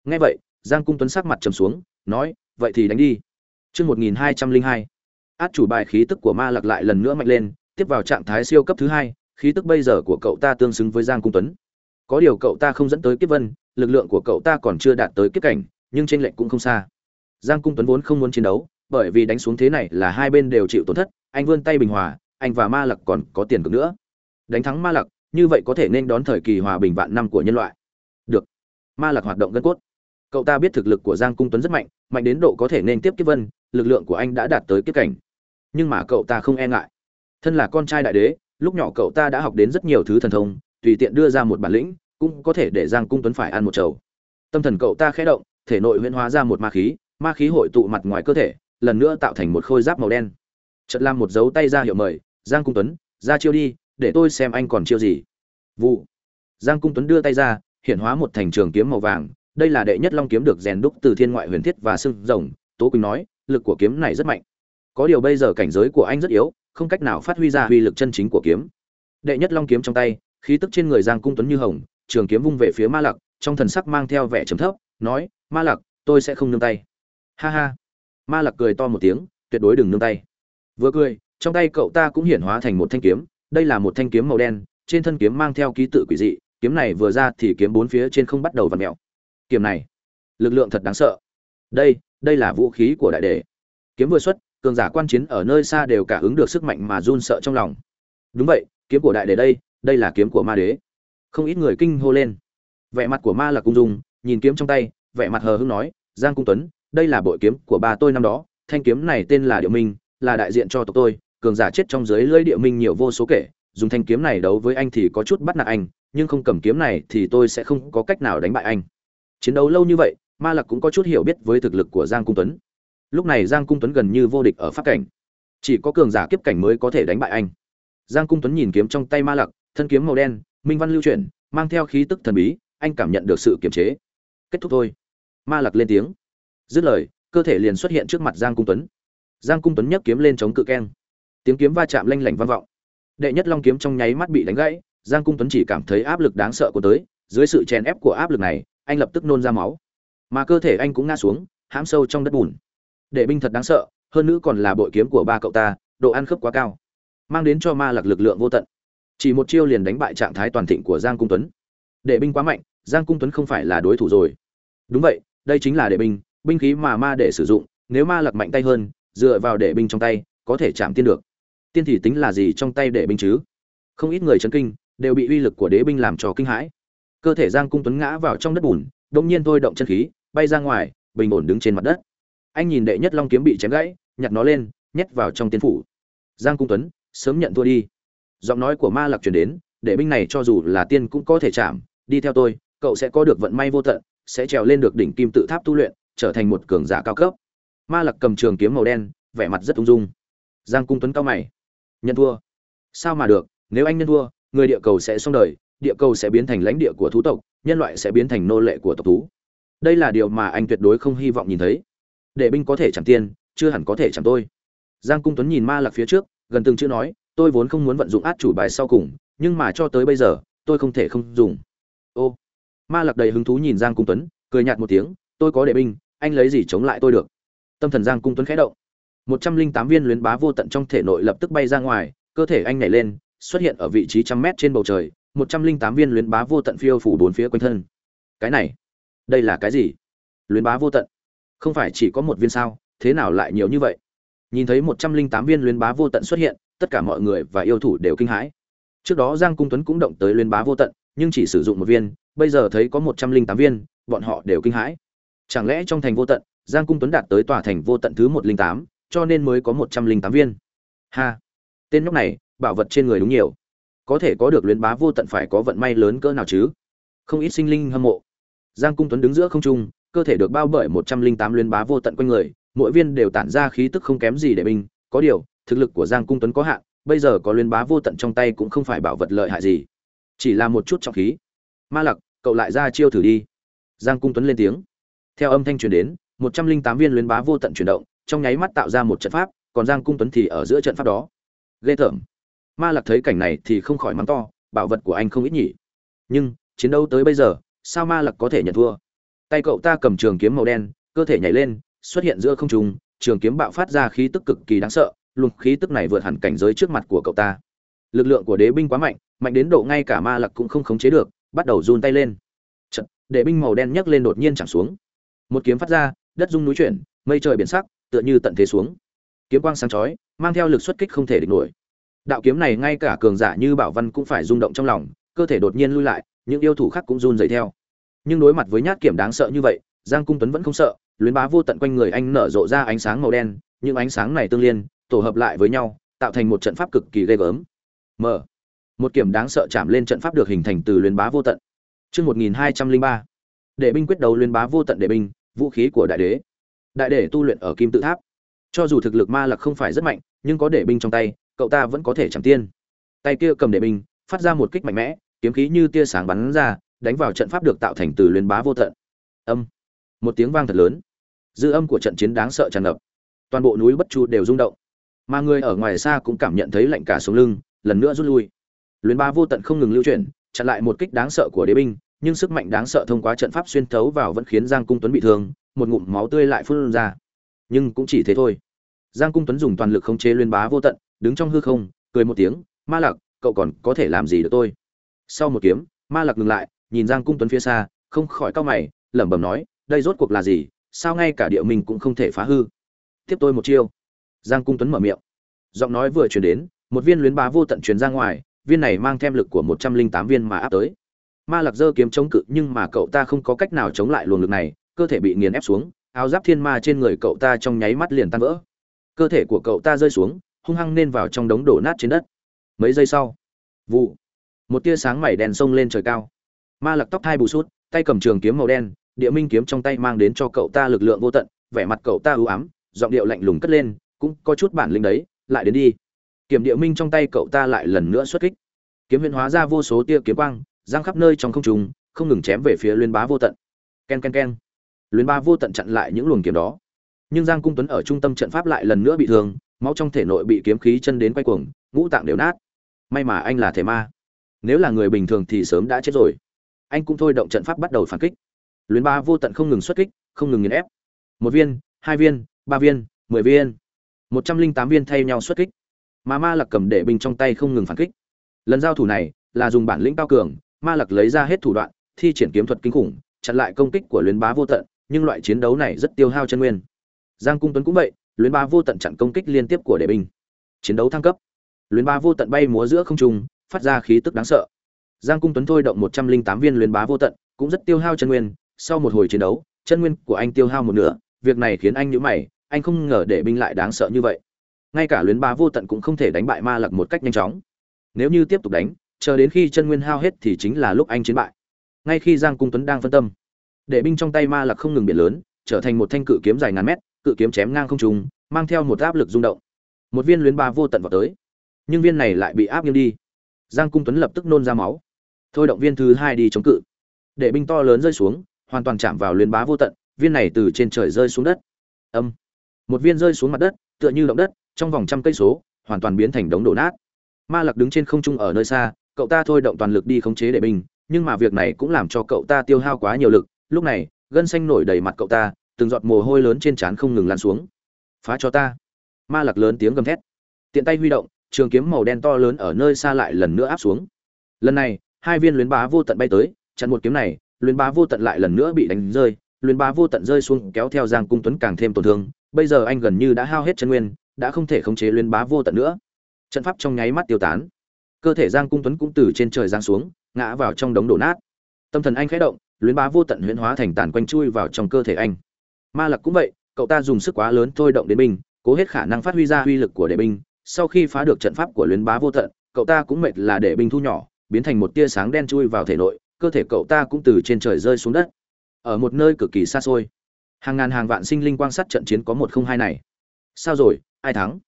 S1: Nghe vậy giang cung tuấn sắc mặt trầm xuống nói vậy thì đánh đi. Trước 1202, át chủ bài khí tức của ma lặc lại lần nữa mạnh lên tiếp vào trạng thái siêu cấp thứ hai khí tức bây giờ của cậu ta tương xứng với giang cung tuấn. Có điều cậu ta không dẫn tới kiếp vân, lực lượng của cậu ta còn chưa đạt tới kiếp cảnh, nhưng tranh lệch cũng không xa. Giang cung tuấn vốn không muốn chiến đấu, bởi vì đánh xuống thế này là hai bên đều chịu tổn thất, anh vươn tay bình hòa, anh và ma lặc còn có tiền cực nữa. Đánh thắng ma lặc, như vậy có thể nên đón thời kỳ hòa bình vạn năm của nhân loại. Được. Ma lặc hoạt động gân cốt. Cậu ta biết thực lực của giang cung tuấn rất mạnh mạnh đến độ có thể nên tiếp kiếp vân, lực lượng của anh đã đạt tới kiếp cảnh. Nhưng mà cậu ta không e ngại. Thân là con trai đại đế lúc nhỏ cậu ta đã học đến rất nhiều thứ thần thông, tùy tiện đưa ra một bản lĩnh, cũng có thể để giang cung tuấn phải ăn một chầu. Tâm thần cậu ta khẽ động, thể nội huyễn hóa ra một ma khí ma khí hội tụ mặt ngoài cơ thể, lần nữa tạo thành một khôi giáp màu đen. Chợt làm một dấu tay ra hiệu mời, giang cung tuấn, ra chiêu đi, để tôi xem anh còn chiêu gì. Vụ. Giang cung tuấn đưa tay ra hiện hóa một thành trường kiếm màu vàng, đây là đệ nhất long kiếm được rèn đúc từ thiên ngoại huyền thiết và xương rồng, tố quỳnh nói, lực của kiếm này rất mạnh. Có điều bây giờ cảnh giới của anh rất yếu không cách nào phát huy ra uy lực chân chính của kiếm. Đệ nhất long kiếm trong tay, khí tức trên người giang cung tuấn như hồng, trường kiếm vung về phía ma lặc, trong thần sắc mang theo vẻ trầm thấp, nói, ma lặc, tôi sẽ không nương tay. Ha ha. Ma lặc cười to một tiếng, tuyệt đối đừng nương tay. Vừa cười, trong tay cậu ta cũng hiển hóa thành một thanh kiếm, đây là một thanh kiếm màu đen, trên thân kiếm mang theo ký tự quỷ dị, kiếm này vừa ra thì kiếm bốn phía trên không bắt đầu vặn mèo. Kiếm này, lực lượng thật đáng sợ. Đây đây là vũ khí của đại đệ. Kiếm vừa xuất cường giả quan chiến ở nơi xa đều cả ứng được sức mạnh mà run sợ trong lòng. Đúng vậy, kiếm của đại đế đây đây là kiếm của ma đế. Không ít người kinh hô lên. Vẻ mặt của ma là cung dung, nhìn kiếm trong tay, vẻ mặt hờ hững nói, giang cung tuấn, đây là bội kiếm của ba tôi năm đó, thanh kiếm này tên là điệu minh, là đại diện cho tộc tôi, cường giả chết trong dưới lưỡi địa minh nhiều vô số kể, dùng thanh kiếm này đấu với anh thì có chút bắt nạt anh, nhưng không cầm kiếm này thì tôi sẽ không có cách nào đánh bại anh. Chiến đấu lâu như vậy, ma lạc cũng có chút hiểu biết với thực lực của giang cung tuấn lúc này giang cung tuấn gần như vô địch ở pháp cảnh. Chỉ có cường giả kiếp cảnh mới có thể đánh bại anh. Giang cung tuấn nhìn kiếm trong tay ma lặc, thân kiếm màu đen, minh văn lưu chuyển, mang theo khí tức thần bí, anh cảm nhận được sự kiềm chế. Kết thúc thôi. Ma lặc lên tiếng. Dứt lời, cơ thể liền xuất hiện trước mặt giang cung tuấn. Giang cung tuấn nhấc kiếm lên chống cự keng. Tiếng kiếm va chạm lanh lảnh vang vọng. Đệ nhất long kiếm trong nháy mắt bị đánh gãy, giang cung tuấn chỉ cảm thấy áp lực đáng sợ của tới, dưới sự chèn ép của áp lực này, anh lập tức nôn ra máu. Mà cơ thể anh cũng ngã xuống, hãm sâu trong đất bùn đệ binh thật đáng sợ, hơn nữa còn là bội kiếm của ba cậu ta, độ ăn khớp quá cao, mang đến cho ma lạc lực lượng vô tận. Chỉ một chiêu liền đánh bại trạng thái toàn thịnh của giang cung tuấn. Đệ binh quá mạnh, giang cung tuấn không phải là đối thủ rồi. Đúng vậy, đây chính là đệ binh binh khí mà ma để sử dụng, nếu ma lạc mạnh tay hơn, dựa vào đệ binh trong tay, có thể chạm tiên được. Tiên thì tính là gì trong tay đệ binh chứ? Không ít người chấn kinh, đều bị uy lực của đế binh làm cho kinh hãi. Cơ thể giang cung tuấn ngã vào trong đất bùn đông nhiên thôi động chân khí, bay ra ngoài, bình ổn đứng trên mặt đất anh nhìn đệ nhất long kiếm bị chém gãy, nhặt nó lên, nhét vào trong tiên phủ. Giang cung tuấn, sớm nhận thua đi. Giọng nói của ma lạc truyền đến, đệ binh này cho dù là tiên cũng có thể chạm. Đi theo tôi, cậu sẽ có được vận may vô tận, sẽ trèo lên được đỉnh kim tự tháp tu luyện, trở thành một cường giả cao cấp. Ma lạc cầm trường kiếm màu đen, vẻ mặt rất ung dung. Giang cung tuấn cao mày. Nhận thua. Sao mà được, nếu anh nhân thua, người địa cầu sẽ xong đời, địa cầu sẽ biến thành lãnh địa của thú tộc, nhân loại sẽ biến thành nô lệ của tộc thú. Đây là điều mà anh tuyệt đối không hy vọng nhìn thấy đệ binh có thể chẳng tiên chưa hẳn có thể chẳng tôi. Giang cung tuấn nhìn ma lạc phía trước, gần từng chữ nói, tôi vốn không muốn vận dụng át chủ bài sau cùng, nhưng mà cho tới bây giờ, tôi không thể không dùng. Ô. Ma Lạc đầy hứng thú nhìn giang cung tuấn, cười nhạt một tiếng, tôi có đệ binh, anh lấy gì chống lại tôi được? Tâm thần giang cung tuấn khẽ động. Một trăm linh tám viên luyến bá vô tận trong thể nội lập tức bay ra ngoài, cơ thể anh nhảy lên, xuất hiện ở vị trí trăm mét trên bầu trời, một trăm linh tám viên luyến bá vô tận phiêu phủ bốn phía quanh thân. Cái này, đây là cái gì? Luyến bá vô tận không phải chỉ có một viên sao, thế nào lại nhiều như vậy? Nhìn thấy một trăm linh tám viên luyến bá vô tận xuất hiện, tất cả mọi người và yêu thủ đều kinh hãi. Trước đó giang cung tuấn cũng động tới luyến bá vô tận, nhưng chỉ sử dụng một viên, bây giờ thấy có một trăm linh tám viên, bọn họ đều kinh hãi. Chẳng lẽ trong thành vô tận, giang cung tuấn đạt tới tòa thành vô tận thứ một linh tám, cho nên mới có một trăm linh tám viên? Ha! Tên nhóc này, bảo vật trên người đúng nhiều. Có thể có được luyến bá vô tận phải có vận may lớn cỡ nào chứ? Không ít sinh linh hâm mộ. Giang cung tuấn đứng giữa không trung cơ thể được bao bởi một trăm linh tám luyến bá vô tận quanh người, mỗi viên đều tản ra khí tức không kém gì để binh. Có điều, thực lực của giang cung tuấn có hạn, bây giờ có luyến bá vô tận trong tay cũng không phải bảo vật lợi hại gì. Chỉ là một chút trọng khí. Ma lặc, cậu lại ra chiêu thử đi. Giang cung tuấn lên tiếng. Theo âm thanh truyền đến, một trăm linh tám viên luyến bá vô tận chuyển động, trong nháy mắt tạo ra một trận pháp, còn giang cung tuấn thì ở giữa trận pháp đó. Lê tởm. Ma lặc thấy cảnh này thì không khỏi mắng to, bảo vật của anh không ít nhỉ. Nhưng, chiến đấu tới bây giờ, sao ma lặc có thể nhận thua? Tay cậu ta cầm trường kiếm màu đen cơ thể nhảy lên xuất hiện giữa không trung trường kiếm bạo phát ra khí tức cực kỳ đáng sợ luồng khí tức này vượt hẳn cảnh giới trước mặt của cậu ta. Lực lượng của đế binh quá mạnh mạnh đến độ ngay cả ma lặc cũng không khống chế được bắt đầu run tay lên. Chật, đế binh màu đen nhấc lên đột nhiên chẳng xuống. Một kiếm phát ra đất rung núi chuyển mây trời biển sắc tựa như tận thế xuống. Kiếm quang sáng chói mang theo lực xuất kích không thể địch nổi. Đạo kiếm này ngay cả cường giả như bảo văn cũng phải rung động trong lòng cơ thể đột nhiên lui lại những yêu thủ khác cũng run dậy theo nhưng đối mặt với nhát kiểm đáng sợ như vậy giang cung tuấn vẫn không sợ luyến bá vô tận quanh người anh nở rộ ra ánh sáng màu đen những ánh sáng này tương liên tổ hợp lại với nhau tạo thành một trận pháp cực kỳ ghê gớm mở một kiểm đáng sợ chạm lên trận pháp được hình thành từ luyến bá vô tận Trước 1203, đệ binh quyết đấu luyến bá vô tận đệ binh, vũ khí của đại đế. Đại đế tu luyện ở kim tự tháp. Cho dù thực lực ma lạc không phải rất mạnh, nhưng có đệ binh trong tay, cậu ta vẫn có thể chẳng tiên. Tay kia cầm đệ binh, phát ra một kích mạnh mẽ, kiếm khí như tia sáng bắn ra, đánh vào trận pháp được tạo thành từ luyến bá vô tận. Âm. Một tiếng vang thật lớn. Dư âm của trận chiến đáng sợ tràn ngập. Toàn bộ núi Bất Chu đều rung động. Mà người ở ngoài xa cũng cảm nhận thấy lạnh cả sống lưng, lần nữa rút lui. Luyến bá vô tận không ngừng lưu chuyển, chặn lại một kích đáng sợ của đế binh, nhưng sức mạnh đáng sợ thông qua trận pháp xuyên thấu vào vẫn khiến Giang Cung Tuấn bị thương, một ngụm máu tươi lại phun ra. Nhưng cũng chỉ thế thôi. Giang Cung Tuấn dùng toàn lực khống chế Luyến Bá vô tận, đứng trong hư không, cười một tiếng, "Ma Lạc, cậu còn có thể làm gì được tôi?" Sau một kiếm, Ma Lạc ngừng lại, nhìn Giang Cung Tuấn phía xa, không khỏi cau mày, lẩm bẩm nói, "Đây rốt cuộc là gì? Sao ngay cả địa mình cũng không thể phá hư?" "Tiếp tôi một chiêu." Giang Cung Tuấn mở miệng. Giọng nói vừa truyền đến, một viên luyến bá vô tận truyền ra ngoài, viên này mang thêm lực của một trăm linh tám viên mà áp tới ma lạc dơ kiếm chống cự nhưng mà cậu ta không có cách nào chống lại luồng lực này cơ thể bị nghiền ép xuống áo giáp thiên ma trên người cậu ta trong nháy mắt liền tan vỡ cơ thể của cậu ta rơi xuống hung hăng nên vào trong đống đổ nát trên đất mấy giây sau vụ một tia sáng mảy đèn sông lên trời cao ma lặc tóc thai bù sút, tay cầm trường kiếm màu đen, địa minh kiếm trong tay mang đến cho cậu ta lực lượng vô tận, vẻ mặt cậu ta ưu ám, giọng điệu lạnh lùng cất lên, cũng có chút bản lĩnh đấy, lại đến đi. Kiểm địa minh trong tay cậu ta lại lần nữa xuất kích. Kiếm huyền hóa ra vô số tia kiếm quang, giang khắp nơi trong không trung, không ngừng chém về phía luyến bá vô tận. Ken ken ken. Luyến bá vô tận chặn lại những luồng kiếm đó. Nhưng giang cung tuấn ở trung tâm trận pháp lại lần nữa bị thương, máu trong thể nội bị kiếm khí chân đến quay cuồng, ngũ tạng đều nát. May mà anh là thể ma. Nếu là người bình thường thì sớm đã chết rồi anh cũng thôi động trận pháp bắt đầu phản kích. Luyến ba vô tận không ngừng xuất kích, không ngừng nghiền ép. Một viên, hai viên, ba viên, mười viên. Một trăm linh tám viên thay nhau xuất kích. Mà ma lặc cầm đệ binh trong tay không ngừng phản kích. Lần giao thủ này là dùng bản lĩnh cao cường, ma lặc lấy ra hết thủ đoạn, thi triển kiếm thuật kinh khủng, chặn lại công kích của luyến bá vô tận, nhưng loại chiến đấu này rất tiêu hao chân nguyên. Giang cung tuấn cũng vậy luyến bá vô tận chặn công kích liên tiếp của đệ binh. Chiến đấu thăng cấp. Luyến bá vô tận bay múa giữa không trung, phát ra khí tức đáng sợ giang cung tuấn thôi động một trăm linh tám viên luyến bá vô tận, cũng rất tiêu hao chân nguyên. Sau một hồi chiến đấu, chân nguyên của anh tiêu hao một nửa, việc này khiến anh nhíu mày, anh không ngờ đệ binh lại đáng sợ như vậy. Ngay cả luyến bá vô tận cũng không thể đánh bại ma Lặc một cách nhanh chóng. Nếu như tiếp tục đánh, chờ đến khi chân nguyên hao hết thì chính là lúc anh chiến bại. Ngay khi giang cung tuấn đang phân tâm đệ binh trong tay ma Lặc không ngừng biển lớn, trở thành một thanh cự kiếm dài ngàn mét, cự kiếm chém ngang không trùng mang theo một áp lực rung động. Một viên luyến ba vô tận vào tới, nhưng viên này lại bị áp nghiêng đi. Giang cung tuấn lập tức nôn ra máu thôi động viên thứ hai đi chống cự. Đệ binh to lớn rơi xuống, hoàn toàn chạm vào luyến bá vô tận, viên này từ trên trời rơi xuống đất. Âm. Một viên rơi xuống mặt đất, tựa như động đất, trong vòng trăm cây số, hoàn toàn biến thành đống đổ nát. Ma lặc đứng trên không trung ở nơi xa, cậu ta thôi động toàn lực đi khống chế đệ binh, nhưng mà việc này cũng làm cho cậu ta tiêu hao quá nhiều lực. Lúc này, gân xanh nổi đầy mặt cậu ta, từng giọt mồ hôi lớn trên trán không ngừng lan xuống. Phá cho ta. Ma lặc lớn tiếng gầm thét. Tiện tay huy động, trường kiếm màu đen to lớn ở nơi xa lại lần nữa áp xuống. Lần này hai viên luyến bá vô tận bay tới, chặn một kiếm này, luyến bá vô tận lại lần nữa bị đánh rơi, luyến bá vô tận rơi xuống kéo theo giang cung tuấn càng thêm tổn thương, bây giờ anh gần như đã hao hết chân nguyên, đã không thể khống chế luyến bá vô tận nữa. Trận pháp trong nháy mắt tiêu tán. Cơ thể giang cung tuấn cũng từ trên trời giang xuống, ngã vào trong đống đổ nát. Tâm thần anh khẽ động, luyến bá vô tận huyễn hóa thành tàn quanh chui vào trong cơ thể anh. Ma lặc cũng vậy, cậu ta dùng sức quá lớn thôi động đến binh, cố hết khả năng phát huy ra uy lực của đệ binh, sau khi phá được trận pháp của luyến bá vô tận, cậu ta cũng mệt là đệ binh thu nhỏ biến thành một tia sáng đen chui vào thể nội, cơ thể cậu ta cũng từ trên trời rơi xuống đất. Ở một nơi cực kỳ xa xôi. Hàng ngàn hàng vạn sinh linh quan sát trận chiến có một không hai này. Sao rồi, ai thắng?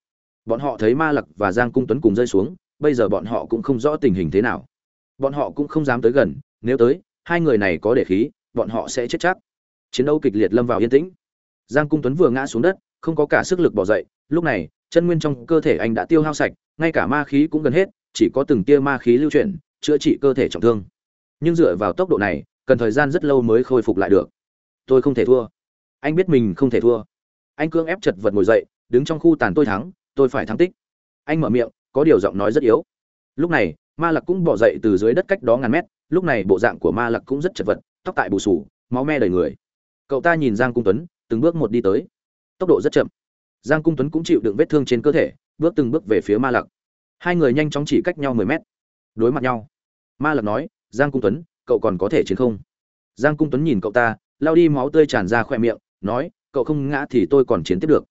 S1: Bọn họ thấy ma lặc và giang cung tuấn cùng rơi xuống, bây giờ bọn họ cũng không rõ tình hình thế nào. Bọn họ cũng không dám tới gần, nếu tới, hai người này có để khí, bọn họ sẽ chết chắc. Chiến đấu kịch liệt lâm vào yên tĩnh. Giang cung tuấn vừa ngã xuống đất, không có cả sức lực bỏ dậy, lúc này, chân nguyên trong cơ thể anh đã tiêu hao sạch, ngay cả ma khí cũng gần hết, chỉ có từng tia ma khí lưu chuyển chữa trị cơ thể trọng thương. Nhưng dựa vào tốc độ này, cần thời gian rất lâu mới khôi phục lại được. Tôi không thể thua. Anh biết mình không thể thua. Anh cương ép chật vật ngồi dậy, đứng trong khu tàn tôi thắng, tôi phải thắng tích. Anh mở miệng, có điều giọng nói rất yếu. Lúc này, ma lặc cũng bỏ dậy từ dưới đất cách đó ngàn mét, lúc này bộ dạng của ma lặc cũng rất chật vật, tóc tại bù sù máu me đầy người. Cậu ta nhìn giang cung tuấn, từng bước một đi tới. Tốc độ rất chậm. Giang cung tuấn cũng chịu đựng vết thương trên cơ thể, bước từng bước về phía ma lặc. Hai người nhanh chóng chỉ cách nhau mười mét. Đối mặt nhau ma lặc nói, giang cung tuấn, cậu còn có thể chiến không? Giang cung tuấn nhìn cậu ta lao đi máu tươi tràn ra khoe miệng, nói, cậu không ngã thì tôi còn chiến tiếp được.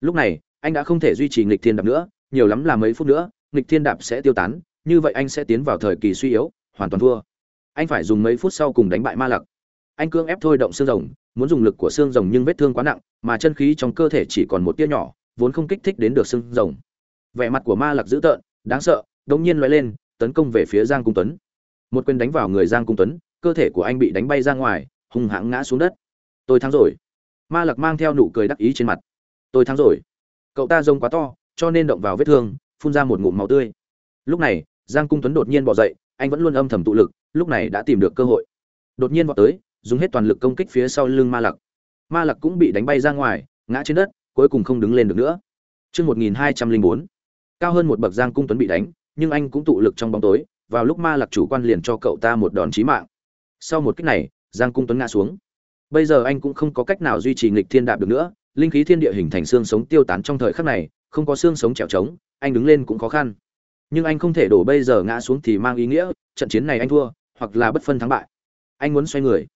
S1: Lúc này, anh đã không thể duy trì nghịch thiên đạp nữa, nhiều lắm là mấy phút nữa, nghịch thiên đạp sẽ tiêu tán, như vậy anh sẽ tiến vào thời kỳ suy yếu, hoàn toàn thua. Anh phải dùng mấy phút sau cùng đánh bại ma lặc. Anh cương ép thôi động xương rồng, muốn dùng lực của xương rồng nhưng vết thương quá nặng, mà chân khí trong cơ thể chỉ còn một tia nhỏ, vốn không kích thích đến được xương rồng. Vẻ mặt của ma lặc dữ tợn, đáng sợ đống nhiên loay lên, tấn công về phía giang cung tuấn một quyền đánh vào người giang cung tuấn cơ thể của anh bị đánh bay ra ngoài hung hãng ngã xuống đất. Tôi thắng rồi. Ma lặc mang theo nụ cười đắc ý trên mặt. Tôi thắng rồi. Cậu ta rông quá to cho nên động vào vết thương phun ra một ngụm máu tươi. Lúc này giang cung tuấn đột nhiên bỏ dậy anh vẫn luôn âm thầm tụ lực lúc này đã tìm được cơ hội. Đột nhiên vọt tới dùng hết toàn lực công kích phía sau lưng ma lặc. Ma lặc cũng bị đánh bay ra ngoài ngã trên đất cuối cùng không đứng lên được nữa. Chương 1204. Cao hơn một bậc Giang Cung Tuấn bị đánh, nhưng anh cũng tụ lực trong bóng tối, vào lúc Ma Lạc chủ quan liền cho cậu ta một đòn chí mạng. Sau một kích này, Giang Cung Tuấn ngã xuống. Bây giờ anh cũng không có cách nào duy trì nghịch thiên đạp được nữa, linh khí thiên địa hình thành xương sống tiêu tán trong thời khắc này, không có xương sống trèo trống, anh đứng lên cũng khó khăn. Nhưng anh không thể đổ bây giờ ngã xuống thì mang ý nghĩa, trận chiến này anh thua, hoặc là bất phân thắng bại. Anh muốn xoay người,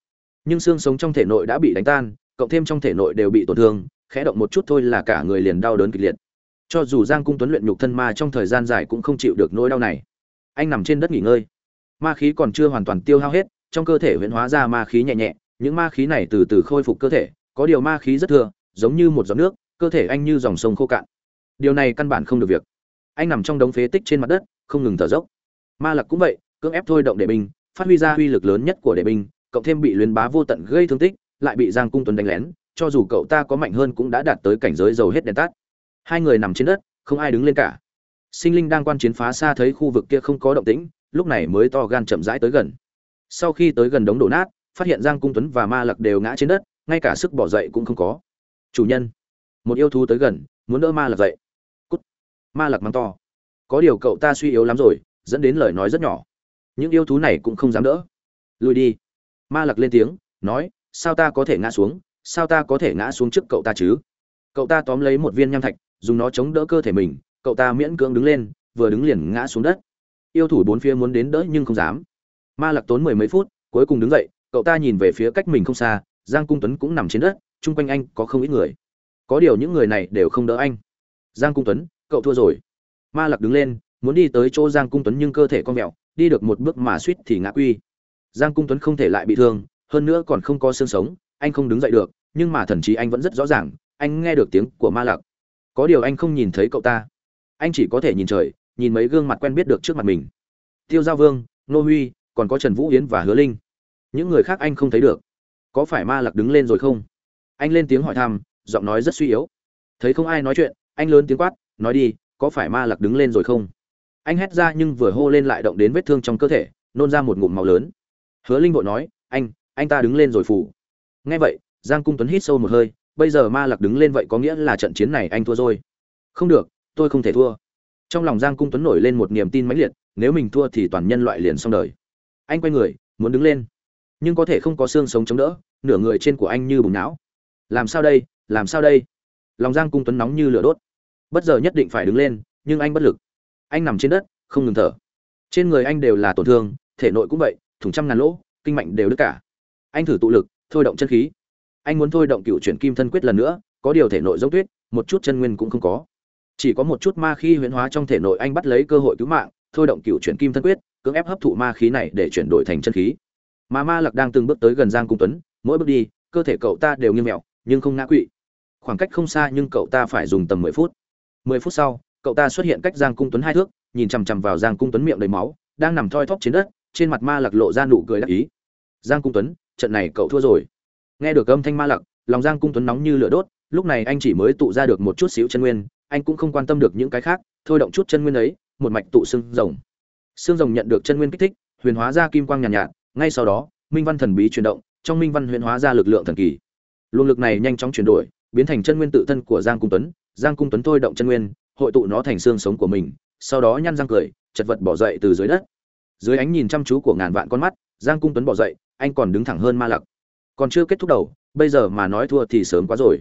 S1: nhưng xương sống trong thể nội đã bị đánh tan, cộng thêm trong thể nội đều bị tổn thương, khẽ động một chút thôi là cả người liền đau đớn kịch liệt cho dù giang cung tuấn luyện nhục thân ma trong thời gian dài cũng không chịu được nỗi đau này anh nằm trên đất nghỉ ngơi. Ma khí còn chưa hoàn toàn tiêu hao hết, trong cơ thể huyễn hóa ra ma khí nhẹ nhẹ, những ma khí này từ từ khôi phục cơ thể, có điều ma khí rất thừa, giống như một giọt nước, cơ thể anh như dòng sông khô cạn. Điều này căn bản không được việc. Anh nằm trong đống phế tích trên mặt đất, không ngừng thở dốc. Ma lặc cũng vậy, cưỡng ép thôi động đệ binh, phát huy ra uy lực lớn nhất của đệ binh, cộng thêm bị luyến bá vô tận gây thương tích, lại bị giang cung tuấn đánh lén, cho dù cậu ta có mạnh hơn cũng đã đạt tới cảnh giới dầu hết đèn tắt. Hai người nằm trên đất, không ai đứng lên cả sinh linh đang quan chiến phá xa thấy khu vực kia không có động tĩnh, lúc này mới to gan chậm rãi tới gần. Sau khi tới gần đống đổ nát, phát hiện giang cung tuấn và ma lặc đều ngã trên đất, ngay cả sức bỏ dậy cũng không có. Chủ nhân, một yêu thú tới gần, muốn đỡ ma lặc dậy. Cút. Ma lặc mắng to. Có điều cậu ta suy yếu lắm rồi, dẫn đến lời nói rất nhỏ. Những yêu thú này cũng không dám đỡ. Lùi đi. Ma lặc lên tiếng, nói, sao ta có thể ngã xuống? Sao ta có thể ngã xuống trước cậu ta chứ? Cậu ta tóm lấy một viên nham thạch, dùng nó chống đỡ cơ thể mình cậu ta miễn cưỡng đứng lên, vừa đứng liền ngã xuống đất. Yêu thủ bốn phía muốn đến đỡ nhưng không dám. Ma lạc tốn mười mấy phút, cuối cùng đứng dậy, cậu ta nhìn về phía cách mình không xa, giang cung tuấn cũng nằm trên đất, chung quanh anh có không ít người. Có điều những người này đều không đỡ anh. Giang cung tuấn, cậu thua rồi. Ma lạc đứng lên, muốn đi tới chỗ giang cung tuấn nhưng cơ thể con mẹo đi được một bước mà suýt thì ngã quy. Giang cung tuấn không thể lại bị thương, hơn nữa còn không có xương sống, anh không đứng dậy được, nhưng mà thần trí anh vẫn rất rõ ràng, anh nghe được tiếng của ma lạc. Có điều anh không nhìn thấy cậu ta anh chỉ có thể nhìn trời, nhìn mấy gương mặt quen biết được trước mặt mình. Tiêu giao vương, nô huy, còn có trần vũ yến và hứa linh. Những người khác anh không thấy được. Có phải ma lạc đứng lên rồi không? Anh lên tiếng hỏi thăm, giọng nói rất suy yếu. Thấy không ai nói chuyện, anh lớn tiếng quát, nói đi, có phải ma lạc đứng lên rồi không? Anh hét ra nhưng vừa hô lên lại động đến vết thương trong cơ thể, nôn ra một ngụm máu lớn. Hứa linh vội nói, anh anh ta đứng lên rồi phủ nghe vậy, giang cung tuấn hít sâu một hơi, bây giờ ma lạc đứng lên vậy có nghĩa là trận chiến này anh thua rồi. Không được tôi không thể thua. Trong lòng giang cung tuấn nổi lên một niềm tin mãnh liệt, nếu mình thua thì toàn nhân loại liền xong đời. Anh quay người, muốn đứng lên. Nhưng có thể không có xương sống chống đỡ, nửa người trên của anh như bùng não. Làm sao đây, làm sao đây? Lòng giang cung tuấn nóng như lửa đốt. Bất giờ nhất định phải đứng lên, nhưng anh bất lực. Anh nằm trên đất, không ngừng thở. Trên người anh đều là tổn thương, thể nội cũng vậy, thủng trăm ngàn lỗ, kinh mạnh đều đứt cả. Anh thử tụ lực, thôi động chân khí. Anh muốn thôi động cựu chuyển kim thân quyết lần nữa, có điều thể nội giống tuyết, một chút chân nguyên cũng không có chỉ có một chút ma khí huyễn hóa trong thể nội anh bắt lấy cơ hội cứu mạng, thôi động cựu chuyển kim thân quyết, cưỡng ép hấp thụ ma khí này để chuyển đổi thành chân khí. Mà ma lặc đang từng bước tới gần giang cung tuấn, mỗi bước đi, cơ thể cậu ta đều nghiêng mẹo, nhưng không ngã quỵ. Khoảng cách không xa nhưng cậu ta phải dùng tầm mười phút. Mười phút sau, cậu ta xuất hiện cách giang cung tuấn hai thước, nhìn chằm chằm vào giang cung tuấn miệng đầy máu, đang nằm thoi thóp trên đất, trên mặt ma lặc lộ ra nụ cười đắc ý. Giang cung tuấn, trận này cậu thua rồi. Nghe được âm thanh ma lặc lòng giang cung tuấn nóng như lửa đốt, lúc này anh chỉ mới tụ ra được một chút xíu chân nguyên anh cũng không quan tâm được những cái khác thôi động chút chân nguyên ấy một mạch tụ xương rồng. Xương rồng nhận được chân nguyên kích thích huyền hóa ra kim quang nhàn nhạt, nhạt ngay sau đó minh văn thần bí chuyển động trong minh văn huyền hóa ra lực lượng thần kỳ. Luồng lực này nhanh chóng chuyển đổi biến thành chân nguyên tự thân của giang cung tuấn. Giang cung tuấn thôi động chân nguyên hội tụ nó thành xương sống của mình sau đó nhăn răng cười chật vật bỏ dậy từ dưới đất. Dưới ánh nhìn chăm chú của ngàn vạn con mắt giang cung tuấn bỏ dậy anh còn đứng thẳng hơn ma lặc. Còn chưa kết thúc đầu bây giờ mà nói thua thì sớm quá rồi.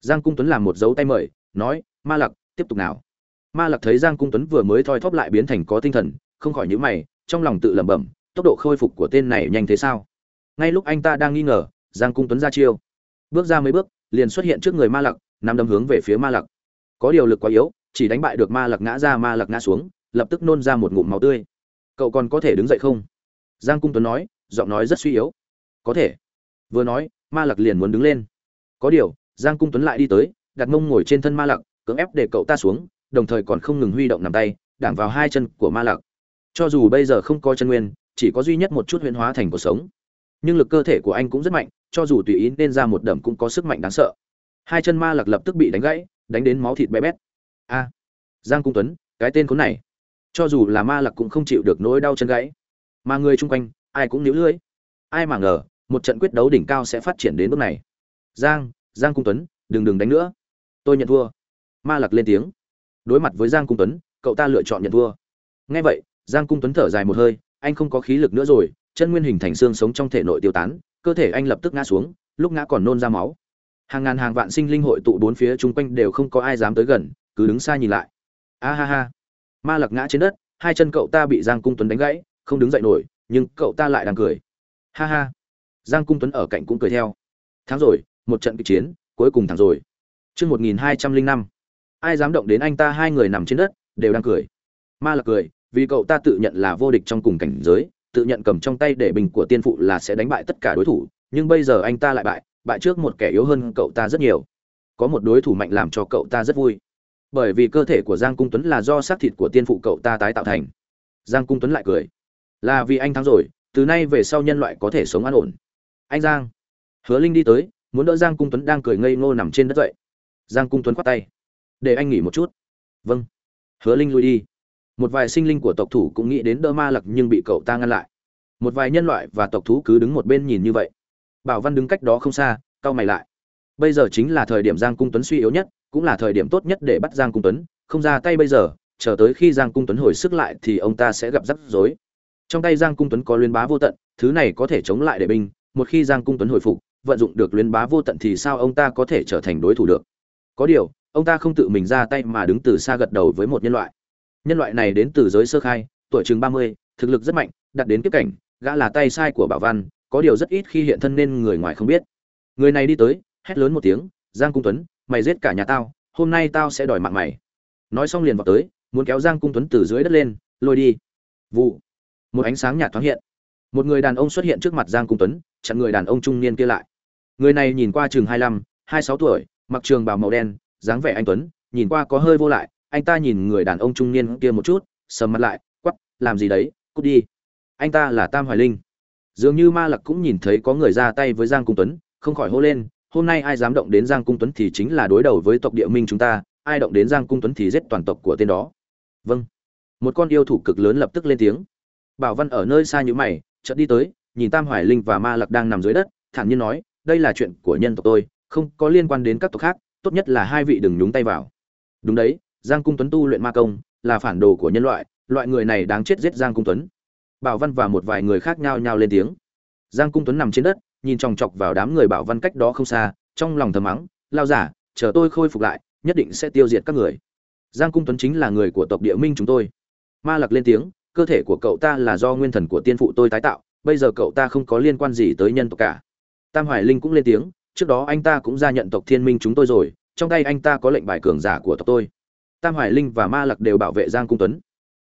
S1: Giang cung tuấn làm một dấu tay mời nói ma lặc, tiếp tục nào. Ma lặc thấy giang cung tuấn vừa mới thoi thóp lại biến thành có tinh thần, không khỏi nhíu mày, trong lòng tự lẩm bẩm, tốc độ khôi phục của tên này nhanh thế sao? Ngay lúc anh ta đang nghi ngờ, giang cung tuấn ra chiêu. Bước ra mấy bước, liền xuất hiện trước người ma lặc nằm đâm hướng về phía ma lặc. Có điều lực quá yếu, chỉ đánh bại được ma lặc ngã ra, ma lặc ngã xuống, lập tức nôn ra một ngụm máu tươi. Cậu còn có thể đứng dậy không? Giang cung tuấn nói, giọng nói rất suy yếu. Có thể. Vừa nói, ma lặc liền muốn đứng lên. Có điều, giang cung tuấn lại đi tới, đặt mông ngồi trên thân ma lặc cưỡng ép để cậu ta xuống, đồng thời còn không ngừng huy động nằm tay, đảng vào hai chân của ma lặc. Cho dù bây giờ không có chân nguyên, chỉ có duy nhất một chút huyễn hóa thành cuộc sống. Nhưng lực cơ thể của anh cũng rất mạnh, cho dù tùy ý nên ra một đầm cũng có sức mạnh đáng sợ. Hai chân ma lặc lập tức bị đánh gãy, đánh đến máu thịt bé bét. A! Giang cung tuấn, cái tên khốn này. Cho dù là ma lặc cũng không chịu được nỗi đau chân gãy. Mà người chung quanh, ai cũng níu lưỡi. Ai mà ngờ, một trận quyết đấu đỉnh cao sẽ phát triển đến bước này. Giang giang cung tuấn, đừng đừng đánh nữa. Tôi nhận thua ma lặc lên tiếng. Đối mặt với giang cung tuấn, cậu ta lựa chọn nhận thua. Ngay vậy, giang cung tuấn thở dài một hơi, anh không có khí lực nữa rồi, chân nguyên hình thành xương sống trong thể nội tiêu tán, cơ thể anh lập tức ngã xuống, lúc ngã còn nôn ra máu. Hàng ngàn hàng vạn sinh linh hội tụ bốn phía chung quanh đều không có ai dám tới gần, cứ đứng xa nhìn lại. A ha ha. Ma lặc ngã trên đất, hai chân cậu ta bị giang cung tuấn đánh gãy, không đứng dậy nổi, nhưng cậu ta lại đang cười. Ha ha. Giang cung tuấn ở cạnh cũng cười theo. Thắng rồi, một trận kịch chiến, cuối cùng thắng rồi. Chương một nghìn hai trăm linh năm ai dám động đến anh ta, hai người nằm trên đất, đều đang cười. Ma lặc cười, vì cậu ta tự nhận là vô địch trong cùng cảnh giới, tự nhận cầm trong tay để bình của tiên phụ là sẽ đánh bại tất cả đối thủ, nhưng bây giờ anh ta lại bại bại trước một kẻ yếu hơn cậu ta rất nhiều. Có một đối thủ mạnh làm cho cậu ta rất vui. Bởi vì cơ thể của giang cung tuấn là do xác thịt của tiên phụ cậu ta tái tạo thành. Giang cung tuấn lại cười. Là vì anh thắng rồi, từ nay về sau nhân loại có thể sống an ổn. Anh giang. Hứa linh đi tới, muốn đỡ giang cung tuấn đang cười ngây ngô nằm trên đất dậy. Giang cung tuấn khoát tay để anh nghỉ một chút. Vâng. Hứa linh lui đi. Một vài sinh linh của tộc thủ cũng nghĩ đến đỡ ma lặc nhưng bị cậu ta ngăn lại. Một vài nhân loại và tộc thú cứ đứng một bên nhìn như vậy. Bảo văn đứng cách đó không xa, cau mày lại. Bây giờ chính là thời điểm giang cung tuấn suy yếu nhất, cũng là thời điểm tốt nhất để bắt giang cung tuấn. Không ra tay bây giờ, chờ tới khi giang cung tuấn hồi sức lại thì ông ta sẽ gặp rắc rối. Trong tay giang cung tuấn có luyến bá vô tận, thứ này có thể chống lại đệ binh. Một khi giang cung tuấn hồi phục, vận dụng được luyến bá vô tận thì sao ông ta có thể trở thành đối thủ được? Có điều ông ta không tự mình ra tay mà đứng từ xa gật đầu với một nhân loại. Nhân loại này đến từ giới sơ khai, tuổi chừng ba mươi, thực lực rất mạnh đặt đến kiếp cảnh, gã là tay sai của bảo văn, có điều rất ít khi hiện thân nên người ngoài không biết. Người này đi tới, hét lớn một tiếng, giang cung tuấn, mày giết cả nhà tao, hôm nay tao sẽ đòi mạng mày. Nói xong liền vào tới, muốn kéo giang cung tuấn từ dưới đất lên, lôi đi. Vụ. Một ánh sáng nhạt thoáng hiện. Một người đàn ông xuất hiện trước mặt giang cung tuấn, chặn người đàn ông trung niên kia lại. Người này nhìn qua chừng hai mươi hai sáu tuổi, mặc trường bào màu đen dáng vẻ anh tuấn, nhìn qua có hơi vô lại, anh ta nhìn người đàn ông trung niên kia một chút, sầm mặt lại quắp làm gì đấy, cút đi. Anh ta là tam hoài linh. Dường như ma lặc cũng nhìn thấy có người ra tay với giang cung tuấn, không khỏi hô lên, hôm nay ai dám động đến giang cung tuấn thì chính là đối đầu với tộc địa minh chúng ta, ai động đến giang cung tuấn thì giết toàn tộc của tên đó. Vâng. Một con yêu thủ cực lớn lập tức lên tiếng. Bảo văn ở nơi xa như mày, chợt đi tới, nhìn tam hoài linh và ma lặc đang nằm dưới đất, thản nhiên nói, đây là chuyện của nhân tộc tôi, không có liên quan đến các tộc khác tốt nhất là hai vị đừng nhúng tay vào. Đúng đấy, giang cung tuấn tu luyện ma công, là phản đồ của nhân loại loại người này đáng chết giết giang cung tuấn. Bảo văn và một vài người khác nhao nhao lên tiếng. Giang cung tuấn nằm trên đất, nhìn chòng chọc vào đám người bảo văn cách đó không xa, trong lòng thầm mắng lao giả chờ tôi khôi phục lại, nhất định sẽ tiêu diệt các người. Giang cung tuấn chính là người của tộc địa minh chúng tôi. Ma lặc lên tiếng, cơ thể của cậu ta là do nguyên thần của tiên phụ tôi tái tạo, bây giờ cậu ta không có liên quan gì tới nhân tộc cả. Tam hoài linh cũng lên tiếng trước đó anh ta cũng gia nhận tộc thiên minh chúng tôi rồi, trong tay anh ta có lệnh bài cường giả của tộc tôi. Tam hoài linh và ma lặc đều bảo vệ giang cung tuấn.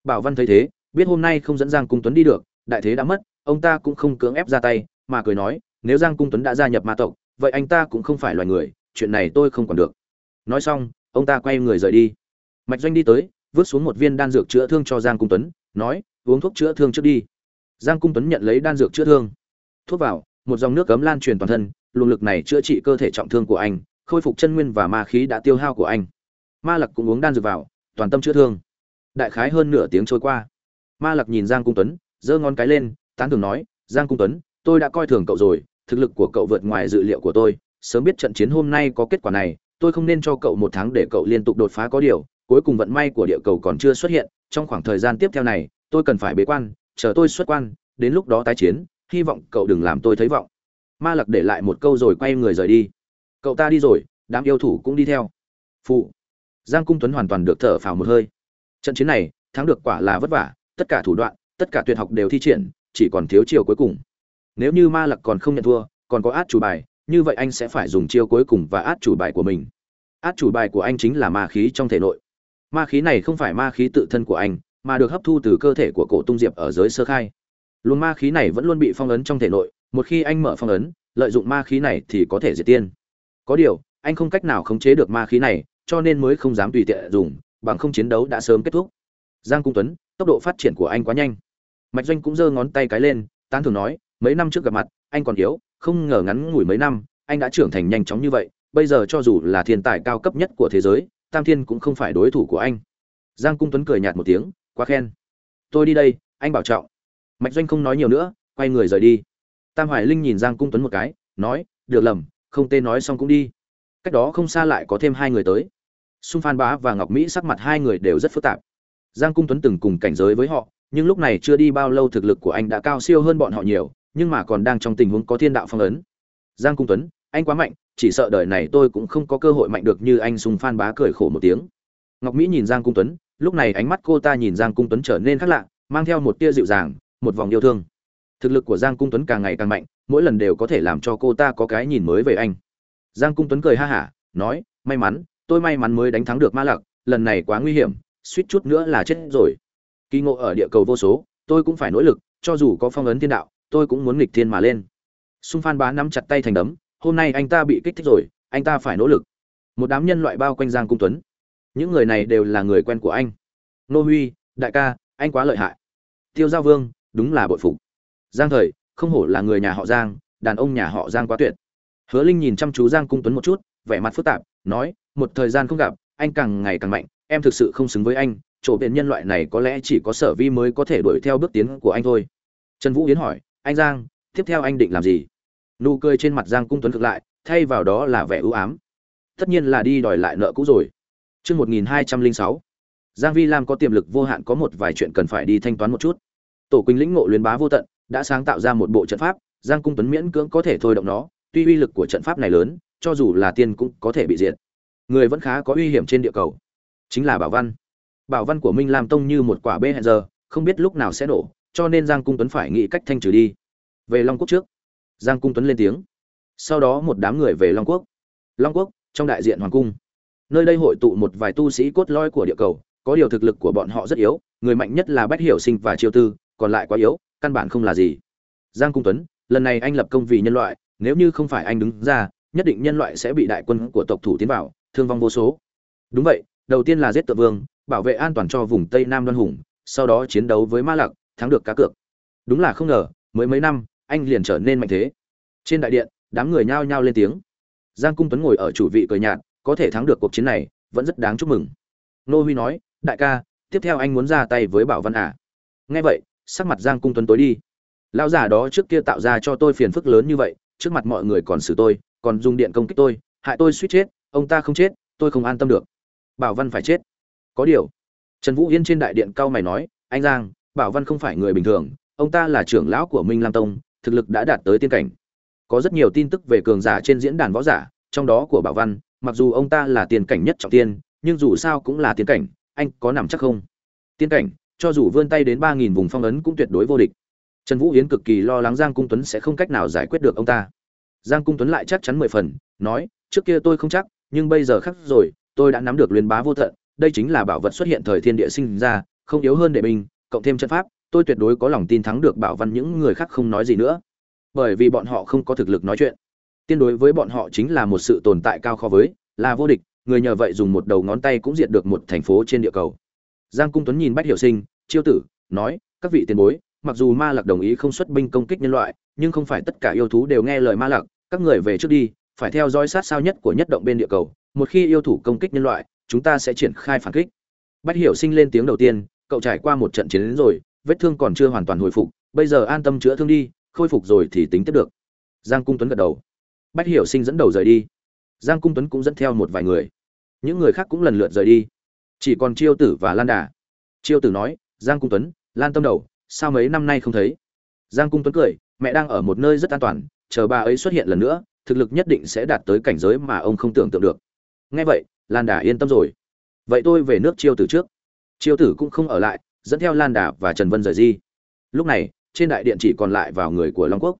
S1: Bảo văn thấy thế, biết hôm nay không dẫn giang cung tuấn đi được, đại thế đã mất, ông ta cũng không cưỡng ép ra tay, mà cười nói, nếu giang cung tuấn đã gia nhập ma tộc, vậy anh ta cũng không phải loài người, chuyện này tôi không còn được. Nói xong, ông ta quay người rời đi. Mạch doanh đi tới, vứt xuống một viên đan dược chữa thương cho giang cung tuấn, nói, uống thuốc chữa thương trước đi. Giang cung tuấn nhận lấy đan dược chữa thương. Thuốc vào, một dòng nước cấm lan truyền toàn thân luồng lực này chữa trị cơ thể trọng thương của anh, khôi phục chân nguyên và ma khí đã tiêu hao của anh. Ma lặc cũng uống đan dược vào, toàn tâm chữa thương. Đại khái hơn nửa tiếng trôi qua. Ma lặc nhìn giang cung tuấn, giơ ngón cái lên, tán thường nói, giang cung tuấn, tôi đã coi thường cậu rồi, thực lực của cậu vượt ngoài dự liệu của tôi. Sớm biết trận chiến hôm nay có kết quả này, tôi không nên cho cậu một tháng để cậu liên tục đột phá có điều. Cuối cùng vận may của địa cầu còn chưa xuất hiện, trong khoảng thời gian tiếp theo này, tôi cần phải bế quan, chờ tôi xuất quan, đến lúc đó tái chiến, hy vọng cậu đừng làm tôi thấy vọng ma lặc để lại một câu rồi quay người rời đi. Cậu ta đi rồi, đám yêu thủ cũng đi theo. Phụ. Giang cung tuấn hoàn toàn được thở phào một hơi. Trận chiến này, thắng được quả là vất vả, tất cả thủ đoạn, tất cả tuyệt học đều thi triển, chỉ còn thiếu chiều cuối cùng. Nếu như ma lặc còn không nhận thua, còn có át chủ bài, như vậy anh sẽ phải dùng chiêu cuối cùng và át chủ bài của mình. Át chủ bài của anh chính là ma khí trong thể nội. Ma khí này không phải ma khí tự thân của anh, mà được hấp thu từ cơ thể của cổ tung diệp ở giới sơ khai. Luồng ma khí này vẫn luôn bị phong ấn trong thể nội một khi anh mở phong ấn, lợi dụng ma khí này thì có thể diệt tiên. Có điều, anh không cách nào khống chế được ma khí này, cho nên mới không dám tùy tiện dùng, bằng không chiến đấu đã sớm kết thúc. Giang cung tuấn, tốc độ phát triển của anh quá nhanh. Mạch doanh cũng giơ ngón tay cái lên, tán thường nói, mấy năm trước gặp mặt, anh còn yếu, không ngờ ngắn ngủi mấy năm, anh đã trưởng thành nhanh chóng như vậy, bây giờ cho dù là thiên tài cao cấp nhất của thế giới, tam thiên cũng không phải đối thủ của anh. Giang cung tuấn cười nhạt một tiếng, quá khen. Tôi đi đây, anh bảo trọng. Mạch doanh không nói nhiều nữa, quay người rời đi tam hoài linh nhìn giang cung tuấn một cái, nói, được lầm, không tên nói xong cũng đi. Cách đó không xa lại có thêm hai người tới. Xung phan bá và ngọc mỹ sắc mặt hai người đều rất phức tạp. Giang cung tuấn từng cùng cảnh giới với họ, nhưng lúc này chưa đi bao lâu thực lực của anh đã cao siêu hơn bọn họ nhiều, nhưng mà còn đang trong tình huống có thiên đạo phong ấn. Giang cung tuấn, anh quá mạnh, chỉ sợ đời này tôi cũng không có cơ hội mạnh được như anh. Sùng phan bá cười khổ một tiếng. Ngọc mỹ nhìn giang cung tuấn, lúc này ánh mắt cô ta nhìn giang cung tuấn trở nên khác lạ, mang theo một tia dịu dàng, một vòng yêu thương thực lực của giang cung tuấn càng ngày càng mạnh, mỗi lần đều có thể làm cho cô ta có cái nhìn mới về anh. Giang cung tuấn cười ha hả, nói, may mắn, tôi may mắn mới đánh thắng được ma lặc, lần này quá nguy hiểm, suýt chút nữa là chết rồi. Kỳ ngộ ở địa cầu vô số, tôi cũng phải nỗ lực, cho dù có phong ấn thiên đạo, tôi cũng muốn nghịch thiên mà lên. Xung phan bá nắm chặt tay thành đấm, hôm nay anh ta bị kích thích rồi, anh ta phải nỗ lực. Một đám nhân loại bao quanh giang cung tuấn. Những người này đều là người quen của anh. Nô huy, đại ca, anh quá lợi hại. Tiêu giao vương, đúng là bội phục giang thời, không hổ là người nhà họ giang, đàn ông nhà họ giang quá tuyệt. Hứa linh nhìn chăm chú giang cung tuấn một chút, vẻ mặt phức tạp, nói, một thời gian không gặp, anh càng ngày càng mạnh, em thực sự không xứng với anh, chỗ biện nhân loại này có lẽ chỉ có sở vi mới có thể đuổi theo bước tiến của anh thôi. Trần vũ yến hỏi, anh giang, tiếp theo anh định làm gì? Nụ cười trên mặt giang cung tuấn ngược lại, thay vào đó là vẻ ưu ám. Tất nhiên là đi đòi lại nợ cũ rồi. Chương một nghìn hai trăm linh sáu. Giang vi lam có tiềm lực vô hạn có một vài chuyện cần phải đi thanh toán một chút. Tổ quỳnh lĩnh ngộ luyến bá vô tận đã sáng tạo ra một bộ trận pháp, giang cung tuấn miễn cưỡng có thể thôi động nó, tuy uy lực của trận pháp này lớn, cho dù là tiên cũng có thể bị diệt. Người vẫn khá có uy hiểm trên địa cầu. Chính là bảo văn. Bảo văn của minh lam tông như một quả bê hẹn giờ, không biết lúc nào sẽ nổ, cho nên giang cung tuấn phải nghĩ cách thanh trừ đi. Về long quốc trước, giang cung tuấn lên tiếng. Sau đó một đám người về long quốc. Long quốc, trong đại diện hoàng cung. Nơi đây hội tụ một vài tu sĩ cốt lõi của địa cầu, có điều thực lực của bọn họ rất yếu, người mạnh nhất là bách hiểu sinh và triều tư, còn lại quá yếu căn bản không là gì. Giang cung tuấn, lần này anh lập công vì nhân loại, nếu như không phải anh đứng ra, nhất định nhân loại sẽ bị đại quân của tộc thủ tiến vào, thương vong vô số. Đúng vậy, đầu tiên là giết tự vương, bảo vệ an toàn cho vùng tây nam đoan hùng, sau đó chiến đấu với ma lặc, thắng được cá cược. Đúng là không ngờ, mới mấy năm, anh liền trở nên mạnh thế. Trên đại điện, đám người nhao nhao lên tiếng. Giang cung tuấn ngồi ở chủ vị cười nhạt, có thể thắng được cuộc chiến này, vẫn rất đáng chúc mừng. Nô huy nói, đại ca, tiếp theo anh muốn ra tay với bảo văn à? Nghe vậy sắc mặt giang cung tuấn tối đi. Lão già đó trước kia tạo ra cho tôi phiền phức lớn như vậy, trước mặt mọi người còn xử tôi, còn dùng điện công kích tôi, hại tôi suýt chết, ông ta không chết, tôi không an tâm được. Bảo văn phải chết. Có điều, trần vũ yên trên đại điện cao mày nói, anh giang, bảo văn không phải người bình thường, ông ta là trưởng lão của minh lam tông, thực lực đã đạt tới tiên cảnh. Có rất nhiều tin tức về cường giả trên diễn đàn võ giả, trong đó của bảo văn, mặc dù ông ta là tiên cảnh nhất trọng tiên, nhưng dù sao cũng là tiên cảnh, anh có nằm chắc không? Tiên cảnh? Cho dù vươn tay đến ba nghìn vùng phong ấn cũng tuyệt đối vô địch. Trần vũ hiến cực kỳ lo lắng giang cung tuấn sẽ không cách nào giải quyết được ông ta. Giang cung tuấn lại chắc chắn mười phần, nói, trước kia tôi không chắc, nhưng bây giờ khác rồi, tôi đã nắm được luyến bá vô tận đây chính là bảo vật xuất hiện thời thiên địa sinh ra, không yếu hơn đệ binh, cộng thêm chân pháp, tôi tuyệt đối có lòng tin thắng được bảo văn những người khác không nói gì nữa. Bởi vì bọn họ không có thực lực nói chuyện. Tiên đối với bọn họ chính là một sự tồn tại cao khó với, là vô địch, người nhờ vậy dùng một đầu ngón tay cũng diệt được một thành phố trên địa cầu giang cung tuấn nhìn bách hiểu sinh, chiêu tử, nói, các vị tiền bối, mặc dù ma lạc đồng ý không xuất binh công kích nhân loại, nhưng không phải tất cả yêu thú đều nghe lời ma lạc, các người về trước đi, phải theo dõi sát sao nhất của nhất động bên địa cầu, một khi yêu thủ công kích nhân loại, chúng ta sẽ triển khai phản kích. Bách hiểu sinh lên tiếng đầu tiên, cậu trải qua một trận chiến đến rồi, vết thương còn chưa hoàn toàn hồi phục, bây giờ an tâm chữa thương đi, khôi phục rồi thì tính tiếp được. Giang cung tuấn gật đầu. Bách hiểu sinh dẫn đầu rời đi. Giang cung tuấn cũng dẫn theo một vài người. Những người khác cũng lần lượt rời đi chỉ còn chiêu tử và lan đà. Chiêu tử nói, giang cung tuấn, lan tâm đầu, sao mấy năm nay không thấy? Giang cung tuấn cười, mẹ đang ở một nơi rất an toàn, chờ bà ấy xuất hiện lần nữa, thực lực nhất định sẽ đạt tới cảnh giới mà ông không tưởng tượng được. Nghe vậy, lan đà yên tâm rồi. Vậy tôi về nước chiêu tử trước. Chiêu tử cũng không ở lại, dẫn theo lan đà và trần vân rời đi. Lúc này, trên đại điện chỉ còn lại vào người của long quốc.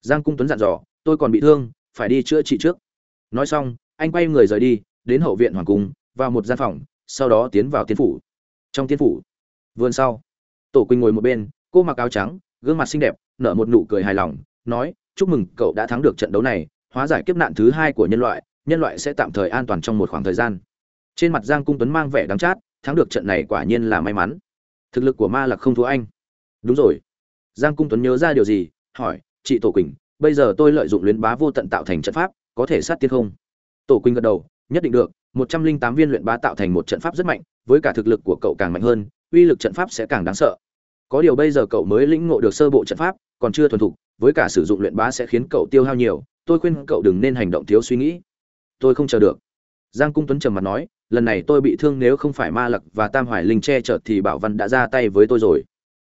S1: Giang cung tuấn dặn dò, tôi còn bị thương, phải đi chữa trị trước. Nói xong, anh quay người rời đi, đến hậu viện hoàng cung, vào một gian phòng sau đó tiến vào tiên phủ. Trong tiên phủ, vườn sau, tổ quỳnh ngồi một bên, cô mặc áo trắng, gương mặt xinh đẹp, nở một nụ cười hài lòng, nói, chúc mừng, cậu đã thắng được trận đấu này, hóa giải kiếp nạn thứ hai của nhân loại nhân loại sẽ tạm thời an toàn trong một khoảng thời gian. Trên mặt giang cung tuấn mang vẻ đắng chát, thắng được trận này quả nhiên là may mắn. Thực lực của ma lạc không thua anh. Đúng rồi. Giang cung tuấn nhớ ra điều gì, hỏi, chị tổ quỳnh, bây giờ tôi lợi dụng luyến bá vô tận tạo thành trận pháp, có thể sát tiên không? Tổ quỳnh gật đầu, nhất định được một trăm linh tám viên luyện bá tạo thành một trận pháp rất mạnh, với cả thực lực của cậu càng mạnh hơn, uy lực trận pháp sẽ càng đáng sợ. Có điều bây giờ cậu mới lĩnh ngộ được sơ bộ trận pháp, còn chưa thuần thục, với cả sử dụng luyện bá sẽ khiến cậu tiêu hao nhiều, tôi khuyên cậu đừng nên hành động thiếu suy nghĩ. Tôi không chờ được. Giang cung tuấn trầm mặt nói, lần này tôi bị thương nếu không phải ma lặc và tam hoài linh che chở thì bảo văn đã ra tay với tôi rồi.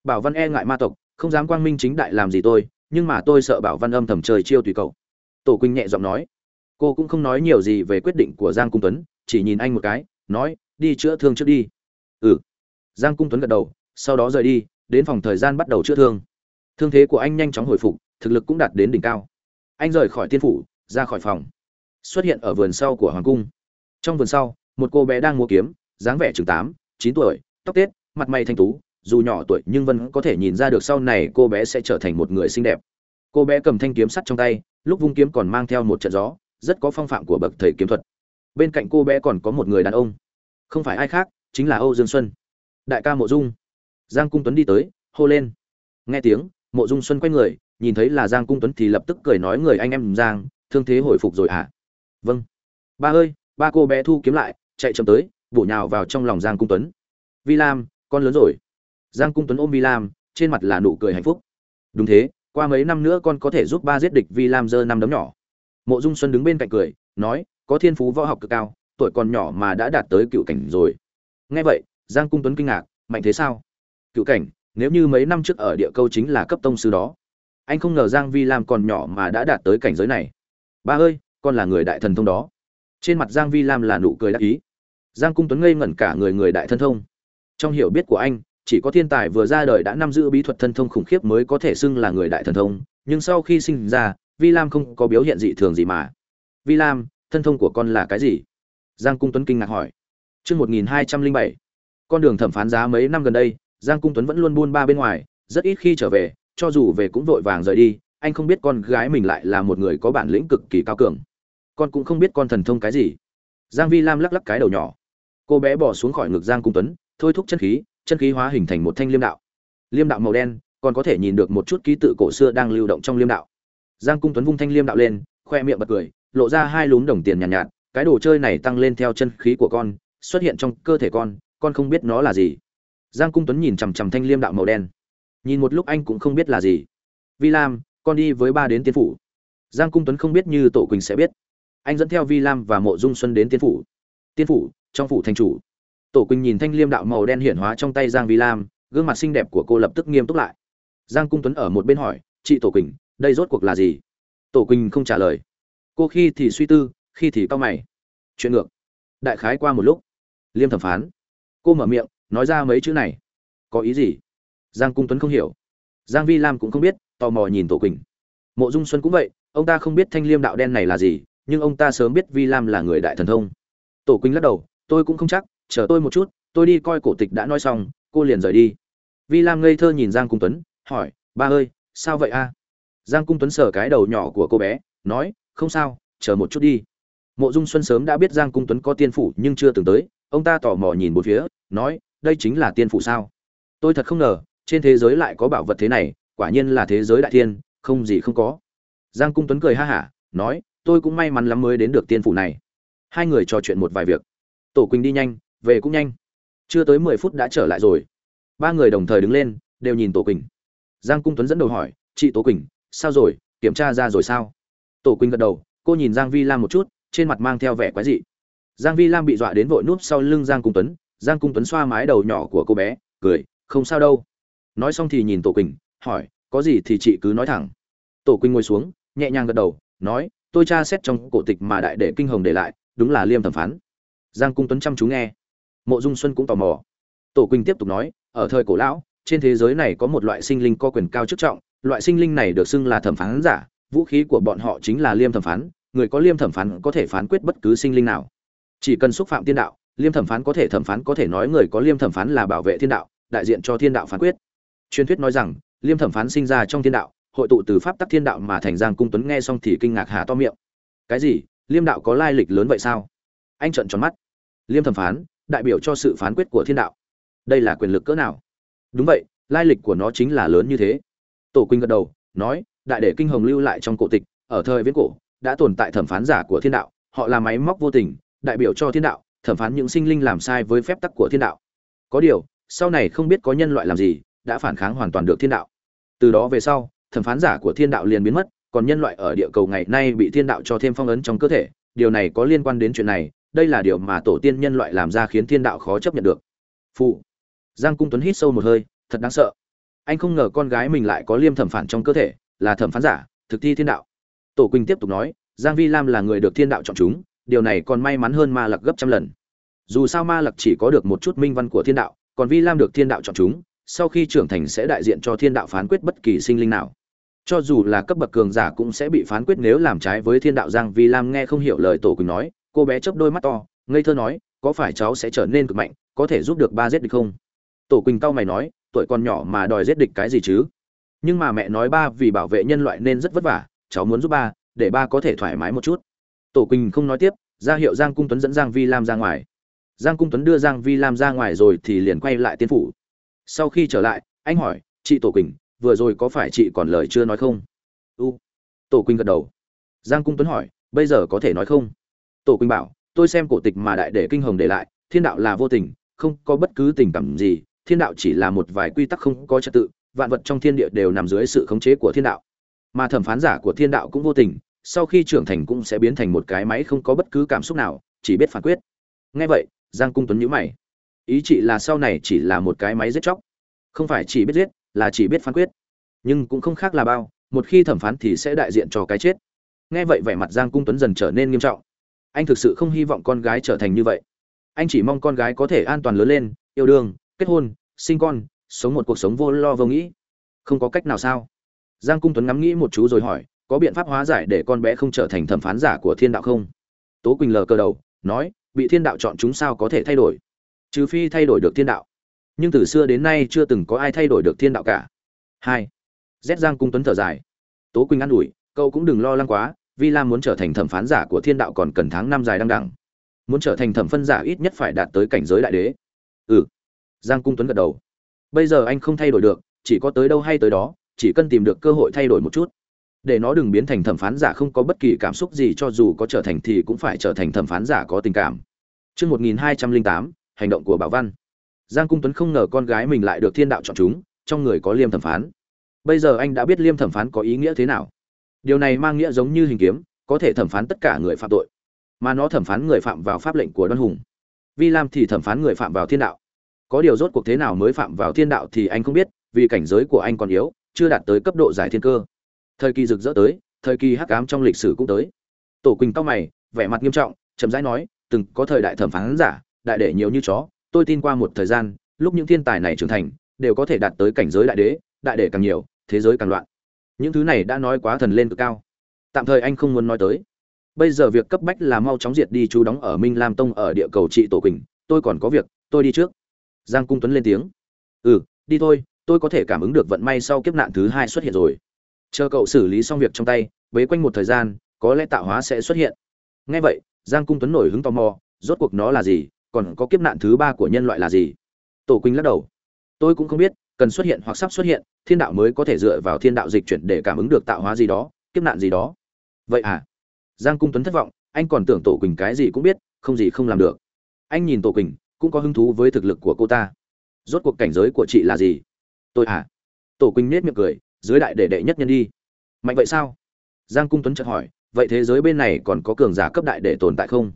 S1: Bảo văn e ngại ma tộc, không dám quang minh chính đại làm gì tôi, nhưng mà tôi sợ bảo văn âm thầm trời chiêu tùy cậu. Tổ quỳnh nhẹ giọng nói cô cũng không nói nhiều gì về quyết định của giang cung tuấn, chỉ nhìn anh một cái, nói, đi chữa thương trước đi. Ừ. Giang cung tuấn gật đầu, sau đó rời đi, đến phòng thời gian bắt đầu chữa thương. Thương thế của anh nhanh chóng hồi phục, thực lực cũng đạt đến đỉnh cao. Anh rời khỏi tiên phủ, ra khỏi phòng. Xuất hiện ở vườn sau của hoàng cung. Trong vườn sau, một cô bé đang mua kiếm, dáng vẻ chừng tám, chín tuổi, tóc tết, mặt mày thanh tú, dù nhỏ tuổi nhưng vân có thể nhìn ra được sau này cô bé sẽ trở thành một người xinh đẹp. Cô bé cầm thanh kiếm sắt trong tay, lúc vung kiếm còn mang theo một trận gió rất có phong phạm của bậc thầy kiếm thuật. Bên cạnh cô bé còn có một người đàn ông. Không phải ai khác, chính là âu dương xuân. Đại ca mộ dung. Giang cung tuấn đi tới, hô lên. Nghe tiếng, mộ dung xuân quay người, nhìn thấy là giang cung tuấn thì lập tức cười nói người anh em giang, thương thế hồi phục rồi à vâng. Ba ơi, ba cô bé thu kiếm lại, chạy chậm tới, bổ nhào vào trong lòng giang cung tuấn. Vi lam, con lớn rồi. Giang cung tuấn ôm vi lam, trên mặt là nụ cười hạnh phúc. Đúng thế, qua mấy năm nữa con có thể giúp ba giết địch vi lam giơ năm đấm nhỏ mộ dung xuân đứng bên cạnh cười, nói, có thiên phú võ học cực cao, tuổi còn nhỏ mà đã đạt tới cựu cảnh rồi. Nghe vậy, giang cung tuấn kinh ngạc, mạnh thế sao? Cựu cảnh, nếu như mấy năm trước ở địa câu chính là cấp tông sư đó, anh không ngờ giang vi lam còn nhỏ mà đã đạt tới cảnh giới này. Ba ơi, con là người đại thần thông đó. Trên mặt giang vi lam là nụ cười đắc ý. Giang cung tuấn ngây ngẩn cả người người đại thần thông. Trong hiểu biết của anh, chỉ có thiên tài vừa ra đời đã nắm giữ bí thuật thân thông khủng khiếp mới có thể xưng là người đại thần thông, nhưng sau khi sinh ra vi lam không có biểu hiện dị thường gì mà. Vi lam thân thông của con là cái gì? Giang cung tuấn kinh ngạc hỏi. Trước 1207, con đường thẩm phán giá mấy năm gần đây giang cung tuấn vẫn luôn buôn ba bên ngoài rất ít khi trở về cho dù về cũng vội vàng rời đi anh không biết con gái mình lại là một người có bản lĩnh cực kỳ cao cường. Con cũng không biết con thần thông cái gì. Giang vi lam lắc lắc cái đầu nhỏ. Cô bé bỏ xuống khỏi ngực giang cung tuấn thôi thúc chân khí chân khí hóa hình thành một thanh liêm đạo. Liêm đạo màu đen còn có thể nhìn được một chút ký tự cổ xưa đang lưu động trong liêm đạo giang cung tuấn vung thanh liêm đạo lên khoe miệng bật cười lộ ra hai lún đồng tiền nhàn nhạt, nhạt cái đồ chơi này tăng lên theo chân khí của con xuất hiện trong cơ thể con con không biết nó là gì. Giang cung tuấn nhìn chằm chằm thanh liêm đạo màu đen. Nhìn một lúc anh cũng không biết là gì. Vi lam con đi với ba đến tiên phủ. Giang cung tuấn không biết như tổ quỳnh sẽ biết. Anh dẫn theo vi lam và mộ dung xuân đến tiên phủ. Tiên phủ trong phủ thành chủ. Tổ quỳnh nhìn thanh liêm đạo màu đen hiển hóa trong tay giang vi lam gương mặt xinh đẹp của cô lập tức nghiêm túc lại. Giang cung tuấn ở một bên hỏi chị tổ quỳnh đây rốt cuộc là gì? Tổ quỳnh không trả lời. Cô khi thì suy tư, khi thì cau mày. Chuyện ngược. Đại khái qua một lúc. Liêm thẩm phán. Cô mở miệng, nói ra mấy chữ này. Có ý gì? Giang cung tuấn không hiểu. Giang vi lam cũng không biết, tò mò nhìn tổ quỳnh. Mộ dung xuân cũng vậy, ông ta không biết thanh liêm đạo đen này là gì, nhưng ông ta sớm biết vi lam là người đại thần thông. Tổ quỳnh lắc đầu, tôi cũng không chắc, chờ tôi một chút, tôi đi coi cổ tịch đã nói xong, cô liền rời đi. Vi lam ngây thơ nhìn giang cung tuấn, hỏi, ba ơi, sao vậy a? Giang cung tuấn sờ cái đầu nhỏ của cô bé, nói, không sao, chờ một chút đi. Mộ dung xuân sớm đã biết giang cung tuấn có tiên phủ nhưng chưa từng tới, ông ta tò mò nhìn một phía, nói, đây chính là tiên phủ sao? Tôi thật không ngờ, trên thế giới lại có bảo vật thế này, quả nhiên là thế giới đại thiên, không gì không có. Giang cung tuấn cười ha hả, nói, tôi cũng may mắn lắm mới đến được tiên phủ này. Hai người trò chuyện một vài việc. Tổ quỳnh đi nhanh, về cũng nhanh. Chưa tới mười phút đã trở lại rồi. Ba người đồng thời đứng lên, đều nhìn tổ quỳnh. Giang cung tuấn dẫn đầu hỏi, chị tổ quỳnh sao rồi, kiểm tra ra rồi sao? Tổ quỳnh gật đầu, cô nhìn giang vi lam một chút, trên mặt mang theo vẻ quái dị. Giang vi lam bị dọa đến vội núp sau lưng giang cung tuấn. Giang cung tuấn xoa mái đầu nhỏ của cô bé, cười, không sao đâu. Nói xong thì nhìn tổ quỳnh, hỏi, có gì thì chị cứ nói thẳng. Tổ quỳnh ngồi xuống, nhẹ nhàng gật đầu, nói, tôi tra xét trong cổ tịch mà đại đệ kinh hồng để lại, đúng là liêm thẩm phán. Giang cung tuấn chăm chú nghe. Mộ dung xuân cũng tò mò. Tổ quỳnh tiếp tục nói, ở thời cổ lão, trên thế giới này có một loại sinh linh có quyền cao chức trọng loại sinh linh này được xưng là thẩm phán giả, vũ khí của bọn họ chính là liêm thẩm phán, người có liêm thẩm phán có thể phán quyết bất cứ sinh linh nào. Chỉ cần xúc phạm tiên đạo, liêm thẩm phán có thể thẩm phán, có thể nói người có liêm thẩm phán là bảo vệ thiên đạo, đại diện cho thiên đạo phán quyết. Truyền thuyết nói rằng, liêm thẩm phán sinh ra trong thiên đạo, hội tụ từ pháp tắc thiên đạo mà thành giang cung tuấn nghe xong thì kinh ngạc hà to miệng. Cái gì? Liêm đạo có lai lịch lớn vậy sao? Anh trợn tròn mắt. Liêm thẩm phán, đại biểu cho sự phán quyết của thiên đạo. Đây là quyền lực cỡ nào? Đúng vậy, lai lịch của nó chính là lớn như thế tổ quỳnh gật đầu, nói, đại đệ kinh hồng lưu lại trong cổ tịch, ở thời viễn cổ, đã tồn tại thẩm phán giả của thiên đạo, họ là máy móc vô tình, đại biểu cho thiên đạo, thẩm phán những sinh linh làm sai với phép tắc của thiên đạo. Có điều, sau này không biết có nhân loại làm gì, đã phản kháng hoàn toàn được thiên đạo. Từ đó về sau, thẩm phán giả của thiên đạo liền biến mất, còn nhân loại ở địa cầu ngày nay bị thiên đạo cho thêm phong ấn trong cơ thể. Điều này có liên quan đến chuyện này, đây là điều mà tổ tiên nhân loại làm ra khiến thiên đạo khó chấp nhận được. Phụ. Giang cung tuấn hít sâu một hơi, thật đáng sợ anh không ngờ con gái mình lại có liêm thẩm phản trong cơ thể, là thẩm phán giả, thực thi thiên đạo. Tổ quỳnh tiếp tục nói, giang vi lam là người được thiên đạo chọn chúng, điều này còn may mắn hơn ma lặc gấp trăm lần. Dù sao ma lặc chỉ có được một chút minh văn của thiên đạo, còn vi lam được thiên đạo chọn chúng, sau khi trưởng thành sẽ đại diện cho thiên đạo phán quyết bất kỳ sinh linh nào. Cho dù là cấp bậc cường giả cũng sẽ bị phán quyết nếu làm trái với thiên đạo. Giang vi lam nghe không hiểu lời tổ quỳnh nói, cô bé chớp đôi mắt to, ngây thơ nói, có phải cháu sẽ trở nên cực mạnh, có thể giúp được ba giết địch không? Tổ quỳnh cao mày nói tuổi còn nhỏ mà đòi giết địch cái gì chứ? Nhưng mà mẹ nói ba vì bảo vệ nhân loại nên rất vất vả, cháu muốn giúp ba, để ba có thể thoải mái một chút. Tổ quỳnh không nói tiếp, ra hiệu giang cung tuấn dẫn giang vi lam ra ngoài. Giang cung tuấn đưa giang vi lam ra ngoài rồi thì liền quay lại tiên phủ. Sau khi trở lại, anh hỏi, chị tổ quỳnh, vừa rồi có phải chị còn lời chưa nói không? U. Tổ quỳnh gật đầu. Giang cung tuấn hỏi, bây giờ có thể nói không? Tổ quỳnh bảo, tôi xem cổ tịch mà đại đệ kinh hồng để lại, thiên đạo là vô tình, không có bất cứ tình cảm gì thiên đạo chỉ là một vài quy tắc không có trật tự, vạn vật trong thiên địa đều nằm dưới sự khống chế của thiên đạo. Mà thẩm phán giả của thiên đạo cũng vô tình, sau khi trưởng thành cũng sẽ biến thành một cái máy không có bất cứ cảm xúc nào, chỉ biết phán quyết. Ngay vậy, giang cung tuấn nhíu mày. Ý chị là sau này chỉ là một cái máy giết chóc. Không phải chỉ biết giết, là chỉ biết phán quyết. Nhưng cũng không khác là bao, một khi thẩm phán thì sẽ đại diện cho cái chết. Nghe vậy vẻ mặt giang cung tuấn dần trở nên nghiêm trọng. Anh thực sự không hy vọng con gái trở thành như vậy. Anh chỉ mong con gái có thể an toàn lớn lên, yêu đương kết hôn, sinh con, sống một cuộc sống vô lo vô nghĩ. Không có cách nào sao? Giang cung tuấn ngắm nghĩ một chú rồi hỏi, có biện pháp hóa giải để con bé không trở thành thẩm phán giả của thiên đạo không? Tố quỳnh lờ cơ đầu, nói, bị thiên đạo chọn chúng sao có thể thay đổi? Trừ phi thay đổi được thiên đạo. Nhưng từ xưa đến nay chưa từng có ai thay đổi được thiên đạo cả. Hai. Rét giang cung tuấn thở dài. Tố quỳnh an ủi, cậu cũng đừng lo lắng quá, vi lam muốn trở thành thẩm phán giả của thiên đạo còn cần tháng năm dài đăng đẳng. Muốn trở thành thẩm phân giả ít nhất phải đạt tới cảnh giới đại đế. Ừ giang cung tuấn gật đầu. Bây giờ anh không thay đổi được chỉ có tới đâu hay tới đó chỉ cần tìm được cơ hội thay đổi một chút. Để nó đừng biến thành thẩm phán giả không có bất kỳ cảm xúc gì cho dù có trở thành thì cũng phải trở thành thẩm phán giả có tình cảm. Trước 1208, hành động của Bảo Văn. giang cung tuấn không ngờ con gái mình lại được thiên đạo chọn chúng trong người có liêm thẩm phán. Bây giờ anh đã biết liêm thẩm phán có ý nghĩa thế nào. Điều này mang nghĩa giống như hình kiếm có thể thẩm phán tất cả người phạm tội. Mà nó thẩm phán người phạm vào pháp lệnh của đoan hùng. Vi lam thì thẩm phán người phạm vào thiên đạo có điều rốt cuộc thế nào mới phạm vào thiên đạo thì anh không biết, vì cảnh giới của anh còn yếu, chưa đạt tới cấp độ giải thiên cơ. Thời kỳ rực rỡ tới, thời kỳ hắc ám trong lịch sử cũng tới. Tổ quỳnh cao mày, vẻ mặt nghiêm trọng, chậm rãi nói, từng có thời đại thẩm phán giả, đại đệ nhiều như chó, tôi tin qua một thời gian, lúc những thiên tài này trưởng thành, đều có thể đạt tới cảnh giới đại đế, đại đệ càng nhiều, thế giới càng loạn. Những thứ này đã nói quá thần lên cực cao. Tạm thời anh không muốn nói tới. Bây giờ việc cấp bách là mau chóng diệt đi chú đóng ở minh lam tông ở địa cầu trị tổ quỳnh, tôi còn có việc, tôi đi trước giang cung tuấn lên tiếng. Ừ đi thôi, tôi có thể cảm ứng được vận may sau kiếp nạn thứ hai xuất hiện rồi. Chờ cậu xử lý xong việc trong tay, bế quanh một thời gian, có lẽ tạo hóa sẽ xuất hiện. Ngay vậy, giang cung tuấn nổi hứng tò mò, rốt cuộc nó là gì, còn có kiếp nạn thứ ba của nhân loại là gì? Tổ quỳnh lắc đầu. Tôi cũng không biết, cần xuất hiện hoặc sắp xuất hiện, thiên đạo mới có thể dựa vào thiên đạo dịch chuyển để cảm ứng được tạo hóa gì đó, kiếp nạn gì đó. Vậy à? Giang cung tuấn thất vọng, anh còn tưởng tổ quỳnh cái gì cũng biết, không gì không làm được. Anh nhìn tổ quỳnh cũng có hứng thú với thực lực của cô ta. Rốt cuộc cảnh giới của chị là gì? Tôi à. Tổ quỳnh nết miệng cười, dưới đại để đệ nhất nhân đi. Mạnh vậy sao? Giang cung tuấn chợt hỏi, vậy thế giới bên này còn có cường giả cấp đại để tồn tại không?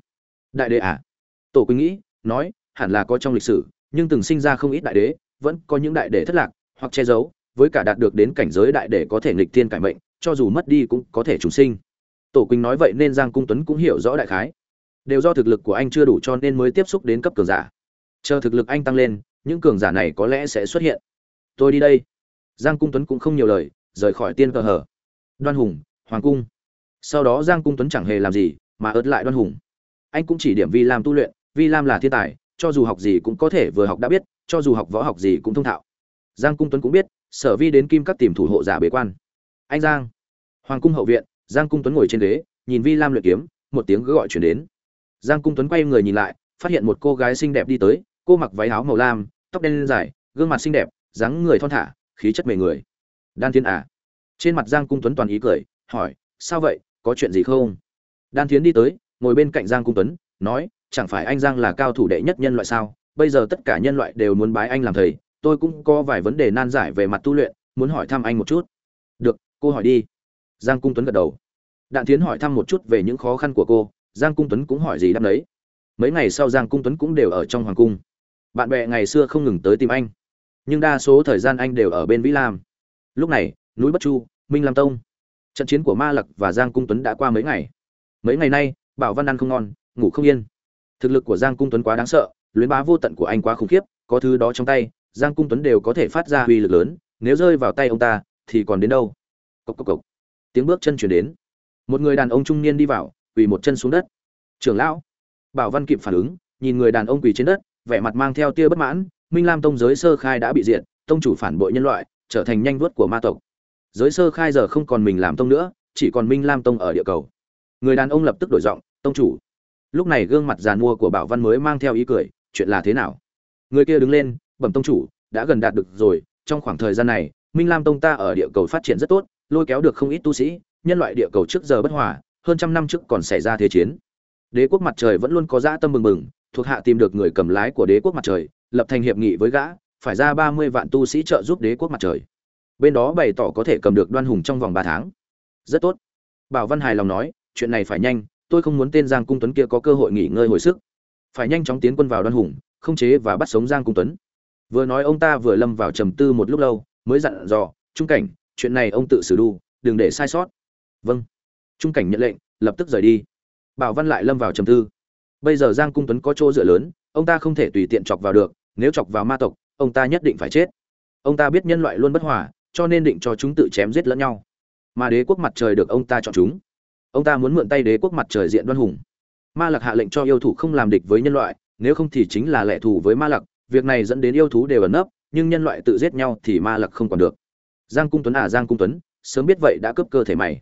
S1: Đại đệ à? Tổ quỳnh nghĩ, nói, hẳn là có trong lịch sử, nhưng từng sinh ra không ít đại đế, vẫn có những đại đệ thất lạc, hoặc che giấu, với cả đạt được đến cảnh giới đại đệ có thể nghịch thiên cải mệnh, cho dù mất đi cũng có thể trùng sinh. Tổ quỳnh nói vậy nên giang cung tuấn cũng hiểu rõ đại khái. Đều do thực lực của anh chưa đủ cho nên mới tiếp xúc đến cấp cường giả chờ thực lực anh tăng lên, những cường giả này có lẽ sẽ xuất hiện. Tôi đi đây. Giang cung tuấn cũng không nhiều lời, rời khỏi tiên cờ hở. Đoan hùng, hoàng cung. Sau đó giang cung tuấn chẳng hề làm gì, mà ớt lại đoan hùng. Anh cũng chỉ điểm vi lam tu luyện, vi lam là thiên tài, cho dù học gì cũng có thể vừa học đã biết, cho dù học võ học gì cũng thông thạo. Giang cung tuấn cũng biết, sở vi đến kim các tìm thủ hộ giả bế quan. Anh giang. Hoàng cung hậu viện, giang cung tuấn ngồi trên ghế, nhìn vi lam luyện kiếm, một tiếng cứ gọi chuyển đến. Giang cung tuấn quay người nhìn lại, phát hiện một cô gái xinh đẹp đi tới cô mặc váy áo màu lam, tóc đen dài, gương mặt xinh đẹp, dáng người thon thả, khí chất mề người. Đan thiên à? Trên mặt giang cung tuấn toàn ý cười, hỏi, sao vậy? Có chuyện gì không? Đan thiến đi tới, ngồi bên cạnh giang cung tuấn, nói, chẳng phải anh giang là cao thủ đệ nhất nhân loại sao? Bây giờ tất cả nhân loại đều muốn bái anh làm thầy, tôi cũng có vài vấn đề nan giải về mặt tu luyện, muốn hỏi thăm anh một chút. Được, cô hỏi đi. Giang cung tuấn gật đầu. Đạn tiến hỏi thăm một chút về những khó khăn của cô, giang cung tuấn cũng hỏi gì đáp đấy mấy ngày sau giang cung tuấn cũng đều ở trong hoàng cung bạn bè ngày xưa không ngừng tới tìm anh. Nhưng đa số thời gian anh đều ở bên vĩ lam. Lúc này, núi bất chu, minh lam tông. Trận chiến của ma lặc và giang cung tuấn đã qua mấy ngày. Mấy ngày nay, bảo văn ăn không ngon, ngủ không yên. Thực lực của giang cung tuấn quá đáng sợ, luyến bá vô tận của anh quá khủng khiếp, có thứ đó trong tay, giang cung tuấn đều có thể phát ra uy lực lớn, nếu rơi vào tay ông ta, thì còn đến đâu? Cốc cốc cốc. tiếng bước chân chuyển đến. Một người đàn ông trung niên đi vào, quỳ một chân xuống đất. Trưởng lão. Bảo văn kịp phản ứng, nhìn người đàn ông quỳ trên đất vẻ mặt mang theo tia bất mãn, minh lam tông giới sơ khai đã bị diệt, tông chủ phản bội nhân loại, trở thành nhanh vuốt của ma tộc. Giới sơ khai giờ không còn mình làm tông nữa, chỉ còn minh lam tông ở địa cầu. Người đàn ông lập tức đổi giọng, tông chủ. Lúc này gương mặt giàn mua của bảo văn mới mang theo ý cười, chuyện là thế nào? Người kia đứng lên, bẩm tông chủ, đã gần đạt được rồi, trong khoảng thời gian này, minh lam tông ta ở địa cầu phát triển rất tốt, lôi kéo được không ít tu sĩ, nhân loại địa cầu trước giờ bất hòa, hơn trăm năm trước còn xảy ra thế chiến. Đế quốc mặt trời vẫn luôn có dã tâm mừng mừng thuộc hạ tìm được người cầm lái của đế quốc mặt trời, lập thành hiệp nghị với gã, phải ra ba mươi vạn tu sĩ trợ giúp đế quốc mặt trời. Bên đó bày tỏ có thể cầm được đoan hùng trong vòng ba tháng. Rất tốt. Bảo văn hài lòng nói, chuyện này phải nhanh, tôi không muốn tên giang cung tuấn kia có cơ hội nghỉ ngơi hồi sức. Phải nhanh chóng tiến quân vào đoan hùng, không chế và bắt sống giang cung tuấn. Vừa nói ông ta vừa lâm vào trầm tư một lúc lâu, mới dặn dò, trung cảnh, chuyện này ông tự xử đu, đừng để sai sót. Vâng. Trung cảnh nhận lệnh, lập tức rời đi. Bảo văn lại lâm vào trầm tư bây giờ giang cung tuấn có chỗ dựa lớn, ông ta không thể tùy tiện chọc vào được, nếu chọc vào ma tộc, ông ta nhất định phải chết. Ông ta biết nhân loại luôn bất hòa, cho nên định cho chúng tự chém giết lẫn nhau. Mà đế quốc mặt trời được ông ta chọn chúng. Ông ta muốn mượn tay đế quốc mặt trời diện đoan hùng. Ma lặc hạ lệnh cho yêu thủ không làm địch với nhân loại, nếu không thì chính là lệ thù với ma lặc việc này dẫn đến yêu thú đều ẩn nấp, nhưng nhân loại tự giết nhau thì ma lặc không còn được. Giang cung tuấn à giang cung tuấn, sớm biết vậy đã cướp cơ thể mày.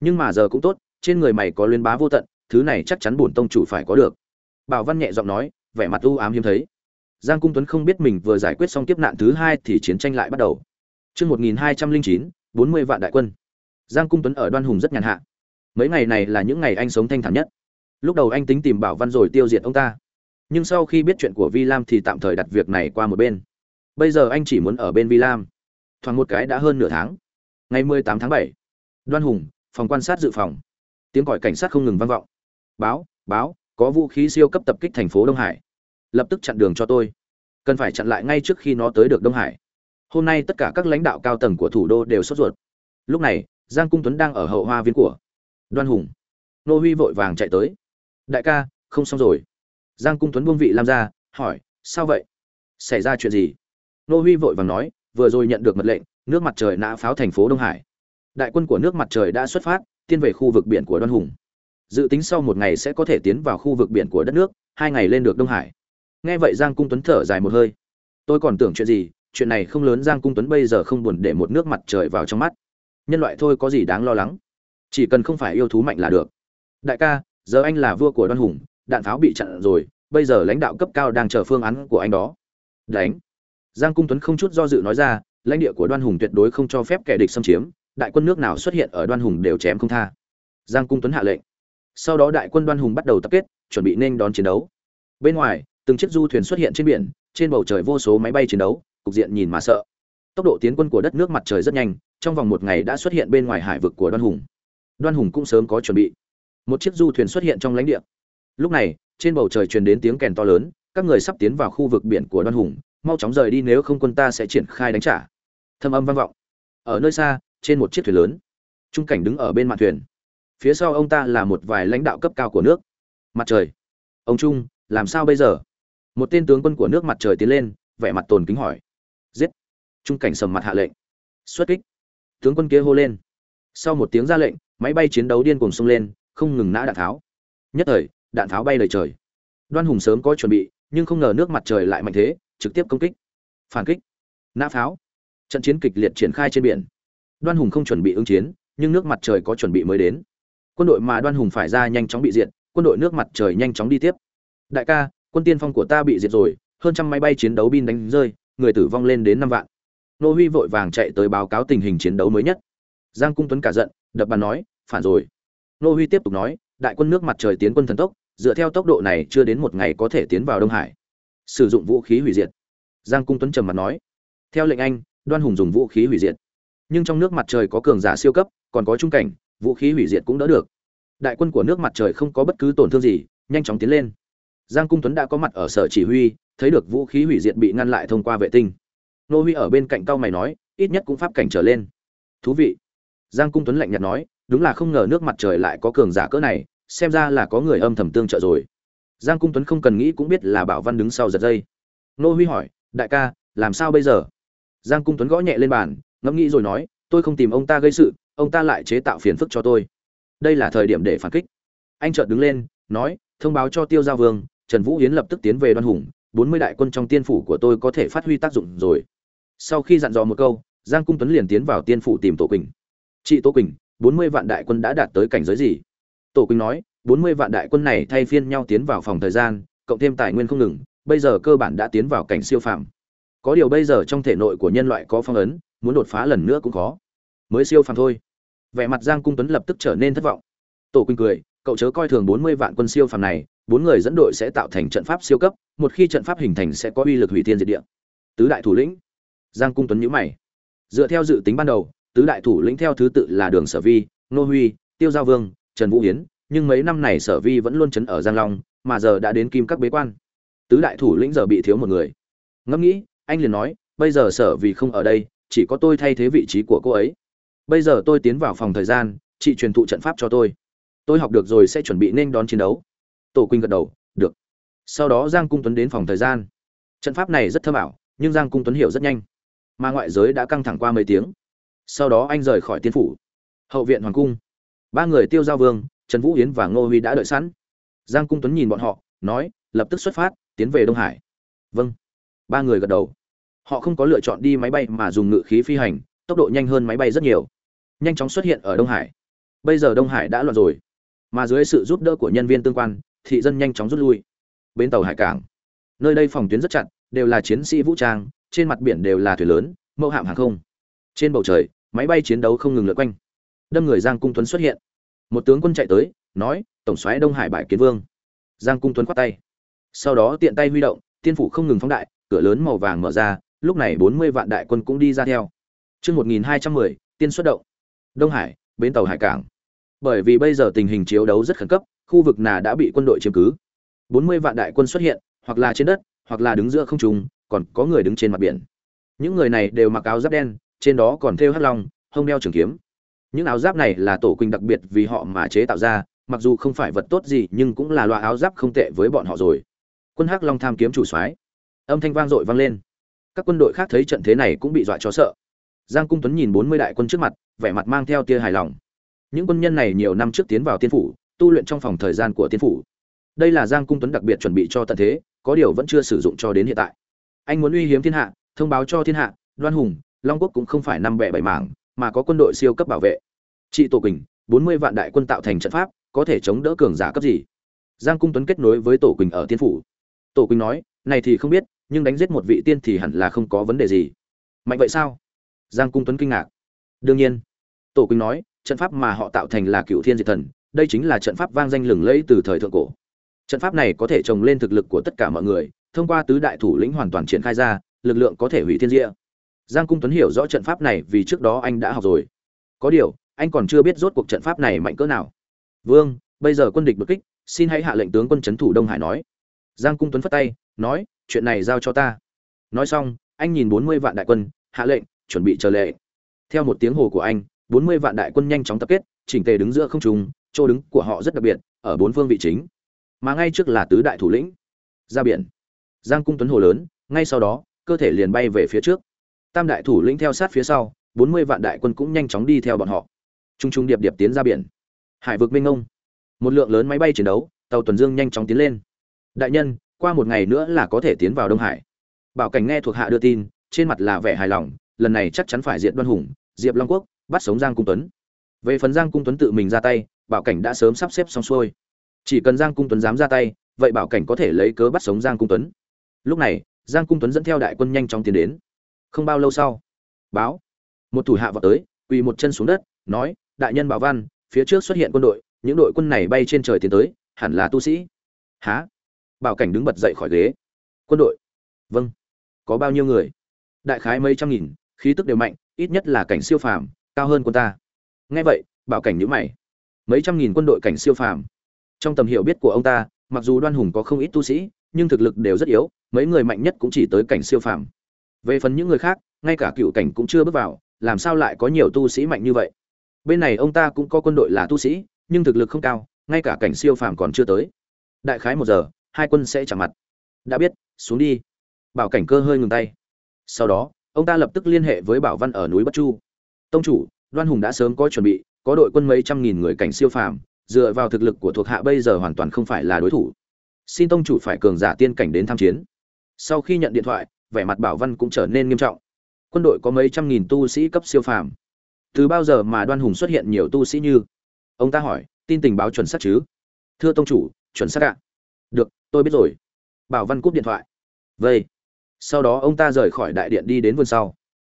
S1: Nhưng mà giờ cũng tốt, trên người mày có liên bá vô tận thứ này chắc chắn bổn tông chủ phải có được. Bảo văn nhẹ giọng nói vẻ mặt u ám hiếm thấy. Giang cung tuấn không biết mình vừa giải quyết xong kiếp nạn thứ hai thì chiến tranh lại bắt đầu. Trước 1209, 40 vạn đại quân. Giang Cung Tuấn ở Đoan Hùng rất nhàn hạ. Mấy ngày này là những ngày anh sống thanh thản nhất. Lúc đầu anh tính tìm Bảo Văn rồi tiêu diệt ông ta. Nhưng sau khi biết chuyện của vi lam thì tạm thời đặt việc này qua một bên. Bây giờ anh chỉ muốn ở bên vi lam. Thoáng một cái đã hơn nửa tháng. Ngày 18 tháng 7, đoan hùng phòng quan sát dự phòng. Tiếng còi cảnh sát không ngừng vang vọng báo báo, có vũ khí siêu cấp tập kích thành phố đông hải. Lập tức chặn đường cho tôi. Cần phải chặn lại ngay trước khi nó tới được đông hải. Hôm nay tất cả các lãnh đạo cao tầng của thủ đô đều sốt ruột. Lúc này, giang cung tuấn đang ở hậu hoa viên của đoan hùng. Nô huy vội vàng chạy tới. Đại ca, không xong rồi. Giang cung tuấn buông vị lam ra, hỏi, sao vậy? Xảy ra chuyện gì? Nô huy vội vàng nói, vừa rồi nhận được mật lệnh, nước mặt trời nã pháo thành phố đông hải. Đại quân của nước mặt trời đã xuất phát, tiến về khu vực biển của đoan hùng dự tính sau một ngày sẽ có thể tiến vào khu vực biển của đất nước, hai ngày lên được đông hải. Nghe vậy giang cung tuấn thở dài một hơi. Tôi còn tưởng chuyện gì, chuyện này không lớn, giang cung tuấn bây giờ không buồn để một nước mặt trời vào trong mắt. Nhân loại thôi có gì đáng lo lắng? Chỉ cần không phải yêu thú mạnh là được. Đại ca, giờ anh là vua của đoan hùng, đạn pháo bị chặn rồi, bây giờ lãnh đạo cấp cao đang chờ phương án của anh đó. Đánh. Giang cung tuấn không chút do dự nói ra, lãnh địa của đoan hùng tuyệt đối không cho phép kẻ địch xâm chiếm, đại quân nước nào xuất hiện ở đoan hùng đều chém không tha. Giang cung tuấn hạ lệnh sau đó đại quân đoan hùng bắt đầu tập kết, chuẩn bị nên đón chiến đấu. Bên ngoài, từng chiếc du thuyền xuất hiện trên biển, trên bầu trời vô số máy bay chiến đấu, cục diện nhìn mà sợ. Tốc độ tiến quân của đất nước mặt trời rất nhanh, trong vòng một ngày đã xuất hiện bên ngoài hải vực của đoan hùng. Đoan hùng cũng sớm có chuẩn bị. Một chiếc du thuyền xuất hiện trong lãnh địa. Lúc này, trên bầu trời truyền đến tiếng kèn to lớn, các người sắp tiến vào khu vực biển của đoan hùng, mau chóng rời đi nếu không quân ta sẽ triển khai đánh trả. Thâm âm vang vọng. Ở nơi xa, trên một chiếc thuyền lớn, trung cảnh đứng ở bên mạn thuyền phía sau ông ta là một vài lãnh đạo cấp cao của nước. Mặt trời. Ông trung, làm sao bây giờ? Một tên tướng quân của nước mặt trời tiến lên, vẻ mặt tồn kính hỏi. Giết. Trung cảnh sầm mặt hạ lệnh. Xuất kích. Tướng quân kia hô lên. Sau một tiếng ra lệnh, máy bay chiến đấu điên cuồng xông lên, không ngừng nã đạn tháo. Nhất thời, đạn tháo bay đầy trời. Đoan hùng sớm có chuẩn bị, nhưng không ngờ nước mặt trời lại mạnh thế, trực tiếp công kích. Phản kích. Nã pháo. Trận chiến kịch liệt triển khai trên biển. Đoan hùng không chuẩn bị ứng chiến, nhưng nước mặt trời có chuẩn bị mới đến quân đội mà đoan hùng phải ra nhanh chóng bị diệt, quân đội nước mặt trời nhanh chóng đi tiếp. Đại ca, quân tiên phong của ta bị diệt rồi, hơn trăm máy bay chiến đấu bin đánh rơi, người tử vong lên đến năm vạn. Nô huy vội vàng chạy tới báo cáo tình hình chiến đấu mới nhất. Giang cung tuấn cả giận, đập bàn nói, phản rồi. Nô huy tiếp tục nói, đại quân nước mặt trời tiến quân thần tốc, dựa theo tốc độ này chưa đến một ngày có thể tiến vào đông hải. Sử dụng vũ khí hủy diệt. Giang cung tuấn trầm mặt nói, theo lệnh anh, đoan hùng dùng vũ khí hủy diệt. Nhưng trong nước mặt trời có cường giả siêu cấp, còn có trung cảnh vũ khí hủy diệt cũng đỡ được. Đại quân của nước mặt trời không có bất cứ tổn thương gì, nhanh chóng tiến lên. Giang cung tuấn đã có mặt ở sở chỉ huy, thấy được vũ khí hủy diệt bị ngăn lại thông qua vệ tinh. Nô huy ở bên cạnh cao mày nói, ít nhất cũng pháp cảnh trở lên. Thú vị. Giang cung tuấn lạnh nhạt nói, đúng là không ngờ nước mặt trời lại có cường giả cỡ này, xem ra là có người âm thầm tương trợ rồi. Giang cung tuấn không cần nghĩ cũng biết là bảo văn đứng sau giật dây. Nô huy hỏi, đại ca, làm sao bây giờ? Giang cung tuấn gõ nhẹ lên bàn, ngẫm nghĩ rồi nói, tôi không tìm ông ta gây sự ông ta lại chế tạo phiền phức cho tôi. Đây là thời điểm để phản kích. Anh chợt đứng lên, nói, thông báo cho tiêu gia vương, trần vũ hiến lập tức tiến về đoan hùng, bốn mươi đại quân trong tiên phủ của tôi có thể phát huy tác dụng rồi. Sau khi dặn dò một câu, giang cung tuấn liền tiến vào tiên phủ tìm tổ quỳnh. Chị tô quỳnh, bốn mươi vạn đại quân đã đạt tới cảnh giới gì? Tổ quỳnh nói, bốn mươi vạn đại quân này thay phiên nhau tiến vào phòng thời gian, cộng thêm tài nguyên không ngừng, bây giờ cơ bản đã tiến vào cảnh siêu phàm. Có điều bây giờ trong thể nội của nhân loại có phong ấn, muốn đột phá lần nữa cũng khó. Mới siêu phàm thôi vẻ mặt giang cung tuấn lập tức trở nên thất vọng. Tổ quỳnh cười, cậu chớ coi thường bốn mươi vạn quân siêu phàm này, bốn người dẫn đội sẽ tạo thành trận pháp siêu cấp, một khi trận pháp hình thành sẽ có uy lực hủy thiên diệt địa. Tứ đại thủ lĩnh. Giang cung tuấn nhíu mày. Dựa theo dự tính ban đầu, tứ đại thủ lĩnh theo thứ tự là đường sở vi nô huy, tiêu giao vương, trần vũ hiến, nhưng mấy năm này sở vi vẫn luôn chấn ở giang long, mà giờ đã đến kim các bế quan. Tứ đại thủ lĩnh giờ bị thiếu một người. Ngẫm nghĩ, anh liền nói, bây giờ sở vì không ở đây, chỉ có tôi thay thế vị trí của cô ấy bây giờ tôi tiến vào phòng thời gian, chị truyền thụ trận pháp cho tôi. Tôi học được rồi sẽ chuẩn bị nên đón chiến đấu. Tổ quỳnh gật đầu, được. Sau đó giang cung tuấn đến phòng thời gian. Trận pháp này rất thơm ảo, nhưng giang cung tuấn hiểu rất nhanh. Mà ngoại giới đã căng thẳng qua mấy tiếng. Sau đó anh rời khỏi tiên phủ. Hậu viện hoàng cung. Ba người tiêu giao vương, trần vũ yến và ngô huy đã đợi sẵn. Giang cung tuấn nhìn bọn họ, nói, lập tức xuất phát, tiến về đông hải. Vâng. Ba người gật đầu. Họ không có lựa chọn đi máy bay mà dùng ngự khí phi hành, tốc độ nhanh hơn máy bay rất nhiều nhanh chóng xuất hiện ở đông hải. Bây giờ đông hải đã loạn rồi, mà dưới sự giúp đỡ của nhân viên tương quan, thị dân nhanh chóng rút lui. Bến tàu hải cảng, nơi đây phòng tuyến rất chặt, đều là chiến sĩ vũ trang, trên mặt biển đều là thuyền lớn, mẫu hạm hàng không. Trên bầu trời, máy bay chiến đấu không ngừng lượn quanh. Đâm người giang cung tuấn xuất hiện. Một tướng quân chạy tới, nói, tổng soái đông hải bại kiến vương. Giang cung tuấn khoát tay. Sau đó tiện tay huy động, tiên phủ không ngừng phóng đại, cửa lớn màu vàng mở ra, lúc này bốn mươi vạn đại quân cũng đi ra theo. Chương một nghìn hai trăm mười, tiên xuất động đông hải, bến tàu hải cảng. Bởi vì bây giờ tình hình chiếu đấu rất khẩn cấp, khu vực nào đã bị quân đội chiếm cứ? Bốn mươi vạn đại quân xuất hiện, hoặc là trên đất, hoặc là đứng giữa không trung, còn có người đứng trên mặt biển. Những người này đều mặc áo giáp đen, trên đó còn thêu hắc long, hông đeo trường kiếm. Những áo giáp này là tổ quỳnh đặc biệt vì họ mà chế tạo ra, mặc dù không phải vật tốt gì, nhưng cũng là loại áo giáp không tệ với bọn họ rồi. Quân hắc long tham kiếm chủ soái. Âm thanh vang dội vang lên. Các quân đội khác thấy trận thế này cũng bị dọa cho sợ giang cung tuấn nhìn bốn mươi đại quân trước mặt, vẻ mặt mang theo tia hài lòng. Những quân nhân này nhiều năm trước tiến vào tiên phủ, tu luyện trong phòng thời gian của tiên phủ. Đây là giang cung tuấn đặc biệt chuẩn bị cho tận thế, có điều vẫn chưa sử dụng cho đến hiện tại. Anh muốn uy hiếm thiên hạ, thông báo cho thiên hạ, đoan hùng, long quốc cũng không phải năm bẻ bảy mảng, mà có quân đội siêu cấp bảo vệ. Chị tổ quỳnh, bốn mươi vạn đại quân tạo thành trận pháp, có thể chống đỡ cường giả cấp gì? Giang cung tuấn kết nối với tổ quỳnh ở tiên phủ. Tổ quỳnh nói, này thì không biết, nhưng đánh giết một vị tiên thì hẳn là không có vấn đề gì. Mạnh vậy sao? Giang cung tuấn kinh ngạc. Đương nhiên, tổ quỳnh nói, trận pháp mà họ tạo thành là cựu thiên diệt thần, đây chính là trận pháp vang danh lừng lẫy từ thời thượng cổ. Trận pháp này có thể trồng lên thực lực của tất cả mọi người, thông qua tứ đại thủ lĩnh hoàn toàn triển khai ra, lực lượng có thể hủy thiên diệ giang cung tuấn hiểu rõ trận pháp này vì trước đó anh đã học rồi. Có điều, anh còn chưa biết rốt cuộc trận pháp này mạnh cỡ nào. Vương, bây giờ quân địch bực kích, xin hãy hạ lệnh tướng quân trấn thủ đông hải nói. Giang cung tuấn phất tay, nói, chuyện này giao cho ta. Nói xong, anh nhìn bốn mươi vạn đại quân, hạ lệnh chuẩn bị chờ lệ. Theo một tiếng hồ của anh, bốn mươi vạn đại quân nhanh chóng tập kết, chỉnh tề đứng giữa không trung, chỗ đứng của họ rất đặc biệt, ở bốn phương vị chính. Mà ngay trước là tứ đại thủ lĩnh. Ra biển. Giang cung tuấn hồ lớn, ngay sau đó, cơ thể liền bay về phía trước. Tam đại thủ lĩnh theo sát phía sau, bốn mươi vạn đại quân cũng nhanh chóng đi theo bọn họ. T r u n g t r u n g điệp điệp tiến ra biển. Hải vực minh ông một lượng lớn máy bay chiến đấu, tàu tuần dương nhanh chóng tiến lên. Đại nhân, qua một ngày nữa là có thể tiến vào đông hải. Bảo cảnh nghe thuộc hạ đưa tin, trên mặt là vẻ hài lòng lần này chắc chắn phải diệt đoan hùng, diệp long quốc, bắt sống giang cung tuấn. Về phần giang cung tuấn tự mình ra tay, bảo cảnh đã sớm sắp xếp xong xuôi. Chỉ cần giang cung tuấn dám ra tay, vậy bảo cảnh có thể lấy cớ bắt sống giang cung tuấn. Lúc này, giang cung tuấn dẫn theo đại quân nhanh chóng tiến đến. Không bao lâu sau, báo, một thủ hạ vào tới, quỳ một chân xuống đất, nói, đại nhân bảo văn, phía trước xuất hiện quân đội, những đội quân này bay trên trời tiến tới, hẳn là tu sĩ. Há bảo cảnh đứng bật dậy khỏi ghế. Quân đội? Vâng. Có bao nhiêu người? Đại khái mấy trăm nghìn khí tức đều mạnh, ít nhất là cảnh siêu phàm, cao hơn quân ta. Nghe vậy bảo cảnh nhữ mày. Mấy trăm nghìn quân đội cảnh siêu phàm. Trong tầm hiểu biết của ông ta, mặc dù đoan hùng có không ít tu sĩ, nhưng thực lực đều rất yếu, mấy người mạnh nhất cũng chỉ tới cảnh siêu phàm. Về phần những người khác, ngay cả cựu cảnh cũng chưa bước vào, làm sao lại có nhiều tu sĩ mạnh như vậy? Bên này ông ta cũng có quân đội là tu sĩ, nhưng thực lực không cao, ngay cả cảnh siêu phàm còn chưa tới. Đại khái một giờ, hai quân sẽ chạm mặt. Đã biết, xuống đi. Bảo cảnh cơ hơi ngừng tay. Sau đó ông ta lập tức liên hệ với bảo văn ở núi bất chu. Tông chủ, đoan hùng đã sớm có chuẩn bị, có đội quân mấy trăm nghìn người cảnh siêu phàm, dựa vào thực lực của thuộc hạ bây giờ hoàn toàn không phải là đối thủ. Xin tông chủ phải cường giả tiên cảnh đến tham chiến. Sau khi nhận điện thoại, vẻ mặt bảo văn cũng trở nên nghiêm trọng. Quân đội có mấy trăm nghìn tu sĩ cấp siêu phàm. Từ bao giờ mà đoan hùng xuất hiện nhiều tu sĩ như? Ông ta hỏi, tin tình báo chuẩn xác chứ? Thưa tông chủ, chuẩn xác ạ. Được, tôi biết rồi. Bảo văn cúp điện thoại. Vây sau đó ông ta rời khỏi đại điện đi đến vườn sau.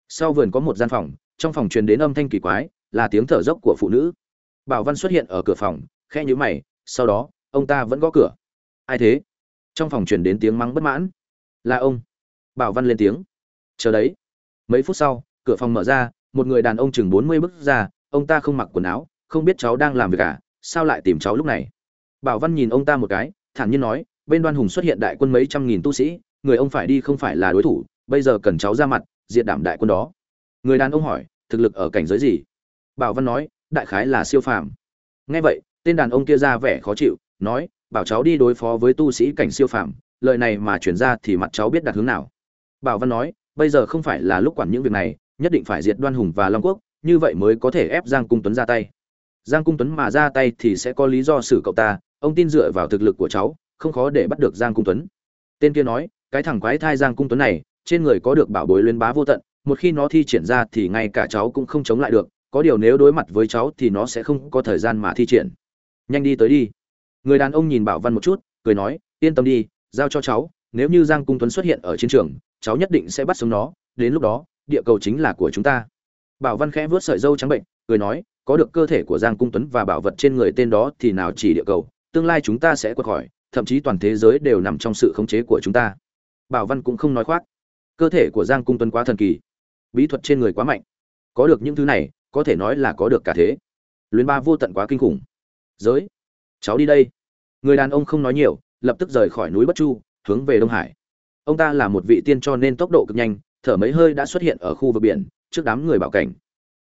S1: Sau vườn có một gian phòng, trong phòng truyền đến âm thanh kỳ quái, là tiếng thở dốc của phụ nữ. Bảo văn xuất hiện ở cửa phòng khe nhữ mày, sau đó, ông ta vẫn gõ cửa. Ai thế? Trong phòng truyền đến tiếng mắng bất mãn. Là ông. Bảo văn lên tiếng. Chờ đấy. Mấy phút sau, cửa phòng mở ra, một người đàn ông chừng bốn mươi bước ra, ông ta không mặc quần áo, không biết cháu đang làm việc cả sao lại tìm cháu lúc này? Bảo văn nhìn ông ta một cái, thản nhiên nói, bên đoan hùng xuất hiện đại quân mấy trăm nghìn tu sĩ người ông phải đi không phải là đối thủ, bây giờ cần cháu ra mặt, diệt đảm đại quân đó. Người đàn ông hỏi, thực lực ở cảnh giới gì? Bảo văn nói, đại khái là siêu phàm. Nghe vậy, tên đàn ông kia ra vẻ khó chịu, nói, bảo cháu đi đối phó với tu sĩ cảnh siêu phàm, lời này mà chuyển ra thì mặt cháu biết đặt hướng nào. Bảo văn nói, bây giờ không phải là lúc quản những việc này, nhất định phải diệt đoan hùng và long quốc, như vậy mới có thể ép giang cung tuấn ra tay. Giang cung tuấn mà ra tay thì sẽ có lý do xử cậu ta, ông tin dựa vào thực lực của cháu, không khó để bắt được giang cung tuấn. Tên kia nói cái thằng quái thai giang cung tuấn này, trên người có được bảo bối luyến bá vô tận, một khi nó thi triển ra thì ngay cả cháu cũng không chống lại được, có điều nếu đối mặt với cháu thì nó sẽ không có thời gian mà thi triển. Nhanh đi tới đi. Người đàn ông nhìn bảo văn một chút, cười nói, yên tâm đi, giao cho cháu, nếu như giang cung tuấn xuất hiện ở chiến trường, cháu nhất định sẽ bắt sống nó, đến lúc đó, địa cầu chính là của chúng ta. Bảo văn khẽ vớt sợi dâu trắng bệnh, cười nói, có được cơ thể của giang cung tuấn và bảo vật trên người tên đó thì nào chỉ địa cầu, tương lai chúng ta sẽ quật khỏi thậm chí toàn thế giới đều nằm trong sự khống chế của chúng ta bảo văn cũng không nói khoác. Cơ thể của giang cung tuấn quá thần kỳ. Bí thuật trên người quá mạnh. Có được những thứ này, có thể nói là có được cả thế. Luyến ba vô tận quá kinh khủng. Giới, cháu đi đây. Người đàn ông không nói nhiều, lập tức rời khỏi núi bất chu, hướng về đông hải. Ông ta là một vị tiên cho nên tốc độ cực nhanh, thở mấy hơi đã xuất hiện ở khu vực biển, trước đám người bảo cảnh.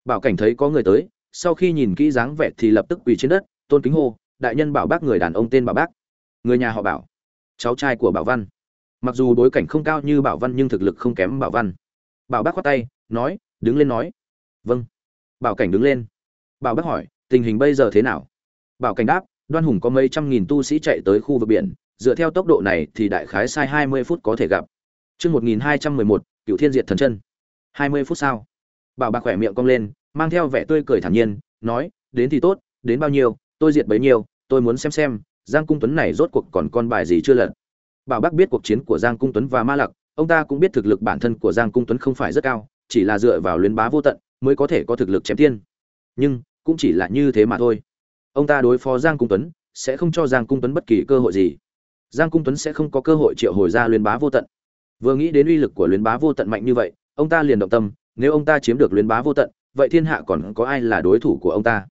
S1: Bảo cảnh thấy có người tới, sau khi nhìn kỹ dáng vẻ thì lập tức quỳ trên đất, tôn kính hô, đại nhân bảo bác người đàn ông tên bảo bác. Người nhà họ bảo, cháu trai của bảo văn mặc dù bối cảnh không cao như bảo văn nhưng thực lực không kém bảo văn bảo bác khoát tay nói đứng lên nói vâng bảo cảnh đứng lên bảo bác hỏi tình hình bây giờ thế nào bảo cảnh đáp đoan hùng có mấy trăm nghìn tu sĩ chạy tới khu vực biển dựa theo tốc độ này thì đại khái sai hai mươi phút có thể gặp Chương một nghìn hai trăm mười một Cựu Thiên Diệt Thần Chân. 20 phút sau. Bảo Bạc khỏe miệng cong lên, mang theo vẻ tươi cười thản nhiên, nói, đến thì tốt, đến bao nhiêu, tôi diệt bấy nhiêu, tôi muốn xem xem, Giang Cung Tuấn này rốt cuộc còn con bài gì chưa lật. Bảo Bác biết cuộc chiến của Giang Cung Tuấn và Ma Lặc, ông ta cũng biết thực lực bản thân của Giang Cung Tuấn không phải rất cao, chỉ là dựa vào luyến bá vô tận mới có thể có thực lực chém tiên. Nhưng, cũng chỉ là như thế mà thôi. Ông ta đối phó Giang Cung Tuấn, sẽ không cho Giang Cung Tuấn bất kỳ cơ hội gì. Giang Cung Tuấn sẽ không có cơ hội triệu hồi ra luyến bá vô tận vừa nghĩ đến uy lực của luyến bá vô tận mạnh như vậy ông ta liền động tâm nếu ông ta chiếm được luyến bá vô tận vậy thiên hạ còn có ai là đối thủ của ông ta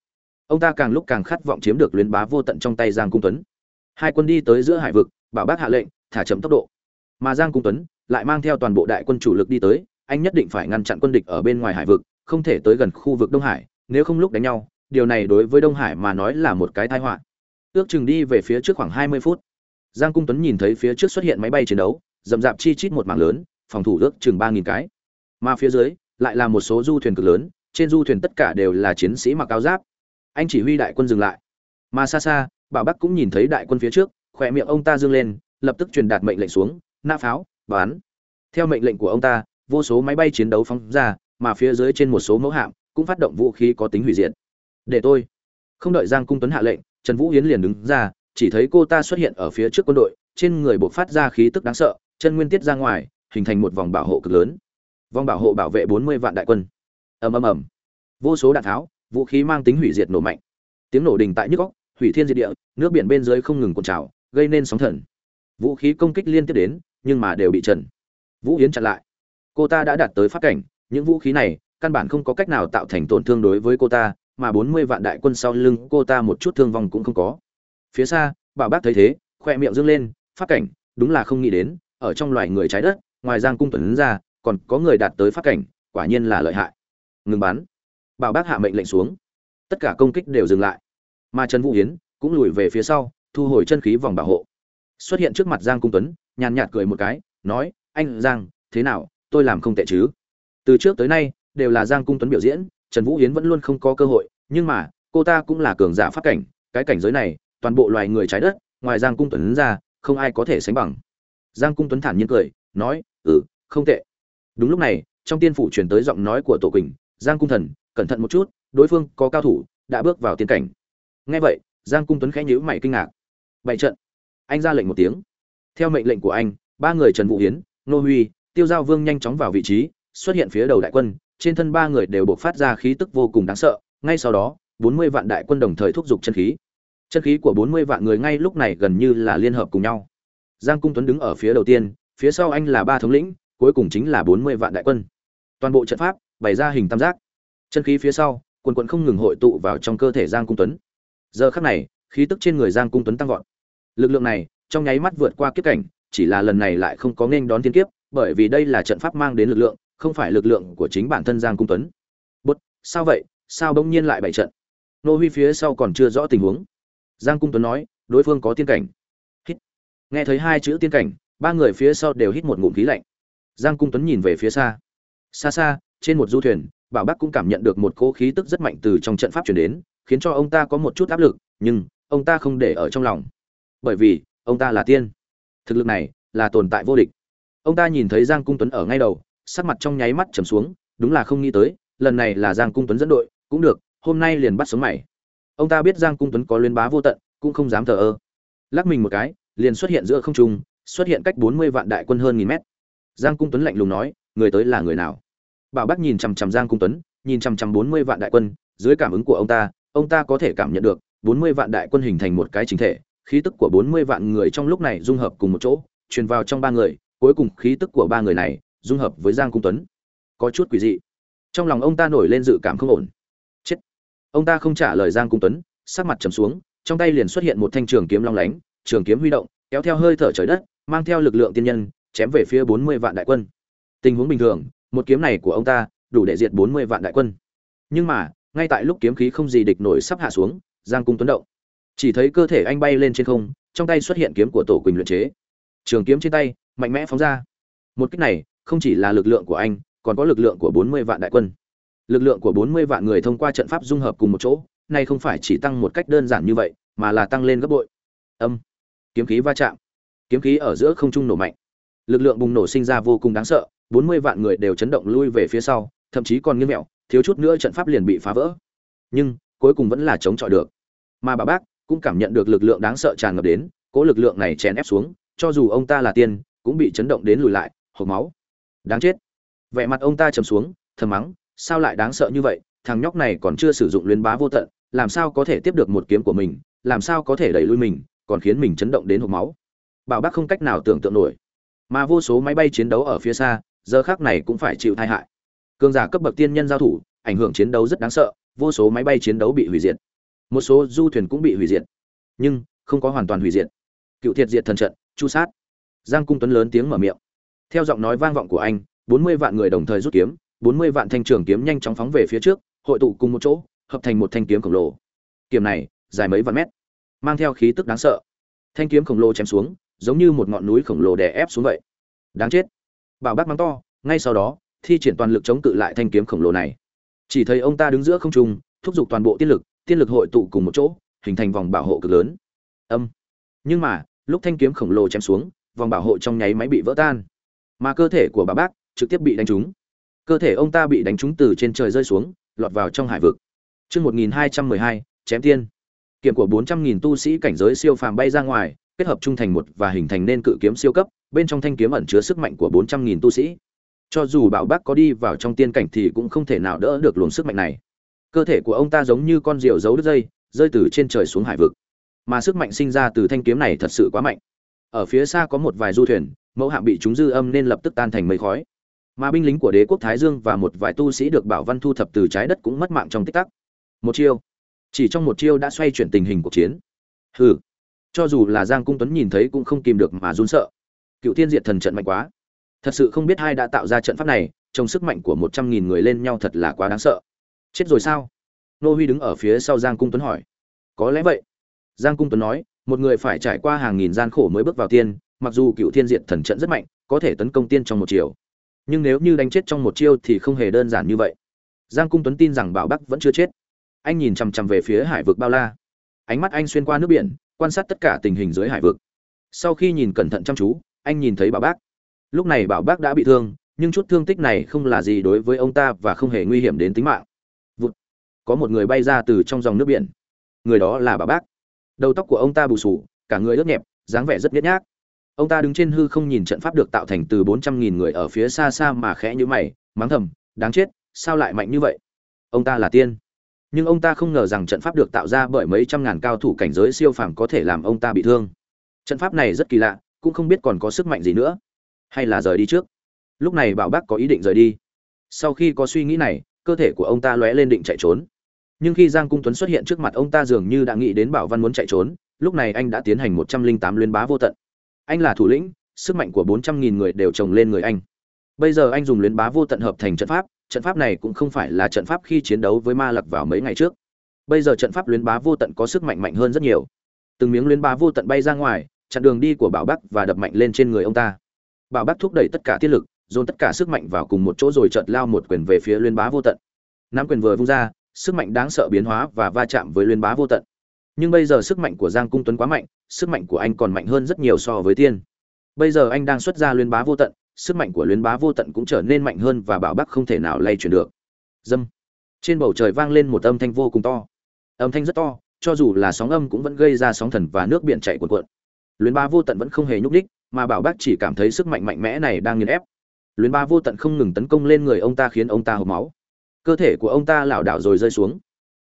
S1: ông ta càng lúc càng khát vọng chiếm được luyến bá vô tận trong tay giang cung tuấn hai quân đi tới giữa hải vực bảo bác hạ lệnh thả chậm tốc độ. Mà giang cung tuấn lại mang theo toàn bộ đại quân chủ lực đi tới, anh nhất định phải ngăn chặn quân địch ở bên ngoài hải vực, không thể tới gần khu vực đông hải, nếu không lúc đánh nhau, điều này đối với đông hải mà nói là một cái tai họa. Ước chừng đi về phía trước khoảng hai mươi phút, giang cung tuấn nhìn thấy phía trước xuất hiện máy bay chiến đấu, dầm dạp chi chít một mảng lớn, phòng thủ ước chừng ba nghìn cái. Mà phía dưới lại là một số du thuyền cực lớn, trên du thuyền tất cả đều là chiến sĩ mặc áo giáp. Anh chỉ huy đại quân dừng lại. Mà xa xa, bảo bắc cũng nhìn thấy đại quân phía trước, khỏe miệng ông ta dương lên lập tức truyền đạt mệnh lệnh xuống nã pháo, bán. Theo mệnh lệnh của ông ta, vô số máy bay chiến đấu phóng ra, mà phía dưới trên một số mẫu hạm cũng phát động vũ khí có tính hủy diệt. Để tôi. Không đợi giang cung tuấn hạ lệnh, trần vũ hiến liền đứng ra, chỉ thấy cô ta xuất hiện ở phía trước quân đội, trên người buộc phát ra khí tức đáng sợ, chân nguyên tiết ra ngoài, hình thành một vòng bảo hộ cực lớn. Vòng bảo hộ bảo vệ bốn mươi vạn đại quân. Ầm ầm ầm. Vô số đạn tháo, vũ khí mang tính hủy diệt nổ mạnh. Tiếng nổ đình tại nhức góc hủy thiên diệt địa, nước biển bên dưới không ngừng cuộn trào, gây nên sóng thần vũ khí công kích liên tiếp đến, nhưng mà đều bị trần vũ yến chặn lại. Cô ta đã đạt tới phát cảnh, những vũ khí này căn bản không có cách nào tạo thành tổn thương đối với cô ta, mà bốn mươi vạn đại quân sau lưng cô ta một chút thương vong cũng không có. Phía xa bảo bác thấy thế, khoe miệng dâng lên phát cảnh, đúng là không nghĩ đến, ở trong loài người trái đất, ngoài giang cung tuấn ra, còn có người đạt tới phát cảnh, quả nhiên là lợi hại. Ngừng bắn. Bảo bác hạ mệnh lệnh xuống. Tất cả công kích đều dừng lại. Mà trần vũ hiến cũng lùi về phía sau, thu hồi chân khí vòng bảo hộ xuất hiện trước mặt giang cung tuấn, nhàn nhạt cười một cái, nói, anh giang, thế nào? Tôi làm không tệ chứ? Từ trước tới nay, đều là giang cung tuấn biểu diễn, trần vũ hiến vẫn luôn không có cơ hội, nhưng mà, cô ta cũng là cường giả phát cảnh, cái cảnh giới này, toàn bộ loài người trái đất, ngoài giang cung tuấn ra, không ai có thể sánh bằng. Giang cung tuấn thản nhiên cười, nói ừ không tệ. Đúng lúc này, trong tiên phủ truyền tới giọng nói của tổ quỳnh, giang cung thần, cẩn thận một chút, đối phương có cao thủ, đã bước vào tiên cảnh. Nghe vậy, giang cung tuấn khẽ nhíu mày kinh ngạc. Bảy trận anh ra lệnh một tiếng. Theo mệnh lệnh của anh, ba người trần vũ hiến, nô huy, tiêu giao vương nhanh chóng vào vị trí, xuất hiện phía đầu đại quân, trên thân ba người đều bộc phát ra khí tức vô cùng đáng sợ, ngay sau đó, bốn mươi vạn đại quân đồng thời thúc giục chân khí. Chân khí của bốn mươi vạn người ngay lúc này gần như là liên hợp cùng nhau. Giang cung tuấn đứng ở phía đầu tiên, phía sau anh là ba thống lĩnh, cuối cùng chính là bốn mươi vạn đại quân. Toàn bộ trận pháp bày ra hình tam giác. Chân khí phía sau, quần quần không ngừng hội tụ vào trong cơ thể giang cung tuấn. Giờ khắc này, khí tức trên người giang cung tuấn tăng vọt lực lượng này, trong nháy mắt vượt qua kiếp cảnh, chỉ là lần này lại không có nên đón thiên kiếp, bởi vì đây là trận pháp mang đến lực lượng, không phải lực lượng của chính bản thân giang cung tuấn. Bút sao vậy? Sao bỗng nhiên lại bày trận? Nô huy phía sau còn chưa rõ tình huống. Giang cung tuấn nói, đối phương có tiên cảnh. Hít. Nghe thấy hai chữ tiên cảnh, ba người phía sau đều hít một ngụm khí lạnh. Giang cung tuấn nhìn về phía xa. Xa xa, trên một du thuyền, bảo bắc cũng cảm nhận được một cỗ khí tức rất mạnh từ trong trận pháp chuyển đến, khiến cho ông ta có một chút áp lực, nhưng, ông ta không để ở trong lòng bởi vì, ông ta là tiên. Thực lực này là tồn tại vô địch. Ông ta nhìn thấy giang cung tuấn ở ngay đầu, sắc mặt trong nháy mắt trầm xuống, đúng là không nghĩ tới, lần này là giang cung tuấn dẫn đội, cũng được, hôm nay liền bắt sống mày. Ông ta biết giang cung tuấn có liên bá vô tận, cũng không dám thờ ơ. Lắc mình một cái, liền xuất hiện giữa không trung, xuất hiện cách bốn mươi vạn đại quân hơn nghìn mét. Giang cung tuấn lạnh lùng nói, người tới là người nào? Bảo bắc nhìn chằm chằm giang cung tuấn, nhìn chằm chằm bốn mươi vạn đại quân, dưới cảm ứng của ông ta ông ta có thể cảm nhận được bốn mươi vạn đại quân hình thành một cái chính thể khí tức của bốn mươi vạn người trong lúc này dung hợp cùng một chỗ, truyền vào trong ba người, cuối cùng khí tức của ba người này dung hợp với giang cung tuấn. Có chút quỷ dị. Trong lòng ông ta nổi lên dự cảm không ổn. Chết. Ông ta không trả lời giang cung tuấn, sắc mặt trầm xuống, trong tay liền xuất hiện một thanh trường kiếm long lánh, trường kiếm huy động, kéo theo hơi thở trời đất, mang theo lực lượng tiên nhân, chém về phía bốn mươi vạn đại quân. Tình huống bình thường, một kiếm này của ông ta đủ để diệt bốn mươi vạn đại quân. Nhưng mà, ngay tại lúc kiếm khí không gì địch nổi sắp hạ xuống, giang cung tuấn động chỉ thấy cơ thể anh bay lên trên không, trong tay xuất hiện kiếm của tổ quỳnh luyện chế. Trường kiếm trên tay, mạnh mẽ phóng ra. Một cách này, không chỉ là lực lượng của anh, còn có lực lượng của bốn mươi vạn đại quân. Lực lượng của bốn mươi vạn người thông qua trận pháp dung hợp cùng một chỗ này không phải chỉ tăng một cách đơn giản như vậy, mà là tăng lên gấp bội. Âm. Kiếm khí va chạm. Kiếm khí ở giữa không trung nổ mạnh. Lực lượng bùng nổ sinh ra vô cùng đáng sợ, bốn mươi vạn người đều chấn động lui về phía sau, thậm chí còn nghiêng mẹo, thiếu chút nữa trận pháp liền bị phá vỡ. Nhưng, cuối cùng vẫn là chống chọi được. Mà bà bác cũng cảm nhận được lực lượng đáng sợ tràn ngập đến, cố lực lượng này chèn ép xuống, cho dù ông ta là tiên, cũng bị chấn động đến lùi lại hộp máu. Đáng chết. Vẻ mặt ông ta trầm xuống, thầm mắng, sao lại đáng sợ như vậy, thằng nhóc này còn chưa sử dụng luyến bá vô tận, làm sao có thể tiếp được một kiếm của mình, làm sao có thể đẩy lui mình, còn khiến mình chấn động đến hộp máu. Bảo bác không cách nào tưởng tượng nổi. Mà vô số máy bay chiến đấu ở phía xa, giờ khác này cũng phải chịu tai hại. Cường giả cấp bậc tiên nhân giao thủ, ảnh hưởng chiến đấu rất đáng sợ, vô số máy bay chiến đấu bị hủy diệt một số du thuyền cũng bị hủy diệt. Nhưng, không có hoàn toàn hủy diệt. Cựu thiệt diệt thần trận, chu sát. Giang cung tuấn lớn tiếng mở miệng. Theo giọng nói vang vọng của anh, bốn mươi vạn người đồng thời rút kiếm, bốn mươi vạn thanh trường kiếm nhanh chóng phóng về phía trước, hội tụ cùng một chỗ, hợp thành một thanh kiếm khổng lồ. Kiếm này, dài mấy vạn mét, mang theo khí tức đáng sợ. Thanh kiếm khổng lồ chém xuống, giống như một ngọn núi khổng lồ đè ép xuống vậy. Đáng chết. Bảo bác mắng to, ngay sau đó, thi triển toàn lực chống cự lại thanh kiếm khổng lồ này. Chỉ thấy ông ta đứng giữa không trung, thúc giục toàn bộ tiết lực tiên lực hội tụ cùng một chỗ hình thành vòng bảo hộ cực lớn âm nhưng mà lúc thanh kiếm khổng lồ chém xuống vòng bảo hộ trong nháy máy bị vỡ tan mà cơ thể của bà bác trực tiếp bị đánh trúng cơ thể ông ta bị đánh trúng từ trên trời rơi xuống lọt vào trong hải vực Chương 1212, chém tiên. Kiếm của 400.000 tu sĩ cảnh giới siêu phàm bay ra ngoài, kết hợp trung thành một và hình thành nên cự kiếm siêu cấp, bên trong thanh kiếm ẩn chứa sức mạnh của 400.000 tu sĩ. Cho dù Bảo Bác có đi vào trong tiên cảnh thì cũng không thể nào đỡ được luồng sức mạnh này. Cơ thể của ông ta giống như con diều giấu đứt dây, rơi từ trên trời xuống hải vực. Mà sức mạnh sinh ra từ thanh kiếm này thật sự quá mạnh. Ở phía xa có một vài du thuyền, mẫu hạm bị chúng dư âm nên lập tức tan thành mây khói. Mà binh lính của đế quốc Thái Dương và một vài tu sĩ được Bảo Văn thu thập từ trái đất cũng mất mạng trong tích tắc. Một chiêu, chỉ trong một chiêu đã xoay chuyển tình hình cuộc chiến. Hừ, cho dù là Giang Cung Tuấn nhìn thấy cũng không kìm được mà run sợ. Cựu Tiên Diệt Thần trận mạnh quá, thật sự không biết ai đã tạo ra trận pháp này, trong sức mạnh của một trăm nghìn người lên nhau thật là quá đáng sợ chết rồi sao? Nô huy đứng ở phía sau giang cung tuấn hỏi. Có lẽ vậy. Giang cung tuấn nói, một người phải trải qua hàng nghìn gian khổ mới bước vào tiên, mặc dù cựu thiên diện thần trận rất mạnh, có thể tấn công tiên trong một chiều. Nhưng nếu như đánh chết trong một chiêu thì không hề đơn giản như vậy. Giang cung tuấn tin rằng bảo bắc vẫn chưa chết. Anh nhìn chằm chằm về phía hải vực bao la. Ánh mắt anh xuyên qua nước biển, quan sát tất cả tình hình dưới hải vực. Sau khi nhìn cẩn thận chăm chú, anh nhìn thấy bảo bác lúc này bảo bác đã bị thương, nhưng chút thương tích này không là gì đối với ông ta và không hề nguy hiểm đến tính mạng có một người bay ra từ trong dòng nước biển. Người đó là bà bác. Đầu tóc của ông ta bù sù cả người ướt nhẹp, dáng vẻ rất nhét nhác. Ông ta đứng trên hư không nhìn trận pháp được tạo thành từ bốn trăm nghìn người ở phía xa xa mà khẽ như mày, mắng thầm, đáng chết, sao lại mạnh như vậy? Ông ta là tiên. Nhưng ông ta không ngờ rằng trận pháp được tạo ra bởi mấy trăm ngàn cao thủ cảnh giới siêu phàm có thể làm ông ta bị thương. Trận pháp này rất kỳ lạ, cũng không biết còn có sức mạnh gì nữa. Hay là rời đi trước? Lúc này bảo bác có ý định rời đi. Sau khi có suy nghĩ này, cơ thể của ông ta lóe lên định chạy trốn nhưng khi giang cung tuấn xuất hiện trước mặt ông ta dường như đã nghĩ đến bảo văn muốn chạy trốn, lúc này anh đã tiến hành một trăm linh tám liên bá vô tận. Anh là thủ lĩnh, sức mạnh của bốn trăm nghìn người đều trồng lên người anh. Bây giờ anh dùng liên bá vô tận hợp thành trận pháp trận pháp này cũng không phải là trận pháp khi chiến đấu với ma lặc vào mấy ngày trước. Bây giờ trận pháp liên bá vô tận có sức mạnh mạnh hơn rất nhiều. Từng miếng liên bá vô tận bay ra ngoài, chặn đường đi của bảo bắc và đập mạnh lên trên người ông ta. Bảo bắc thúc đẩy tất cả tiết lực, dồn tất cả sức mạnh vào cùng một chỗ rồi chợt lao một quyền về phía liên bá vô tận. Nắm quyền vừa vung ra sức mạnh đáng sợ biến hóa và va chạm với liên bá vô tận. Nhưng bây giờ sức mạnh của giang cung tuấn quá mạnh sức mạnh của anh còn mạnh hơn rất nhiều so với tiên. Bây giờ anh đang xuất ra liên bá vô tận sức mạnh của liên bá vô tận cũng trở nên mạnh hơn và bảo Bác không thể nào lay chuyển được. Dâm. Trên bầu trời vang lên một âm thanh vô cùng to. Âm thanh rất to cho dù là sóng âm cũng vẫn gây ra sóng thần và nước biển chảy cuộn cuộn. Luyến bá vô tận vẫn không hề nhúc nhích, mà bảo bác chỉ cảm thấy sức mạnh mạnh mẽ này đang nghiền ép. Luyến bá vô tận không ngừng tấn công lên người ông ta khiến ông ta hô máu cơ thể của ông ta lảo đảo rồi rơi xuống.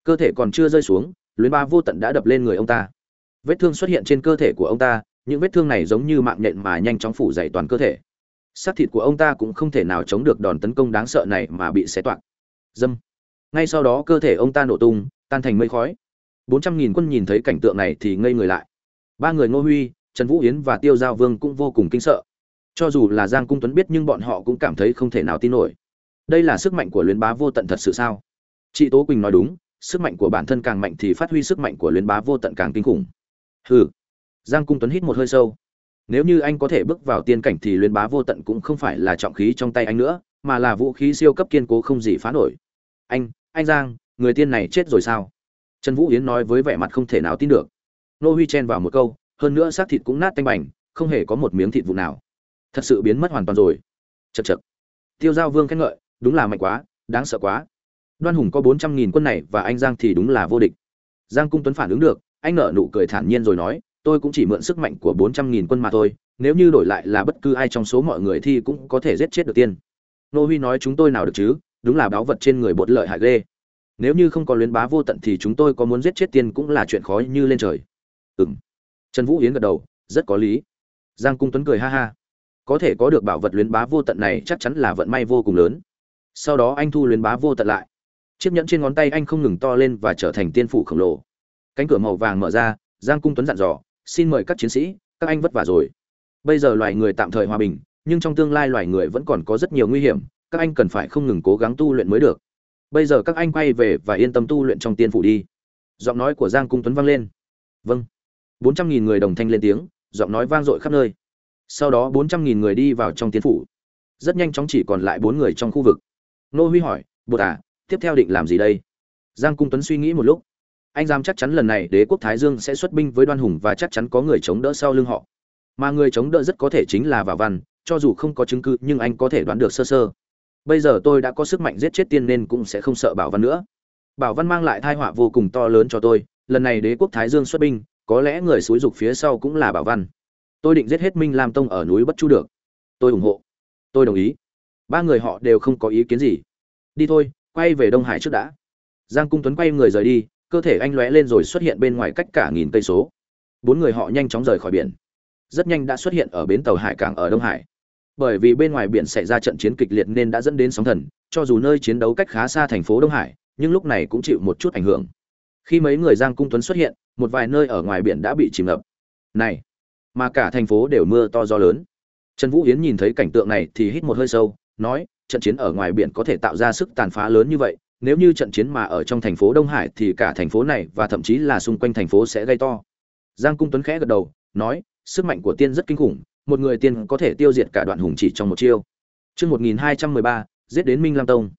S1: Cơ thể còn chưa rơi xuống, luyến ba vô tận đã đập lên người ông ta. Vết thương xuất hiện trên cơ thể của ông ta, những vết thương này giống như mạng nhện mà nhanh chóng phủ dày toàn cơ thể. Xác thịt của ông ta cũng không thể nào chống được đòn tấn công đáng sợ này mà bị xé toạc. Dâm. Ngay sau đó cơ thể ông ta nổ tung, tan thành mây khói. Bốn trăm nghìn quân nhìn thấy cảnh tượng này thì ngây người lại. Ba người ngô huy, trần vũ yến và tiêu giao vương cũng vô cùng kinh sợ. Cho dù là giang cung tuấn biết nhưng bọn họ cũng cảm thấy không thể nào tin nổi đây là sức mạnh của luyến bá vô tận thật sự sao? Chị tố quỳnh nói đúng, sức mạnh của bản thân càng mạnh thì phát huy sức mạnh của luyến bá vô tận càng kinh khủng. Hừ. Giang cung tuấn hít một hơi sâu. Nếu như anh có thể bước vào tiên cảnh thì luyến bá vô tận cũng không phải là trọng khí trong tay anh nữa, mà là vũ khí siêu cấp kiên cố không gì phá nổi. Anh anh giang, người tiên này chết rồi sao? Trần vũ yến nói với vẻ mặt không thể nào tin được. Nô huy chen vào một câu, hơn nữa xác thịt cũng nát tanh bành, không hề có một miếng thịt vụ nào. Thật sự biến mất hoàn toàn rồi. Chật chật tiêu giao vương khen ngợi đúng là mạnh quá đáng sợ quá. Đoan hùng có bốn trăm nghìn quân này và anh giang thì đúng là vô địch. Giang cung tuấn phản ứng được anh nở nụ cười thản nhiên rồi nói tôi cũng chỉ mượn sức mạnh của bốn trăm nghìn quân mà thôi nếu như đổi lại là bất cứ ai trong số mọi người thì cũng có thể giết chết được tiên. Nô huy nói chúng tôi nào được chứ? Đúng là báo vật trên người bột lợi hại ghê. Nếu như không có luyến bá vô tận thì chúng tôi có muốn giết chết tiên cũng là chuyện khó như lên trời. Ừm, trần vũ yến gật đầu rất có lý. Giang cung tuấn cười ha ha. Có thể có được bảo vật luyến bá vô tận này chắc chắn là vận may vô cùng lớn sau đó anh thu luyến bá vô tận lại. Chiếc nhẫn trên ngón tay anh không ngừng to lên và trở thành tiên phủ khổng lồ. Cánh cửa màu vàng mở ra, giang cung tuấn dặn dò, xin mời các chiến sĩ, các anh vất vả rồi. Bây giờ loài người tạm thời hòa bình, nhưng trong tương lai loài người vẫn còn có rất nhiều nguy hiểm, các anh cần phải không ngừng cố gắng tu luyện mới được. Bây giờ các anh quay về và yên tâm tu luyện trong tiên phủ đi. Giọng nói của giang cung tuấn vang lên. Vâng. Bốn trăm nghìn người đồng thanh lên tiếng, giọng nói vang dội khắp nơi. Sau đó bốn trăm nghìn người đi vào trong tiên phủ. Rất nhanh chóng chỉ còn lại bốn người trong khu vực nô huy hỏi bột à tiếp theo định làm gì đây? Giang cung tuấn suy nghĩ một lúc. Anh dám chắc chắn lần này đế quốc thái dương sẽ xuất binh với đoan hùng và chắc chắn có người chống đỡ sau lưng họ. Mà người chống đỡ rất có thể chính là vào văn, cho dù không có chứng cứ, nhưng anh có thể đoán được sơ sơ. Bây giờ tôi đã có sức mạnh giết chết tiên nên cũng sẽ không sợ bảo văn nữa. Bảo văn mang lại thai họa vô cùng to lớn cho tôi. Lần này đế quốc thái dương xuất binh, có lẽ người xúi dục phía sau cũng là bảo văn. Tôi định giết hết minh lam tông ở núi bất chu được. Tôi ủng hộ. Tôi đồng ý ba người họ đều không có ý kiến gì. Đi thôi, quay về đông hải trước đã. Giang cung tuấn quay người rời đi, cơ thể anh lóe lên rồi xuất hiện bên ngoài cách cả nghìn cây số. Bốn người họ nhanh chóng rời khỏi biển. Rất nhanh đã xuất hiện ở bến tàu hải cảng ở đông hải. Bởi vì bên ngoài biển xảy ra trận chiến kịch liệt nên đã dẫn đến sóng thần, cho dù nơi chiến đấu cách khá xa thành phố đông hải, nhưng lúc này cũng chịu một chút ảnh hưởng. Khi mấy người giang cung tuấn xuất hiện, một vài nơi ở ngoài biển đã bị chìm ngập. Này, mà cả thành phố đều mưa to gió lớn. Trần vũ hiến nhìn thấy cảnh tượng này thì hít một hơi sâu nói, trận chiến ở ngoài biển có thể tạo ra sức tàn phá lớn như vậy, nếu như trận chiến mà ở trong thành phố đông hải thì cả thành phố này và thậm chí là xung quanh thành phố sẽ gây to. Giang cung tuấn khẽ gật đầu, nói, sức mạnh của tiên rất kinh khủng, một người tiên có thể tiêu diệt cả đoạn hùng chỉ trong một chiêu. Chương một nghìn hai trăm mười ba, giết đến minh lam tông.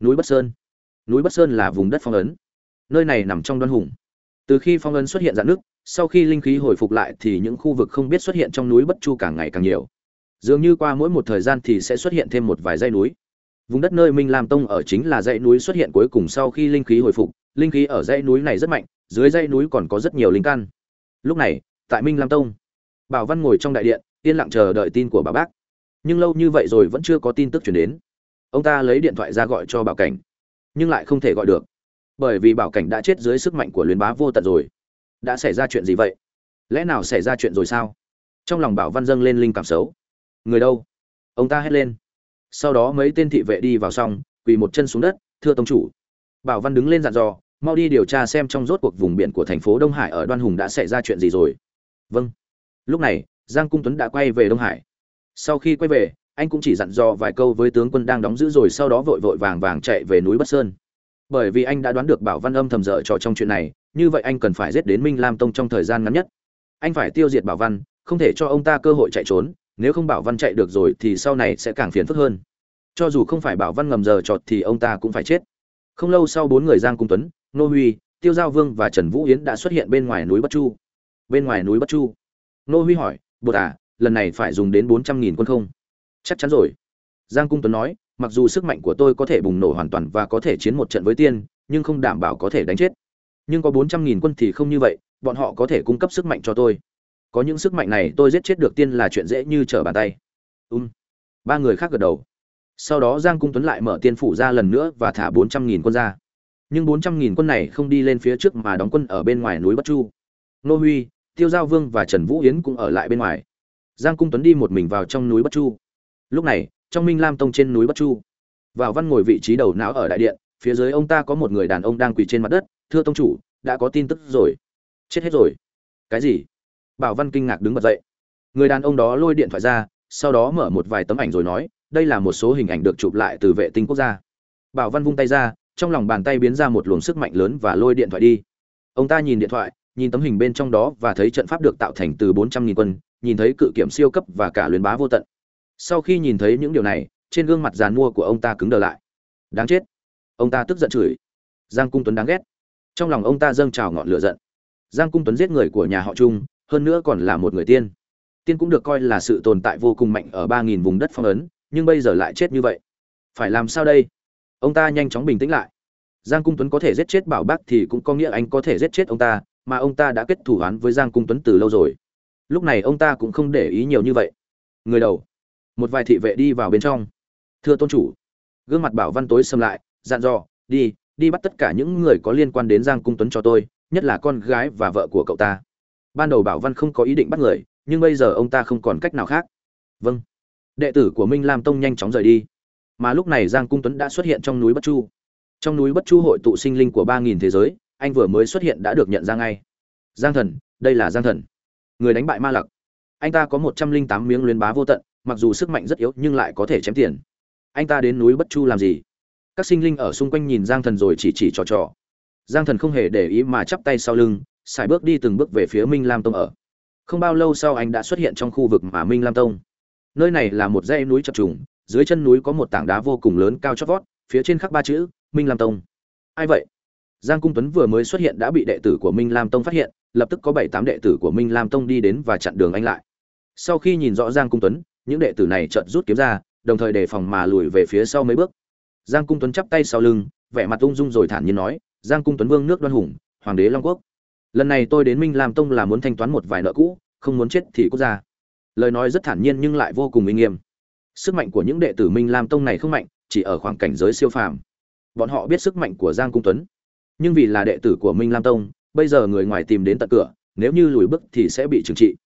S1: Núi bất sơn. Núi bất sơn là vùng đất phong ấn. Nơi này nằm trong đoan hùng. Từ khi phong ấn xuất hiện dạng nước sau khi linh khí hồi phục lại thì những khu vực không biết xuất hiện trong núi bất chu càng ngày càng nhiều dường như qua mỗi một thời gian thì sẽ xuất hiện thêm một vài dãy núi. Vùng đất nơi minh lam tông ở chính là dãy núi xuất hiện cuối cùng sau khi linh khí hồi phục, linh khí ở dãy núi này rất mạnh, dưới dãy núi còn có rất nhiều linh căn. Lúc này, tại minh lam tông, bảo văn ngồi trong đại điện, yên lặng chờ đợi tin của bà bác. Nhưng lâu như vậy rồi vẫn chưa có tin tức chuyển đến. Ông ta lấy điện thoại ra gọi cho bảo cảnh, nhưng lại không thể gọi được. Bởi vì bảo cảnh đã chết dưới sức mạnh của luyến bá vô tận rồi. Đã xảy ra chuyện gì vậy? Lẽ nào xảy ra chuyện rồi sao? Trong lòng bảo văn dâng lên linh cảm xấu người đâu? Ông ta hét lên. Sau đó mấy tên thị vệ đi vào xong, quỳ một chân xuống đất, thưa tông chủ. Bảo văn đứng lên dặn dò, mau đi điều tra xem trong rốt cuộc vùng biển của thành phố đông hải ở đoan hùng đã xảy ra chuyện gì rồi. Vâng. Lúc này, giang cung tuấn đã quay về đông hải. Sau khi quay về, anh cũng chỉ dặn dò vài câu với tướng quân đang đóng giữ rồi sau đó vội vội vàng vàng chạy về núi bất sơn. Bởi vì anh đã đoán được bảo văn âm thầm dở trò trong chuyện này, như vậy anh cần phải giết đến minh lam tông trong thời gian ngắn nhất. Anh phải tiêu diệt bảo văn, không thể cho ông ta cơ hội chạy trốn nếu không bảo văn chạy được rồi thì sau này sẽ càng phiền phức hơn. Cho dù không phải bảo văn ngầm giờ trọt thì ông ta cũng phải chết. Không lâu sau bốn người giang cung tuấn, nô huy, tiêu giao vương và trần vũ yến đã xuất hiện bên ngoài núi bất chu. Bên ngoài núi bất chu. Nô huy hỏi bột à lần này phải dùng đến bốn trăm nghìn quân không? Chắc chắn rồi. Giang cung tuấn nói, mặc dù sức mạnh của tôi có thể bùng nổ hoàn toàn và có thể chiến một trận với tiên, nhưng không đảm bảo có thể đánh chết. Nhưng có bốn trăm nghìn quân thì không như vậy, bọn họ có thể cung cấp sức mạnh cho tôi có những sức mạnh này tôi giết chết được tiên là chuyện dễ như trở bàn tay. Ùm ba người khác gật đầu. Sau đó giang cung tuấn lại mở tiên phủ ra lần nữa và thả bốn trăm nghìn quân ra. Nhưng bốn trăm nghìn quân này không đi lên phía trước mà đóng quân ở bên ngoài núi bất chu. Nô huy, tiêu giao vương và trần vũ yến cũng ở lại bên ngoài. Giang cung tuấn đi một mình vào trong núi bất chu. Lúc này, trong minh lam tông trên núi bất chu, vào văn ngồi vị trí đầu não ở đại điện, phía dưới ông ta có một người đàn ông đang quỳ trên mặt đất, thưa tông chủ, đã có tin tức rồi. Chết hết rồi. Cái gì? Bảo văn kinh ngạc đứng bật dậy. Người đàn ông đó lôi điện thoại ra, sau đó mở một vài tấm ảnh rồi nói, đây là một số hình ảnh được chụp lại từ vệ tinh quốc gia. Bảo văn vung tay ra, trong lòng bàn tay biến ra một luồng sức mạnh lớn và lôi điện thoại đi. Ông ta nhìn điện thoại, nhìn tấm hình bên trong đó và thấy trận pháp được tạo thành từ bốn trăm nghìn quân, nhìn thấy cự kiểm siêu cấp và cả luyến bá vô tận. Sau khi nhìn thấy những điều này, trên gương mặt giàn mua của ông ta cứng đờ lại. Đáng chết. Ông ta tức giận chửi. Giang cung tuấn đáng ghét. Trong lòng ông ta dâng trào ngọn lửa giận. Giang cung tuấn giết người của nhà họ trung hơn nữa còn là một người tiên. Tiên cũng được coi là sự tồn tại vô cùng mạnh ở ba nghìn vùng đất phong ấn, nhưng bây giờ lại chết như vậy. Phải làm sao đây? Ông ta nhanh chóng bình tĩnh lại. Giang cung tuấn có thể giết chết bảo bác thì cũng có nghĩa anh có thể giết chết ông ta, mà ông ta đã kết thủ án với giang cung tuấn từ lâu rồi. Lúc này ông ta cũng không để ý nhiều như vậy. Người đầu. Một vài thị vệ đi vào bên trong. Thưa tôn chủ. Gương mặt bảo văn tối xâm lại, dặn dò, đi đi bắt tất cả những người có liên quan đến giang cung tuấn cho tôi, nhất là con gái và vợ của cậu ta ban đầu bảo văn không có ý định bắt người, nhưng bây giờ ông ta không còn cách nào khác. Vâng. Đệ tử của minh lam tông nhanh chóng rời đi. Mà lúc này giang cung tuấn đã xuất hiện trong núi bất chu. Trong núi bất chu hội tụ sinh linh của ba nghìn thế giới, anh vừa mới xuất hiện đã được nhận ra ngay. Giang thần, đây là giang thần. Người đánh bại ma lặc. Anh ta có một trăm linh tám miếng luyến bá vô tận, mặc dù sức mạnh rất yếu nhưng lại có thể chém tiền. Anh ta đến núi bất chu làm gì? Các sinh linh ở xung quanh nhìn giang thần rồi chỉ chỉ trò trò. Giang thần không hề để ý mà chắp tay sau lưng xài bước đi từng bước về phía minh lam tông ở. Không bao lâu sau anh đã xuất hiện trong khu vực mà minh lam tông. Nơi này là một dãy núi chập trùng, dưới chân núi có một tảng đá vô cùng lớn cao chót vót, phía trên khắc ba chữ, minh lam tông. Ai vậy? Giang cung tuấn vừa mới xuất hiện đã bị đệ tử của minh lam tông phát hiện, lập tức có bảy tám đệ tử của minh lam tông đi đến và chặn đường anh lại. Sau khi nhìn rõ giang cung tuấn, những đệ tử này chợt rút kiếm ra, đồng thời đề phòng mà lùi về phía sau mấy bước. Giang cung tuấn chắp tay sau lưng, vẻ mặt ung dung rồi thản nhiên nói, giang cung tuấn vương nước đoan hùng, hoàng đế long quốc lần này tôi đến minh lam tông là muốn thanh toán một vài nợ cũ, không muốn chết thì quốc gia. Lời nói rất thản nhiên nhưng lại vô cùng uy nghiêm. Sức mạnh của những đệ tử minh lam tông này không mạnh, chỉ ở khoảng cảnh giới siêu phàm. Bọn họ biết sức mạnh của giang cung tuấn. Nhưng vì là đệ tử của minh lam tông, bây giờ người ngoài tìm đến tận cửa, nếu như lùi bước thì sẽ bị trừng trị.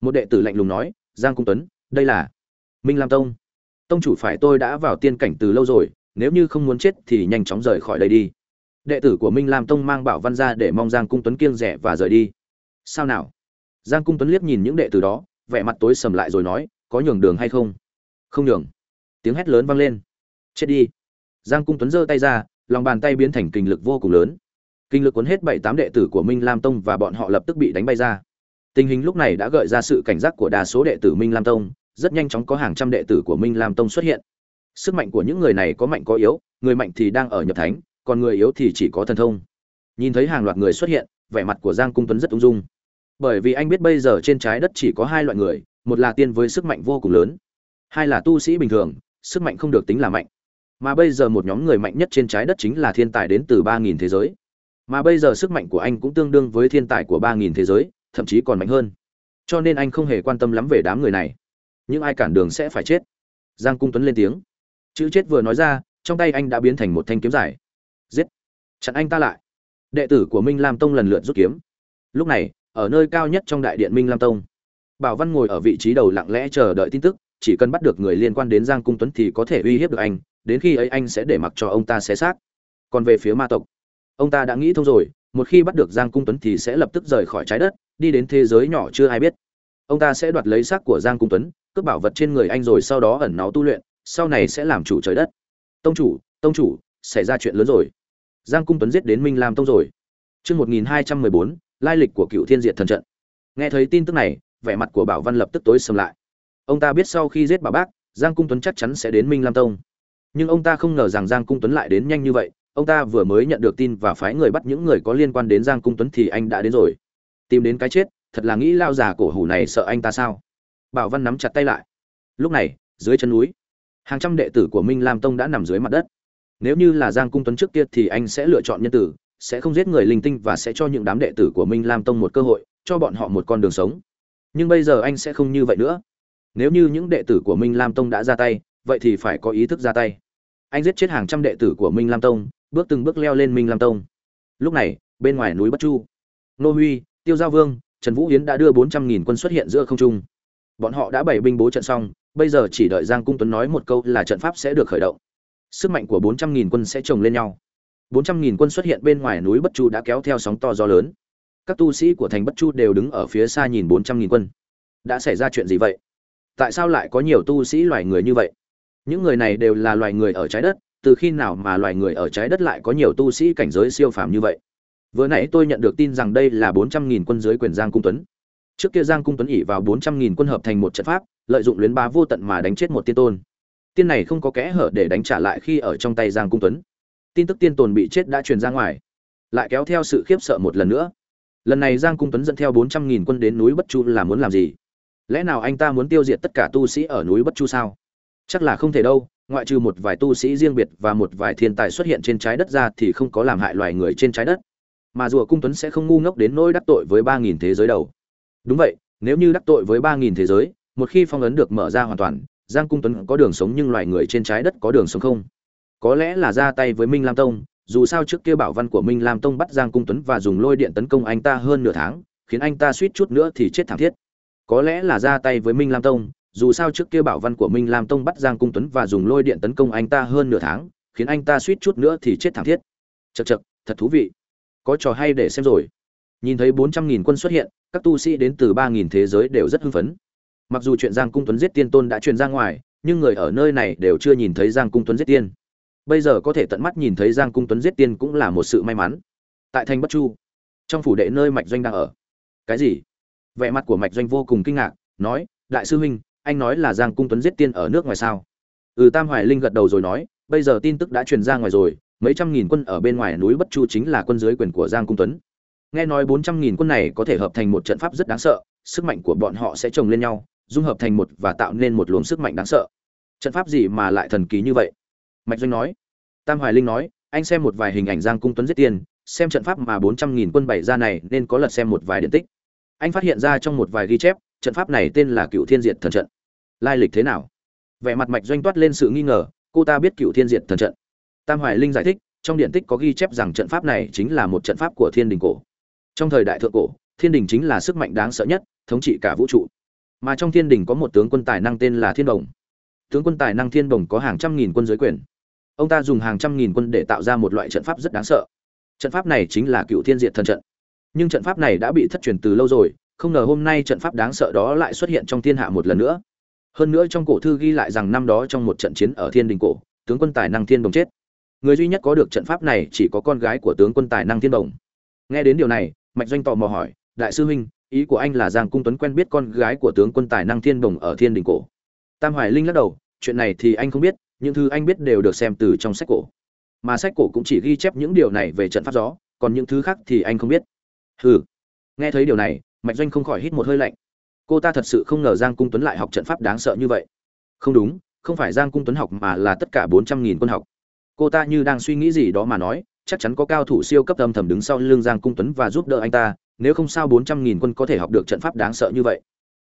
S1: Một đệ tử lạnh lùng nói, giang cung tuấn, đây là minh lam tông. Tông chủ phải tôi đã vào tiên cảnh từ lâu rồi, nếu như không muốn chết thì nhanh chóng rời khỏi đây đi đệ tử của minh lam tông mang bảo văn ra để mong giang cung tuấn kiêng rẻ và rời đi. Sao nào? Giang cung tuấn liếc nhìn những đệ tử đó, vẻ mặt tối sầm lại rồi nói, có nhường đường hay không? Không nhường. Tiếng hét lớn vang lên. Chết đi. Giang cung tuấn giơ tay ra, lòng bàn tay biến thành kinh lực vô cùng lớn. Kinh lực cuốn hết bảy tám đệ tử của minh lam tông và bọn họ lập tức bị đánh bay ra. Tình hình lúc này đã gợi ra sự cảnh giác của đa số đệ tử minh lam tông, rất nhanh chóng có hàng trăm đệ tử của minh lam tông xuất hiện. Sức mạnh của những người này có mạnh có yếu, người mạnh thì đang ở nhập thánh còn người yếu thì chỉ có thần thông. Nhìn thấy hàng loạt người xuất hiện, vẻ mặt của giang cung tuấn rất ung dung. Bởi vì anh biết bây giờ trên trái đất chỉ có hai loại người, một là tiên với sức mạnh vô cùng lớn, hai là tu sĩ bình thường, sức mạnh không được tính là mạnh. Mà bây giờ một nhóm người mạnh nhất trên trái đất chính là thiên tài đến từ ba nghìn thế giới. Mà bây giờ sức mạnh của anh cũng tương đương với thiên tài của ba nghìn thế giới, thậm chí còn mạnh hơn. Cho nên anh không hề quan tâm lắm về đám người này. Những ai cản đường sẽ phải chết. Giang cung tuấn lên tiếng. Chữ chết vừa nói ra, trong tay anh đã biến thành một thanh kiếm dài giết. Chặn anh ta lại. Đệ tử của minh lam tông lần lượt rút kiếm. Lúc này, ở nơi cao nhất trong đại điện minh lam tông, bảo văn ngồi ở vị trí đầu lặng lẽ chờ đợi tin tức, chỉ cần bắt được người liên quan đến giang cung tuấn thì có thể uy hiếp được anh, đến khi ấy anh sẽ để mặc cho ông ta xé xác. Còn về phía ma tộc, ông ta đã nghĩ thông rồi, một khi bắt được giang cung tuấn thì sẽ lập tức rời khỏi trái đất, đi đến thế giới nhỏ chưa ai biết. Ông ta sẽ đoạt lấy xác của giang cung tuấn, cướp bảo vật trên người anh rồi sau đó ẩn náu tu luyện, sau này sẽ làm chủ trời đất. Tông chủ tông chủ xảy ra chuyện lớn rồi. Giang cung tuấn giết đến minh lam tông rồi. Chương một nghìn hai trăm mười bốn, lai lịch của cựu thiên diệt thần trận. Nghe thấy tin tức này, vẻ mặt của bảo văn lập tức tối sầm lại. Ông ta biết sau khi giết bà bác, giang cung tuấn chắc chắn sẽ đến minh lam tông. Nhưng ông ta không ngờ rằng giang cung tuấn lại đến nhanh như vậy. Ông ta vừa mới nhận được tin và phái người bắt những người có liên quan đến giang cung tuấn thì anh đã đến rồi. Tìm đến cái chết, thật là nghĩ lao già cổ hủ này sợ anh ta sao? Bảo văn nắm chặt tay lại. Lúc này, dưới chân núi, hàng trăm đệ tử của minh lam tông đã nằm dưới mặt đất nếu như là giang cung tuấn trước kia thì anh sẽ lựa chọn nhân tử, sẽ không giết người linh tinh và sẽ cho những đám đệ tử của minh lam tông một cơ hội, cho bọn họ một con đường sống. Nhưng bây giờ anh sẽ không như vậy nữa. Nếu như những đệ tử của minh lam tông đã ra tay, vậy thì phải có ý thức ra tay. Anh giết chết hàng trăm đệ tử của minh lam tông, bước từng bước leo lên minh lam tông. Lúc này, bên ngoài núi bất chu, nô huy, tiêu giao vương, trần vũ hiến đã đưa bốn trăm nghìn quân xuất hiện giữa không trung. Bọn họ đã bày binh bố trận xong, bây giờ chỉ đợi giang cung tuấn nói một câu là trận pháp sẽ được khởi động sức mạnh của bốn trăm nghìn quân sẽ chồng lên nhau. bốn trăm nghìn quân xuất hiện bên ngoài núi bất chu đã kéo theo sóng to gió lớn. Các tu sĩ của thành bất chu đều đứng ở phía xa nhìn bốn trăm nghìn quân. Đã xảy ra chuyện gì vậy? Tại sao lại có nhiều tu sĩ loài người như vậy? Những người này đều là loài người ở trái đất, từ khi nào mà loài người ở trái đất lại có nhiều tu sĩ cảnh giới siêu phàm như vậy? Vừa nãy tôi nhận được tin rằng đây là bốn trăm nghìn quân dưới quyền giang cung tuấn. Trước kia giang cung tuấn ỉ vào bốn trăm nghìn quân hợp thành một trận pháp, lợi dụng luyến bá vô tận mà đánh chết một tiên tôn tiên này không có kẽ hở để đánh trả lại khi ở trong tay giang cung tuấn. Tin tức tiên tồn bị chết đã truyền ra ngoài. Lại kéo theo sự khiếp sợ một lần nữa. Lần này giang cung tuấn dẫn theo bốn trăm nghìn quân đến núi bất chu là muốn làm gì? Lẽ nào anh ta muốn tiêu diệt tất cả tu sĩ ở núi bất chu sao? Chắc là không thể đâu, ngoại trừ một vài tu sĩ riêng biệt và một vài thiên tài xuất hiện trên trái đất ra thì không có làm hại loài người trên trái đất. Mà rùa cung tuấn sẽ không ngu ngốc đến nỗi đắc tội với ba nghìn thế giới đầu đúng vậy, nếu như đắc tội với ba nghìn thế giới, một khi phong ấn được mở ra hoàn toàn giang cung tuấn có đường sống nhưng loài người trên trái đất có đường sống không? Có lẽ là ra tay với minh lam tông, dù sao trước kia bảo văn của minh lam tông bắt giang cung tuấn và dùng lôi điện tấn công anh ta hơn nửa tháng, khiến anh ta suýt chút nữa thì chết thảm thiết. Có lẽ là ra tay với minh lam tông, dù sao trước kia bảo văn của minh lam tông bắt giang cung tuấn và dùng lôi điện tấn công anh ta hơn nửa tháng, khiến anh ta suýt chút nữa thì chết thảm thiết. Chật chật thật thú vị. Có trò hay để xem rồi. Nhìn thấy bốn trăm nghìn quân xuất hiện, các tu sĩ đến từ ba nghìn thế giới đều rất hưng phấn mặc dù chuyện giang cung tuấn giết tiên tôn đã truyền ra ngoài, nhưng người ở nơi này đều chưa nhìn thấy giang cung tuấn giết tiên. Bây giờ có thể tận mắt nhìn thấy giang cung tuấn giết tiên cũng là một sự may mắn. Tại thành bất chu, trong phủ đệ nơi mạch doanh đang ở. Cái gì? Vẻ mặt của mạch doanh vô cùng kinh ngạc, nói, đại sư huynh, anh nói là giang cung tuấn giết tiên ở nước ngoài sao? Ừ tam hoài linh gật đầu rồi nói, bây giờ tin tức đã truyền ra ngoài rồi, mấy trăm nghìn quân ở bên ngoài núi bất chu chính là quân dưới quyền của giang cung tuấn. Nghe nói bốn trăm nghìn quân này có thể hợp thành một trận pháp rất đáng sợ, sức mạnh của bọn họ sẽ chồng lên nhau dung hợp thành một và tạo nên một luồng sức mạnh đáng sợ. Trận pháp gì mà lại thần kỳ như vậy? Mạch doanh nói. Tam hoài linh nói, anh xem một vài hình ảnh giang cung tuấn giết tiền, xem trận pháp mà bốn trăm nghìn quân bày ra này nên có lật xem một vài điện tích. Anh phát hiện ra trong một vài ghi chép, trận pháp này tên là cựu thiên diệt thần trận. Lai lịch thế nào? Vẻ mặt mạch doanh toát lên sự nghi ngờ, cô ta biết cựu thiên diệt thần trận. Tam hoài linh giải thích, trong điện tích có ghi chép rằng trận pháp này chính là một trận pháp của thiên đình cổ. Trong thời đại thượng cổ, thiên đình chính là sức mạnh đáng sợ nhất, thống trị cả vũ trụ mà trong thiên đình có một tướng quân tài năng tên là thiên đồng tướng quân tài năng thiên đồng có hàng trăm nghìn quân giới quyền. Ông ta dùng hàng trăm nghìn quân để tạo ra một loại trận pháp rất đáng sợ. Trận pháp này chính là cựu thiên diệt thần trận. Nhưng trận pháp này đã bị thất truyền từ lâu rồi, không ngờ hôm nay trận pháp đáng sợ đó lại xuất hiện trong thiên hạ một lần nữa. Hơn nữa trong cổ thư ghi lại rằng năm đó trong một trận chiến ở thiên đình cổ, tướng quân tài năng thiên đồng chết. Người duy nhất có được trận pháp này chỉ có con gái của tướng quân tài năng thiên đồng nghe đến điều này, mạch doanh tò mò hỏi, đại sư huynh ý của anh là giang cung tuấn quen biết con gái của tướng quân tài năng thiên đồng ở thiên đình cổ. Tam hoài linh lắc đầu, chuyện này thì anh không biết, những thứ anh biết đều được xem từ trong sách cổ. Mà sách cổ cũng chỉ ghi chép những điều này về trận pháp gió, còn những thứ khác thì anh không biết. Hừ. Nghe thấy điều này, mạch doanh không khỏi hít một hơi lạnh. Cô ta thật sự không ngờ giang cung tuấn lại học trận pháp đáng sợ như vậy. Không đúng, không phải giang cung tuấn học mà là tất cả bốn trăm nghìn quân học. Cô ta như đang suy nghĩ gì đó mà nói, chắc chắn có cao thủ siêu cấp âm thầm đứng sau lưng giang cung tuấn và giúp đỡ anh ta nếu không sao bốn trăm nghìn quân có thể học được trận pháp đáng sợ như vậy.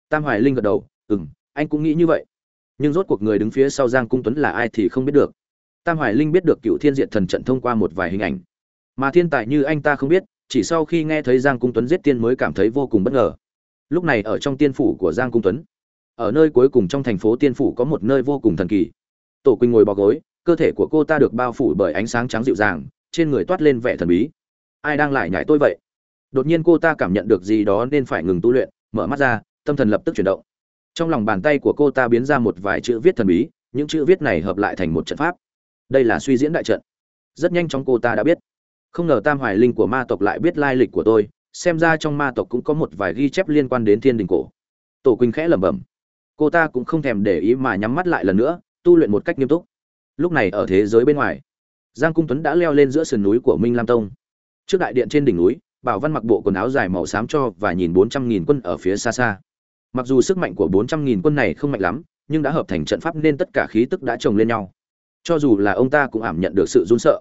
S1: Tam hoài linh gật đầu ừ m anh cũng nghĩ như vậy. Nhưng rốt cuộc người đứng phía sau giang cung tuấn là ai thì không biết được. Tam hoài linh biết được cựu thiên diện thần trận thông qua một vài hình ảnh. Mà thiên tài như anh ta không biết, chỉ sau khi nghe thấy giang cung tuấn giết tiên mới cảm thấy vô cùng bất ngờ. Lúc này ở trong tiên phủ của giang cung tuấn, ở nơi cuối cùng trong thành phố tiên phủ có một nơi vô cùng thần kỳ. Tổ quỳnh ngồi bò gối, cơ thể của cô ta được bao phủ bởi ánh sáng trắng dịu dàng, trên người toát lên vẻ thần bí. Ai đang lại nhảy tôi vậy? Đột nhiên cô ta cảm nhận được gì đó nên phải ngừng tu luyện, mở mắt ra, tâm thần lập tức chuyển động. Trong lòng bàn tay của cô ta biến ra một vài chữ viết thần bí, những chữ viết này hợp lại thành một trận pháp. Đây là suy diễn đại trận. Rất nhanh chóng cô ta đã biết. Không ngờ tam hoài linh của ma tộc lại biết lai lịch của tôi, xem ra trong ma tộc cũng có một vài ghi chép liên quan đến thiên đình cổ. Tổ quỳnh khẽ lẩm bẩm. Cô ta cũng không thèm để ý mà nhắm mắt lại lần nữa, tu luyện một cách nghiêm túc. Lúc này ở thế giới bên ngoài, giang cung tuấn đã leo lên giữa sườn núi của minh lam tông. Trước đại điện trên đỉnh núi bảo văn mặc bộ quần áo dài màu xám cho và nhìn bốn trăm nghìn quân ở phía xa xa. Mặc dù sức mạnh của bốn trăm nghìn quân này không mạnh lắm, nhưng đã hợp thành trận pháp nên tất cả khí tức đã chồng lên nhau. Cho dù là ông ta cũng ảm nhận được sự run sợ.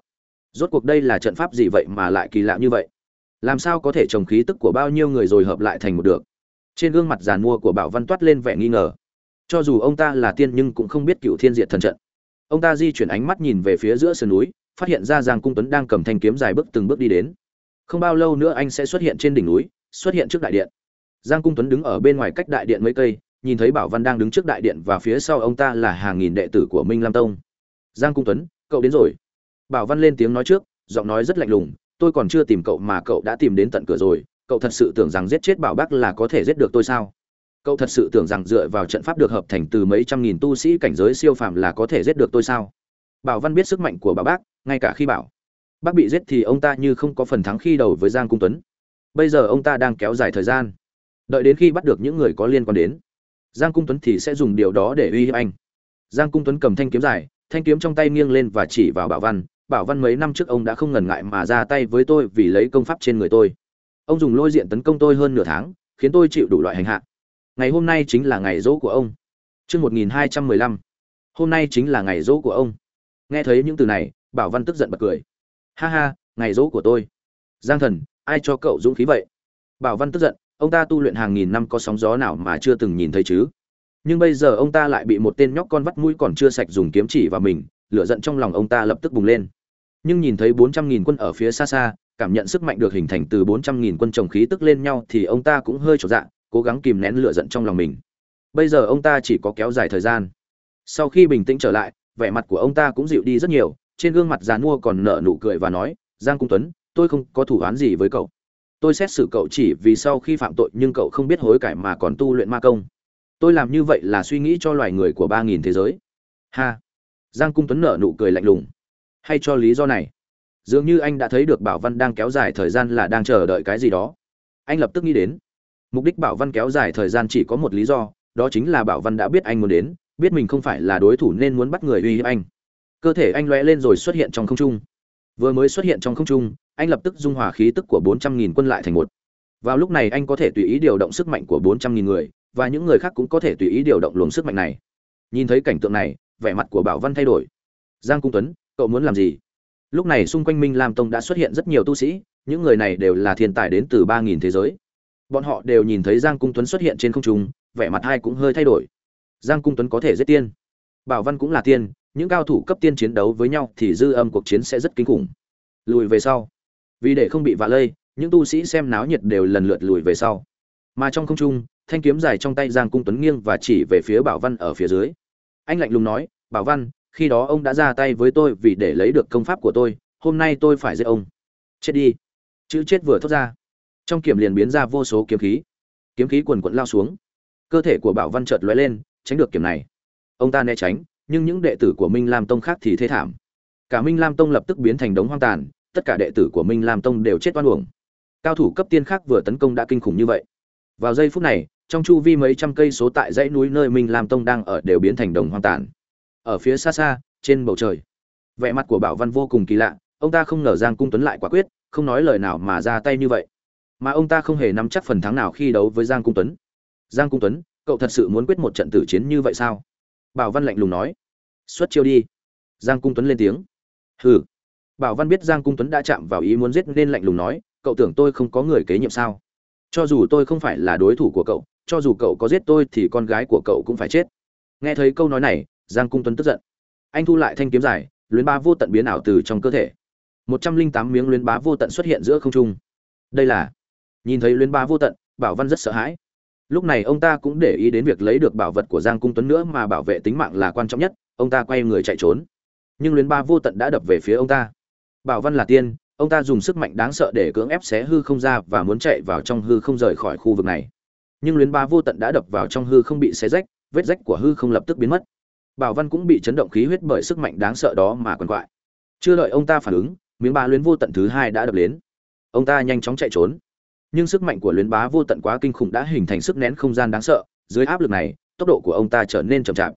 S1: Rốt cuộc đây là trận pháp gì vậy mà lại kỳ lạ như vậy? Làm sao có thể trồng khí tức của bao nhiêu người rồi hợp lại thành một được? Trên gương mặt giàn mua của bảo văn toát lên vẻ nghi ngờ. Cho dù ông ta là tiên nhưng cũng không biết cựu thiên diệt thần trận. Ông ta di chuyển ánh mắt nhìn về phía giữa sườn núi, phát hiện ra giang cung tuấn đang cầm thanh kiếm dài bước từng bước đi đến không bao lâu nữa anh sẽ xuất hiện trên đỉnh núi, xuất hiện trước đại điện. Giang cung tuấn đứng ở bên ngoài cách đại điện mấy cây, nhìn thấy bảo văn đang đứng trước đại điện và phía sau ông ta là hàng nghìn đệ tử của minh lam tông. Giang cung tuấn, cậu đến rồi. Bảo văn lên tiếng nói trước, giọng nói rất lạnh lùng, tôi còn chưa tìm cậu mà cậu đã tìm đến tận cửa rồi, cậu thật sự tưởng rằng giết chết bảo bác là có thể giết được tôi sao? Cậu thật sự tưởng rằng dựa vào trận pháp được hợp thành từ mấy trăm nghìn tu sĩ cảnh giới siêu phàm là có thể giết được tôi sao? Bảo văn biết sức mạnh của bảo bác, ngay cả khi bảo bác bị giết thì ông ta như không có phần thắng khi đầu với giang cung tuấn. Bây giờ ông ta đang kéo dài thời gian. Đợi đến khi bắt được những người có liên quan đến, giang cung tuấn thì sẽ dùng điều đó để uy hiếp anh. Giang cung tuấn cầm thanh kiếm dài, thanh kiếm trong tay nghiêng lên và chỉ vào bảo văn. Bảo văn mấy năm trước ông đã không ngần ngại mà ra tay với tôi vì lấy công pháp trên người tôi. Ông dùng lôi diện tấn công tôi hơn nửa tháng, khiến tôi chịu đủ loại hành hạ. Ngày hôm nay chính là ngày dỗ của ông. Chương một nghìn hai trăm mười lăm. Hôm nay chính là ngày dỗ của ông. Nghe thấy những từ này, bảo văn tức giận bật cười ha ha, ngày dỗ của tôi. Giang thần, ai cho cậu dũng khí vậy? Bảo văn tức giận, ông ta tu luyện hàng nghìn năm có sóng gió nào mà chưa từng nhìn thấy chứ? Nhưng bây giờ ông ta lại bị một tên nhóc con vắt mũi còn chưa sạch dùng kiếm chỉ vào mình, lửa giận trong lòng ông ta lập tức bùng lên. Nhưng nhìn thấy bốn trăm nghìn quân ở phía xa xa, cảm nhận sức mạnh được hình thành từ bốn trăm nghìn quân trồng khí tức lên nhau thì ông ta cũng hơi trột dạ cố gắng kìm nén lửa giận trong lòng mình. Bây giờ ông ta chỉ có kéo dài thời gian. Sau khi bình tĩnh trở lại, vẻ mặt của ông ta cũng dịu đi rất nhiều trên gương mặt dàn mua còn nở nụ cười và nói, giang cung tuấn, tôi không có thủ án gì với cậu. Tôi xét xử cậu chỉ vì sau khi phạm tội nhưng cậu không biết hối cải mà còn tu luyện ma công. Tôi làm như vậy là suy nghĩ cho loài người của ba nghìn thế giới. Ha. Giang cung tuấn nở nụ cười lạnh lùng. Hay cho lý do này. Dường như anh đã thấy được bảo văn đang kéo dài thời gian là đang chờ đợi cái gì đó. Anh lập tức nghĩ đến. Mục đích bảo văn kéo dài thời gian chỉ có một lý do, đó chính là bảo văn đã biết anh muốn đến, biết mình không phải là đối thủ nên muốn bắt người uy hiếp anh cơ thể anh lóe lên rồi xuất hiện trong không trung. Vừa mới xuất hiện trong không trung, anh lập tức dung hòa khí tức của bốn trăm nghìn quân lại thành một. Vào lúc này anh có thể tùy ý điều động sức mạnh của bốn trăm nghìn người, và những người khác cũng có thể tùy ý điều động luồng sức mạnh này. Nhìn thấy cảnh tượng này, vẻ mặt của bảo văn thay đổi. Giang cung tuấn, cậu muốn làm gì? Lúc này xung quanh minh lam tông đã xuất hiện rất nhiều tu sĩ, những người này đều là thiên tài đến từ ba nghìn thế giới. Bọn họ đều nhìn thấy giang cung tuấn xuất hiện trên không trung, vẻ mặt hai cũng hơi thay đổi. Giang cung tuấn có thể giết tiên. Bảo văn cũng là tiên những cao thủ cấp tiên chiến đấu với nhau thì dư âm cuộc chiến sẽ rất kinh khủng. Lùi về sau. Vì để không bị vạ lây, những tu sĩ xem náo nhiệt đều lần lượt lùi về sau. Mà trong không trung, thanh kiếm dài trong tay giang cung tuấn nghiêng và chỉ về phía bảo văn ở phía dưới. Anh lạnh lùng nói, bảo văn, khi đó ông đã ra tay với tôi vì để lấy được công pháp của tôi, hôm nay tôi phải giết ông. Chết đi. Chữ chết vừa thốt ra. Trong kiểm liền biến ra vô số kiếm khí. Kiếm khí quần quận lao xuống. Cơ thể của bảo văn chợt lóe lên, tránh được kiểm này. Ông ta né tránh nhưng những đệ tử của minh lam tông khác thì thế thảm. Cả minh lam tông lập tức biến thành đống hoang tàn, tất cả đệ tử của minh lam tông đều chết oan uổng. Cao thủ cấp tiên khác vừa tấn công đã kinh khủng như vậy. Vào giây phút này, trong chu vi mấy trăm cây số tại dãy núi nơi minh lam tông đang ở đều biến thành đồng hoang tàn. Ở phía xa xa, trên bầu trời, vẻ mặt của bảo văn vô cùng kỳ lạ, ông ta không ngờ giang cung tuấn lại quả quyết, không nói lời nào mà ra tay như vậy. Mà ông ta không hề nắm chắc phần thắng nào khi đấu với giang cung tuấn. Giang cung tuấn, cậu thật sự muốn quyết một trận tử chiến như vậy sao? Bảo văn lạnh lùng nói, xuất chiêu đi. Giang cung tuấn lên tiếng, hừ. Bảo văn biết giang cung tuấn đã chạm vào ý muốn giết nên lạnh lùng nói, cậu tưởng tôi không có người kế nhiệm sao? Cho dù tôi không phải là đối thủ của cậu, cho dù cậu có giết tôi thì con gái của cậu cũng phải chết. Nghe thấy câu nói này, giang cung tuấn tức giận. Anh thu lại thanh kiếm dài, luyến bá vô tận biến ảo từ trong cơ thể. Một trăm linh tám miếng luyến bá vô tận xuất hiện giữa không trung. Đây là, nhìn thấy luyến bá vô tận, bảo văn rất sợ hãi lúc này ông ta cũng để ý đến việc lấy được bảo vật của giang cung tuấn nữa mà bảo vệ tính mạng là quan trọng nhất, ông ta quay người chạy trốn. Nhưng luyến ba vô tận đã đập về phía ông ta. Bảo văn là tiên, ông ta dùng sức mạnh đáng sợ để cưỡng ép xé hư không ra và muốn chạy vào trong hư không rời khỏi khu vực này. Nhưng luyến ba vô tận đã đập vào trong hư không bị xé rách, vết rách của hư không lập tức biến mất. Bảo văn cũng bị chấn động khí huyết bởi sức mạnh đáng sợ đó mà quằn quại. Chưa đợi ông ta phản ứng, miếng ba luyến vô tận thứ hai đã đập đến. Ông ta nhanh chóng chạy trốn nhưng sức mạnh của luyến bá vô tận quá kinh khủng đã hình thành sức nén không gian đáng sợ, dưới áp lực này, tốc độ của ông ta trở nên chậm chạp.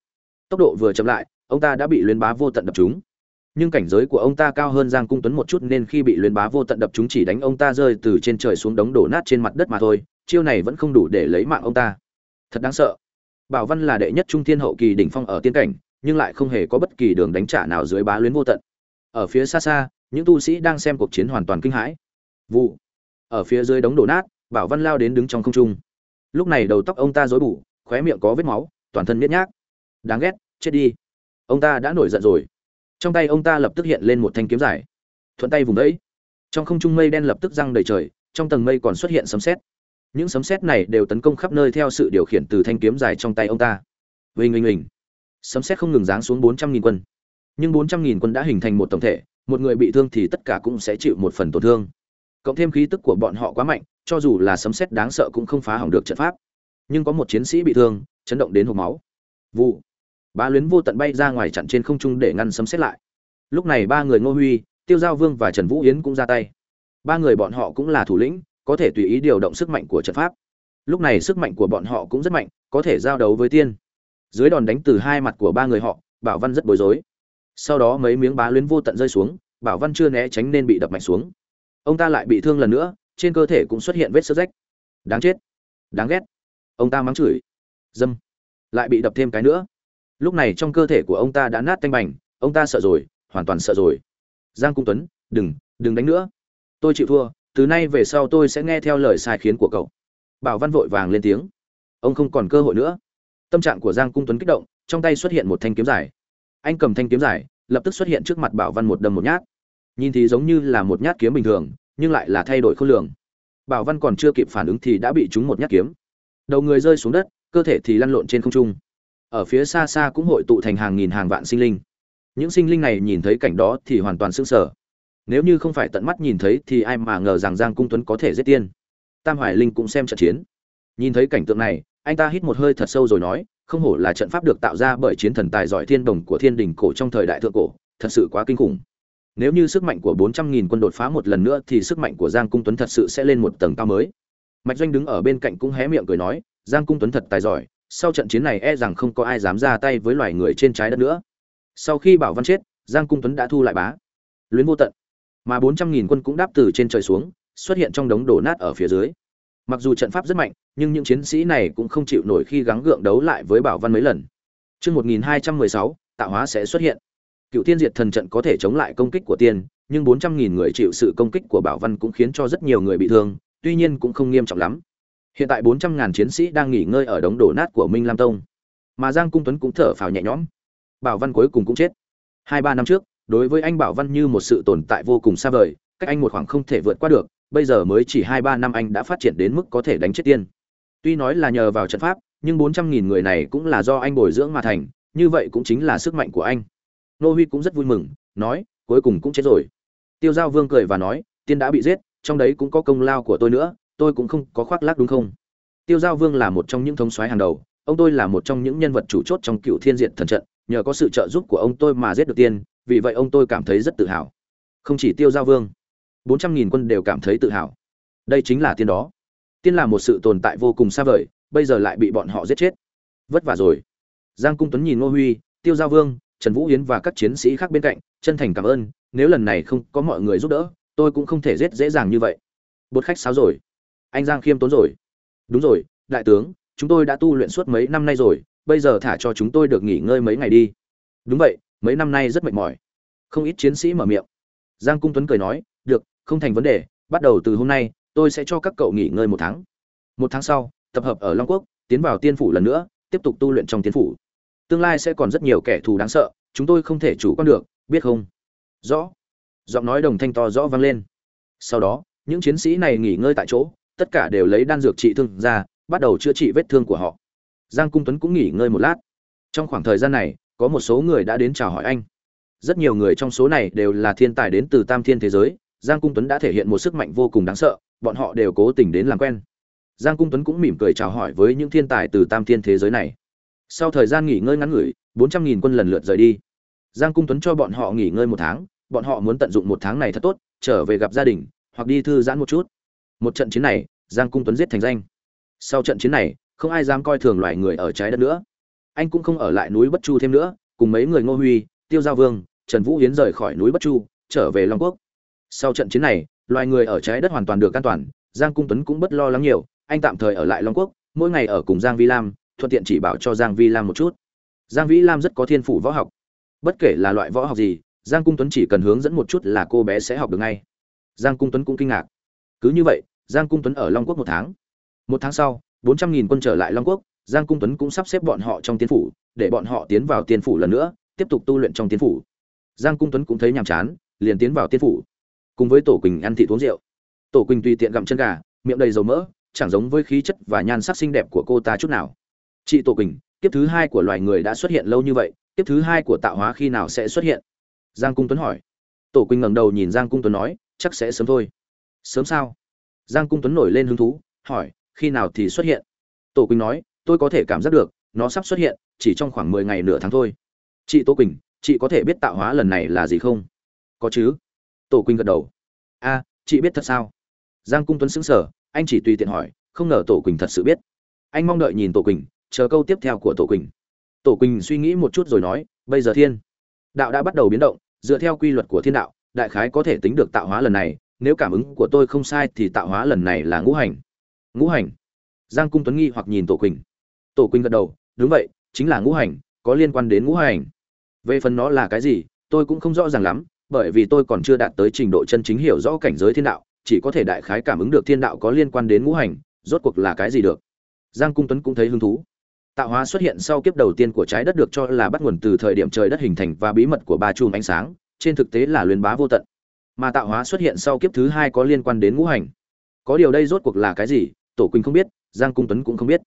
S1: Tốc độ vừa chậm lại, ông ta đã bị luyến bá vô tận đập trúng. Nhưng cảnh giới của ông ta cao hơn giang cung tuấn một chút nên khi bị luyến bá vô tận đập chúng chỉ đánh ông ta rơi từ trên trời xuống đống đổ nát trên mặt đất mà thôi, chiêu này vẫn không đủ để lấy mạng ông ta. Thật đáng sợ. Bảo văn là đệ nhất trung thiên hậu kỳ đỉnh phong ở tiên cảnh, nhưng lại không hề có bất kỳ đường đánh trả nào dưới bá luyến vô tận. Ở phía xa xa, những tu sĩ đang xem cuộc chiến hoàn toàn kinh hãi. Vụ ở phía dưới đống đổ nát, bảo văn lao đến đứng trong không trung. Lúc này đầu tóc ông ta rối bù, khóe miệng có vết máu, toàn thân miết nhác. Đáng ghét, chết đi. Ông ta đã nổi giận rồi. Trong tay ông ta lập tức hiện lên một thanh kiếm dài. Thuận tay vùng đẫy trong không trung mây đen lập tức răng đầy trời, trong tầng mây còn xuất hiện sấm sét. Những sấm sét này đều tấn công khắp nơi theo sự điều khiển từ thanh kiếm dài trong tay ông ta. Vinh vinh vinh. Sấm sét không ngừng giáng xuống bốn trăm nghìn quân. Nhưng bốn trăm nghìn quân đã hình thành một tổng thể, một người bị thương thì tất cả cũng sẽ chịu một phần tổn thương cộng thêm khí tức của bọn họ quá mạnh, cho dù là sấm sét đáng sợ cũng không phá hỏng được trận pháp. Nhưng có một chiến sĩ bị thương, chấn động đến hộp máu. Vụ. Bá luyến vô tận bay ra ngoài chặn trên không trung để ngăn sấm sét lại. Lúc này ba người ngô huy, tiêu giao vương và trần vũ yến cũng ra tay. Ba người bọn họ cũng là thủ lĩnh, có thể tùy ý điều động sức mạnh của trận pháp. Lúc này sức mạnh của bọn họ cũng rất mạnh, có thể giao đấu với tiên. Dưới đòn đánh từ hai mặt của ba người họ, bảo văn rất bối rối. Sau đó mấy miếng bá luyến vô tận rơi xuống, bảo văn chưa né tránh nên bị đập mạnh xuống ông ta lại bị thương lần nữa, trên cơ thể cũng xuất hiện vết sơ rách. Đáng chết. Đáng ghét. Ông ta mắng chửi. Dâm. Lại bị đập thêm cái nữa. Lúc này trong cơ thể của ông ta đã nát tanh bành, ông ta sợ rồi, hoàn toàn sợ rồi. Giang cung tuấn, đừng đừng đánh nữa. Tôi chịu thua, từ nay về sau tôi sẽ nghe theo lời sai khiến của cậu. Bảo văn vội vàng lên tiếng. Ông không còn cơ hội nữa. Tâm trạng của giang cung tuấn kích động, trong tay xuất hiện một thanh kiếm dài. Anh cầm thanh kiếm dài, lập tức xuất hiện trước mặt bảo văn một đâm một nhát nhìn thì giống như là một nhát kiếm bình thường, nhưng lại là thay đổi khối lượng bảo văn còn chưa kịp phản ứng thì đã bị trúng một nhát kiếm. Đầu người rơi xuống đất, cơ thể thì lăn lộn trên không trung. Ở phía xa xa cũng hội tụ thành hàng nghìn hàng vạn sinh linh. Những sinh linh này nhìn thấy cảnh đó thì hoàn toàn sững sờ. Nếu như không phải tận mắt nhìn thấy thì ai mà ngờ rằng giang cung tuấn có thể giết tiên. Tam hoài linh cũng xem trận chiến. Nhìn thấy cảnh tượng này, anh ta hít một hơi thật sâu rồi nói, không hổ là trận pháp được tạo ra bởi chiến thần tài giỏi thiên đồng của thiên đình cổ trong thời đại thượng cổ, thật sự quá kinh khủng nếu như sức mạnh của bốn trăm nghìn quân đột phá một lần nữa thì sức mạnh của giang cung tuấn thật sự sẽ lên một tầng cao mới. Mạch doanh đứng ở bên cạnh cũng hé miệng cười nói giang cung tuấn thật tài giỏi sau trận chiến này e rằng không có ai dám ra tay với loài người trên trái đất nữa. Sau khi bảo văn chết giang cung tuấn đã thu lại bá. Luyến vô tận. Mà bốn trăm nghìn quân cũng đáp từ trên trời xuống xuất hiện trong đống đổ nát ở phía dưới. Mặc dù trận pháp rất mạnh nhưng những chiến sĩ này cũng không chịu nổi khi gắng gượng đấu lại với bảo văn mấy lần. Trước 1216, tạo hóa sẽ xuất hiện. Cựu Tiên Diệt Thần trận có thể chống lại công kích của tiên, nhưng 400.000 người chịu sự công kích của Bảo Văn cũng khiến cho rất nhiều người bị thương, tuy nhiên cũng không nghiêm trọng lắm. Hiện tại bốn trăm ngàn chiến sĩ đang nghỉ ngơi ở đống đổ nát của Minh Lam Tông, mà Giang Cung Tuấn cũng thở phào nhẹ nhõm. Bảo Văn cuối cùng cũng chết. Hai ba năm trước, đối với anh Bảo Văn như một sự tồn tại vô cùng xa vời, cách anh một khoảng không thể vượt qua được, bây giờ mới chỉ hai ba năm anh đã phát triển đến mức có thể đánh chết tiên. Tuy nói là nhờ vào trận pháp, nhưng 400.000 người này cũng là do anh bồi dưỡng mà thành, như vậy cũng chính là sức mạnh của anh. Nô Huy cũng rất vui mừng, nói, cuối cùng cũng chết rồi. Tiêu Giao Vương cười và nói, tiên đã bị giết, trong đấy cũng có công lao của tôi nữa, tôi cũng không có khoác lác đúng không? Tiêu Giao Vương là một trong những thống soái hàng đầu, ông tôi là một trong những nhân vật chủ chốt trong Cựu Thiên Diện thần trận, nhờ có sự trợ giúp của ông tôi mà giết được tiên, vì vậy ông tôi cảm thấy rất tự hào. Không chỉ Tiêu Giao Vương, 400.000 quân đều cảm thấy tự hào. Đây chính là tiên đó. Tiên là một sự tồn tại vô cùng xa vời, bây giờ lại bị bọn họ giết chết. Vất vả rồi. Giang Cung Tuấn nhìn Ngô Huy, Tiêu Giao Vương, Trần Vũ Hiến và các chiến sĩ khác bên cạnh, chân thành cảm ơn, nếu lần này không có mọi người giúp đỡ, tôi cũng không thể giết dễ dàng như vậy. Bột khách sáo rồi. Anh Giang khiêm tốn rồi. Đúng rồi, đại tướng, chúng tôi đã tu luyện suốt mấy năm nay rồi, bây giờ thả cho chúng tôi được nghỉ ngơi mấy ngày đi. Đúng vậy, mấy năm nay rất mệt mỏi. Không ít chiến sĩ mở miệng. Giang Cung Tuấn cười nói, được, không thành vấn đề, bắt đầu từ hôm nay, tôi sẽ cho các cậu nghỉ ngơi một tháng. Một tháng sau, tập hợp ở Long Quốc, tiến vào tiên phủ lần nữa, tiếp tục tu luyện trong tiên phủ. Tương lai sẽ còn rất nhiều kẻ thù đáng sợ, chúng tôi không thể chủ quan được, biết không? Rõ. Giọng nói đồng thanh to rõ vang lên. Sau đó, những chiến sĩ này nghỉ ngơi tại chỗ, tất cả đều lấy đan dược trị thương ra, bắt đầu chữa trị vết thương của họ. Giang Cung Tuấn cũng nghỉ ngơi một lát. Trong khoảng thời gian này, có một số người đã đến chào hỏi anh. Rất nhiều người trong số này đều là thiên tài đến từ Tam Thiên thế giới, Giang Cung Tuấn đã thể hiện một sức mạnh vô cùng đáng sợ, bọn họ đều cố tình đến làm quen. Giang Cung Tuấn cũng mỉm cười chào hỏi với những thiên tài từ Tam Thiên thế giới này. Sau thời gian nghỉ ngơi ngắn ngủi, 400.000 quân lần lượt rời đi. Giang Cung Tuấn cho bọn họ nghỉ ngơi một tháng, bọn họ muốn tận dụng một tháng này thật tốt, trở về gặp gia đình, hoặc đi thư giãn một chút. Một trận chiến này, Giang Cung Tuấn giết thành danh. Sau trận chiến này, không ai dám coi thường loài người ở trái đất nữa. Anh cũng không ở lại núi Bất Chu thêm nữa, cùng mấy người Ngô Huy, Tiêu Giao Vương, Trần Vũ Hiến rời khỏi núi Bất Chu, trở về Long Quốc. Sau trận chiến này, loài người ở trái đất hoàn toàn được an toàn, Giang Cung Tuấn cũng bất lo lắng nhiều, anh tạm thời ở lại Long Quốc, mỗi ngày ở cùng Giang Vi Lam, thuận tiện chỉ bảo cho Giang Vi Lam một chút. Giang Vĩ Lam rất có thiên phủ võ học. Bất kể là loại võ học gì, Giang Cung Tuấn chỉ cần hướng dẫn một chút là cô bé sẽ học được ngay. Giang Cung Tuấn cũng kinh ngạc. Cứ như vậy, Giang Cung Tuấn ở Long Quốc một tháng. Một tháng sau, bốn trăm nghìn quân trở lại Long Quốc, Giang Cung Tuấn cũng sắp xếp bọn họ trong tiên phủ, để bọn họ tiến vào tiên phủ lần nữa, tiếp tục tu luyện trong tiên phủ. Giang Cung Tuấn cũng thấy nhàm chán, liền tiến vào tiên phủ. Cùng với Tổ Quỳnh ăn thịt uống rượu. Tổ Quỳnh tùy tiện gặm chân gà, miệng đầy dầu mỡ, chẳng giống với khí chất và nhan sắc xinh đẹp của cô ta chút nào chị tổ quỳnh, kiếp thứ hai của loài người đã xuất hiện lâu như vậy, kiếp thứ hai của tạo hóa khi nào sẽ xuất hiện? Giang cung tuấn hỏi. Tổ quỳnh ngẩng đầu nhìn giang cung tuấn nói, chắc sẽ sớm thôi. Sớm sao? Giang cung tuấn nổi lên hứng thú, hỏi, khi nào thì xuất hiện? Tổ quỳnh nói, tôi có thể cảm giác được, nó sắp xuất hiện, chỉ trong khoảng mười ngày nửa tháng thôi. Chị tô quỳnh, chị có thể biết tạo hóa lần này là gì không? Có chứ. Tổ quỳnh gật đầu. A, chị biết thật sao? Giang cung tuấn xứng sở anh chỉ tùy tiện hỏi, không ngờ tổ quỳnh thật sự biết. Anh mong đợi nhìn tổ quỳnh chờ câu tiếp theo của tổ quỳnh. Tổ quỳnh suy nghĩ một chút rồi nói, bây giờ thiên, đạo đã bắt đầu biến động, dựa theo quy luật của thiên đạo, đại khái có thể tính được tạo hóa lần này, nếu cảm ứng của tôi không sai thì tạo hóa lần này là ngũ hành. Ngũ hành? Giang cung tuấn nghi hoặc nhìn tổ quỳnh. Tổ quỳnh gật đầu, đúng vậy, chính là ngũ hành, có liên quan đến ngũ hành. Về phần nó là cái gì, tôi cũng không rõ ràng lắm, bởi vì tôi còn chưa đạt tới trình độ chân chính hiểu rõ cảnh giới thiên đạo, chỉ có thể đại khái cảm ứng được thiên đạo có liên quan đến ngũ hành, rốt cuộc là cái gì được. Giang cung tuấn cũng thấy hứng thú tạo hóa xuất hiện sau kiếp đầu tiên của trái đất được cho là bắt nguồn từ thời điểm trời đất hình thành và bí mật của ba chùm ánh sáng, trên thực tế là luyến bá vô tận. Mà tạo hóa xuất hiện sau kiếp thứ hai có liên quan đến ngũ hành. Có điều đây rốt cuộc là cái gì, tổ quỳnh không biết, giang cung tuấn cũng không biết.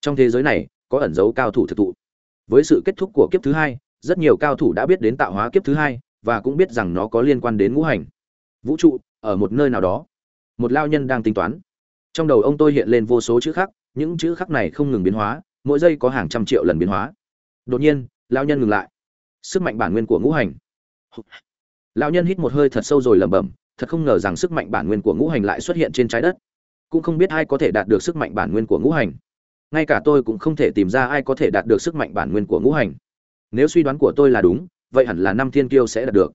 S1: Trong thế giới này, có ẩn dấu cao thủ thực thụ với sự kết thúc của kiếp thứ hai, rất nhiều cao thủ đã biết đến tạo hóa kiếp thứ hai, và cũng biết rằng nó có liên quan đến ngũ hành. Vũ trụ, ở một nơi nào đó, một lao nhân đang tính toán. Trong đầu ông tôi hiện lên vô số chữ khắc những chữ khắc này không ngừng biến hóa mỗi giây có hàng trăm triệu lần biến hóa. Đột nhiên lao nhân ngừng lại. Sức mạnh bản nguyên của ngũ hành. Lao nhân hít một hơi thật sâu rồi lẩm bẩm, thật không ngờ rằng sức mạnh bản nguyên của ngũ hành lại xuất hiện trên trái đất. Cũng không biết ai có thể đạt được sức mạnh bản nguyên của ngũ hành. Ngay cả tôi cũng không thể tìm ra ai có thể đạt được sức mạnh bản nguyên của ngũ hành. Nếu suy đoán của tôi là đúng, vậy hẳn là năm thiên kiêu sẽ đạt được.